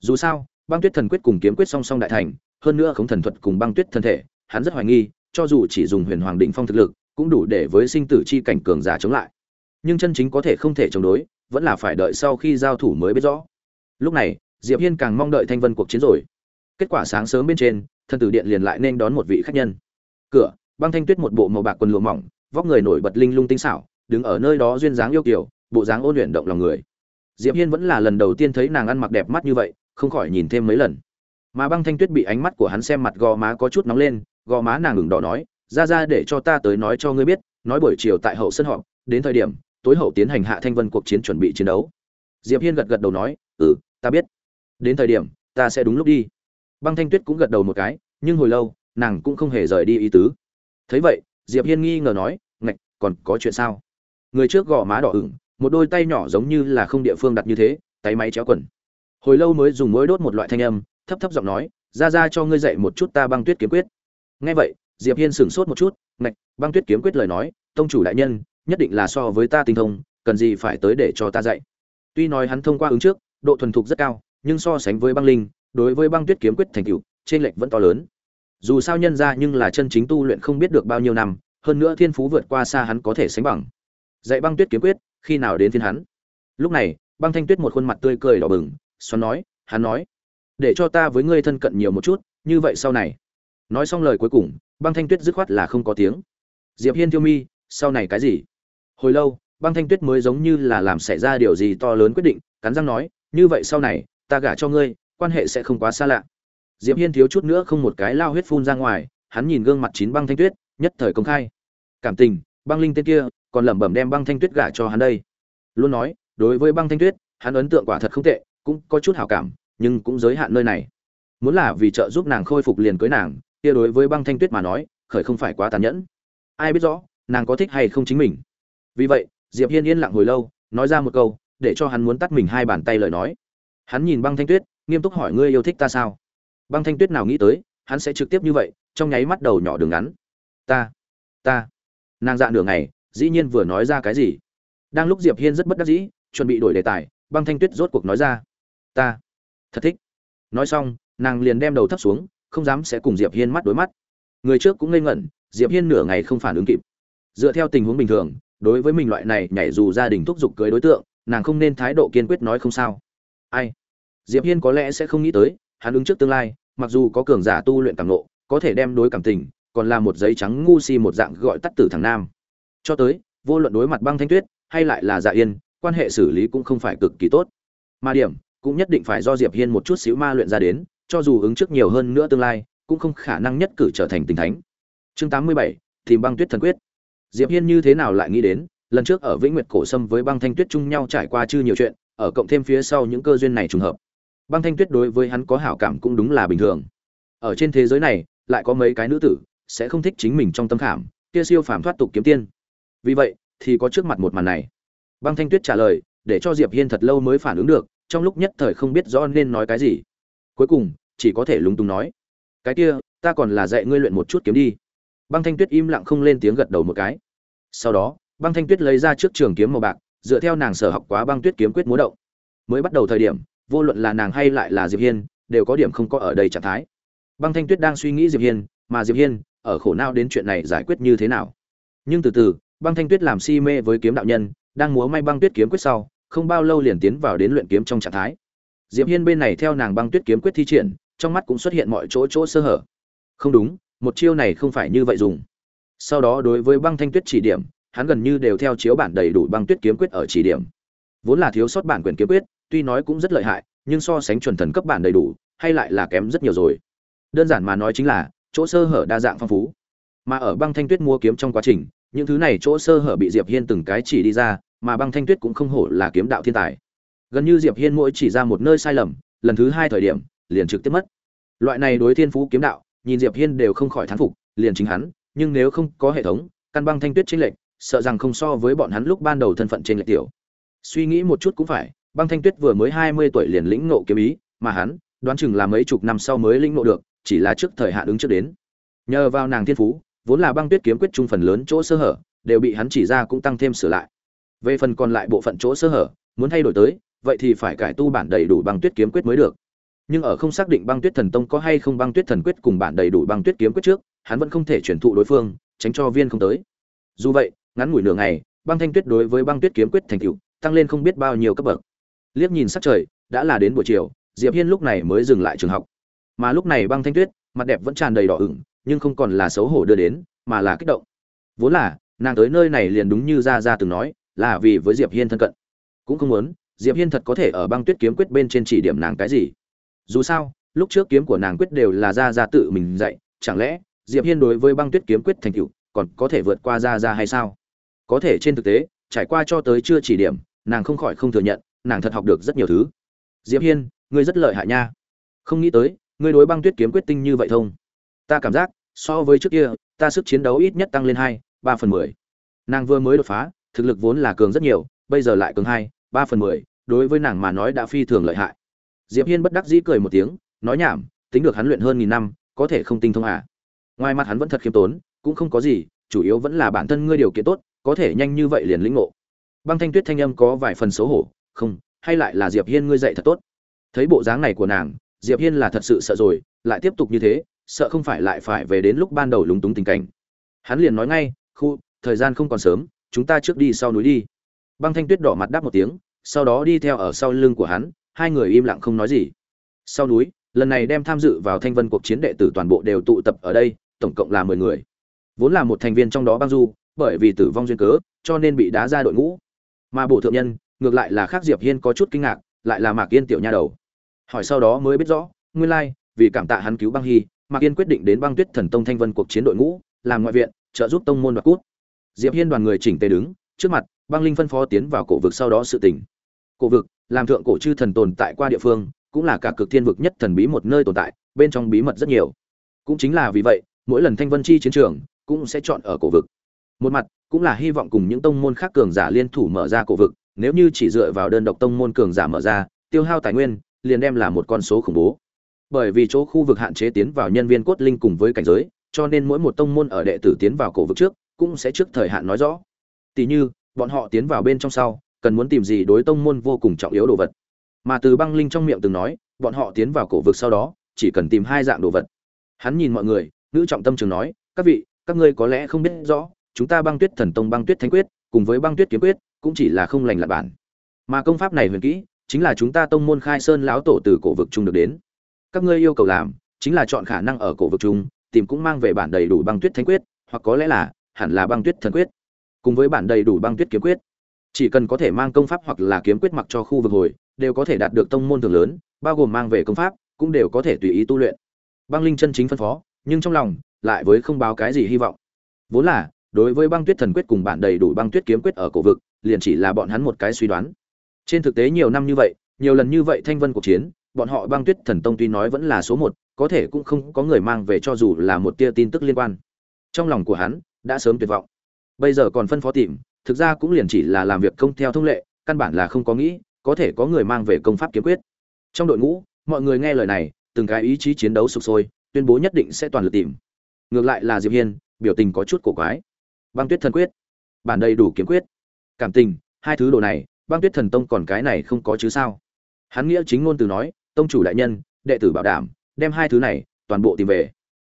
Dù sao, băng tuyết thần quyết cùng kiếm quyết song song đại thành, hơn nữa không thần thuật cùng băng tuyết thân thể, hắn rất hoài nghi, cho dù chỉ dùng huyền hoàng định phong thực lực, cũng đủ để với sinh tử chi cảnh cường giả chống lại. Nhưng chân chính có thể không thể chống đối, vẫn là phải đợi sau khi giao thủ mới biết rõ. Lúc này, diệp hiên càng mong đợi thanh vân cuộc chiến rồi. Kết quả sáng sớm bên trên thân tử điện liền lại nên đón một vị khách nhân. Cửa, băng thanh tuyết một bộ màu bạc quần lụa mỏng, vóc người nổi bật linh lung tinh xảo, đứng ở nơi đó duyên dáng yêu kiều, bộ dáng ôn luyện động lòng người. Diệp hiên vẫn là lần đầu tiên thấy nàng ăn mặc đẹp mắt như vậy, không khỏi nhìn thêm mấy lần. Mà băng thanh tuyết bị ánh mắt của hắn xem mặt gò má có chút nóng lên, gò má nàng ngừng đỏ nói, ra ra để cho ta tới nói cho ngươi biết, nói buổi chiều tại hậu sân họp, đến thời điểm, tối hậu tiến hành hạ thanh vân cuộc chiến chuẩn bị chiến đấu. Diệp hiên gật gật đầu nói ừ ta biết. Đến thời điểm, ta sẽ đúng lúc đi băng thanh tuyết cũng gật đầu một cái, nhưng hồi lâu, nàng cũng không hề rời đi ý tứ. Thấy vậy, diệp hiên nghi ngờ nói, ngạch, còn có chuyện sao? Người trước gò má đỏ ửng, một đôi tay nhỏ giống như là không địa phương đặt như thế, tay máy chéo quần. Hồi lâu mới dùng mối đốt một loại thanh âm, thấp thấp giọng nói, ra ra cho ngươi dạy một chút ta băng tuyết kiếm quyết. Nghe vậy, diệp hiên sửng sốt một chút, ngạch, băng tuyết kiếm quyết lời nói, tông chủ đại nhân, nhất định là so với ta tinh thông, cần gì phải tới để cho ta dạy? Tuy nói hắn thông qua ứng trước, độ thuần thục rất cao, nhưng so sánh với băng linh đối với băng tuyết kiếm quyết thành tựu, trên lệch vẫn to lớn. Dù sao nhân ra nhưng là chân chính tu luyện không biết được bao nhiêu năm, hơn nữa thiên phú vượt qua xa hắn có thể sánh bằng. Dạy băng tuyết kiếm quyết, khi nào đến phiên hắn? Lúc này, băng thanh tuyết một khuôn mặt tươi cười đỏ bừng, xoắn nói, hắn nói, để cho ta với ngươi thân cận nhiều một chút, như vậy sau này. Nói xong lời cuối cùng, băng thanh tuyết dứt khoát là không có tiếng. Diệp hiên tiêu mi, sau này cái gì? Hồi lâu, băng thanh tuyết mới giống như là làm xảy ra điều gì to lớn quyết định, cắn răng nói, như vậy sau này, ta gả cho ngươi quan hệ sẽ không quá xa lạ. Diệp hiên thiếu chút nữa không một cái lao huyết phun ra ngoài, hắn nhìn gương mặt chín băng thanh tuyết, nhất thời công khai. Cảm tình, băng linh tên kia, còn lẩm bẩm đem băng thanh tuyết gả cho hắn đây. Luôn nói, đối với băng thanh tuyết, hắn ấn tượng quả thật không tệ, cũng có chút hảo cảm, nhưng cũng giới hạn nơi này. Muốn là vì trợ giúp nàng khôi phục liền cưới nàng, kia đối với băng thanh tuyết mà nói, khởi không phải quá tàn nhẫn. Ai biết rõ, nàng có thích hay không chính mình. Vì vậy, diệp hiên yên lặng hồi lâu, nói ra một câu, để cho hắn muốn tắt mình hai bàn tay lời nói. Hắn nhìn băng thanh tuyết nghiêm túc hỏi ngươi yêu thích ta sao? Băng thanh tuyết nào nghĩ tới, hắn sẽ trực tiếp như vậy, trong nháy mắt đầu nhỏ đường ngắn. Ta ta. Nàng dạ nửa ngày, dĩ nhiên vừa nói ra cái gì? Đang lúc diệp hiên rất bất đắc dĩ, chuẩn bị đổi đề tài, băng thanh tuyết rốt cuộc nói ra. Ta, thật thích. Nói xong, nàng liền đem đầu thấp xuống, không dám sẽ cùng diệp hiên mắt đối mắt. Người trước cũng ngây ngẩn, diệp hiên nửa ngày không phản ứng kịp. Dựa theo tình huống bình thường, đối với mình loại này nhảy dù gia đình thúc giục cưới đối tượng, nàng không nên thái độ kiên quyết nói không sao. Ai? Diệp hiên có lẽ sẽ không nghĩ tới hắn ứng trước tương lai mặc dù có cường giả tu luyện cảm nộ có thể đem đối cảm tình còn là một giấy trắng ngu si một dạng gọi tắt tử thằng nam. Cho tới vô luận đối mặt băng thanh tuyết hay lại là dạ yên quan hệ xử lý cũng không phải cực kỳ tốt. Mà điểm cũng nhất định phải do diệp hiên một chút xíu ma luyện ra đến cho dù ứng trước nhiều hơn nữa tương lai cũng không khả năng nhất cử trở thành tình thánh. Chương 87, tìm băng tuyết thần quyết. Diệp hiên như thế nào lại nghĩ đến lần trước ở vĩnh nguyệt cổ sâm với băng thanh tuyết chung nhau trải qua chưa nhiều chuyện ở cộng thêm phía sau những cơ duyên này trùng hợp băng thanh tuyết đối với hắn có hảo cảm cũng đúng là bình thường. Ở trên thế giới này, lại có mấy cái nữ tử, sẽ không thích chính mình trong tâm khảm, kia siêu phàm thoát tục kiếm tiên. Vì vậy, thì có trước mặt một màn này. Băng thanh tuyết trả lời, để cho diệp hiên thật lâu mới phản ứng được, trong lúc nhất thời không biết rõ nên nói cái gì. Cuối cùng, chỉ có thể lúng túng nói, cái kia, ta còn là dạy ngươi luyện một chút kiếm đi. Băng thanh tuyết im lặng không lên tiếng gật đầu một cái. Sau đó, băng thanh tuyết lấy ra trước trường kiếm màu bạc, dựa theo nàng sở học quá băng tuyết kiếm quyết múa động. Mới bắt đầu thời điểm vô luận là nàng hay lại là diệp hiên, đều có điểm không có ở đây trạng thái. Băng thanh tuyết đang suy nghĩ diệp hiên, mà diệp hiên, ở khổ não đến chuyện này giải quyết như thế nào? Nhưng từ từ, băng thanh tuyết làm si mê với kiếm đạo nhân, đang múa may băng tuyết kiếm quyết sau, không bao lâu liền tiến vào đến luyện kiếm trong trạng thái. Diệp hiên bên này theo nàng băng tuyết kiếm quyết thi triển, trong mắt cũng xuất hiện mọi chỗ chỗ sơ hở. Không đúng, một chiêu này không phải như vậy dùng. Sau đó đối với băng thanh tuyết chỉ điểm, hắn gần như đều theo chiếu bản đầy đủ băng tuyết kiếm quyết ở chỉ điểm. Vốn là thiếu sót bản quyền kiếm quyết tuy nói cũng rất lợi hại, nhưng so sánh chuẩn thần cấp bản đầy đủ, hay lại là kém rất nhiều rồi. Đơn giản mà nói chính là, chỗ sơ hở đa dạng phong phú. Mà ở băng thanh tuyết mua kiếm trong quá trình, những thứ này chỗ sơ hở bị diệp hiên từng cái chỉ đi ra, mà băng thanh tuyết cũng không hổ là kiếm đạo thiên tài. Gần như diệp hiên mỗi chỉ ra một nơi sai lầm, lần thứ hai thời điểm, liền trực tiếp mất. Loại này đối thiên phú kiếm đạo, nhìn diệp hiên đều không khỏi thán phục, liền chính hắn, nhưng nếu không có hệ thống, căn băng thanh tuyết trên lệnh sợ rằng không so với bọn hắn lúc ban đầu thân phận trên lệch tiểu. Suy nghĩ một chút cũng phải băng thanh tuyết vừa mới hai mươi tuổi liền lĩnh ngộ kiếm ý, mà hắn đoán chừng là mấy chục năm sau mới lĩnh ngộ được, chỉ là trước thời hạn ứng trước đến. Nhờ vào nàng thiên phú, vốn là băng tuyết kiếm quyết trung phần lớn chỗ sơ hở, đều bị hắn chỉ ra cũng tăng thêm sửa lại. Về phần còn lại bộ phận chỗ sơ hở, muốn thay đổi tới, vậy thì phải cải tu bản đầy đủ băng tuyết kiếm quyết mới được. Nhưng ở không xác định băng tuyết thần tông có hay không băng tuyết thần quyết cùng bản đầy đủ băng tuyết kiếm quyết trước, hắn vẫn không thể chuyển thụ đối phương, tránh cho viên không tới. Dù vậy, ngắn ngủi nửa ngày, băng thanh tuyết đối với băng tuyết kiếm quyết thành tựu, tăng lên không biết bao nhiêu cấp bậc liếc nhìn sắc trời, đã là đến buổi chiều, diệp hiên lúc này mới dừng lại trường học. Mà lúc này băng thanh tuyết, mặt đẹp vẫn tràn đầy đỏ ửng, nhưng không còn là xấu hổ đưa đến, mà là kích động. Vốn là, nàng tới nơi này liền đúng như ra ra từng nói, là vì với diệp hiên thân cận. Cũng không muốn, diệp hiên thật có thể ở băng tuyết kiếm quyết bên trên chỉ điểm nàng cái gì. Dù sao, lúc trước kiếm của nàng quyết đều là ra ra tự mình dạy, chẳng lẽ, diệp hiên đối với băng tuyết kiếm quyết thành tựu, còn có thể vượt qua ra ra hay sao? Có thể trên thực tế, trải qua cho tới chưa chỉ điểm, nàng không khỏi không thừa nhận nàng thật học được rất nhiều thứ. Diệp hiên, ngươi rất lợi hại nha. Không nghĩ tới, ngươi đối băng tuyết kiếm quyết tinh như vậy thông. Ta cảm giác, so với trước kia, ta sức chiến đấu ít nhất tăng lên hai, ba phần mười. Nàng vừa mới đột phá, thực lực vốn là cường rất nhiều, bây giờ lại cường hai, ba phần mười, đối với nàng mà nói đã phi thường lợi hại. Diệp hiên bất đắc dĩ cười một tiếng, nói nhảm, tính được hắn luyện hơn nghìn năm, có thể không tinh thông à? Ngoài mặt hắn vẫn thật khiêm tốn, cũng không có gì, chủ yếu vẫn là bản thân ngươi điều kiện tốt, có thể nhanh như vậy liền lĩnh ngộ. Băng thanh tuyết thanh âm có vài phần xấu hổ không, hay lại là diệp hiên ngươi dạy thật tốt. Thấy bộ dáng này của nàng, diệp hiên là thật sự sợ rồi, lại tiếp tục như thế, sợ không phải lại phải về đến lúc ban đầu lúng túng tình cảnh. Hắn liền nói ngay, khu, thời gian không còn sớm, chúng ta trước đi sau núi đi. Băng thanh tuyết đỏ mặt đáp một tiếng, sau đó đi theo ở sau lưng của hắn, hai người im lặng không nói gì. Sau núi, lần này đem tham dự vào thanh vân cuộc chiến đệ tử toàn bộ đều tụ tập ở đây, tổng cộng là mười người. Vốn là một thành viên trong đó băng du, bởi vì tử vong duyên cớ, cho nên bị đá ra đội ngũ. Mà bổ thượng nhân ngược lại là khác diệp hiên có chút kinh ngạc, lại là mạc yên tiểu nha đầu. Hỏi sau đó mới biết rõ, nguyên lai, vì cảm tạ hắn cứu băng hy, mạc yên quyết định đến băng tuyết thần tông thanh vân cuộc chiến đội ngũ, làm ngoại viện, trợ giúp tông môn đoạt cút. Diệp hiên đoàn người chỉnh tề đứng, trước mặt, băng linh phân phó tiến vào cổ vực sau đó sự tỉnh cổ vực, làm thượng cổ chư thần tồn tại qua địa phương, cũng là cả cực thiên vực nhất thần bí một nơi tồn tại, bên trong bí mật rất nhiều. Cũng chính là vì vậy, mỗi lần thanh vân chi chiến trường, cũng sẽ chọn ở cổ vực. Một mặt, cũng là hy vọng cùng những tông môn khác cường giả liên thủ mở ra cổ vực nếu như chỉ dựa vào đơn độc tông môn cường giả mở ra, tiêu hao tài nguyên, liền đem là một con số khủng bố. Bởi vì chỗ khu vực hạn chế tiến vào nhân viên cốt linh cùng với cảnh giới, cho nên mỗi một tông môn ở đệ tử tiến vào cổ vực trước, cũng sẽ trước thời hạn nói rõ. Tỷ như, bọn họ tiến vào bên trong sau, cần muốn tìm gì đối tông môn vô cùng trọng yếu đồ vật. Mà từ băng linh trong miệng từng nói, bọn họ tiến vào cổ vực sau đó, chỉ cần tìm hai dạng đồ vật. Hắn nhìn mọi người nữ trọng tâm trường nói, các vị, các ngươi có lẽ không biết rõ, chúng ta băng tuyết thần tông băng tuyết thánh quyết cùng với băng tuyết kiếm quyết, cũng chỉ là không lành lặn bản. Mà công pháp này huyền kỹ, chính là chúng ta tông môn khai sơn lão tổ từ cổ vực trung được đến. Các ngươi yêu cầu làm, chính là chọn khả năng ở cổ vực trung, tìm cũng mang về bản đầy đủ băng tuyết thánh quyết, hoặc có lẽ là, hẳn là băng tuyết thần quyết. Cùng với bản đầy đủ băng tuyết kiếm quyết. Chỉ cần có thể mang công pháp hoặc là kiếm quyết mặc cho khu vực hồi, đều có thể đạt được tông môn thường lớn, bao gồm mang về công pháp, cũng đều có thể tùy ý tu luyện. Băng linh chân chính phân phó, nhưng trong lòng, lại với không báo cái gì hy vọng. Vốn là đối với băng tuyết thần quyết cùng bản đầy đủ băng tuyết kiếm quyết ở cổ vực, liền chỉ là bọn hắn một cái suy đoán. Trên thực tế nhiều năm như vậy, nhiều lần như vậy thanh vân cuộc chiến, bọn họ băng tuyết thần tông tuy nói vẫn là số một, có thể cũng không có người mang về cho dù là một tia tin tức liên quan. Trong lòng của hắn, đã sớm tuyệt vọng. Bây giờ còn phân phó tìm, thực ra cũng liền chỉ là làm việc công theo thông lệ, căn bản là không có nghĩ, có thể có người mang về công pháp kiếm quyết. Trong đội ngũ, mọi người nghe lời này, từng cái ý chí chiến đấu sục sôi, tuyên bố nhất định sẽ toàn lực tìm. Ngược lại là diệp hiên, biểu tình có chút cổ quái băng tuyết thần quyết. Bản đầy đủ kiếm quyết. Cảm tình, hai thứ đồ này, băng tuyết thần tông còn cái này không có chứ sao? Hắn nghĩa chính ngôn từ nói, tông chủ đại nhân, đệ tử bảo đảm, đem hai thứ này toàn bộ tìm về.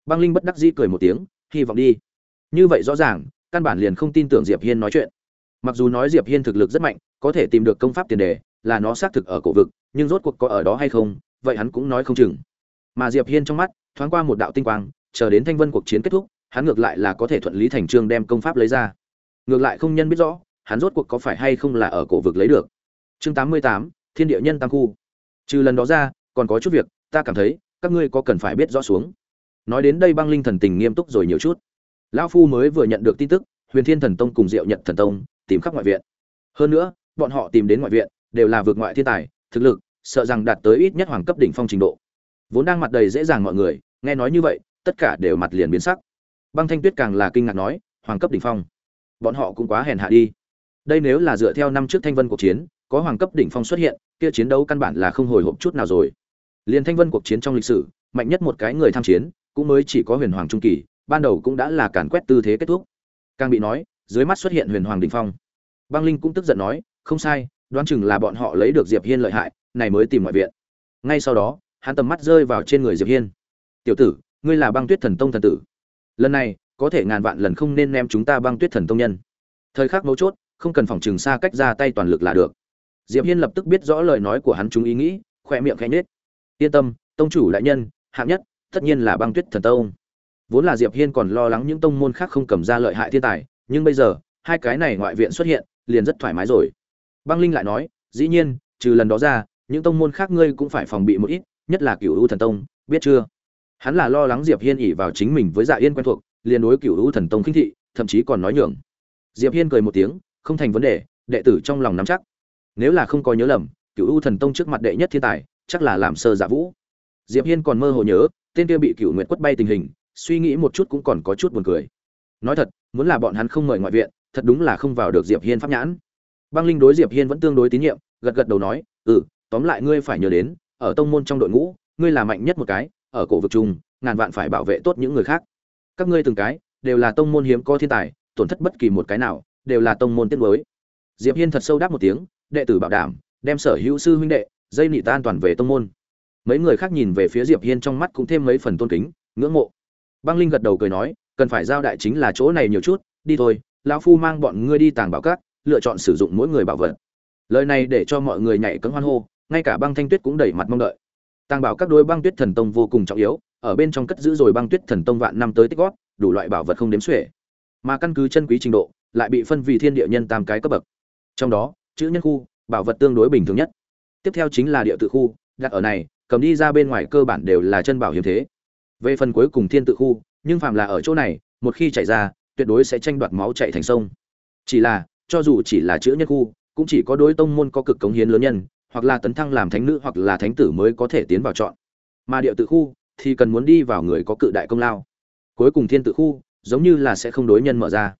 Băng linh bất đắc dĩ cười một tiếng, hy vọng đi. Như vậy rõ ràng, căn bản liền không tin tưởng diệp hiên nói chuyện. Mặc dù nói diệp hiên thực lực rất mạnh, có thể tìm được công pháp tiền đề, là nó xác thực ở cổ vực, nhưng rốt cuộc có ở đó hay không, vậy hắn cũng nói không chừng. Mà diệp hiên trong mắt, thoáng qua một đạo tinh quang, chờ đến thanh vân cuộc chiến kết thúc hắn ngược lại là có thể thuận lý thành trương đem công pháp lấy ra. Ngược lại không nhân biết rõ hắn rốt cuộc có phải hay không là ở cổ vực lấy được. Chương 88, thiên địa nhân tam khu. Trừ lần đó ra còn có chút việc ta cảm thấy các ngươi có cần phải biết rõ xuống. Nói đến đây băng linh thần tình nghiêm túc rồi nhiều chút. Lão phu mới vừa nhận được tin tức huyền thiên thần tông cùng diệu nhận thần tông tìm khắp ngoại viện. Hơn nữa bọn họ tìm đến ngoại viện đều là vượt ngoại thiên tài thực lực sợ rằng đạt tới ít nhất hoàng cấp đỉnh phong trình độ. Vốn đang mặt đầy dễ dàng mọi người nghe nói như vậy tất cả đều mặt liền biến sắc băng thanh tuyết càng là kinh ngạc nói, hoàng cấp đỉnh phong, bọn họ cũng quá hèn hạ đi. Đây nếu là dựa theo năm trước thanh vân cuộc chiến, có hoàng cấp đỉnh phong xuất hiện, kia chiến đấu căn bản là không hồi hộp chút nào rồi. Liền thanh vân cuộc chiến trong lịch sử, mạnh nhất một cái người tham chiến, cũng mới chỉ có huyền hoàng trung kỳ, ban đầu cũng đã là càn quét tư thế kết thúc. Càng bị nói, dưới mắt xuất hiện huyền hoàng đỉnh phong. Băng linh cũng tức giận nói, không sai, đoán chừng là bọn họ lấy được diệp hiên lợi hại, này mới tìm ngoại viện. Ngay sau đó, hắn tầm mắt rơi vào trên người diệp hiên. Tiểu tử, ngươi là băng tuyết thần tông thần tử lần này, có thể ngàn vạn lần không nên ném chúng ta băng tuyết thần tông nhân. Thời khắc mấu chốt, không cần phòng trường xa cách ra tay toàn lực là được. Diệp hiên lập tức biết rõ lời nói của hắn chúng ý nghĩ khoe miệng khẽ nhếch. Yên tâm, tông chủ đại nhân, hạng nhất, tất nhiên là băng tuyết thần tông. Vốn là diệp hiên còn lo lắng những tông môn khác không cầm ra lợi hại thiên tài, nhưng bây giờ, hai cái này ngoại viện xuất hiện, liền rất thoải mái rồi. Băng linh lại nói, dĩ nhiên, trừ lần đó ra, những tông môn khác ngươi cũng phải phòng bị một ít, nhất là cửu u thần tông, biết chưa? Hắn là lo lắng diệp hiên ỉ vào chính mình với dạ yên quen thuộc, liền đối cựu hữu thần tông khinh thị, thậm chí còn nói nhường. Diệp hiên cười một tiếng, không thành vấn đề, đệ tử trong lòng nắm chắc. Nếu là không có nhớ lầm cựu hữu thần tông trước mặt đệ nhất thiên tài, chắc là làm sơ giả dạ vũ. Diệp hiên còn mơ hồ nhớ, tên kia bị cựu nguyệt quất bay tình hình, suy nghĩ một chút cũng còn có chút buồn cười. Nói thật, muốn là bọn hắn không mời ngoại viện, thật đúng là không vào được diệp hiên pháp nhãn. Băng linh đối diệp hiên vẫn tương đối tín nhiệm, gật gật đầu nói ừ tóm lại ngươi phải nhớ đến, ở tông môn trong đội ngũ, ngươi là mạnh nhất một cái ở cổ vực chung, ngàn vạn phải bảo vệ tốt những người khác. Các ngươi từng cái, đều là tông môn hiếm có thiên tài, tổn thất bất kỳ một cái nào, đều là tông môn tiết mới diệp hiên thật sâu đáp một tiếng, đệ tử bảo đảm, đem sở hữu sư huynh đệ, dây nị tan toàn về tông môn. Mấy người khác nhìn về phía diệp hiên trong mắt cũng thêm mấy phần tôn kính, ngưỡng mộ. Băng linh gật đầu cười nói, cần phải giao đại chính là chỗ này nhiều chút, đi thôi, lão phu mang bọn ngươi đi tàng bảo các, lựa chọn sử dụng mỗi người bảo vật. Lời này để cho mọi người nhảy cẫng hoan hô, ngay cả băng thanh tuyết cũng đẩy mặt mong đợi tàng bảo các đối băng tuyết thần tông vô cùng trọng yếu, ở bên trong cất giữ rồi băng tuyết thần tông vạn năm tới tích gót đủ loại bảo vật không đếm xuể. Mà căn cứ chân quý trình độ, lại bị phân vì thiên địa nhân tam cái cấp bậc. Trong đó, chữ nhân khu, bảo vật tương đối bình thường nhất. Tiếp theo chính là địa tự khu, đặt ở này, cầm đi ra bên ngoài cơ bản đều là chân bảo hiếm thế. Về phần cuối cùng thiên tự khu, nhưng phàm là ở chỗ này, một khi chạy ra, tuyệt đối sẽ tranh đoạt máu chạy thành sông. Chỉ là, cho dù chỉ là chữ nhân khu, cũng chỉ có đối tông môn có cực cống hiến lớn nhân hoặc là tấn thăng làm thánh nữ hoặc là thánh tử mới có thể tiến vào chọn. Mà địa tự khu thì cần muốn đi vào người có cự đại công lao. Cuối cùng thiên tự khu giống như là sẽ không đối nhân mở ra.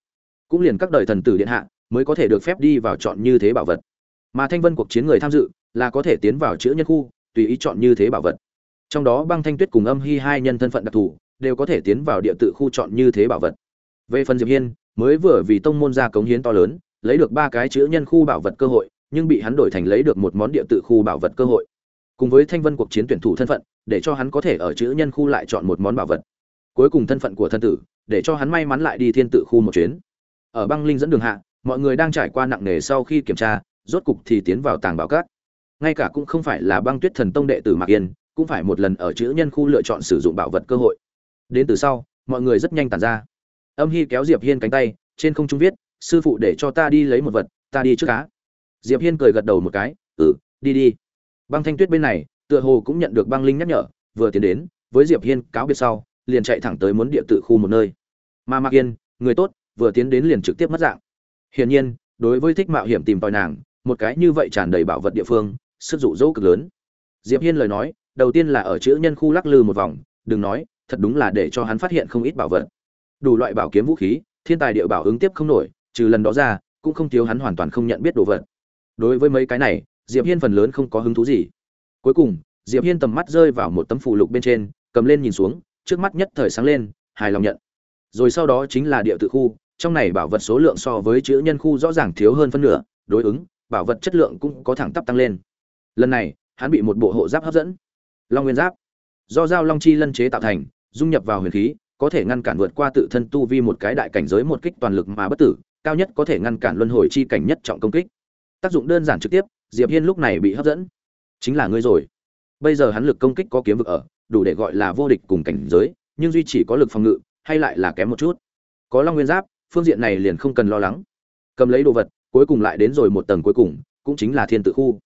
Cũng liền các đời thần tử điện hạ mới có thể được phép đi vào chọn như thế bảo vật. Mà thanh vân cuộc chiến người tham dự là có thể tiến vào chữ nhân khu, tùy ý chọn như thế bảo vật. Trong đó băng thanh tuyết cùng âm hy hai nhân thân phận đặc thù đều có thể tiến vào địa tự khu chọn như thế bảo vật. Về phần diệp hiên, mới vừa vì tông môn ra cống hiến to lớn, lấy được ba cái chữ nhân khu bảo vật cơ hội nhưng bị hắn đổi thành lấy được một món địa tự khu bảo vật cơ hội. Cùng với thanh vân cuộc chiến tuyển thủ thân phận, để cho hắn có thể ở chữ nhân khu lại chọn một món bảo vật. Cuối cùng thân phận của thân tử, để cho hắn may mắn lại đi thiên tự khu một chuyến. Ở băng linh dẫn đường hạ, mọi người đang trải qua nặng nề sau khi kiểm tra, rốt cục thì tiến vào tàng bảo cát ngay cả cũng không phải là băng tuyết thần tông đệ tử mạc yên, cũng phải một lần ở chữ nhân khu lựa chọn sử dụng bảo vật cơ hội. Đến từ sau, mọi người rất nhanh tàn ra. Âm hy kéo diệp hiên cánh tay, trên không trung viết, sư phụ để cho ta đi lấy một vật, ta đi trước cá diệp hiên cười gật đầu một cái ừ đi đi. Băng thanh tuyết bên này, tựa hồ cũng nhận được băng linh nhắc nhở, vừa tiến đến, với diệp hiên cáo biệt sau, liền chạy thẳng tới muốn địa tự khu một nơi. Mà mạc yên, người tốt, vừa tiến đến liền trực tiếp mất dạng. Hiển nhiên, đối với thích mạo hiểm tìm tòi nàng, một cái như vậy tràn đầy bảo vật địa phương, sức dụ dỗ cực lớn. Diệp hiên lời nói, đầu tiên là ở chữ nhân khu lắc lư một vòng, đừng nói, thật đúng là để cho hắn phát hiện không ít bảo vật. Đủ loại bảo kiếm vũ khí, thiên tài địa bảo ứng tiếp không nổi, trừ lần đó ra, cũng không thiếu hắn hoàn toàn không nhận biết đồ vật đối với mấy cái này, diệp hiên phần lớn không có hứng thú gì. Cuối cùng, diệp hiên tầm mắt rơi vào một tấm phụ lục bên trên, cầm lên nhìn xuống, trước mắt nhất thời sáng lên, hài lòng nhận. Rồi sau đó chính là địa tự khu, trong này bảo vật số lượng so với chữ nhân khu rõ ràng thiếu hơn phân nửa, đối ứng, bảo vật chất lượng cũng có thẳng tắp tăng lên. Lần này, hắn bị một bộ hộ giáp hấp dẫn. Long nguyên giáp. Do giao long chi lân chế tạo thành, dung nhập vào huyền khí, có thể ngăn cản vượt qua tự thân tu vi một cái đại cảnh giới một kích toàn lực mà bất tử, cao nhất có thể ngăn cản luân hồi chi cảnh nhất trọng công kích tác dụng đơn giản trực tiếp, diệp hiên lúc này bị hấp dẫn. Chính là ngươi rồi. Bây giờ hắn lực công kích có kiếm vực ở, đủ để gọi là vô địch cùng cảnh giới, nhưng duy chỉ có lực phòng ngự, hay lại là kém một chút. Có long nguyên giáp, phương diện này liền không cần lo lắng. Cầm lấy đồ vật, cuối cùng lại đến rồi một tầng cuối cùng, cũng chính là thiên tự khu.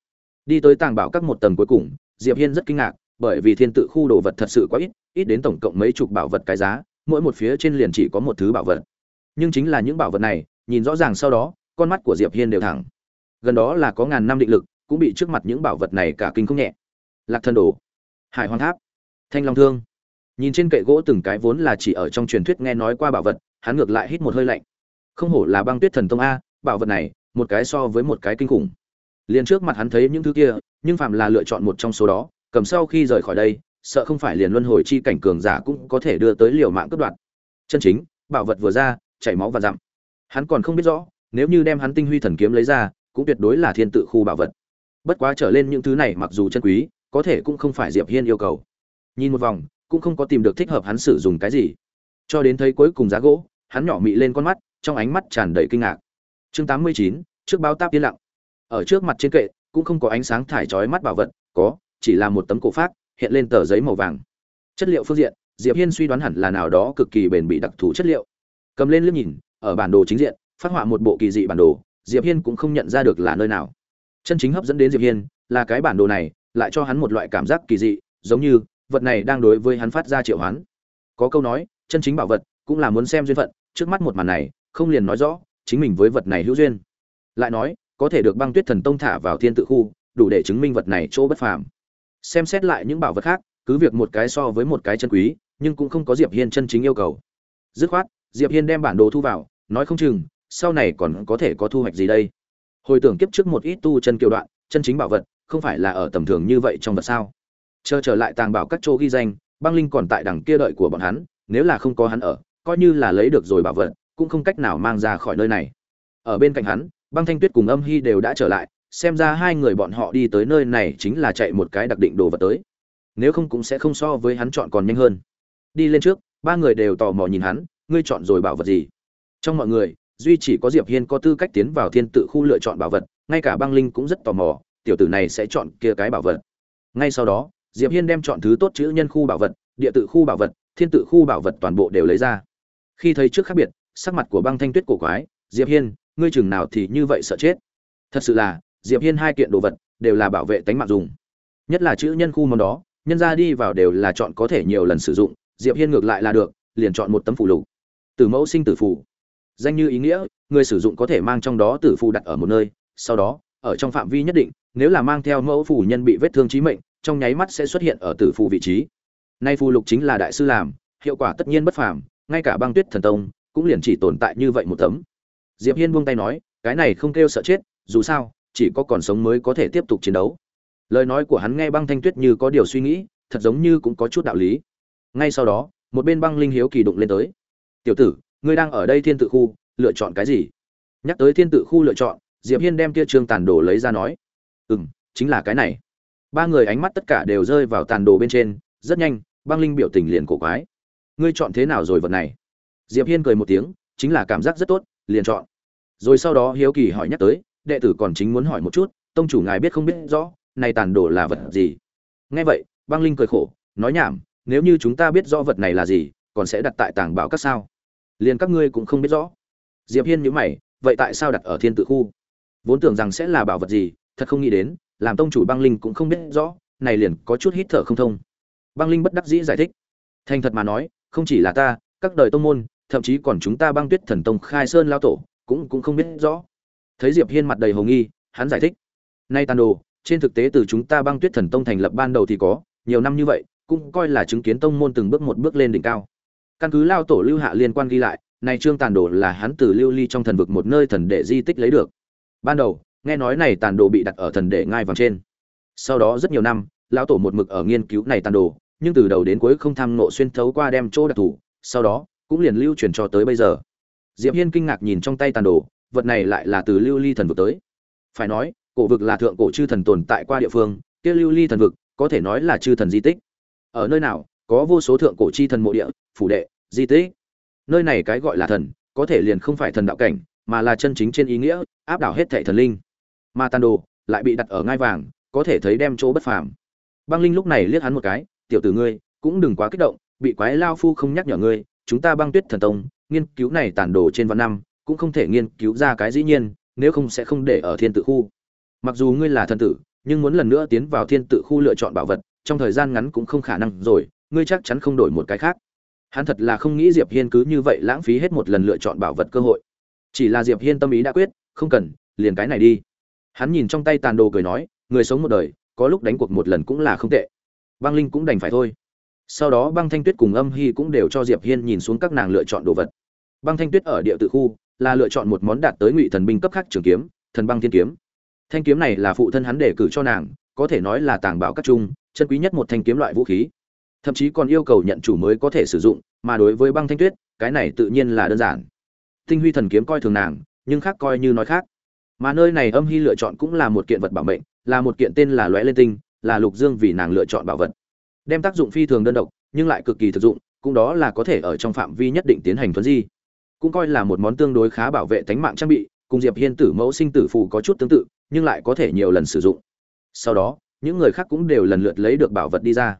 Đi tới tàng bảo các một tầng cuối cùng, diệp hiên rất kinh ngạc, bởi vì thiên tự khu đồ vật thật sự quá ít ít đến tổng cộng mấy chục bảo vật cái giá, mỗi một phía trên liền chỉ có một thứ bảo vật. Nhưng chính là những bảo vật này, nhìn rõ ràng sau đó, con mắt của diệp hiên đều thẳng gần đó là có ngàn năm định lực, cũng bị trước mặt những bảo vật này cả kinh không nhẹ. Lạc Thần đồ, hải hoàng tháp, thanh long thương. Nhìn trên kệ gỗ từng cái vốn là chỉ ở trong truyền thuyết nghe nói qua bảo vật, hắn ngược lại hít một hơi lạnh. Không hổ là băng tuyết thần tông a, bảo vật này, một cái so với một cái kinh khủng. Liền trước mặt hắn thấy những thứ kia, nhưng phạm là lựa chọn một trong số đó, cầm sau khi rời khỏi đây, sợ không phải liền luân hồi chi cảnh cường giả cũng có thể đưa tới liều mạng cướp đoạt. Chân chính, bảo vật vừa ra, chảy máu và dặm. Hắn còn không biết rõ, nếu như đem hắn tinh huy thần kiếm lấy ra cũng tuyệt đối là thiên tự khu bảo vật. Bất quá trở lên những thứ này mặc dù chân quý có thể cũng không phải diệp hiên yêu cầu. Nhìn một vòng cũng không có tìm được thích hợp hắn sử dụng cái gì. Cho đến thấy cuối cùng giá gỗ hắn nhỏ mị lên con mắt trong ánh mắt tràn đầy kinh ngạc. Chương 89, trước báo táp yên lặng. Ở trước mặt trên kệ cũng không có ánh sáng thải chói mắt bảo vật có chỉ là một tấm cổ phát hiện lên tờ giấy màu vàng. Chất liệu phương diện diệp hiên suy đoán hẳn là nào đó cực kỳ bền bị đặc thù chất liệu. Cầm lên liếc nhìn ở bản đồ chính diện phát họa một bộ kỳ dị bản đồ diệp hiên cũng không nhận ra được là nơi nào. Chân chính hấp dẫn đến diệp hiên là cái bản đồ này, lại cho hắn một loại cảm giác kỳ dị, giống như vật này đang đối với hắn phát ra triệu hoán. Có câu nói, chân chính bảo vật cũng là muốn xem duyên phận, trước mắt một màn này, không liền nói rõ chính mình với vật này hữu duyên. Lại nói, có thể được băng tuyết thần tông thả vào thiên tự khu, đủ để chứng minh vật này chỗ bất phàm. Xem xét lại những bảo vật khác, cứ việc một cái so với một cái chân quý, nhưng cũng không có diệp hiên chân chính yêu cầu. Dứt khoát, diệp hiên đem bản đồ thu vào, nói không chừng sau này còn có thể có thu hoạch gì đây? Hồi tưởng kiếp trước một ít tu chân kiều đoạn, chân chính bảo vật, không phải là ở tầm thường như vậy trong vật sao? Chờ trở lại tàng bảo các chỗ ghi danh, băng linh còn tại đằng kia đợi của bọn hắn, nếu là không có hắn ở, coi như là lấy được rồi bảo vật, cũng không cách nào mang ra khỏi nơi này. Ở bên cạnh hắn, băng thanh tuyết cùng âm hy đều đã trở lại, xem ra hai người bọn họ đi tới nơi này chính là chạy một cái đặc định đồ vật tới. Nếu không cũng sẽ không so với hắn chọn còn nhanh hơn. Đi lên trước, ba người đều tò mò nhìn hắn, ngươi chọn rồi bảo vật gì? Trong mọi người duy chỉ có diệp hiên có tư cách tiến vào thiên tự khu lựa chọn bảo vật, ngay cả băng linh cũng rất tò mò, tiểu tử này sẽ chọn kia cái bảo vật. Ngay sau đó, diệp hiên đem chọn thứ tốt chữ nhân khu bảo vật, địa tự khu bảo vật, thiên tự khu bảo vật toàn bộ đều lấy ra. Khi thấy trước khác biệt, sắc mặt của băng thanh tuyết cổ quái, diệp hiên, ngươi chừng nào thì như vậy sợ chết? Thật sự là, diệp hiên hai kiện đồ vật đều là bảo vệ tánh mạng dùng. Nhất là chữ nhân khu món đó, nhân ra đi vào đều là chọn có thể nhiều lần sử dụng, diệp hiên ngược lại là được, liền chọn một tấm phủ lục. Từ mẫu sinh tử phủ danh như ý nghĩa, người sử dụng có thể mang trong đó tử phù đặt ở một nơi, sau đó, ở trong phạm vi nhất định, nếu là mang theo mẫu phù nhân bị vết thương chí mệnh, trong nháy mắt sẽ xuất hiện ở tử phù vị trí. Nay phù lục chính là đại sư làm, hiệu quả tất nhiên bất phàm, ngay cả băng tuyết thần tông cũng liền chỉ tồn tại như vậy một tấm. Diệp hiên buông tay nói, cái này không kêu sợ chết, dù sao, chỉ có còn sống mới có thể tiếp tục chiến đấu. Lời nói của hắn nghe băng thanh tuyết như có điều suy nghĩ, thật giống như cũng có chút đạo lý. Ngay sau đó, một bên băng linh hiếu kỳ đụng lên tới. Tiểu tử ngươi đang ở đây thiên tự khu, lựa chọn cái gì? Nhắc tới thiên tự khu lựa chọn, diệp hiên đem kia trương tàn đồ lấy ra nói. Ừ m chính là cái này. Ba người ánh mắt tất cả đều rơi vào tàn đồ bên trên, rất nhanh, băng linh biểu tình liền cổ quái. Ngươi chọn thế nào rồi vật này? Diệp hiên cười một tiếng, chính là cảm giác rất tốt, liền chọn. Rồi sau đó hiếu kỳ hỏi nhắc tới, đệ tử còn chính muốn hỏi một chút, tông chủ ngài biết không biết rõ, này tàn đồ là vật gì? Nghe vậy, băng linh cười khổ, nói nhảm, nếu như chúng ta biết rõ vật này là gì, còn sẽ đặt tại tàng bảo các sao? Liền các ngươi cũng không biết rõ. Diệp hiên nhíu mày, vậy tại sao đặt ở thiên tự khu? Vốn tưởng rằng sẽ là bảo vật gì, thật không nghĩ đến, làm tông chủ băng linh cũng không biết rõ, này liền có chút hít thở không thông. Băng linh bất đắc dĩ giải thích. Thành thật mà nói, không chỉ là ta, các đời tông môn, thậm chí còn chúng ta băng tuyết thần tông khai sơn lao tổ, cũng cũng không biết rõ. Thấy diệp hiên mặt đầy hồ nghi, hắn giải thích. Nay tàn đồ, trên thực tế từ chúng ta băng tuyết thần tông thành lập ban đầu thì có, nhiều năm như vậy, cũng coi là chứng kiến tông môn từng bước một bước lên đỉnh cao căn cứ lao tổ lưu hạ liên quan ghi lại, này trương tàn đồ là hắn từ lưu ly trong thần vực một nơi thần đệ di tích lấy được. Ban đầu, nghe nói này tàn đồ bị đặt ở thần đệ ngai vàng trên. Sau đó rất nhiều năm, lão tổ một mực ở nghiên cứu này tàn đồ, nhưng từ đầu đến cuối không tham nộ xuyên thấu qua đem chỗ đặc thù, sau đó, cũng liền lưu truyền cho tới bây giờ. Diệp hiên kinh ngạc nhìn trong tay tàn đồ, vật này lại là từ lưu ly thần vực tới. Phải nói, cổ vực là thượng cổ chư thần tồn tại qua địa phương, kia lưu ly thần vực, có thể nói là chư thần di tích. Ở nơi nào, có vô số thượng cổ chi thần mộ địa phủ đệ, di tích. Nơi này cái gọi là thần, có thể liền không phải thần đạo cảnh, mà là chân chính trên ý nghĩa, áp đảo hết thệ thần linh. Mà tàn đồ lại bị đặt ở ngai vàng, có thể thấy đem chỗ bất phàm. Băng linh lúc này liếc hắn một cái, tiểu tử ngươi, cũng đừng quá kích động, bị quái lao phu không nhắc nhở ngươi, chúng ta băng tuyết thần tông, nghiên cứu này tàn đồ trên vạn năm, cũng không thể nghiên cứu ra cái dĩ nhiên, nếu không sẽ không để ở thiên tự khu. Mặc dù ngươi là thần tử, nhưng muốn lần nữa tiến vào thiên tự khu lựa chọn bảo vật, trong thời gian ngắn cũng không khả năng rồi, ngươi chắc chắn không đổi một cái khác hắn thật là không nghĩ diệp hiên cứ như vậy lãng phí hết một lần lựa chọn bảo vật cơ hội. Chỉ là diệp hiên tâm ý đã quyết, không cần, liền cái này đi. Hắn nhìn trong tay tàn đồ cười nói, người sống một đời, có lúc đánh cuộc một lần cũng là không tệ. Băng linh cũng đành phải thôi. Sau đó băng thanh tuyết cùng âm hy cũng đều cho diệp hiên nhìn xuống các nàng lựa chọn đồ vật. Băng thanh tuyết ở địa tự khu, là lựa chọn một món đạt tới ngụy thần binh cấp khác trường kiếm, thần băng thiên kiếm. Thanh kiếm này là phụ thân hắn để cử cho nàng, có thể nói là tàng bảo các trung, chân quý nhất một thanh kiếm loại vũ khí thậm chí còn yêu cầu nhận chủ mới có thể sử dụng, mà đối với băng thanh tuyết, cái này tự nhiên là đơn giản. Tinh huy thần kiếm coi thường nàng, nhưng khác coi như nói khác. Mà nơi này âm hy lựa chọn cũng là một kiện vật bảo mệnh, là một kiện tên là lóe lên tinh, là lục dương vì nàng lựa chọn bảo vật. Đem tác dụng phi thường đơn độc, nhưng lại cực kỳ thực dụng, cũng đó là có thể ở trong phạm vi nhất định tiến hành thuấn di. Cũng coi là một món tương đối khá bảo vệ tánh mạng trang bị, cùng diệp hiên tử mẫu sinh tử phù có chút tương tự, nhưng lại có thể nhiều lần sử dụng. Sau đó, những người khác cũng đều lần lượt lấy được bảo vật đi ra.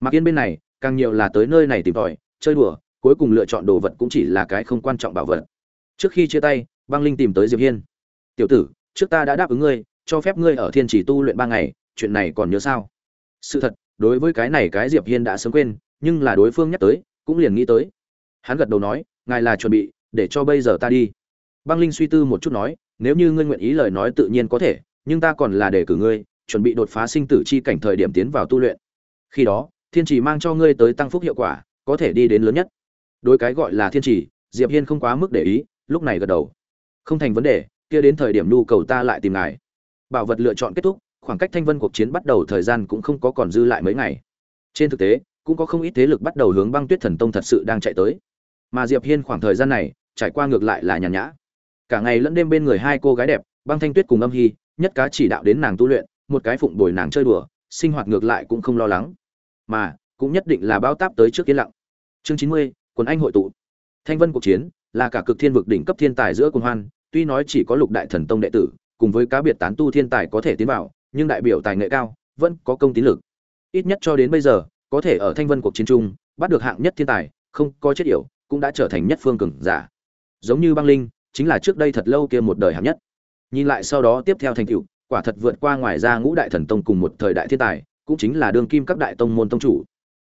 Mạc yên bên này, càng nhiều là tới nơi này tìm tòi, chơi đùa, cuối cùng lựa chọn đồ vật cũng chỉ là cái không quan trọng bảo vật. Trước khi chia tay, băng linh tìm tới diệp hiên. Tiểu tử, trước ta đã đáp ứng ngươi, cho phép ngươi ở thiên chỉ tu luyện ba ngày, chuyện này còn nhớ sao? Sự thật, đối với cái này cái diệp hiên đã sớm quên, nhưng là đối phương nhắc tới, cũng liền nghĩ tới. Hắn gật đầu nói, ngài là chuẩn bị, để cho bây giờ ta đi. Băng linh suy tư một chút nói, nếu như ngươi nguyện ý lời nói tự nhiên có thể, nhưng ta còn là để cử ngươi, chuẩn bị đột phá sinh tử chi cảnh thời điểm tiến vào tu luyện. Khi đó thiên chỉ mang cho ngươi tới tăng phúc hiệu quả, có thể đi đến lớn nhất. Đối cái gọi là thiên chỉ, diệp hiên không quá mức để ý, lúc này gật đầu. Không thành vấn đề, kia đến thời điểm nhu cầu ta lại tìm ngài. Bảo vật lựa chọn kết thúc, khoảng cách thanh vân cuộc chiến bắt đầu thời gian cũng không có còn dư lại mấy ngày. Trên thực tế, cũng có không ít thế lực bắt đầu hướng băng tuyết thần tông thật sự đang chạy tới. Mà diệp hiên khoảng thời gian này, trải qua ngược lại là nhàn nhã. Cả ngày lẫn đêm bên người hai cô gái đẹp, băng thanh tuyết cùng âm hy, nhất cá chỉ đạo đến nàng tu luyện, một cái phụng bồi nàng chơi đùa, sinh hoạt ngược lại cũng không lo lắng mà cũng nhất định là bao táp tới trước yên lặng. Chương chín mươi, quần anh hội tụ. Thanh vân cuộc chiến là cả cực thiên vực đỉnh cấp thiên tài giữa cùng hoan, tuy nói chỉ có lục đại thần tông đệ tử, cùng với cá biệt tán tu thiên tài có thể tiến vào, nhưng đại biểu tài nghệ cao, vẫn có công tín lực. Ít nhất cho đến bây giờ, có thể ở thanh vân cuộc chiến chung, bắt được hạng nhất thiên tài, không có chết yểu, cũng đã trở thành nhất phương cường giả. Giống như băng linh, chính là trước đây thật lâu kia một đời hạng nhất. Nhìn lại sau đó tiếp theo thành tựu, quả thật vượt qua ngoài ra ngũ đại thần tông cùng một thời đại thiên tài cũng chính là đương kim các đại tông môn tông chủ.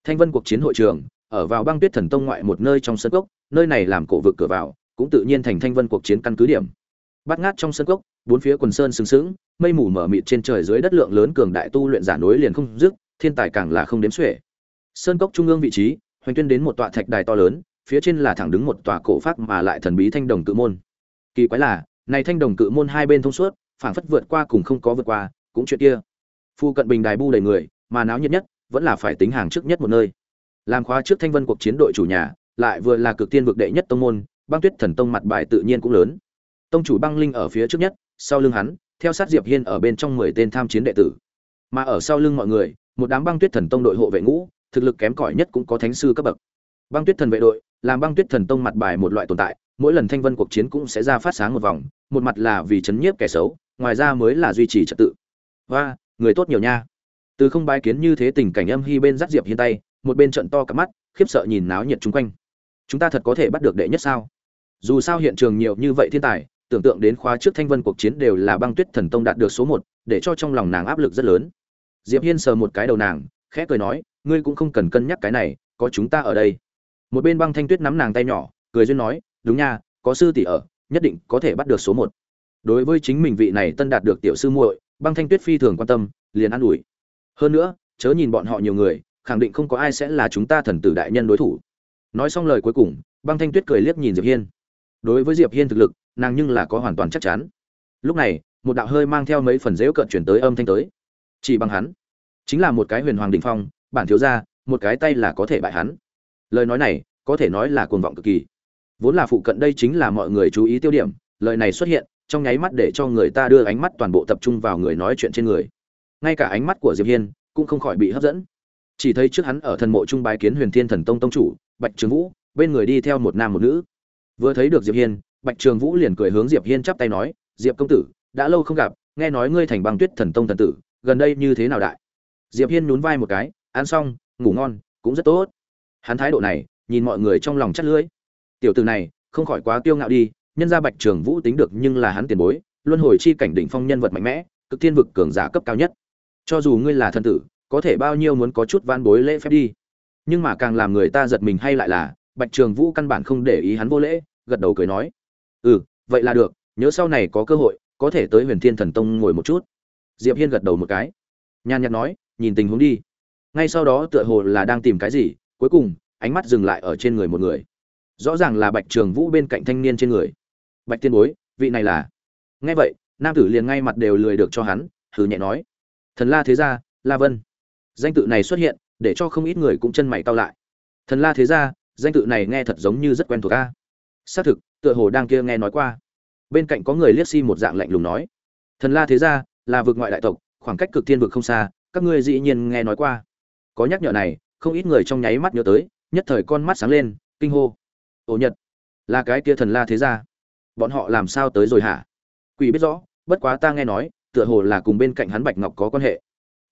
Thanh vân cuộc chiến hội trường, ở vào băng tuyết thần tông ngoại một nơi trong sân cốc, nơi này làm cổ vực cửa vào, cũng tự nhiên thành thanh vân cuộc chiến căn cứ điểm. Bát ngát trong sân cốc, bốn phía quần sơn sừng sững, mây mù mở mịt trên trời dưới đất lượng lớn cường đại tu luyện giả núi liền không dứt, thiên tài càng là không đếm xuể. Sơn cốc trung ương vị trí, hoành tuyên đến một tọa thạch đài to lớn, phía trên là thẳng đứng một tòa cổ pháp mà lại thần bí thanh đồng cự môn. Kỳ quái là, này thanh đồng cự môn hai bên thông suốt, phảng phất vượt qua cùng không có vượt qua, cũng chuyện kia phu cận bình đài bu đầy người, mà náo nhiệt nhất vẫn là phải tính hàng trước nhất một nơi. Làm khóa trước thanh vân cuộc chiến đội chủ nhà, lại vừa là cực tiên vực đệ nhất tông môn, băng tuyết thần tông mặt bài tự nhiên cũng lớn. Tông chủ băng linh ở phía trước nhất, sau lưng hắn, theo sát diệp hiên ở bên trong mười tên tham chiến đệ tử. Mà ở sau lưng mọi người, một đám băng tuyết thần tông đội hộ vệ ngũ, thực lực kém cỏi nhất cũng có thánh sư cấp bậc. Băng tuyết thần vệ đội, làm băng tuyết thần tông mặt bài một loại tồn tại, mỗi lần thanh vân cuộc chiến cũng sẽ ra phát sáng một vòng, một mặt là vì chấn nhiếp kẻ xấu, ngoài ra mới là duy trì trật tự. Và người tốt nhiều nha. Từ không bái kiến như thế tình cảnh âm hy bên dắt diệp hiên tay, một bên trận to cả mắt, khiếp sợ nhìn náo nhiệt chung quanh. Chúng ta thật có thể bắt được đệ nhất sao? Dù sao hiện trường nhiều như vậy thiên tài, tưởng tượng đến khóa trước thanh vân cuộc chiến đều là băng tuyết thần tông đạt được số một, để cho trong lòng nàng áp lực rất lớn. Diệp hiên sờ một cái đầu nàng, khẽ cười nói, ngươi cũng không cần cân nhắc cái này, có chúng ta ở đây. Một bên băng thanh tuyết nắm nàng tay nhỏ, cười duyên nói, đúng nha, có sư tỷ ở, nhất định có thể bắt được số một. Đối với chính mình vị này tân đạt được tiểu sư muội băng thanh tuyết phi thường quan tâm, liền an ủi. Hơn nữa, chớ nhìn bọn họ nhiều người, khẳng định không có ai sẽ là chúng ta thần tử đại nhân đối thủ. Nói xong lời cuối cùng, băng thanh tuyết cười liếc nhìn diệp hiên. Đối với diệp hiên thực lực, nàng nhưng là có hoàn toàn chắc chắn. Lúc này, một đạo hơi mang theo mấy phần dễu cận chuyển tới âm thanh tới. Chỉ bằng hắn. Chính là một cái huyền hoàng đình phong, bản thiếu gia, một cái tay là có thể bại hắn. Lời nói này, có thể nói là cuồng vọng cực kỳ. Vốn là phụ cận đây chính là mọi người chú ý tiêu điểm, lời này xuất hiện trong nháy mắt để cho người ta đưa ánh mắt toàn bộ tập trung vào người nói chuyện trên người. Ngay cả ánh mắt của diệp hiên cũng không khỏi bị hấp dẫn. Chỉ thấy trước hắn ở thần mộ trung bái kiến huyền thiên thần tông tông chủ, bạch trường vũ, bên người đi theo một nam một nữ. Vừa thấy được diệp hiên, bạch trường vũ liền cười hướng diệp hiên chắp tay nói, diệp công tử, đã lâu không gặp, nghe nói ngươi thành băng tuyết thần tông thần tử, gần đây như thế nào đại? Diệp hiên nhún vai một cái, ăn xong, ngủ ngon, cũng rất tốt. Hắn thái độ này, nhìn mọi người trong lòng chắt lưỡi. Tiểu tử này, không khỏi quá kiêu ngạo đi nhân gia bạch trường vũ tính được nhưng là hắn tiền bối, luân hồi chi cảnh đỉnh phong nhân vật mạnh mẽ, cực thiên vực cường giả cấp cao nhất. Cho dù ngươi là thân tử, có thể bao nhiêu muốn có chút van bối lễ phép đi. Nhưng mà càng làm người ta giật mình hay lại là, bạch trường vũ căn bản không để ý hắn vô lễ, gật đầu cười nói. Ừ vậy là được, nhớ sau này có cơ hội, có thể tới huyền thiên thần tông ngồi một chút. Diệp hiên gật đầu một cái. Nhàn nhạt nói, nhìn tình huống đi. Ngay sau đó tựa hồ là đang tìm cái gì, cuối cùng, ánh mắt dừng lại ở trên người một người. Rõ ràng là bạch trường vũ bên cạnh thanh niên trên người bạch tiên bối, vị này là? Nghe vậy, nam tử liền ngay mặt đều lười được cho hắn thử nhẹ nói. Thần la thế gia, la vân. Danh tự này xuất hiện, để cho không ít người cũng chân mày cao lại. Thần la thế gia, danh tự này nghe thật giống như rất quen thuộc a. Xác thực, tựa hồ đang kia nghe nói qua. Bên cạnh có người liếc xi si một dạng lạnh lùng nói. Thần la thế gia, là vực ngoại đại tộc, khoảng cách cực thiên vực không xa, các ngươi dĩ nhiên nghe nói qua. Có nhắc nhở này, không ít người trong nháy mắt nhớ tới, nhất thời con mắt sáng lên, kinh hô. Ổ nhật, là cái kia thần la thế gia bọn họ làm sao tới rồi hả? Quỷ biết rõ, bất quá ta nghe nói, tựa hồ là cùng bên cạnh hắn bạch ngọc có quan hệ.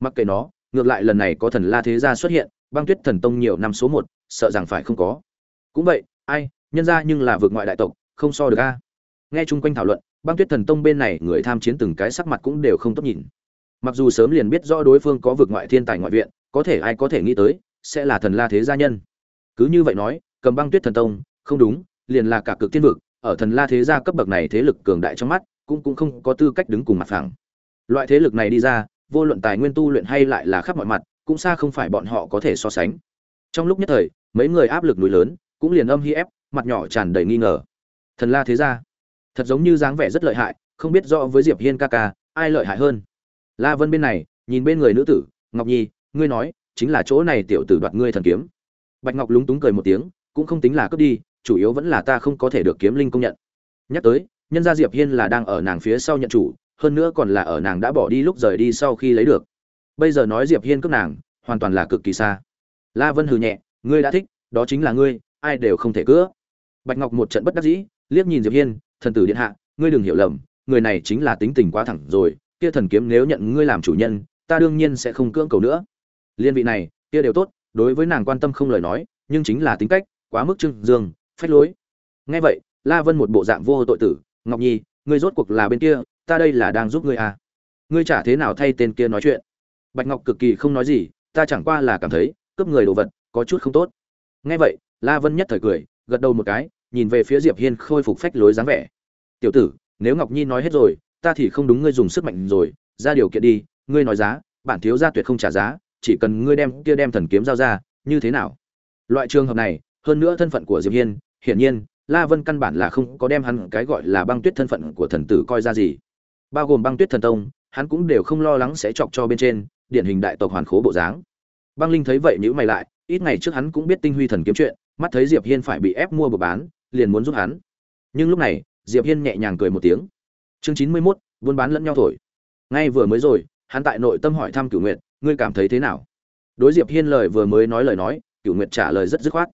Mặc kệ nó, ngược lại lần này có thần la thế gia xuất hiện, băng tuyết thần tông nhiều năm số một, sợ rằng phải không có. Cũng vậy, ai, nhân ra nhưng là vượt ngoại đại tộc, không so được a. Nghe chung quanh thảo luận, băng tuyết thần tông bên này người tham chiến từng cái sắc mặt cũng đều không tốt nhìn. Mặc dù sớm liền biết rõ đối phương có vượt ngoại thiên tài ngoại viện, có thể ai có thể nghĩ tới, sẽ là thần la thế gia nhân. Cứ như vậy nói, cầm băng tuyết thần tông, không đúng, liền là cả cực tiên vực ở thần la thế gia cấp bậc này thế lực cường đại trong mắt, cũng cũng không có tư cách đứng cùng mặt phẳng. Loại thế lực này đi ra, vô luận tài nguyên tu luyện hay lại là khắp mọi mặt, cũng xa không phải bọn họ có thể so sánh. Trong lúc nhất thời, mấy người áp lực núi lớn, cũng liền âm hi ép, mặt nhỏ tràn đầy nghi ngờ. Thần la thế gia, thật giống như dáng vẻ rất lợi hại, không biết rõ với diệp hiên ca ca, ai lợi hại hơn. La vân bên này, nhìn bên người nữ tử, ngọc nhi, ngươi nói, chính là chỗ này tiểu tử đoạt ngươi thần kiếm. Bạch ngọc lúng túng cười một tiếng, cũng không tính là cướp đi chủ yếu vẫn là ta không có thể được kiếm linh công nhận. Nhắc tới, nhân gia diệp hiên là đang ở nàng phía sau nhận chủ, hơn nữa còn là ở nàng đã bỏ đi lúc rời đi sau khi lấy được. Bây giờ nói diệp hiên cướp nàng, hoàn toàn là cực kỳ xa. La vân hừ nhẹ, ngươi đã thích, đó chính là ngươi, ai đều không thể cướp. Bạch ngọc một trận bất đắc dĩ, liếc nhìn diệp hiên, thần tử điện hạ, ngươi đừng hiểu lầm, người này chính là tính tình quá thẳng rồi, kia thần kiếm nếu nhận ngươi làm chủ nhân, ta đương nhiên sẽ không cưỡng cầu nữa. Liên vị này, kia đều tốt, đối với nàng quan tâm không lời nói, nhưng chính là tính cách, quá mức trưng dương phách lối. Nghe vậy, la vân một bộ dạng vô tội tử, ngọc nhi, ngươi rốt cuộc là bên kia, ta đây là đang giúp ngươi à? Ngươi chả thế nào thay tên kia nói chuyện? Bạch ngọc cực kỳ không nói gì, ta chẳng qua là cảm thấy, cướp người đồ vật, có chút không tốt. Nghe vậy, la vân nhất thời cười, gật đầu một cái, nhìn về phía diệp hiên khôi phục phách lối dáng vẻ. Tiểu tử, nếu ngọc nhi nói hết rồi, ta thì không đúng ngươi dùng sức mạnh rồi, ra điều kiện đi, ngươi nói giá, bản thiếu gia tuyệt không trả giá, chỉ cần ngươi đem kia đem thần kiếm giao ra, như thế nào? Loại trường hợp này, hơn nữa thân phận của diệp hiên hiển nhiên la vân căn bản là không có đem hắn cái gọi là băng tuyết thân phận của thần tử coi ra gì. Bao gồm băng tuyết thần tông hắn cũng đều không lo lắng sẽ chọc cho bên trên điển hình đại tộc hoàn khố bộ dáng. Băng linh thấy vậy nhíu mày lại ít ngày trước hắn cũng biết tinh huy thần kiếm chuyện mắt thấy diệp hiên phải bị ép mua bờ bán liền muốn giúp hắn. Nhưng lúc này diệp hiên nhẹ nhàng cười một tiếng. Chương chín mươi 91, buôn bán lẫn nhau thổi. Ngay vừa mới rồi hắn tại nội tâm hỏi thăm cửu nguyệt ngươi cảm thấy thế nào? Đối diệp hiên lời vừa mới nói lời nói cửu nguyệt trả lời rất dứt khoát.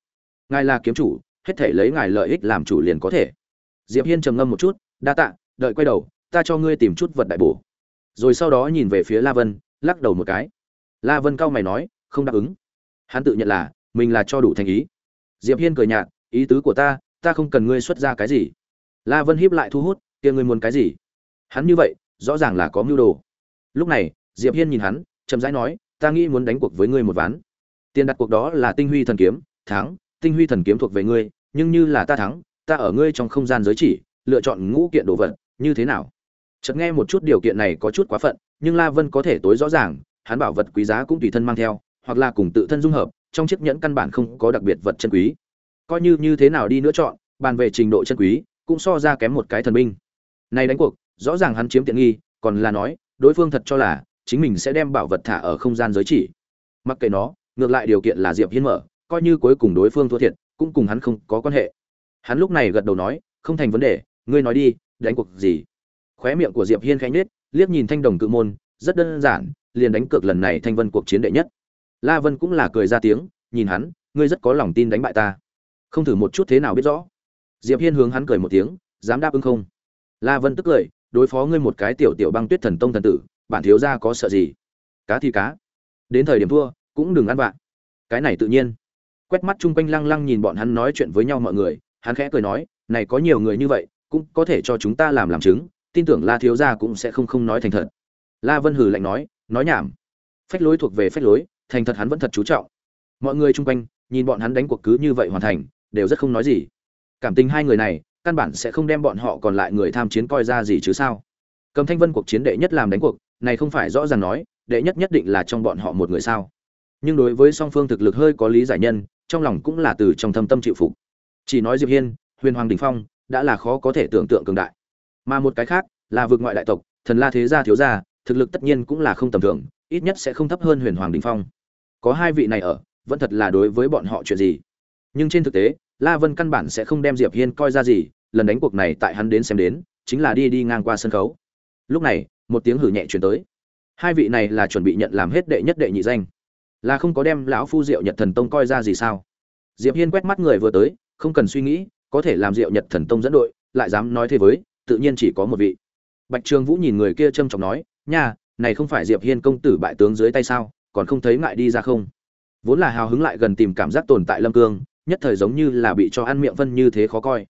Ngài là kiếm chủ hết thể lấy ngài lợi ích làm chủ liền có thể. Diệp hiên trầm ngâm một chút, đa tạ, đợi quay đầu, ta cho ngươi tìm chút vật đại bổ. Rồi sau đó nhìn về phía la vân, lắc đầu một cái. La vân cao mày nói, không đáp ứng. Hắn tự nhận là, mình là cho đủ thành ý. Diệp hiên cười nhạt, ý tứ của ta ta không cần ngươi xuất ra cái gì. La vân hiếp lại thu hút, kia ngươi muốn cái gì? Hắn như vậy, rõ ràng là có mưu đồ. Lúc này, diệp hiên nhìn hắn, chậm rãi nói, ta nghĩ muốn đánh cuộc với ngươi một ván. Tiền đặt cuộc đó là tinh huy thần kiếm, thắng tinh huy thần kiếm thuộc về ngươi, nhưng như là ta thắng, ta ở ngươi trong không gian giới chỉ, lựa chọn ngũ kiện đồ vật, như thế nào? Chợt nghe một chút điều kiện này có chút quá phận, nhưng la vân có thể tối rõ ràng, hắn bảo vật quý giá cũng tùy thân mang theo, hoặc là cùng tự thân dung hợp, trong chiếc nhẫn căn bản không có đặc biệt vật chân quý. Coi như như thế nào đi nữa chọn, bàn về trình độ chân quý, cũng so ra kém một cái thần binh. Này đánh cuộc, rõ ràng hắn chiếm tiện nghi, còn là nói, đối phương thật cho là, chính mình sẽ đem bảo vật thả ở không gian giới chỉ. Mặc kệ nó, ngược lại điều kiện là diệp hiên mở coi như cuối cùng đối phương thua thiệt, cũng cùng hắn không có quan hệ. Hắn lúc này gật đầu nói, không thành vấn đề, ngươi nói đi, đánh cuộc gì? Khóe miệng của diệp hiên khẽ nhếch, liếc nhìn thanh đồng cự môn, rất đơn giản, liền đánh cược lần này thanh vân cuộc chiến đệ nhất. La vân cũng là cười ra tiếng, nhìn hắn, ngươi rất có lòng tin đánh bại ta. Không thử một chút thế nào biết rõ. Diệp hiên hướng hắn cười một tiếng, dám đáp ứng không? La vân tức cười, đối phó ngươi một cái tiểu tiểu băng tuyết thần tông thần tử, bản thiếu gia có sợ gì? Cá thì cá, đến thời điểm thua, cũng đừng ăn vạ. Cái này tự nhiên quét mắt chung quanh lăng lăng nhìn bọn hắn nói chuyện với nhau mọi người, hắn khẽ cười nói, này có nhiều người như vậy, cũng có thể cho chúng ta làm làm chứng, tin tưởng la thiếu gia cũng sẽ không không nói thành thật. La vân hừ lạnh nói nói nhảm. Phách lối thuộc về phách lối, thành thật hắn vẫn thật chú trọng. Mọi người chung quanh, nhìn bọn hắn đánh cuộc cứ như vậy hoàn thành, đều rất không nói gì. Cảm tình hai người này, căn bản sẽ không đem bọn họ còn lại người tham chiến coi ra gì chứ sao? Cầm thanh vân cuộc chiến đệ nhất làm đánh cuộc, này không phải rõ ràng nói, đệ nhất nhất định là trong bọn họ một người sao? Nhưng đối với song phương thực lực hơi có lý giải nhân trong lòng cũng là từ trong thâm tâm chịu phục. Chỉ nói diệp hiên, huyền hoàng đình phong đã là khó có thể tưởng tượng cường đại. Mà một cái khác, là vượt ngoại đại tộc, thần la thế gia thiếu gia, thực lực tất nhiên cũng là không tầm thường, ít nhất sẽ không thấp hơn huyền hoàng đình phong. Có hai vị này ở, vẫn thật là đối với bọn họ chuyện gì? Nhưng trên thực tế, la vân căn bản sẽ không đem diệp hiên coi ra gì, lần đánh cuộc này tại hắn đến xem đến, chính là đi đi ngang qua sân khấu. Lúc này, một tiếng hử nhẹ truyền tới. Hai vị này là chuẩn bị nhận làm hết đệ nhất đệ nhị danh là không có đem lão phu diệu nhật thần tông coi ra gì sao? Diệp hiên quét mắt người vừa tới, không cần suy nghĩ, có thể làm diệu nhật thần tông dẫn đội, lại dám nói thế với, tự nhiên chỉ có một vị. Bạch trường vũ nhìn người kia trâm trọng nói, nha, này không phải diệp hiên công tử bại tướng dưới tay sao, còn không thấy ngại đi ra không? Vốn là hào hứng lại gần tìm cảm giác tồn tại lâm cương, nhất thời giống như là bị cho ăn miệng vân như thế khó coi.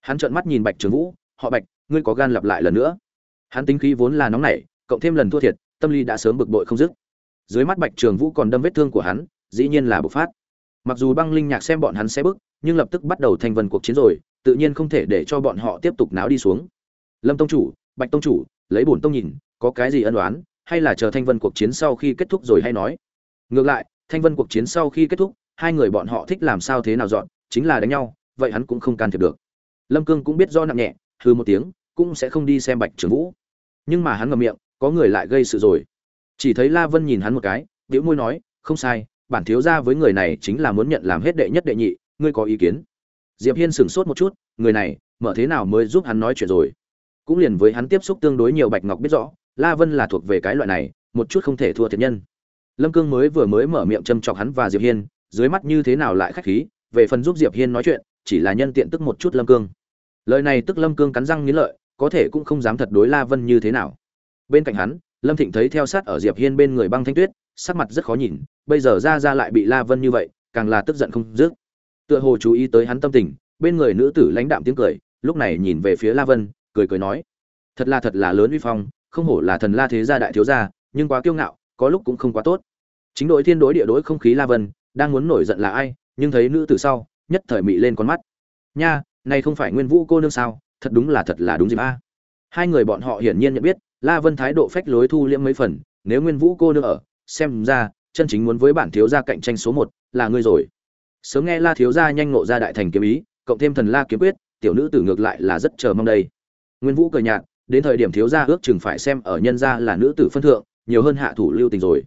Hắn trợn mắt nhìn bạch trường vũ, họ bạch, ngươi có gan lặp lại lần nữa? Hắn tính khí vốn là nóng nảy, cộng thêm lần thua thiệt, tâm lý đã sớm bực bội không dứt dưới mắt bạch trường vũ còn đâm vết thương của hắn, dĩ nhiên là bộc phát. Mặc dù băng linh nhạc xem bọn hắn sẽ bức, nhưng lập tức bắt đầu thành vân cuộc chiến rồi, tự nhiên không thể để cho bọn họ tiếp tục náo đi xuống. Lâm tông chủ, bạch tông chủ, lấy bổn tông nhìn, có cái gì ân đoán hay là chờ thanh vân cuộc chiến sau khi kết thúc rồi hay nói. Ngược lại thanh vân cuộc chiến sau khi kết thúc, hai người bọn họ thích làm sao thế nào dọn, chính là đánh nhau, vậy hắn cũng không can thiệp được. Lâm cương cũng biết do nặng nhẹ hư một tiếng, cũng sẽ không đi xem bạch trường vũ. Nhưng mà hắn ngậm miệng, có người lại gây sự rồi chỉ thấy la vân nhìn hắn một cái, bĩu môi nói, không sai, bản thiếu gia với người này chính là muốn nhận làm hết đệ nhất đệ nhị, ngươi có ý kiến? Diệp hiên sửng sốt một chút, người này, mở thế nào mới giúp hắn nói chuyện rồi? Cũng liền với hắn tiếp xúc tương đối nhiều bạch ngọc biết rõ, la vân là thuộc về cái loại này, một chút không thể thua thiệt nhân. Lâm cương mới vừa mới mở miệng châm chọc hắn và diệp hiên, dưới mắt như thế nào lại khách khí, về phần giúp diệp hiên nói chuyện, chỉ là nhân tiện tức một chút lâm cương. Lời này tức lâm cương cắn răng nghiến lợi, có thể cũng không dám thật đối la vân như thế nào. Bên cạnh hắn lâm thịnh thấy theo sát ở diệp hiên bên người băng thanh tuyết, sắc mặt rất khó nhìn, bây giờ ra ra lại bị la vân như vậy, càng là tức giận không dứt. Tựa hồ chú ý tới hắn tâm tình, bên người nữ tử lãnh đạm tiếng cười, lúc này nhìn về phía la vân, cười cười nói, thật là thật là lớn uy phong, không hổ là thần la thế gia đại thiếu gia, nhưng quá kiêu ngạo, có lúc cũng không quá tốt. Chính đội thiên đối địa đối không khí la vân, đang muốn nổi giận là ai, nhưng thấy nữ tử sau, nhất thời mị lên con mắt. Nha, này không phải nguyên vũ cô nương sao, thật đúng là thật là đúng dịp a. Hai người bọn họ hiển nhiên nhận biết la vân thái độ phách lối thu liễm mấy phần, nếu nguyên vũ cô nương ở, xem ra, chân chính muốn với bản thiếu gia cạnh tranh số một là ngươi rồi. Sớm nghe la thiếu gia nhanh nộ ra đại thành kiếm ý, cộng thêm thần la kiếm quyết, tiểu nữ tử ngược lại là rất chờ mong đây. Nguyên vũ cười nhạt, đến thời điểm thiếu gia ước chừng phải xem ở nhân gia là nữ tử phân thượng, nhiều hơn hạ thủ lưu tình rồi.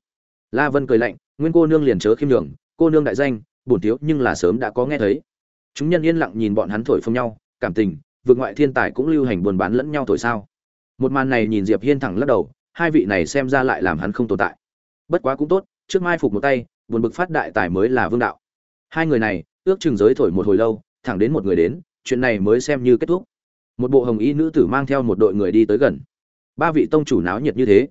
La vân cười lạnh, nguyên cô nương liền chớ khiêm nhường, cô nương đại danh, bổn thiếu nhưng là sớm đã có nghe thấy. Chúng nhân yên lặng nhìn bọn hắn thổi phồng nhau, cảm tình, vượt ngoại thiên tài cũng lưu hành buồn bán lẫn nhau thổi sao một màn này nhìn diệp hiên thẳng lắc đầu, hai vị này xem ra lại làm hắn không tồn tại. Bất quá cũng tốt, trước mai phục một tay, buồn bực phát đại tài mới là vương đạo. Hai người này, ước chừng giới thổi một hồi lâu, thẳng đến một người đến, chuyện này mới xem như kết thúc. Một bộ hồng y nữ tử mang theo một đội người đi tới gần. Ba vị tông chủ náo nhiệt như thế.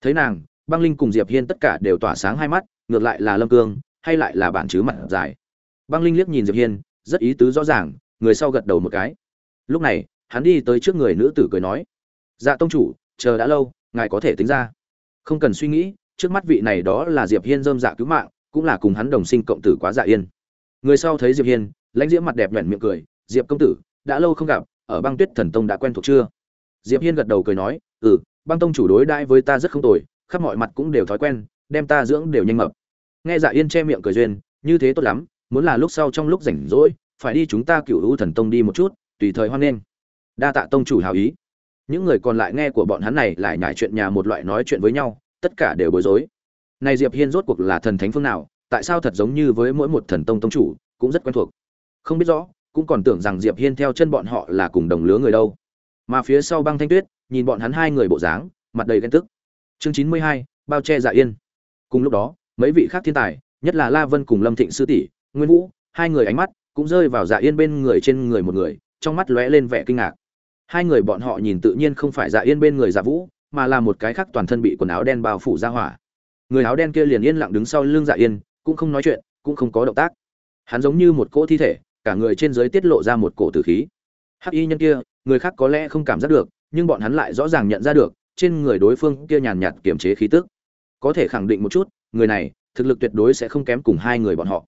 Thấy nàng, băng linh cùng diệp hiên tất cả đều tỏa sáng hai mắt, ngược lại là lâm cương, hay lại là bản chứ mặt dài. Băng linh liếc nhìn diệp hiên, rất ý tứ rõ ràng, người sau gật đầu một cái. Lúc này, hắn đi tới trước người nữ tử cười nói dạ tông chủ, chờ đã lâu, ngài có thể tính ra. Không cần suy nghĩ, trước mắt vị này đó là diệp hiên dơm dạ cứu mạng, cũng là cùng hắn đồng sinh cộng tử quá dạ yên. Người sau thấy diệp hiên, lãnh diễm mặt đẹp nhuận miệng cười, diệp công tử, đã lâu không gặp, ở băng tuyết thần tông đã quen thuộc chưa? Diệp hiên gật đầu cười nói ừ băng tông chủ đối đãi với ta rất không tồi, khắp mọi mặt cũng đều thói quen, đem ta dưỡng đều nhanh mập. Nghe dạ yên che miệng cười duyên, như thế tốt lắm, muốn là lúc sau trong lúc rảnh rỗi, phải đi chúng ta cựu u thần tông đi một chút, tùy thời hoan nghênh. Đa tạ tông chủ hào ý những người còn lại nghe của bọn hắn này lại nhải chuyện nhà một loại nói chuyện với nhau tất cả đều bối rối. Này diệp hiên rốt cuộc là thần thánh phương nào tại sao thật giống như với mỗi một thần tông tông chủ cũng rất quen thuộc. Không biết rõ cũng còn tưởng rằng diệp hiên theo chân bọn họ là cùng đồng lứa người đâu. Mà phía sau băng thanh tuyết nhìn bọn hắn hai người bộ dáng mặt đầy ghen tức. Chương chín mươi hai, bao che dạ yên. Cùng lúc đó mấy vị khác thiên tài nhất là la vân cùng lâm thịnh sư tỷ nguyên vũ hai người ánh mắt cũng rơi vào dạ yên bên người trên người một người trong mắt lóe lên vẻ kinh ngạc hai người bọn họ nhìn tự nhiên không phải dạ yên bên người dạ vũ, mà là một cái khác toàn thân bị quần áo đen bao phủ ra hỏa. Người áo đen kia liền yên lặng đứng sau lưng dạ yên, cũng không nói chuyện, cũng không có động tác. Hắn giống như một cỗ thi thể, cả người trên dưới tiết lộ ra một cổ tử khí. Hắc y nhân kia, người khác có lẽ không cảm giác được, nhưng bọn hắn lại rõ ràng nhận ra được, trên người đối phương kia nhàn nhạt kiềm chế khí tức. Có thể khẳng định một chút, người này, thực lực tuyệt đối sẽ không kém cùng hai người bọn họ.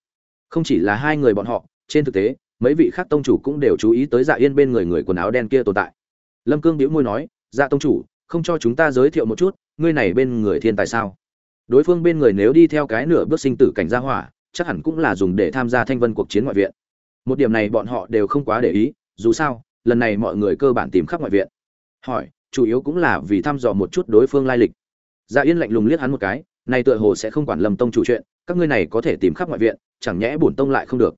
Không chỉ là hai người bọn họ, trên thực tế mấy vị khác tông chủ cũng đều chú ý tới dạ yên bên người người quần áo đen kia tồn tại. Lâm cương đĩu môi nói dạ tông chủ, không cho chúng ta giới thiệu một chút, ngươi này bên người thiên tài sao? Đối phương bên người nếu đi theo cái nửa bước sinh tử cảnh gia hỏa, chắc hẳn cũng là dùng để tham gia thanh vân cuộc chiến ngoại viện. Một điểm này bọn họ đều không quá để ý, dù sao, lần này mọi người cơ bản tìm khắp ngoại viện. Hỏi, chủ yếu cũng là vì thăm dò một chút đối phương lai lịch. Dạ yên lạnh lùng liếc hắn một cái, này tựa hồ sẽ không quản lầm tông chủ chuyện, các ngươi này có thể tìm khắp ngoại viện, chẳng nhẽ bổn tông lại không được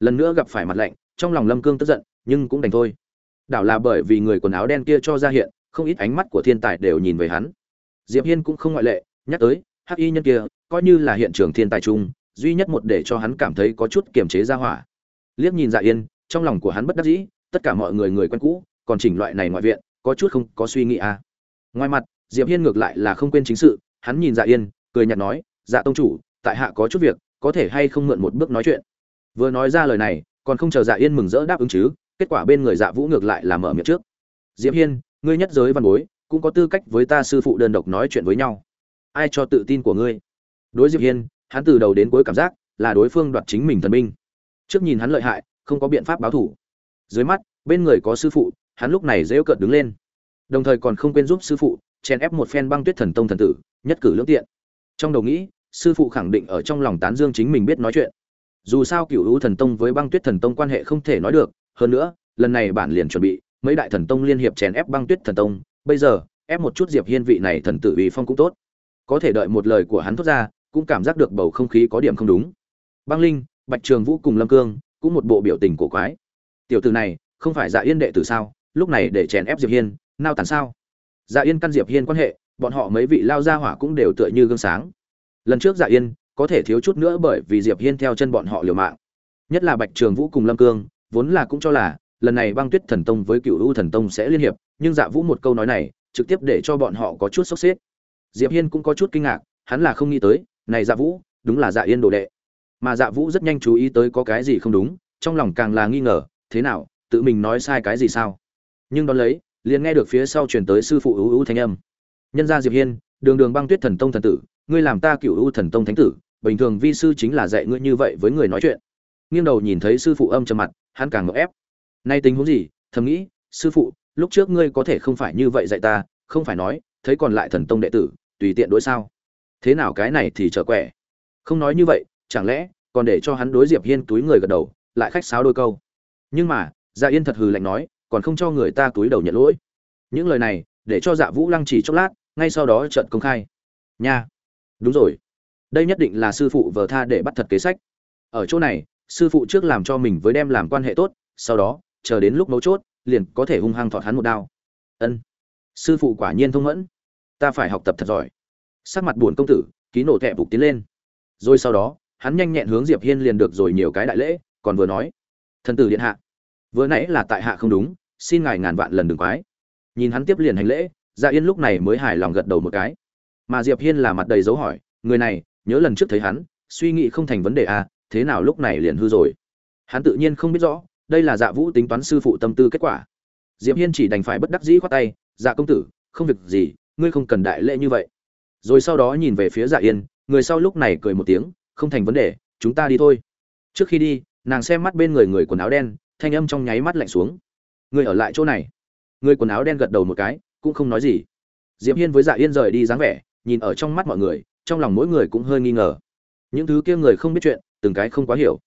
lần nữa gặp phải mặt lạnh, trong lòng lâm cương tức giận, nhưng cũng đành thôi. Đảo là bởi vì người quần áo đen kia cho ra hiện, không ít ánh mắt của thiên tài đều nhìn về hắn. Diệp hiên cũng không ngoại lệ, nhắc tới, hắc y nhân kia, coi như là hiện trường thiên tài chung, duy nhất một để cho hắn cảm thấy có chút kiềm chế ra hỏa. Liếc nhìn dạ yên, trong lòng của hắn bất đắc dĩ, tất cả mọi người người quen cũ, còn chỉnh loại này ngoại viện, có chút không có suy nghĩ à. Ngoài mặt, diệp hiên ngược lại là không quên chính sự, hắn nhìn dạ yên, cười nhạt nói dạ tông chủ, tại hạ có chút việc, có thể hay không mượn một bước nói chuyện? Vừa nói ra lời này, còn không chờ dạ yên mừng rỡ đáp ứng chứ, kết quả bên người dạ vũ ngược lại là mở miệng trước. Diệp hiên, ngươi nhất giới văn bối, cũng có tư cách với ta sư phụ đơn độc nói chuyện với nhau. Ai cho tự tin của ngươi? Đối diệp hiên, hắn từ đầu đến cuối cảm giác là đối phương đoạt chính mình thần minh. trước nhìn hắn lợi hại, không có biện pháp báo thủ. Dưới mắt, bên người có sư phụ, hắn lúc này dễ cợt đứng lên. Đồng thời còn không quên giúp sư phụ, chèn ép một phen băng tuyết thần tông thần tử, nhất cử lưỡng tiện. Trong đầu nghĩ, sư phụ khẳng định ở trong lòng tán dương chính mình biết nói chuyện dù sao cựu hữu thần tông với băng tuyết thần tông quan hệ không thể nói được, hơn nữa, lần này bản liền chuẩn bị, mấy đại thần tông liên hiệp chèn ép băng tuyết thần tông, bây giờ, ép một chút diệp hiên vị này thần tử uy phong cũng tốt. Có thể đợi một lời của hắn thốt ra, cũng cảm giác được bầu không khí có điểm không đúng. Băng linh, bạch trường vũ cùng lâm cương, cũng một bộ biểu tình cổ quái. Tiểu tử này, không phải dạ yên đệ tử sao? Lúc này để chèn ép diệp hiên, nao tàn sao? Dạ yên căn diệp hiên quan hệ, bọn họ mấy vị lao gia hỏa cũng đều tựa như gương sáng. Lần trước dạ yên có thể thiếu chút nữa bởi vì diệp hiên theo chân bọn họ liều mạng. Nhất là bạch trường vũ cùng lâm cương, vốn là cũng cho là, lần này băng tuyết thần tông với cựu u thần tông sẽ liên hiệp, nhưng dạ vũ một câu nói này, trực tiếp để cho bọn họ có chút sốc xếp. Diệp hiên cũng có chút kinh ngạc, hắn là không nghĩ tới, này dạ vũ, đúng là dạ yên đồ đệ. Mà dạ vũ rất nhanh chú ý tới có cái gì không đúng, trong lòng càng là nghi ngờ, thế nào, tự mình nói sai cái gì sao? Nhưng đón lấy, liền nghe được phía sau truyền tới sư phụ ưu ưu thanh âm. Nhân gia diệp hiên, đường đường băng tuyết thần tông thần tử ngươi làm ta cựu ưu thần tông thánh tử, bình thường vi sư chính là dạy ngươi như vậy với người nói chuyện. Nghiêng đầu nhìn thấy sư phụ âm trầm mặt, hắn càng ngợp ép. Nay tình huống gì? Thầm nghĩ, sư phụ, lúc trước ngươi có thể không phải như vậy dạy ta, không phải nói, thấy còn lại thần tông đệ tử, tùy tiện đối sao? Thế nào cái này thì trở quẻ? Không nói như vậy, chẳng lẽ, còn để cho hắn đối diệp hiên túi người gật đầu, lại khách sáo đôi câu. Nhưng mà dạ yên thật hừ lạnh nói, còn không cho người ta túi đầu nhận lỗi. Những lời này, để cho dạ vũ lăng chỉ chốc lát, ngay sau đó trận công khai. Nha! Đúng rồi. Đây nhất định là sư phụ vờ tha để bắt thật kế sách. Ở chỗ này, sư phụ trước làm cho mình với đem làm quan hệ tốt, sau đó, chờ đến lúc mấu chốt, liền có thể hung hăng thọt hắn một đao. Ân. Sư phụ quả nhiên thông mẫn. Ta phải học tập thật giỏi. Sắc mặt buồn công tử, ký nổ thẹp phục tiến lên. Rồi sau đó, hắn nhanh nhẹn hướng diệp hiên liền được rồi nhiều cái đại lễ, còn vừa nói. Thần tử điện hạ. Vừa nãy là tại hạ không đúng, xin ngài ngàn vạn lần đừng quái. Nhìn hắn tiếp liền hành lễ dạ yên lúc này mới hài lòng gật đầu một cái mà diệp hiên là mặt đầy dấu hỏi, người này, nhớ lần trước thấy hắn, suy nghĩ không thành vấn đề à thế nào lúc này liền hư rồi? Hắn tự nhiên không biết rõ, đây là dạ vũ tính toán sư phụ tâm tư kết quả. Diệp hiên chỉ đành phải bất đắc dĩ khoát tay dạ công tử, không việc gì, ngươi không cần đại lễ như vậy. Rồi sau đó nhìn về phía dạ yên, người sau lúc này cười một tiếng, không thành vấn đề, chúng ta đi thôi. Trước khi đi, nàng xem mắt bên người người quần áo đen, thanh âm trong nháy mắt lạnh xuống. Người ở lại chỗ này. Người quần áo đen gật đầu một cái, cũng không nói gì. Diệp hiên với dạ yên rời đi dáng vẻ nhìn ở trong mắt mọi người, trong lòng mỗi người cũng hơi nghi ngờ. Những thứ kia người không biết chuyện, từng cái không quá hiểu.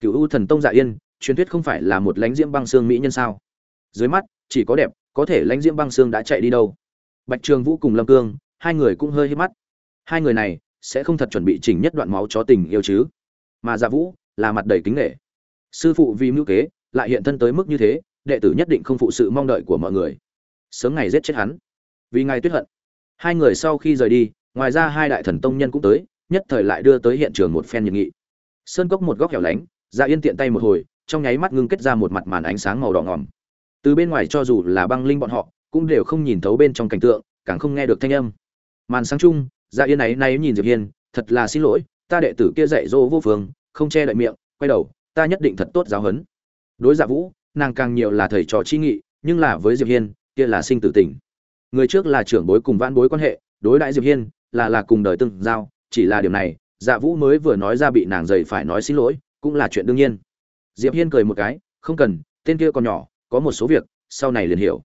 Cựu u thần tông dạ yên, truyền thuyết không phải là một lãnh diễm băng xương mỹ nhân sao? Dưới mắt, chỉ có đẹp, có thể lãnh diễm băng xương đã chạy đi đâu? Bạch trường vũ cùng lâm cương, hai người cũng hơi hít mắt. Hai người này, sẽ không thật chuẩn bị chỉnh nhất đoạn máu chó tình yêu chứ? Mà dạ vũ, là mặt đầy kính nghệ sư phụ vì mưu kế, lại hiện thân tới mức như thế, đệ tử nhất định không phụ sự mong đợi của mọi người. Sớm ngày giết chết hắn. Vì ngài tuyết hận hai người sau khi rời đi, ngoài ra hai đại thần tông nhân cũng tới, nhất thời lại đưa tới hiện trường một phen nhiệt nghị. Sơn cốc một góc hẻo lánh dạ yên tiện tay một hồi, trong nháy mắt ngưng kết ra một mặt màn ánh sáng màu đỏ ngòm. Từ bên ngoài cho dù là băng linh bọn họ, cũng đều không nhìn thấu bên trong cảnh tượng, càng không nghe được thanh âm. Màn sáng chung dạ yên ấy nay nhìn diệp hiên, thật là xin lỗi, ta đệ tử kia dạy dỗ vô phương, không che đậy miệng, quay đầu, ta nhất định thật tốt giáo huấn. Đối dạ vũ, nàng càng nhiều là thầy trò chi nghị, nhưng là với diệp hiên, kia là sinh tử tình người trước là trưởng bối cùng vãn bối quan hệ, đối đãi diệp hiên, là là cùng đời tương giao, chỉ là điều này dạ vũ mới vừa nói ra bị nàng dày phải nói xin lỗi, cũng là chuyện đương nhiên. Diệp hiên cười một cái, không cần, tên kia còn nhỏ, có một số việc, sau này liền hiểu.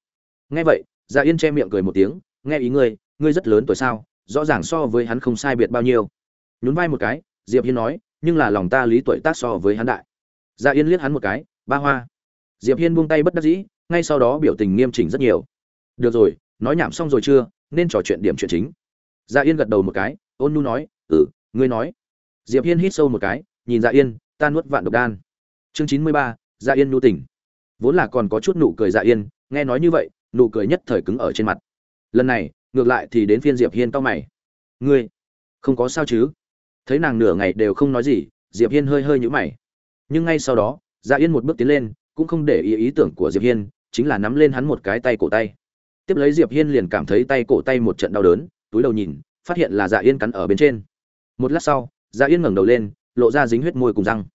Nghe vậy dạ yên che miệng cười một tiếng, nghe ý ngươi ngươi rất lớn tuổi sao, rõ ràng so với hắn không sai biệt bao nhiêu. Nhún vai một cái, diệp hiên nói, nhưng là lòng ta lý tuổi tác so với hắn đại. Dạ yên liếc hắn một cái, ba hoa. Diệp hiên buông tay bất đắc dĩ, ngay sau đó biểu tình nghiêm chỉnh rất nhiều. Được rồi nói nhảm xong rồi chưa, nên trò chuyện điểm chuyện chính. Dạ yên gật đầu một cái, ôn nhu nói ừ ngươi nói. Diệp hiên hít sâu một cái, nhìn dạ yên, ta nuốt vạn độc đan. Chương chín mươi ba dạ yên nhu tỉnh vốn là còn có chút nụ cười dạ yên, nghe nói như vậy, nụ cười nhất thời cứng ở trên mặt. Lần này, ngược lại thì đến phiên diệp hiên to mày. Ngươi, không có sao chứ? Thấy nàng nửa ngày đều không nói gì, diệp hiên hơi hơi nhũ mày. Nhưng ngay sau đó dạ yên một bước tiến lên, cũng không để ý ý tưởng của diệp hiên, chính là nắm lên hắn một cái tay cổ tay tiếp lấy diệp hiên liền cảm thấy tay cổ tay một trận đau đớn, túi đầu nhìn, phát hiện là dạ yên cắn ở bên trên. Một lát sau dạ yên ngẩng đầu lên, lộ ra dính huyết môi cùng răng.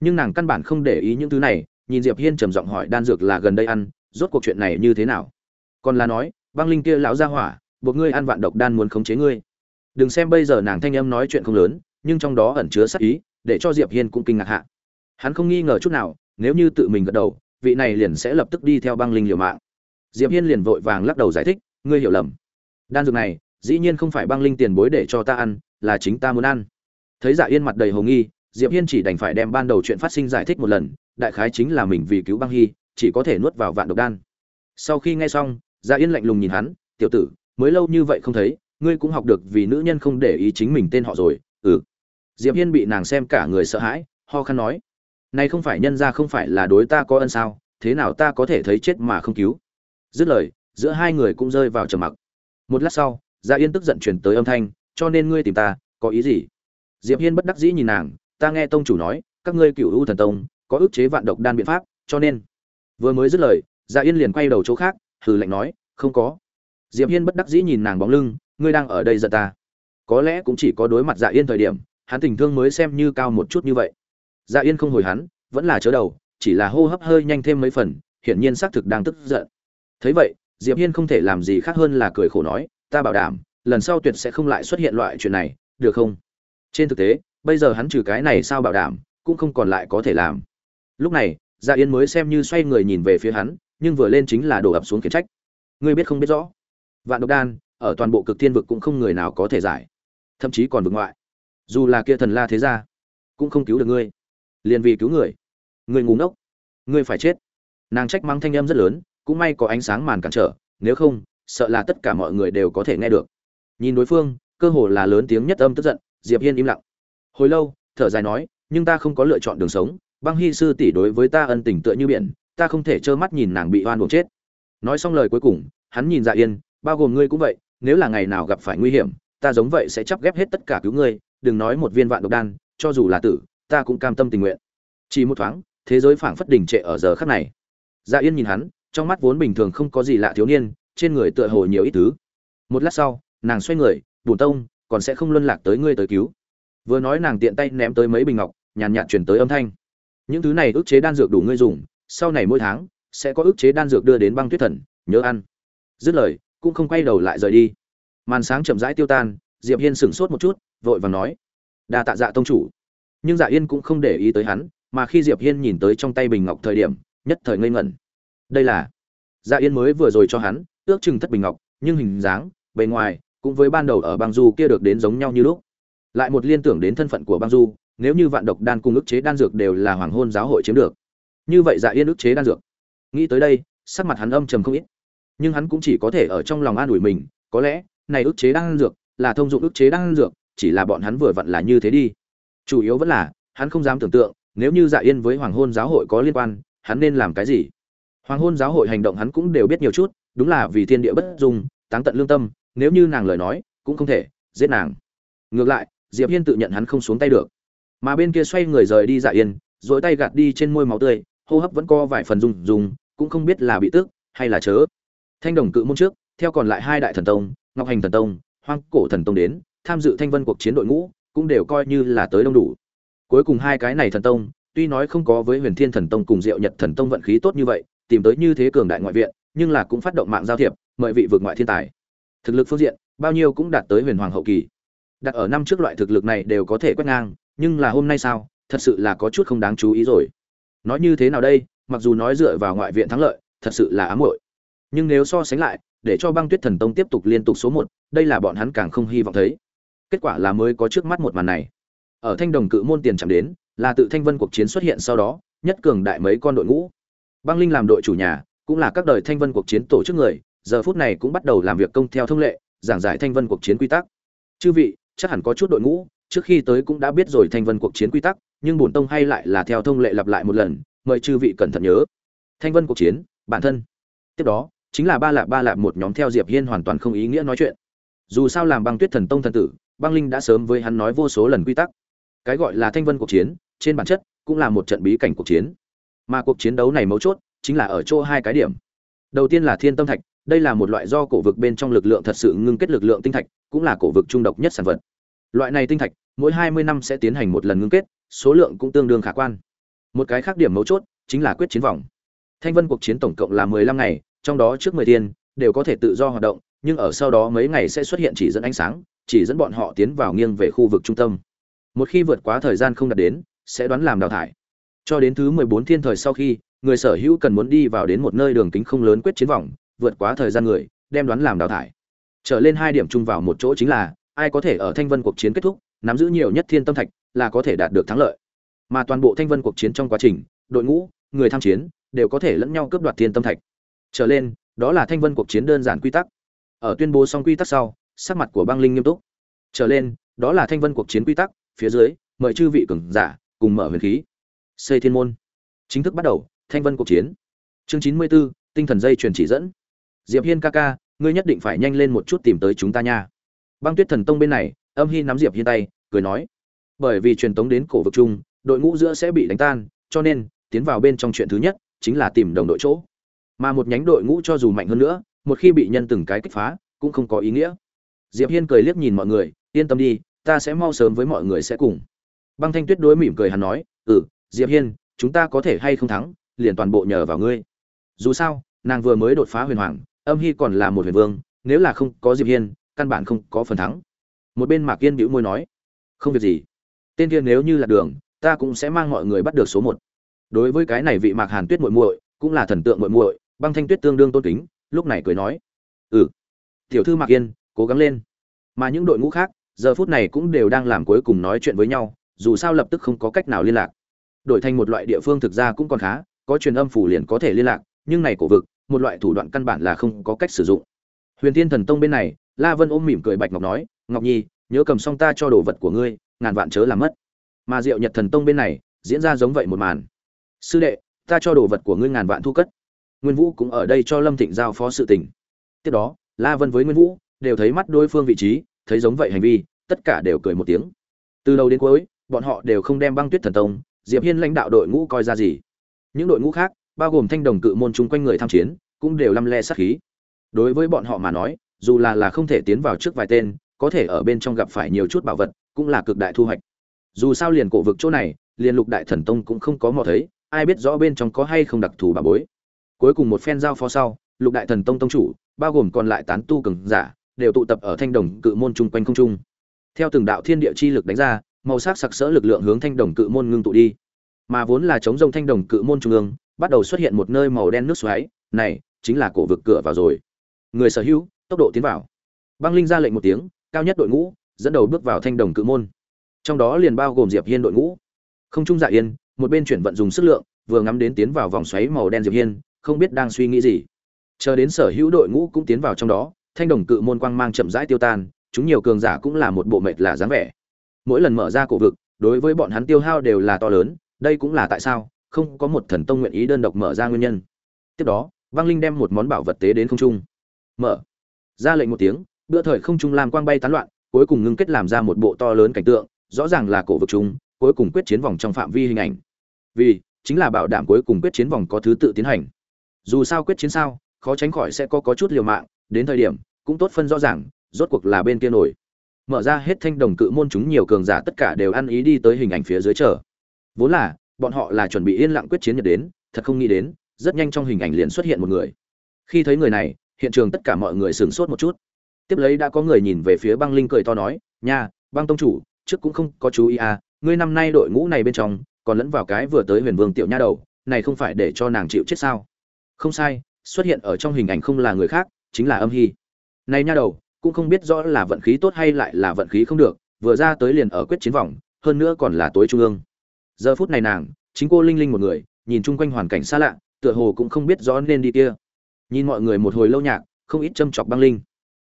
Nhưng nàng căn bản không để ý những thứ này, nhìn diệp hiên trầm giọng hỏi, đan dược là gần đây ăn, rốt cuộc chuyện này như thế nào? Còn là nói, băng linh kia lão ra hỏa, buộc ngươi ăn vạn độc đan muốn khống chế ngươi. Đừng xem bây giờ nàng thanh âm nói chuyện không lớn, nhưng trong đó ẩn chứa sát ý, để cho diệp hiên cũng kinh ngạc hạ. Hắn không nghi ngờ chút nào, nếu như tự mình gật đầu, vị này liền sẽ lập tức đi theo băng linh liều mạng diệp hiên liền vội vàng lắc đầu giải thích, ngươi hiểu lầm. Đan dược này, dĩ nhiên không phải băng linh tiền bối để cho ta ăn, là chính ta muốn ăn. Thấy dạ yên mặt đầy hồ nghi, diệp hiên chỉ đành phải đem ban đầu chuyện phát sinh giải thích một lần, đại khái chính là mình vì cứu băng hy, chỉ có thể nuốt vào vạn độc đan. Sau khi nghe xong dạ yên lạnh lùng nhìn hắn, tiểu tử, mới lâu như vậy không thấy, ngươi cũng học được vì nữ nhân không để ý chính mình tên họ rồi ừ. Diệp hiên bị nàng xem cả người sợ hãi, ho khăn nói, này không phải nhân ra không phải là đối ta có ân sao, thế nào ta có thể thấy chết mà không cứu? Dứt lời, giữa hai người cũng rơi vào trầm mặc. Một lát sau dạ yên tức giận chuyển tới âm thanh, cho nên ngươi tìm ta, có ý gì? Diệp hiên bất đắc dĩ nhìn nàng, ta nghe tông chủ nói, các ngươi cựu u thần tông, có ức chế vạn độc đan biện pháp, cho nên vừa mới dứt lời dạ yên liền quay đầu chỗ khác, hừ lạnh nói, không có. Diệp hiên bất đắc dĩ nhìn nàng bóng lưng, ngươi đang ở đây giận ta. Có lẽ cũng chỉ có đối mặt dạ yên thời điểm, hắn tình thương mới xem như cao một chút như vậy. Dạ yên không hồi hắn, vẫn là chớ đầu, chỉ là hô hấp hơi nhanh thêm mấy phần, hiển nhiên xác thực đang tức giận thấy vậy, diệp hiên không thể làm gì khác hơn là cười khổ nói, ta bảo đảm, lần sau tuyệt sẽ không lại xuất hiện loại chuyện này, được không? Trên thực tế, bây giờ hắn trừ cái này sao bảo đảm, cũng không còn lại có thể làm. Lúc này dạ yên mới xem như xoay người nhìn về phía hắn, nhưng vừa lên chính là đổ ập xuống khiển trách. Ngươi biết không biết rõ, vạn độc đan, ở toàn bộ cực thiên vực cũng không người nào có thể giải, thậm chí còn vực ngoại. Dù là kia thần la thế gia, cũng không cứu được ngươi. Liền vì cứu người. Người ngu ngốc. Ngươi phải chết. Nàng trách mắng thanh em rất lớn cũng may có ánh sáng màn cản trở, nếu không, sợ là tất cả mọi người đều có thể nghe được. Nhìn đối phương, cơ hồ là lớn tiếng nhất âm tức giận, diệp hiên im lặng. Hồi lâu, thở dài nói, nhưng ta không có lựa chọn đường sống, băng hy sư tỷ đối với ta ân tình tựa như biển, ta không thể trơ mắt nhìn nàng bị oan buộc chết. Nói xong lời cuối cùng, hắn nhìn dạ yên, bao gồm ngươi cũng vậy, nếu là ngày nào gặp phải nguy hiểm, ta giống vậy sẽ chắp ghép hết tất cả cứu ngươi, đừng nói một viên vạn độc đan, cho dù là tử, ta cũng cam tâm tình nguyện. Chỉ một thoáng, thế giới phảng phất đình trệ ở giờ khắc này. Dạ yên nhìn hắn trong mắt vốn bình thường không có gì lạ thiếu niên, trên người tựa hồ nhiều ít thứ. Một lát sau, nàng xoay người bùn tông, còn sẽ không luân lạc tới ngươi tới cứu. Vừa nói nàng tiện tay ném tới mấy bình ngọc, nhàn nhạt chuyển tới âm thanh. Những thứ này ức chế đan dược đủ ngươi dùng, sau này mỗi tháng sẽ có ức chế đan dược đưa đến băng tuyết thần, nhớ ăn. Dứt lời, cũng không quay đầu lại rời đi. Màn sáng chậm rãi tiêu tan, diệp hiên sửng sốt một chút, vội vàng nói, đa tạ dạ tông chủ. Nhưng dạ yên cũng không để ý tới hắn, mà khi diệp hiên nhìn tới trong tay bình ngọc thời điểm, nhất thời ngây ngẩn đây là dạ yên mới vừa rồi cho hắn, ước chừng thất bình ngọc, nhưng hình dáng, bề ngoài, cũng với ban đầu ở băng du kia được đến giống nhau như lúc. Lại một liên tưởng đến thân phận của băng du, nếu như vạn độc đan cùng ức chế đan dược đều là hoàng hôn giáo hội chiếm được. Như vậy dạ yên ức chế đan dược. Nghĩ tới đây, sắc mặt hắn âm trầm không ít. Nhưng hắn cũng chỉ có thể ở trong lòng an ủi mình, có lẽ, này ức chế đan dược, là thông dụng ức chế đan dược, chỉ là bọn hắn vừa vặn là như thế đi. Chủ yếu vẫn là, hắn không dám tưởng tượng, nếu như dạ yên với hoàng hôn giáo hội có liên quan, hắn nên làm cái gì? Hoàng hôn giáo hội hành động hắn cũng đều biết nhiều chút, đúng là vì thiên địa bất dung, táng tận lương tâm, nếu như nàng lời nói, cũng không thể giết nàng. Ngược lại, diệp hiên tự nhận hắn không xuống tay được. Mà bên kia xoay người rời đi dạ yên rồi tay gạt đi trên môi máu tươi, hô hấp vẫn co vài phần rung rung, cũng không biết là bị tức, hay là chớ. Thanh đồng cự môn trước, theo còn lại hai đại thần tông, ngọc hành thần tông, hoang cổ thần tông đến, tham dự thanh vân cuộc chiến đội ngũ, cũng đều coi như là tới đông đủ. Cuối cùng hai cái này thần tông, tuy nói không có với huyền thiên thần tông cùng diệu nhật thần tông vận khí tốt như vậy tìm tới như thế cường đại ngoại viện, nhưng là cũng phát động mạng giao thiệp, mời vị vượt ngoại thiên tài. Thực lực phương diện, bao nhiêu cũng đạt tới huyền hoàng hậu kỳ. Đặt ở năm trước loại thực lực này đều có thể quét ngang, nhưng là hôm nay sao, thật sự là có chút không đáng chú ý rồi. Nói như thế nào đây, mặc dù nói dựa vào ngoại viện thắng lợi, thật sự là ám hội nhưng nếu so sánh lại, để cho băng tuyết thần tông tiếp tục liên tục số một, đây là bọn hắn càng không hy vọng thấy. Kết quả là mới có trước mắt một màn này. Ở thanh đồng cự môn tiền chạm đến, là tự thanh vân cuộc chiến xuất hiện sau đó, nhất cường đại mấy con đội ngũ băng linh làm đội chủ nhà, cũng là các đời thanh vân cuộc chiến tổ chức người, giờ phút này cũng bắt đầu làm việc công theo thông lệ, giảng giải thanh vân cuộc chiến quy tắc. Chư vị, chắc hẳn có chút đội ngũ, trước khi tới cũng đã biết rồi thanh vân cuộc chiến quy tắc, nhưng bổn tông hay lại là theo thông lệ lặp lại một lần, mời chư vị cẩn thận nhớ. Thanh vân cuộc chiến, bản thân. Tiếp đó, chính là ba lạp ba lạp một nhóm theo diệp hiên hoàn toàn không ý nghĩa nói chuyện. Dù sao làm băng tuyết thần tông thần tử, băng linh đã sớm với hắn nói vô số lần quy tắc. Cái gọi là thanh vân cuộc chiến, trên bản chất, cũng là một trận bí cảnh cuộc chiến mà cuộc chiến đấu này mấu chốt chính là ở chỗ hai cái điểm. Đầu tiên là thiên tâm thạch, đây là một loại do cổ vực bên trong lực lượng thật sự ngưng kết lực lượng tinh thạch, cũng là cổ vực trung độc nhất sản vật. Loại này tinh thạch, mỗi hai mươi năm sẽ tiến hành một lần ngưng kết, số lượng cũng tương đương khả quan. Một cái khác điểm mấu chốt chính là quyết chiến vòng. Thanh vân cuộc chiến tổng cộng là mười lăm ngày, trong đó trước mười tiên đều có thể tự do hoạt động, nhưng ở sau đó mấy ngày sẽ xuất hiện chỉ dẫn ánh sáng, chỉ dẫn bọn họ tiến vào nghiêng về khu vực trung tâm. Một khi vượt quá thời gian không đạt đến, sẽ đoán làm đào thải cho đến thứ mười bốn thiên thời sau khi, người sở hữu cần muốn đi vào đến một nơi đường kính không lớn quyết chiến vòng, vượt quá thời gian người, đem đoán làm đào thải. Trở lên hai điểm chung vào một chỗ chính là, ai có thể ở thanh vân cuộc chiến kết thúc, nắm giữ nhiều nhất thiên tâm thạch, là có thể đạt được thắng lợi. Mà toàn bộ thanh vân cuộc chiến trong quá trình, đội ngũ, người tham chiến, đều có thể lẫn nhau cướp đoạt thiên tâm thạch. Trở lên, đó là thanh vân cuộc chiến đơn giản quy tắc. Ở tuyên bố xong quy tắc sau, sắc mặt của băng linh nghiêm túc. Trở lên, đó là thanh vân cuộc chiến quy tắc, phía dưới, mời chư vị cường giả, cùng mở huyền khí xây thiên môn. Chính thức bắt đầu thanh vân cuộc chiến. Chương chín mươi 94, tinh thần dây truyền chỉ dẫn. Diệp hiên ca ca ngươi nhất định phải nhanh lên một chút tìm tới chúng ta nha. Băng tuyết thần tông bên này âm hy nắm diệp hiên tay cười nói. Bởi vì truyền tống đến cổ vực chung đội ngũ giữa sẽ bị đánh tan cho nên tiến vào bên trong chuyện thứ nhất chính là tìm đồng đội chỗ. Mà một nhánh đội ngũ cho dù mạnh hơn nữa một khi bị nhân từng cái kích phá cũng không có ý nghĩa. Diệp hiên cười liếc nhìn mọi người yên tâm đi ta sẽ mau sớm với mọi người sẽ cùng. Băng thanh tuyết đối mỉm cười hắn nói ừ diệp hiên, chúng ta có thể hay không thắng, liền toàn bộ nhờ vào ngươi. Dù sao, nàng vừa mới đột phá huyền hoàng, âm hy còn là một huyền vương, nếu là không có diệp hiên, căn bản không có phần thắng. Một bên mạc yên bĩu môi nói, không việc gì. Tên kia nếu như là đường, ta cũng sẽ mang mọi người bắt được số một. Đối với cái này vị mạc hàn tuyết muội muội, cũng là thần tượng muội muội, băng thanh tuyết tương đương tôn kính. Lúc này cười nói ừ. Tiểu thư mạc yên, cố gắng lên. Mà những đội ngũ khác, giờ phút này cũng đều đang làm cuối cùng nói chuyện với nhau, dù sao lập tức không có cách nào liên lạc đổi thành một loại địa phương thực ra cũng còn khá, có truyền âm phủ liền có thể liên lạc, nhưng này cổ vực, một loại thủ đoạn căn bản là không có cách sử dụng. Huyền thiên thần tông bên này, la vân ôm mỉm cười bạch ngọc nói, ngọc nhi, nhớ cầm xong ta cho đồ vật của ngươi, ngàn vạn chớ làm mất. Mà diệu nhật thần tông bên này, diễn ra giống vậy một màn. Sư đệ, ta cho đồ vật của ngươi ngàn vạn thu cất. Nguyên vũ cũng ở đây cho lâm thịnh giao phó sự tình. Tiếp đó, la vân với nguyên vũ đều thấy mắt đối phương vị trí, thấy giống vậy hành vi, tất cả đều cười một tiếng. Từ đầu đến cuối, bọn họ đều không đem băng tuyết thần tông diệp hiên lãnh đạo đội ngũ coi ra gì? Những đội ngũ khác, bao gồm thanh đồng cự môn chung quanh người tham chiến, cũng đều lăm le sát khí. Đối với bọn họ mà nói, dù là là không thể tiến vào trước vài tên, có thể ở bên trong gặp phải nhiều chút bảo vật, cũng là cực đại thu hoạch. Dù sao liền cổ vực chỗ này, liền lục đại thần tông cũng không có mò thấy, ai biết rõ bên trong có hay không đặc thù bà bối. Cuối cùng một phen giao phó sau, lục đại thần tông tông chủ, bao gồm còn lại tán tu cường giả, đều tụ tập ở thanh đồng cự môn chung quanh không trung. Theo từng đạo thiên địa chi lực đánh ra màu sắc sặc sỡ lực lượng hướng thanh đồng cự môn ngưng tụ đi. Mà vốn là chống rông thanh đồng cự môn trung ương, bắt đầu xuất hiện một nơi màu đen nước xoáy, này, chính là cổ vực cửa vào rồi. Người sở hữu, tốc độ tiến vào. Băng linh ra lệnh một tiếng, cao nhất đội ngũ, dẫn đầu bước vào thanh đồng cự môn. Trong đó liền bao gồm diệp hiên đội ngũ. Không trung dạ yên, một bên chuyển vận dùng sức lượng, vừa ngắm đến tiến vào vòng xoáy màu đen diệp hiên, không biết đang suy nghĩ gì. Chờ đến sở hữu đội ngũ cũng tiến vào trong đó, thanh đồng cự môn quang mang chậm rãi tiêu tan, chúng nhiều cường giả cũng là một bộ mệt là dáng vẻ mỗi lần mở ra cổ vực đối với bọn hắn tiêu hao đều là to lớn đây cũng là tại sao không có một thần tông nguyện ý đơn độc mở ra nguyên nhân tiếp đó Vang Linh đem một món bảo vật tế đến không trung. Mở. Ra lệnh một tiếng, bữa thời không trung làm quang bay tán loạn, cuối cùng ngưng kết làm ra một bộ to lớn cảnh tượng, rõ ràng là cổ vực trung, cuối cùng quyết chiến vòng trong phạm vi hình ảnh. Vì, chính là bảo đảm cuối cùng quyết chiến vòng có thứ tự tiến hành. Dù sao quyết chiến sao, khó tránh khỏi sẽ có có chút liều mạng, đến thời điểm cũng tốt phân rõ ràng, rốt cuộc là bên kia nổi. Mở ra hết thanh đồng cự môn chúng nhiều cường giả tất cả đều ăn ý đi tới hình ảnh phía dưới chờ. Vốn là, bọn họ là chuẩn bị yên lặng quyết chiến nhật đến, thật không nghĩ đến, rất nhanh trong hình ảnh liền xuất hiện một người. Khi thấy người này hiện trường tất cả mọi người sửng sốt một chút. Tiếp lấy đã có người nhìn về phía băng linh cười to nói nha băng tông chủ trước cũng không có chú ý à ngươi năm nay đội ngũ này bên trong còn lẫn vào cái vừa tới huyền vương tiểu nha đầu này không phải để cho nàng chịu chết sao? Không sai xuất hiện ở trong hình ảnh không là người khác chính là âm hy. Này nha đầu cũng không biết rõ là vận khí tốt hay lại là vận khí không được, vừa ra tới liền ở quyết chiến vòng, hơn nữa còn là tối trung ương. Giờ phút này nàng, chính cô linh linh một người, nhìn chung quanh hoàn cảnh xa lạ, tựa hồ cũng không biết rõ nên đi kia. Nhìn mọi người một hồi lâu nhạc, không ít châm chọc băng linh.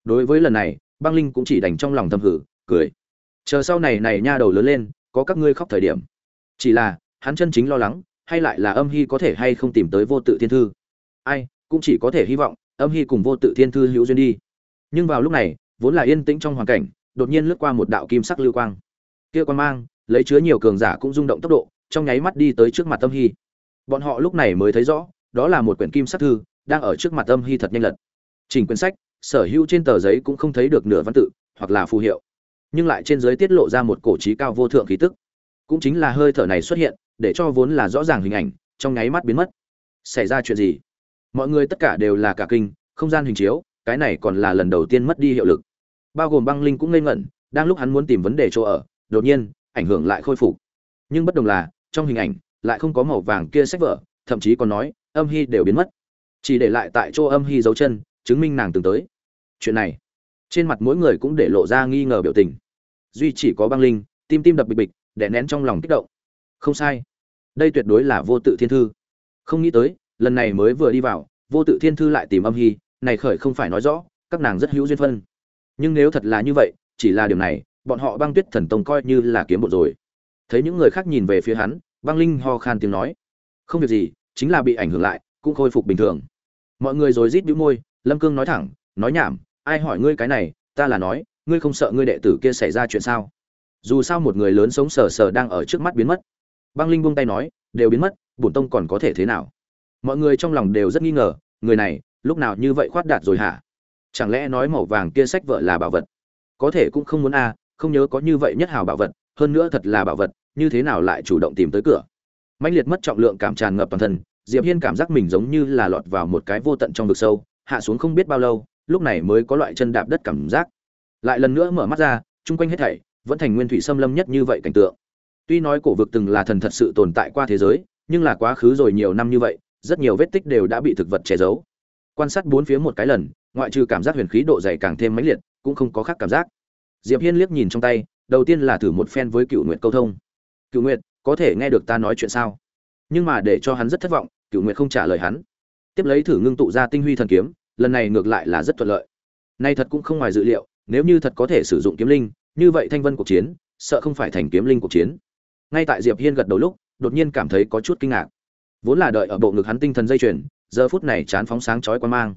Đối với lần này, băng linh cũng chỉ đành trong lòng thầm hử, cười. Chờ sau này này nha đầu lớn lên, có các ngươi khóc thời điểm. Chỉ là, hắn chân chính lo lắng, hay lại là âm hy có thể hay không tìm tới vô tự thiên thư. Ai, cũng chỉ có thể hy vọng, âm hy cùng vô tự thiên thư hữu duyên đi nhưng vào lúc này, vốn là yên tĩnh trong hoàn cảnh, đột nhiên lướt qua một đạo kim sắc lưu quang. Kia quan mang, lấy chứa nhiều cường giả cũng rung động tốc độ, trong nháy mắt đi tới trước mặt tâm hy. Bọn họ lúc này mới thấy rõ, đó là một quyển kim sắc thư, đang ở trước mặt tâm hy thật nhanh lật. Chỉnh quyển sách, sở hữu trên tờ giấy cũng không thấy được nửa văn tự, hoặc là phù hiệu. Nhưng lại trên giới tiết lộ ra một cổ trí cao vô thượng khí tức. Cũng chính là hơi thở này xuất hiện, để cho vốn là rõ ràng hình ảnh, trong nháy mắt biến mất. Xảy ra chuyện gì? Mọi người tất cả đều là cả kinh, không gian hình chiếu cái này còn là lần đầu tiên mất đi hiệu lực. Bao gồm băng linh cũng ngây ngẩn, đang lúc hắn muốn tìm vấn đề chỗ ở, đột nhiên, ảnh hưởng lại khôi phục. Nhưng bất đồng là, trong hình ảnh, lại không có màu vàng kia sách vở, thậm chí còn nói, âm hy đều biến mất. Chỉ để lại tại chỗ âm hy dấu chân, chứng minh nàng từng tới. Chuyện này, trên mặt mỗi người cũng để lộ ra nghi ngờ biểu tình. Duy chỉ có băng linh, tim tim đập bịch bịch, đè nén trong lòng kích động. Không sai. Đây tuyệt đối là vô tự thiên thư. Không nghĩ tới, lần này mới vừa đi vào, vô tự thiên thư lại tìm âm hy này khởi không phải nói rõ, các nàng rất hữu duyên phân. Nhưng nếu thật là như vậy, chỉ là điều này, bọn họ băng tuyết thần tông coi như là kiếm bộ rồi. Thấy những người khác nhìn về phía hắn, băng linh ho khan tiếng nói. Không việc gì, chính là bị ảnh hưởng lại, cũng khôi phục bình thường. Mọi người rồi rít bĩu môi, lâm cương nói thẳng, nói nhảm, ai hỏi ngươi cái này, ta là nói, ngươi không sợ ngươi đệ tử kia xảy ra chuyện sao? Dù sao một người lớn sống sờ sờ đang ở trước mắt biến mất. Băng linh buông tay nói, đều biến mất, bổn tông còn có thể thế nào? Mọi người trong lòng đều rất nghi ngờ, người này lúc nào như vậy khoát đạt rồi hả? Chẳng lẽ nói màu vàng kia sách vợ là bảo vật? Có thể cũng không muốn a không nhớ có như vậy nhất hào bảo vật, hơn nữa thật là bảo vật, như thế nào lại chủ động tìm tới cửa? Mạnh liệt mất trọng lượng cảm tràn ngập toàn thân, diệp hiên cảm giác mình giống như là lọt vào một cái vô tận trong vực sâu, hạ xuống không biết bao lâu, lúc này mới có loại chân đạp đất cảm giác. Lại lần nữa mở mắt ra, chung quanh hết thảy vẫn thành nguyên thủy xâm lâm nhất như vậy cảnh tượng. Tuy nói cổ vực từng là thần thật sự tồn tại qua thế giới, nhưng là quá khứ rồi nhiều năm như vậy, rất nhiều vết tích đều đã bị thực vật che giấu quan sát bốn phía một cái lần, ngoại trừ cảm giác huyền khí độ dày càng thêm mãnh liệt, cũng không có khác cảm giác. Diệp hiên liếc nhìn trong tay, đầu tiên là thử một phen với cựu nguyệt câu thông. Cựu nguyệt, có thể nghe được ta nói chuyện sao? Nhưng mà để cho hắn rất thất vọng, cựu nguyệt không trả lời hắn. Tiếp lấy thử ngưng tụ ra tinh huy thần kiếm, lần này ngược lại là rất thuận lợi. Nay thật cũng không ngoài dự liệu, nếu như thật có thể sử dụng kiếm linh, như vậy thanh vân cuộc chiến, sợ không phải thành kiếm linh cuộc chiến. Ngay tại diệp hiên gật đầu lúc, đột nhiên cảm thấy có chút kinh ngạc. Vốn là đợi ở bộ ngực hắn tinh thần dây chuyền giờ phút này chán phóng sáng chói quá mang.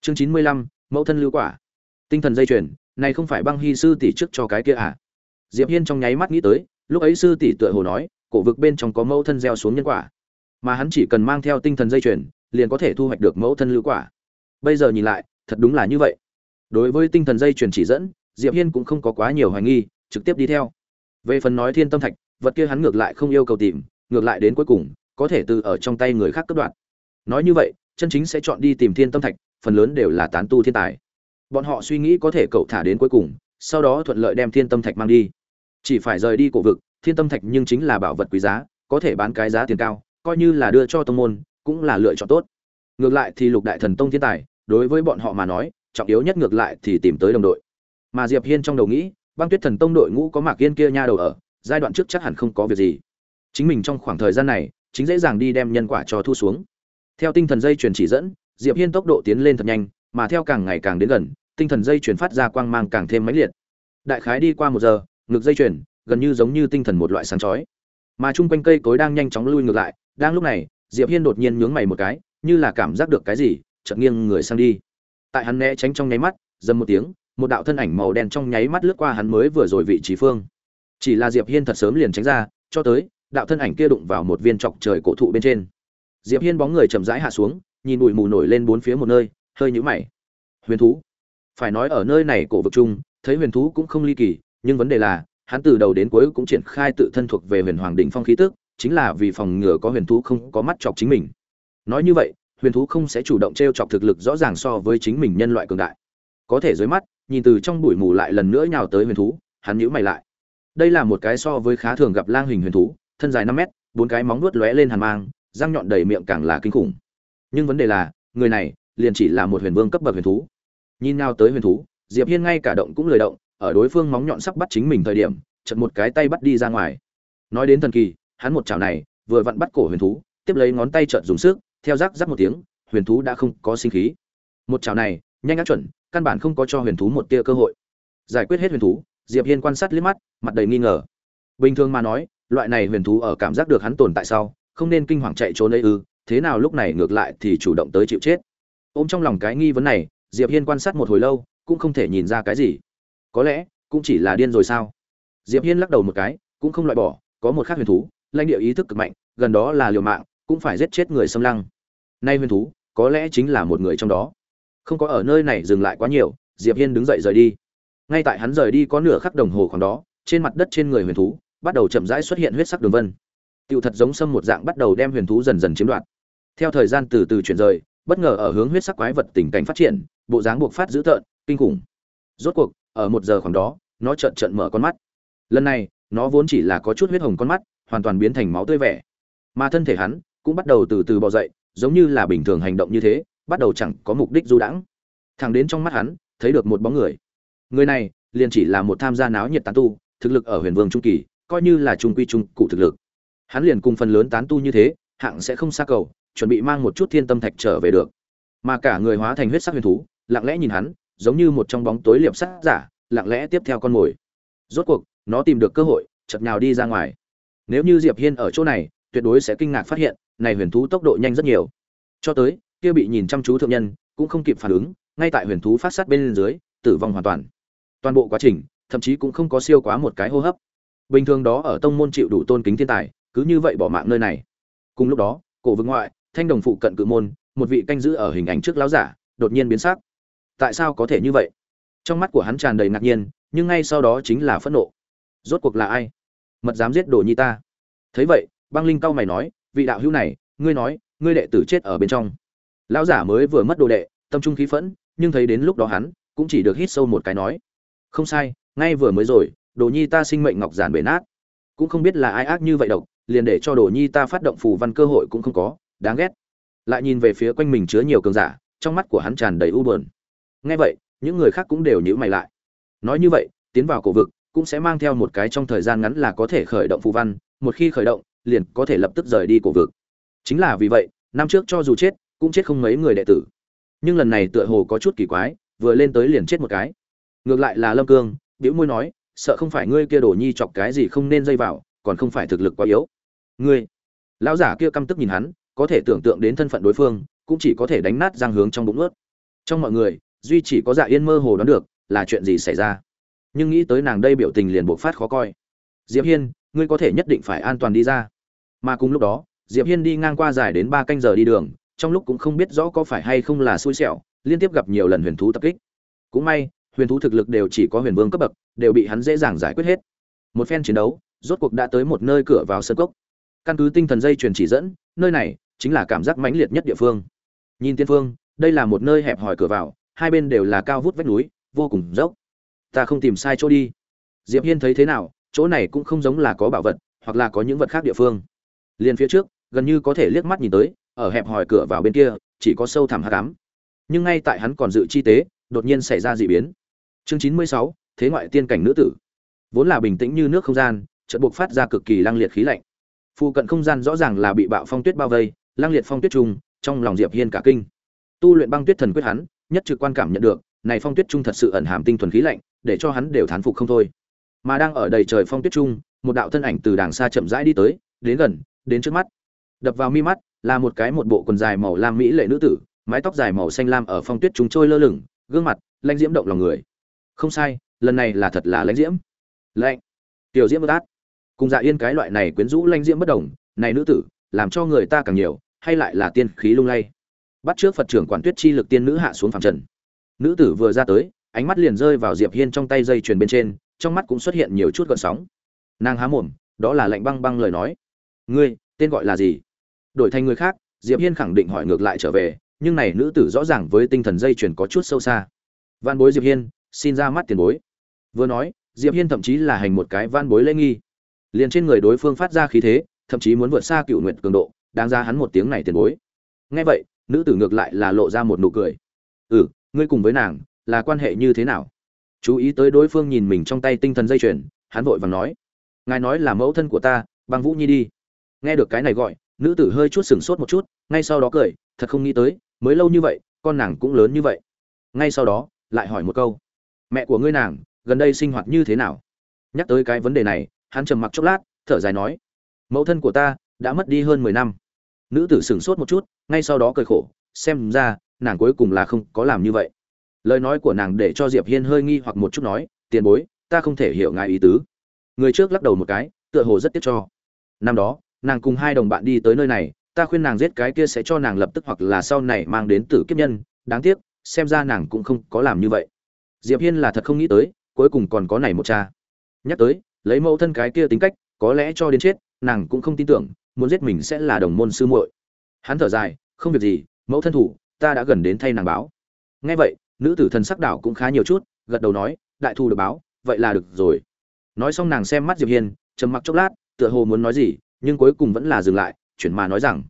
Chương chín mươi lăm, mẫu thân lưu quả. Tinh thần dây chuyền, này không phải băng hy sư tỷ trước cho cái kia à? Diệp hiên trong nháy mắt nghĩ tới, lúc ấy sư tỷ tựa hồ nói, cổ vực bên trong có mẫu thân gieo xuống nhân quả. Mà hắn chỉ cần mang theo tinh thần dây chuyền, liền có thể thu hoạch được mẫu thân lưu quả. Bây giờ nhìn lại, thật đúng là như vậy. Đối với tinh thần dây chuyền chỉ dẫn, diệp hiên cũng không có quá nhiều hoài nghi, trực tiếp đi theo. Về phần nói thiên tâm thạch, vật kia hắn ngược lại không yêu cầu tìm, ngược lại đến cuối cùng, có thể từ ở trong tay người khác cướp đoạt nói như vậy, chân chính sẽ chọn đi tìm thiên tâm thạch, phần lớn đều là tán tu thiên tài. Bọn họ suy nghĩ có thể cậu thả đến cuối cùng, sau đó thuận lợi đem thiên tâm thạch mang đi. Chỉ phải rời đi cổ vực, thiên tâm thạch nhưng chính là bảo vật quý giá, có thể bán cái giá tiền cao, coi như là đưa cho tông môn, cũng là lựa chọn tốt. Ngược lại thì lục đại thần tông thiên tài, đối với bọn họ mà nói, trọng yếu nhất ngược lại thì tìm tới đồng đội. Mà diệp hiên trong đầu nghĩ, băng tuyết thần tông đội ngũ có mạc yên kia nha đầu ở, giai đoạn trước chắc hẳn không có việc gì. Chính mình trong khoảng thời gian này, chính dễ dàng đi đem nhân quả cho thu xuống theo tinh thần dây chuyển chỉ dẫn, diệp hiên tốc độ tiến lên thật nhanh, mà theo càng ngày càng đến gần, tinh thần dây chuyển phát ra quang mang càng thêm mãnh liệt. Đại khái đi qua một giờ, ngực dây chuyển gần như giống như tinh thần một loại sáng chói. Mà chung quanh cây cối đang nhanh chóng lui ngược lại, đang lúc này, diệp hiên đột nhiên nhướng mày một cái, như là cảm giác được cái gì, chợt nghiêng người sang đi. Tại hắn né tránh trong nháy mắt, dầm một tiếng, một đạo thân ảnh màu đen trong nháy mắt lướt qua hắn mới vừa rồi vị trí phương. Chỉ là diệp hiên thật sớm liền tránh ra, cho tới, đạo thân ảnh kia đụng vào một viên trọc trời cổ thụ bên trên diệp hiên bóng người chậm rãi hạ xuống, nhìn bụi mù nổi lên bốn phía một nơi, hơi nhũ mày. Huyền thú. Phải nói ở nơi này cổ vực chung, thấy huyền thú cũng không ly kỳ, nhưng vấn đề là, hắn từ đầu đến cuối cũng triển khai tự thân thuộc về huyền hoàng đỉnh phong khí tức, chính là vì phòng ngừa có huyền thú không có mắt chọc chính mình. Nói như vậy, huyền thú không sẽ chủ động t r e o chọc thực lực rõ ràng so với chính mình nhân loại cường đại. Có thể dưới mắt, nhìn từ trong bụi mù lại lần nữa nhào tới huyền thú, hắn nhíu mày lại. Đây là một cái so với khá thường gặp lang hình huyền thú, thân dài năm mét, bốn cái móng nuốt lóe lên hàn mang răng nhọn đầy miệng càng là kinh khủng. Nhưng vấn đề là, người này liền chỉ là một huyền vương cấp bậc huyền thú. Nhìn nào tới huyền thú, diệp hiên ngay cả động cũng lười động, ở đối phương móng nhọn sắp bắt chính mình thời điểm chật một cái tay bắt đi ra ngoài. Nói đến thần kỳ, hắn một chảo này vừa vặn bắt cổ huyền thú, tiếp lấy ngón tay chợt dùng sức, theo rắc rắc một tiếng, huyền thú đã không có sinh khí. Một chảo này, nhanh ác chuẩn, căn bản không có cho huyền thú một tia cơ hội. Giải quyết hết huyền thú, diệp hiên quan sát liếc mắt, mặt đầy nghi ngờ. Bình thường mà nói, loại này huyền thú ở cảm giác được hắn tồn tại sau không nên kinh hoàng chạy trốn ấy ư, thế nào lúc này ngược lại thì chủ động tới chịu chết. Ôm trong lòng cái nghi vấn này, diệp hiên quan sát một hồi lâu, cũng không thể nhìn ra cái gì. Có lẽ, cũng chỉ là điên rồi sao? Diệp hiên lắc đầu một cái, cũng không loại bỏ, có một khác huyền thú, lãnh địa ý thức cực mạnh, gần đó là liều mạng, cũng phải giết chết người xâm lăng. Nay huyền thú, có lẽ chính là một người trong đó. Không có ở nơi này dừng lại quá nhiều, diệp hiên đứng dậy rời đi. Ngay tại hắn rời đi có nửa khắc đồng hồ khoảng đó, trên mặt đất trên người huyền thú, bắt đầu chậm rãi xuất hiện huyết sắc đường vân. Tiểu thật giống sâm một dạng bắt đầu đem huyền thú dần dần chiếm đoạt. Theo thời gian từ từ chuyển rời, bất ngờ ở hướng huyết sắc quái vật tình cảnh phát triển, bộ dáng buộc phát dữ tợn, kinh khủng. Rốt cuộc, ở một giờ khoảng đó, nó trợn trợn mở con mắt. Lần này, nó vốn chỉ là có chút huyết hồng con mắt hoàn toàn biến thành máu tươi vẻ mà thân thể hắn cũng bắt đầu từ từ bò dậy giống như là bình thường hành động như thế bắt đầu chẳng có mục đích du đãng thẳng đến trong mắt hắn thấy được một bóng người người này liền chỉ là một tham gia náo nhiệt tán tu thực lực ở huyền vương trung kỳ coi như là trung quy trung cụ thực lực hắn liền cùng phần lớn tán tu như thế, hạng sẽ không xa cầu, chuẩn bị mang một chút thiên tâm thạch trở về được. Mà cả người hóa thành huyết sắc huyền thú, lặng lẽ nhìn hắn, giống như một trong bóng tối liệp sắt giả, lặng lẽ tiếp theo con mồi. Rốt cuộc, nó tìm được cơ hội chật nhào đi ra ngoài. Nếu như diệp hiên ở chỗ này, tuyệt đối sẽ kinh ngạc phát hiện, này huyền thú tốc độ nhanh rất nhiều. Cho tới, kia bị nhìn chăm chú thượng nhân, cũng không kịp phản ứng, ngay tại huyền thú phát sát bên dưới, tử vong hoàn toàn. Toàn bộ quá trình, thậm chí cũng không có siêu quá một cái hô hấp. Bình thường đó ở tông môn chịu đủ tôn kính thiên tài cứ như vậy bỏ mạng nơi này. Cùng lúc đó, cổ vực ngoại, thanh đồng phụ cận cự môn, một vị canh giữ ở hình ảnh trước lão giả, đột nhiên biến sắc. Tại sao có thể như vậy? Trong mắt của hắn tràn đầy ngạc nhiên, nhưng ngay sau đó chính là phẫn nộ. Rốt cuộc là ai? Mật dám giết đồ nhi ta. Thấy vậy, băng linh cao mày nói, vị đạo hữu này, ngươi nói, ngươi đệ tử chết ở bên trong. Lão giả mới vừa mất đồ đệ, tâm trung khí phẫn, nhưng thấy đến lúc đó hắn, cũng chỉ được hít sâu một cái nói. Không sai, ngay vừa mới rồi, đồ nhi ta sinh mệnh ngọc giản bể nát. Cũng không biết là ai ác như vậy độc liền để cho đồ nhi ta phát động phù văn cơ hội cũng không có, đáng ghét. Lại nhìn về phía quanh mình chứa nhiều cường giả, trong mắt của hắn tràn đầy u buồn. Nghe vậy, những người khác cũng đều nhíu mày lại. Nói như vậy, tiến vào cổ vực cũng sẽ mang theo một cái trong thời gian ngắn là có thể khởi động phù văn, một khi khởi động, liền có thể lập tức rời đi cổ vực. Chính là vì vậy, năm trước cho dù chết, cũng chết không mấy người đệ tử. Nhưng lần này tựa hồ có chút kỳ quái, vừa lên tới liền chết một cái. Ngược lại là lâm cương biễu môi nói, sợ không phải ngươi kia đổ nhi chọc cái gì không nên dây vào, còn không phải thực lực quá yếu ngươi. Lão giả kia căm tức nhìn hắn, có thể tưởng tượng đến thân phận đối phương, cũng chỉ có thể đánh nát giang hướng trong bụng ướt. Trong mọi người, duy chỉ có dạ yên mơ hồ đoán được là chuyện gì xảy ra. Nhưng nghĩ tới nàng đây biểu tình liền bộc phát khó coi. Diệp hiên, ngươi có thể nhất định phải an toàn đi ra. Mà cùng lúc đó, diệp hiên đi ngang qua dài đến ba canh giờ đi đường, trong lúc cũng không biết rõ có phải hay không là xui xẻo, liên tiếp gặp nhiều lần huyền thú tập kích. Cũng may, huyền thú thực lực đều chỉ có huyền vương cấp bậc, đều bị hắn dễ dàng giải quyết hết. Một phen chiến đấu, rốt cuộc đã tới một nơi cửa vào sân cốc căn cứ tinh thần dây truyền chỉ dẫn, nơi này chính là cảm giác mãnh liệt nhất địa phương. Nhìn tiên phương, đây là một nơi hẹp hòi cửa vào, hai bên đều là cao vút vách núi, vô cùng dốc. Ta không tìm sai chỗ đi. Diệp hiên thấy thế nào, chỗ này cũng không giống là có bảo vật, hoặc là có những vật khác địa phương. Liền phía trước, gần như có thể liếc mắt nhìn tới, ở hẹp hòi cửa vào bên kia, chỉ có sâu thẳm hắc ám. Nhưng ngay tại hắn còn dự chi tế, đột nhiên xảy ra dị biến. Chương chín mươi sáu, thế ngoại tiên cảnh nữ tử. Vốn là bình tĩnh như nước không gian, chợt buộc phát ra cực kỳ lăng liệt khí lạnh phụ cận không gian rõ ràng là bị bạo phong tuyết bao vây, lang liệt phong tuyết trung trong lòng diệp hiên cả kinh. Tu luyện băng tuyết thần quyết hắn, nhất trực quan cảm nhận được, này phong tuyết trung thật sự ẩn hàm tinh thuần khí lạnh, để cho hắn đều thán phục không thôi. Mà đang ở đầy trời phong tuyết trung một đạo thân ảnh từ đàng xa chậm rãi đi tới, đến gần, đến trước mắt. Đập vào mi mắt, là một cái một bộ quần dài màu lam mỹ lệ nữ tử, mái tóc dài màu xanh lam ở phong tuyết trung trôi lơ lửng, gương mặt, lãnh diễm động lòng người. Không sai, lần này là thật là lãnh diễm. Lạnh. Tiểu diễm bất át cùng dạ yên cái loại này quyến rũ lanh diễm bất đồng, này nữ tử, làm cho người ta càng nhiều, hay lại là tiên khí lung lay. Bắt trước phật trưởng quản tuyết chi lực tiên nữ hạ xuống phàm trần. Nữ tử vừa ra tới, ánh mắt liền rơi vào diệp hiên trong tay dây chuyền bên trên, trong mắt cũng xuất hiện nhiều chút gợn sóng. Nàng há mồm, đó là lạnh băng băng lời nói. Ngươi, tên gọi là gì? Đổi thành người khác, diệp hiên khẳng định hỏi ngược lại trở về, nhưng này nữ tử rõ ràng với tinh thần dây chuyền có chút sâu xa. Van bối diệp hiên, xin ra mắt tiền bối. Vừa nói, diệp hiên thậm chí là hành một cái van bối lễ nghi liền trên người đối phương phát ra khí thế, thậm chí muốn vượt xa cựu nguyện cường độ, đáng ra hắn một tiếng này tiền bối. Nghe vậy, nữ tử ngược lại là lộ ra một nụ cười. Ừ ngươi cùng với nàng, là quan hệ như thế nào? Chú ý tới đối phương nhìn mình trong tay tinh thần dây chuyền, hắn vội vàng nói. Ngài nói là mẫu thân của ta, băng vũ nhi đi. Nghe được cái này gọi, nữ tử hơi chút sừng sốt một chút, ngay sau đó cười, thật không nghĩ tới, mới lâu như vậy, con nàng cũng lớn như vậy. Ngay sau đó, lại hỏi một câu. Mẹ của ngươi nàng, gần đây sinh hoạt như thế nào? Nhắc tới cái vấn đề này hắn trầm mặc chốc lát, thở dài nói, mẫu thân của ta đã mất đi hơn mười năm. Nữ tử sửng sốt một chút, ngay sau đó cười khổ, xem ra, nàng cuối cùng là không có làm như vậy. Lời nói của nàng để cho diệp hiên hơi nghi hoặc một chút nói, tiền bối, ta không thể hiểu ngài ý tứ. Người trước lắc đầu một cái, tựa hồ rất tiếc cho. Năm đó, nàng cùng hai đồng bạn đi tới nơi này, ta khuyên nàng giết cái kia sẽ cho nàng lập tức hoặc là sau này mang đến tử kiếp nhân, đáng tiếc, xem ra nàng cũng không có làm như vậy. Diệp hiên là thật không nghĩ tới, cuối cùng còn có này một cha. Nhắc tới lấy mẫu thân cái kia tính cách, có lẽ cho đến chết, nàng cũng không tin tưởng, muốn giết mình sẽ là đồng môn sư muội. Hắn thở dài, không việc gì, mẫu thân thủ, ta đã gần đến thay nàng báo. Nghe vậy, nữ tử thần sắc đảo cũng khá nhiều chút, gật đầu nói, đại thu được báo, vậy là được rồi. Nói xong nàng xem mắt diệp hiên, trầm mặc chốc lát, tựa hồ muốn nói gì, nhưng cuối cùng vẫn là dừng lại, chuyển mà nói rằng,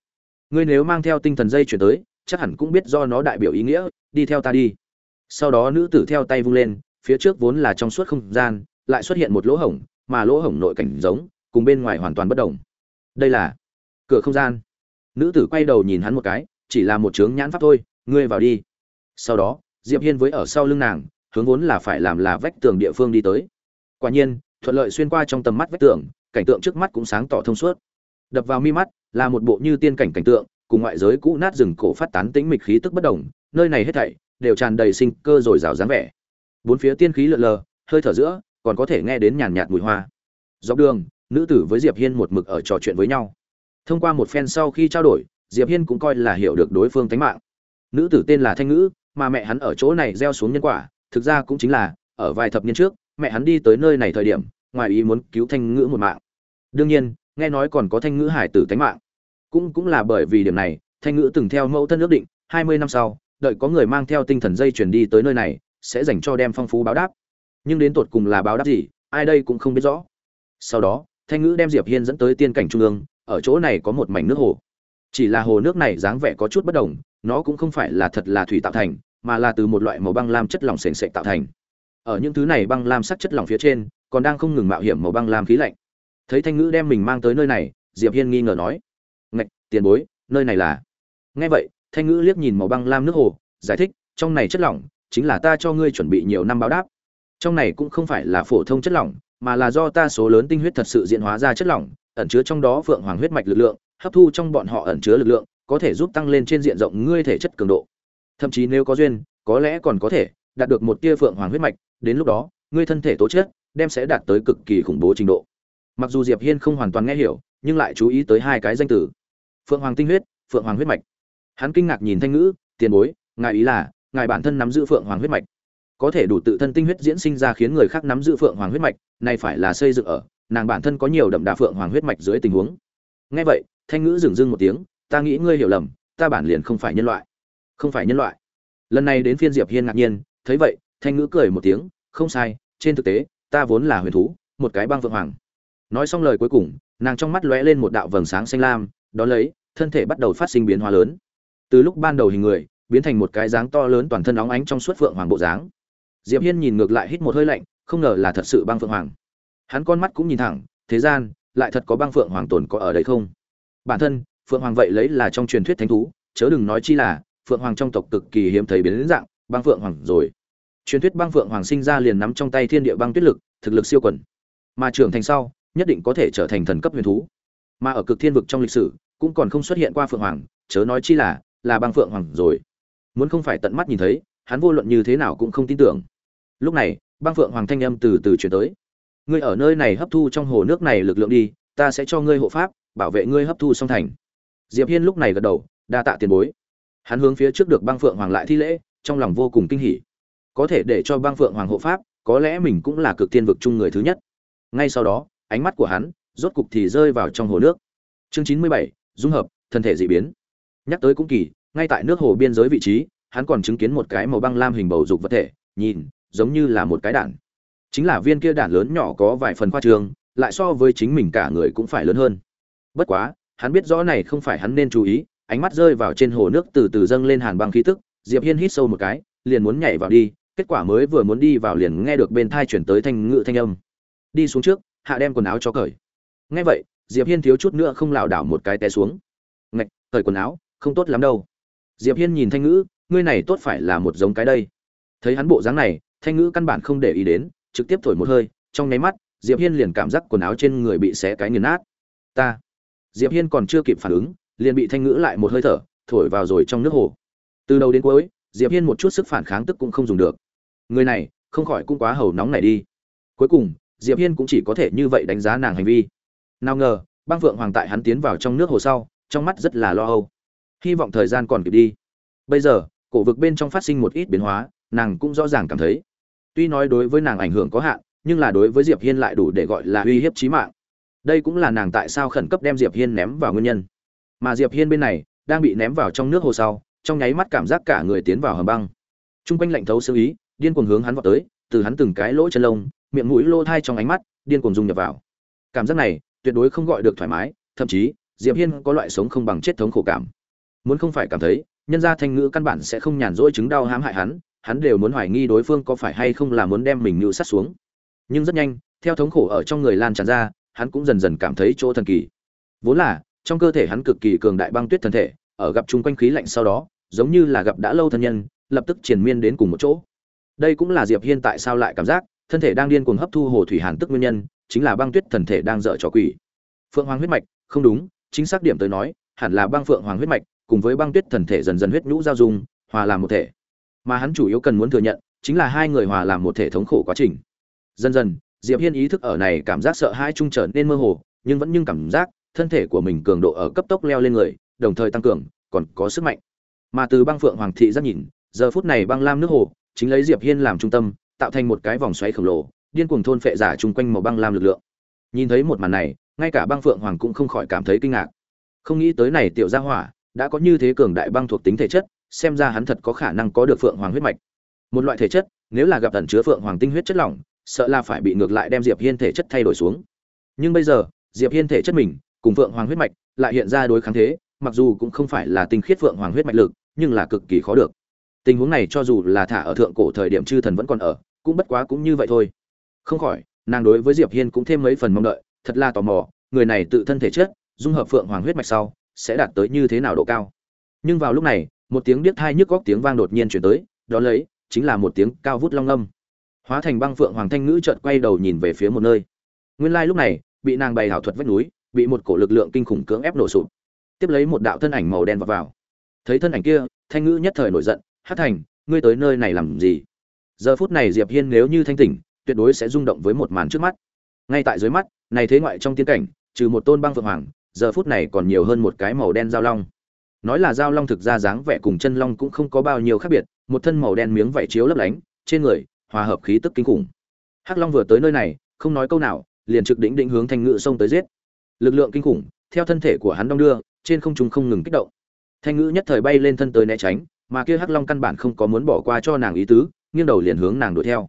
ngươi nếu mang theo tinh thần dây chuyển tới, chắc hẳn cũng biết do nó đại biểu ý nghĩa, đi theo ta đi. Sau đó nữ tử theo tay vung lên, phía trước vốn là trong suốt không gian, lại xuất hiện một lỗ hổng mà lỗ hổng nội cảnh giống, cùng bên ngoài hoàn toàn bất động đây là cửa không gian. Nữ tử quay đầu nhìn hắn một cái, chỉ là một chướng nhãn pháp thôi, ngươi vào đi. Sau đó, diệp hiên với ở sau lưng nàng, hướng vốn là phải làm là vách tường địa phương đi tới. Quả nhiên, thuận lợi xuyên qua trong tầm mắt vách tường, cảnh tượng trước mắt cũng sáng tỏ thông suốt. Đập vào mi mắt là một bộ như tiên cảnh cảnh tượng, cùng ngoại giới cũ nát rừng cổ phát tán tĩnh mịch khí tức bất động nơi này hết thảy đều tràn đầy sinh cơ rồi rào dáng vẻ. Bốn phía tiên khí lượn lờ, hơi thở giữa còn có thể nghe đến nhàn nhạt mùi hoa. Dọc đường, nữ tử với diệp hiên một mực ở trò chuyện với nhau. Thông qua một phen sau khi trao đổi, diệp hiên cũng coi là hiểu được đối phương tánh mạng. Nữ tử tên là thanh ngữ, mà mẹ hắn ở chỗ này gieo xuống nhân quả, thực ra cũng chính là, ở vài thập niên trước, mẹ hắn đi tới nơi này thời điểm, ngoài ý muốn cứu thanh ngữ một mạng. Đương nhiên, nghe nói còn có thanh ngữ hải tử tánh mạng. Cũng cũng là bởi vì điểm này, thanh ngữ từng theo mẫu thân ước định, hai mươi năm sau, đợi có người mang theo tinh thần dây chuyển đi tới nơi này, sẽ dành cho đem phong phú báo đáp nhưng đến tột cùng là báo đáp gì, ai đây cũng không biết rõ. Sau đó, thanh ngữ đem diệp hiên dẫn tới tiên cảnh trung ương, ở chỗ này có một mảnh nước hồ. Chỉ là hồ nước này dáng vẻ có chút bất đồng, nó cũng không phải là thật là thủy tạo thành, mà là từ một loại màu băng lam chất lỏng sền sệt tạo thành. Ở những thứ này băng lam sắc chất lỏng phía trên, còn đang không ngừng mạo hiểm màu băng lam khí lạnh. Thấy thanh ngữ đem mình mang tới nơi này, diệp hiên nghi ngờ nói, ngạch, tiền bối, nơi này là? Nghe vậy, thanh ngữ liếc nhìn màu băng lam nước hồ, giải thích, trong này chất lỏng chính là ta cho ngươi chuẩn bị nhiều năm báo đáp trong này cũng không phải là phổ thông chất lỏng, mà là do ta số lớn tinh huyết thật sự diễn hóa ra chất lỏng, ẩn chứa trong đó phượng hoàng huyết mạch lực lượng, hấp thu trong bọn họ ẩn chứa lực lượng, có thể giúp tăng lên trên diện rộng ngươi thể chất cường độ. Thậm chí nếu có duyên, có lẽ còn có thể đạt được một tia phượng hoàng huyết mạch, đến lúc đó, ngươi thân thể tố chất đem sẽ đạt tới cực kỳ khủng bố trình độ. Mặc dù diệp hiên không hoàn toàn nghe hiểu, nhưng lại chú ý tới hai cái danh từ. Phượng hoàng tinh huyết, phượng hoàng huyết mạch. Hắn kinh ngạc nhìn thanh ngữ, tiền bối, ngài ý là ngài bản thân nắm giữ phượng hoàng huyết mạch? Có thể đủ tự thân tinh huyết diễn sinh ra khiến người khác nắm giữ phượng hoàng huyết mạch, này phải là xây dựng ở, nàng bản thân có nhiều đậm đà phượng hoàng huyết mạch dưới tình huống. Nghe vậy, thanh ngữ dừng dưng một tiếng, ta nghĩ ngươi hiểu lầm, ta bản liền không phải nhân loại. Không phải nhân loại. Lần này đến phiên diệp hiên ngạc nhiên, thấy vậy, thanh ngữ cười một tiếng, không sai, trên thực tế, ta vốn là huyền thú, một cái băng phượng hoàng. Nói xong lời cuối cùng, nàng trong mắt lóe lên một đạo vầng sáng xanh lam, đó lấy, thân thể bắt đầu phát sinh biến hóa lớn. Từ lúc ban đầu hình người, biến thành một cái dáng to lớn toàn thân óng ánh trong suốt phượng hoàng bộ dáng diệp hiên nhìn ngược lại hít một hơi lạnh, không ngờ là thật sự băng phượng hoàng. Hắn con mắt cũng nhìn thẳng, thế gian, lại thật có băng phượng hoàng tồn có ở đây không? Bản thân, phượng hoàng vậy lấy là trong truyền thuyết thánh thú, chớ đừng nói chi là, phượng hoàng trong tộc cực kỳ hiếm thấy biến đến dạng, băng phượng hoàng rồi. Truyền thuyết băng phượng hoàng sinh ra liền nắm trong tay thiên địa băng tuyết lực, thực lực siêu quần. Mà trưởng thành sau, nhất định có thể trở thành thần cấp huyền thú. Mà ở cực thiên vực trong lịch sử, cũng còn không xuất hiện qua phượng hoàng, chớ nói chi là là băng phượng hoàng rồi. Muốn không phải tận mắt nhìn thấy, hắn vô luận như thế nào cũng không tin tưởng lúc này, băng phượng hoàng thanh âm từ từ chuyển tới. Ngươi ở nơi này hấp thu trong hồ nước này lực lượng đi, ta sẽ cho ngươi hộ pháp, bảo vệ ngươi hấp thu song thành. Diệp hiên lúc này gật đầu, đa tạ tiền bối. Hắn hướng phía trước được băng phượng hoàng lại thi lễ, trong lòng vô cùng kinh hỉ. Có thể để cho băng phượng hoàng hộ pháp, có lẽ mình cũng là cực thiên vực chung người thứ nhất. Ngay sau đó, ánh mắt của hắn, rốt cục thì rơi vào trong hồ nước. Chương chín mươi bảy, dung hợp, thân thể dị biến. Nhắc tới cũng kỳ, ngay tại nước hồ biên giới vị trí, hắn còn chứng kiến một cái màu băng lam hình bầu dục vật thể, nhìn giống như là một cái đạn. Chính là viên kia đạn lớn nhỏ có vài phần khoa trường, lại so với chính mình cả người cũng phải lớn hơn. Bất quá hắn biết rõ này không phải hắn nên chú ý ánh mắt rơi vào trên hồ nước từ từ dâng lên hàn băng khí tức diệp hiên hít sâu một cái liền muốn nhảy vào đi kết quả mới vừa muốn đi vào liền nghe được bên thai chuyển tới thanh ngự thanh âm. Đi xuống trước hạ đem quần áo cho cởi. Nghe vậy diệp hiên thiếu chút nữa không lảo đảo một cái té xuống. Ngạch cởi quần áo không tốt lắm đâu. Diệp hiên nhìn thanh ngữ ngươi này tốt phải là một giống cái đây. Thấy hắn bộ dáng này thanh ngữ căn bản không để ý đến, trực tiếp thổi một hơi, trong nháy mắt, diệp hiên liền cảm giác quần áo trên người bị xé cái nghiền nát. Ta. Diệp hiên còn chưa kịp phản ứng, liền bị thanh ngữ lại một hơi thở, thổi vào rồi trong nước hồ. Từ đầu đến cuối, diệp hiên một chút sức phản kháng tức cũng không dùng được. Người này, không khỏi cũng quá hầu nóng này đi. Cuối cùng, diệp hiên cũng chỉ có thể như vậy đánh giá nàng hành vi. Nào ngờ, băng phượng hoàng tại hắn tiến vào trong nước hồ sau, trong mắt rất là lo âu. Hy vọng thời gian còn kịp đi. Bây giờ, cổ vực bên trong phát sinh một ít biến hóa, nàng cũng rõ ràng cảm thấy tuy nói đối với nàng ảnh hưởng có hạn, nhưng là đối với diệp hiên lại đủ để gọi là uy hiếp chí mạng. Đây cũng là nàng tại sao khẩn cấp đem diệp hiên ném vào nguyên nhân. Mà diệp hiên bên này, đang bị ném vào trong nước hồ sau, trong nháy mắt cảm giác cả người tiến vào hầm băng. Trung quanh lạnh thấu sơ ý, điên cuồng hướng hắn vọt tới, từ hắn từng cái lỗ chân lông, miệng mũi lô thai trong ánh mắt, điên cuồng dung nhập vào. Cảm giác này, tuyệt đối không gọi được thoải mái, thậm chí, diệp hiên có loại sống không bằng chết thống khổ cảm. Muốn không phải cảm thấy, nhân gia thanh ngữ căn bản sẽ không nhàn rỗi chứng đau hãm hại hắn hắn đều muốn hoài nghi đối phương có phải hay không là muốn đem mình nhự sát xuống. Nhưng rất nhanh, theo thống khổ ở trong người lan tràn ra, hắn cũng dần dần cảm thấy chỗ thần kỳ. Vốn là, trong cơ thể hắn cực kỳ cường đại băng tuyết thân thể, ở gặp chung quanh khí lạnh sau đó, giống như là gặp đã lâu thân nhân, lập tức triền miên đến cùng một chỗ. Đây cũng là diệp hiên tại sao lại cảm giác, thân thể đang điên cuồng hấp thu hồ thủy hàn tức nguyên nhân, chính là băng tuyết thần thể đang dở trò quỷ. Phượng hoàng huyết mạch, không đúng, chính xác điểm tới nói, hẳn là băng phượng hoàng huyết mạch, cùng với băng tuyết thần thể dần dần huyết nhũ giao dung, hòa làm một thể mà hắn chủ yếu cần muốn thừa nhận, chính là hai người hòa làm một thể thống khổ quá trình. Dần dần, diệp hiên ý thức ở này cảm giác sợ hãi trung trở nên mơ hồ, nhưng vẫn nhưng cảm giác thân thể của mình cường độ ở cấp tốc leo lên người, đồng thời tăng cường, còn có sức mạnh. Mà từ băng phượng hoàng thị rất nhìn, giờ phút này băng lam nước hồ, chính lấy diệp hiên làm trung tâm, tạo thành một cái vòng xoáy khổng lồ, điên cuồng thôn phệ giả chung quanh màu băng lam lực lượng. Nhìn thấy một màn này, ngay cả băng phượng hoàng cũng không khỏi cảm thấy kinh ngạc. Không nghĩ tới này tiểu gia hỏa, đã có như thế cường đại băng thuộc tính thể chất xem ra hắn thật có khả năng có được phượng hoàng huyết mạch. Một loại thể chất, nếu là gặp tần chứa phượng hoàng tinh huyết chất lỏng, sợ là phải bị ngược lại đem diệp hiên thể chất thay đổi xuống. Nhưng bây giờ, diệp hiên thể chất mình cùng phượng hoàng huyết mạch lại hiện ra đối kháng thế, mặc dù cũng không phải là tinh khiết phượng hoàng huyết mạch lực, nhưng là cực kỳ khó được. Tình huống này cho dù là thả ở thượng cổ thời điểm chư thần vẫn còn ở, cũng bất quá cũng như vậy thôi. Không khỏi, nàng đối với diệp hiên cũng thêm mấy phần mong đợi, thật là tò mò, người này tự thân thể chất, dung hợp phượng hoàng huyết mạch sau, sẽ đạt tới như thế nào độ cao. Nhưng vào lúc này một tiếng điếc thai nhức góc tiếng vang đột nhiên chuyển tới, đó lấy, chính là một tiếng cao vút long âm. Hóa thành băng phượng hoàng thanh ngữ chợt quay đầu nhìn về phía một nơi. Nguyên lai lúc này, bị nàng bày hảo thuật vách núi, bị một cổ lực lượng kinh khủng cưỡng ép nổ sụp. Tiếp lấy một đạo thân ảnh màu đen vào vào. Thấy thân ảnh kia, thanh ngữ nhất thời nổi giận hát thành, ngươi tới nơi này làm gì? Giờ phút này diệp hiên nếu như thanh tỉnh, tuyệt đối sẽ rung động với một màn trước mắt. Ngay tại dưới mắt, này thế ngoại trong tiên cảnh, trừ một tôn băng phượng hoàng, giờ phút này còn nhiều hơn một cái màu đen giao long nói là giao long thực ra dáng vẻ cùng chân long cũng không có bao nhiêu khác biệt, một thân màu đen miếng vảy chiếu lấp lánh, trên người, hòa hợp khí tức kinh khủng. Hắc long vừa tới nơi này, không nói câu nào, liền trực đỉnh định hướng thanh ngự xông tới giết. Lực lượng kinh khủng, theo thân thể của hắn đong đưa, trên không trung không ngừng kích động. Thanh ngữ nhất thời bay lên thân tới né tránh, mà kia hắc long căn bản không có muốn bỏ qua cho nàng ý tứ, nghiêng đầu liền hướng nàng đuổi theo.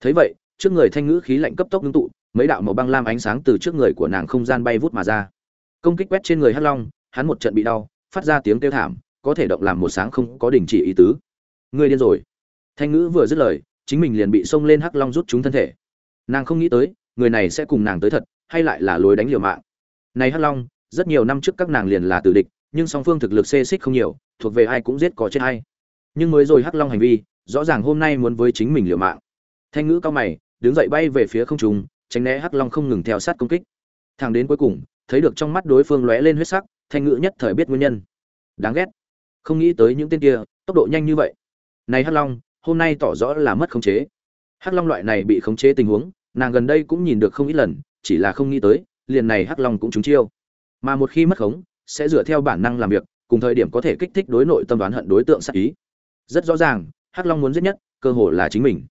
Thấy vậy, trước người thanh ngữ khí lạnh cấp tốc ngưng tụ, mấy đạo màu băng lam ánh sáng từ trước người của nàng không gian bay vút mà ra. Công kích quét trên người hắc long, hắn một trận bị đau phát ra tiếng kêu thảm, có thể động làm một sáng không có đình chỉ ý tứ. Ngươi điên rồi. Thanh ngữ vừa dứt lời, chính mình liền bị xông lên hắc long rút chúng thân thể. Nàng không nghĩ tới, người này sẽ cùng nàng tới thật, hay lại là lối đánh liều mạng. Này hắc long, rất nhiều năm trước các nàng liền là tử địch, nhưng song phương thực lực xê xích không nhiều, thuộc về ai cũng giết có chết hay nhưng mới rồi hắc long hành vi, rõ ràng hôm nay muốn với chính mình liều mạng. Thanh ngữ cao mày, đứng dậy bay về phía không trung, tránh né hắc long không ngừng theo sát công kích. Thẳng đến cuối cùng, thấy được trong mắt đối phương lóe lên huyết sắc thanh ngữ nhất thời biết nguyên nhân. Đáng ghét. Không nghĩ tới những tên kia, tốc độ nhanh như vậy. Này hắc long, hôm nay tỏ rõ là mất khống chế. Hắc long loại này bị khống chế tình huống, nàng gần đây cũng nhìn được không ít lần, chỉ là không nghĩ tới, liền này hắc long cũng trúng chiêu. Mà một khi mất khống, sẽ dựa theo bản năng làm việc, cùng thời điểm có thể kích thích đối nội tâm đoán hận đối tượng sát ý. Rất rõ ràng, hắc long muốn giết nhất, cơ hội là chính mình.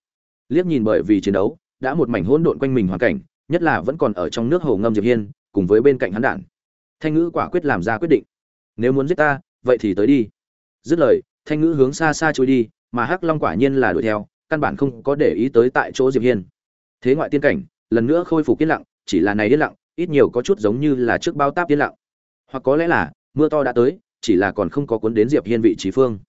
Liếc nhìn bởi vì chiến đấu, đã một mảnh hỗn độn quanh mình hoàn cảnh, nhất là vẫn còn ở trong nước hồ ngâm diệp hiên, cùng với bên cạnh hắn đạn thanh ngữ quả quyết làm ra quyết định. Nếu muốn giết ta, vậy thì tới đi. Dứt lời, thanh ngữ hướng xa xa trôi đi, mà hắc long quả nhiên là đuổi theo, căn bản không có để ý tới tại chỗ diệp hiên. Thế ngoại tiên cảnh, lần nữa khôi phục yên lặng, chỉ là này yên lặng, ít nhiều có chút giống như là trước bao táp yên lặng. Hoặc có lẽ là, mưa to đã tới, chỉ là còn không có cuốn đến diệp hiên vị trí phương.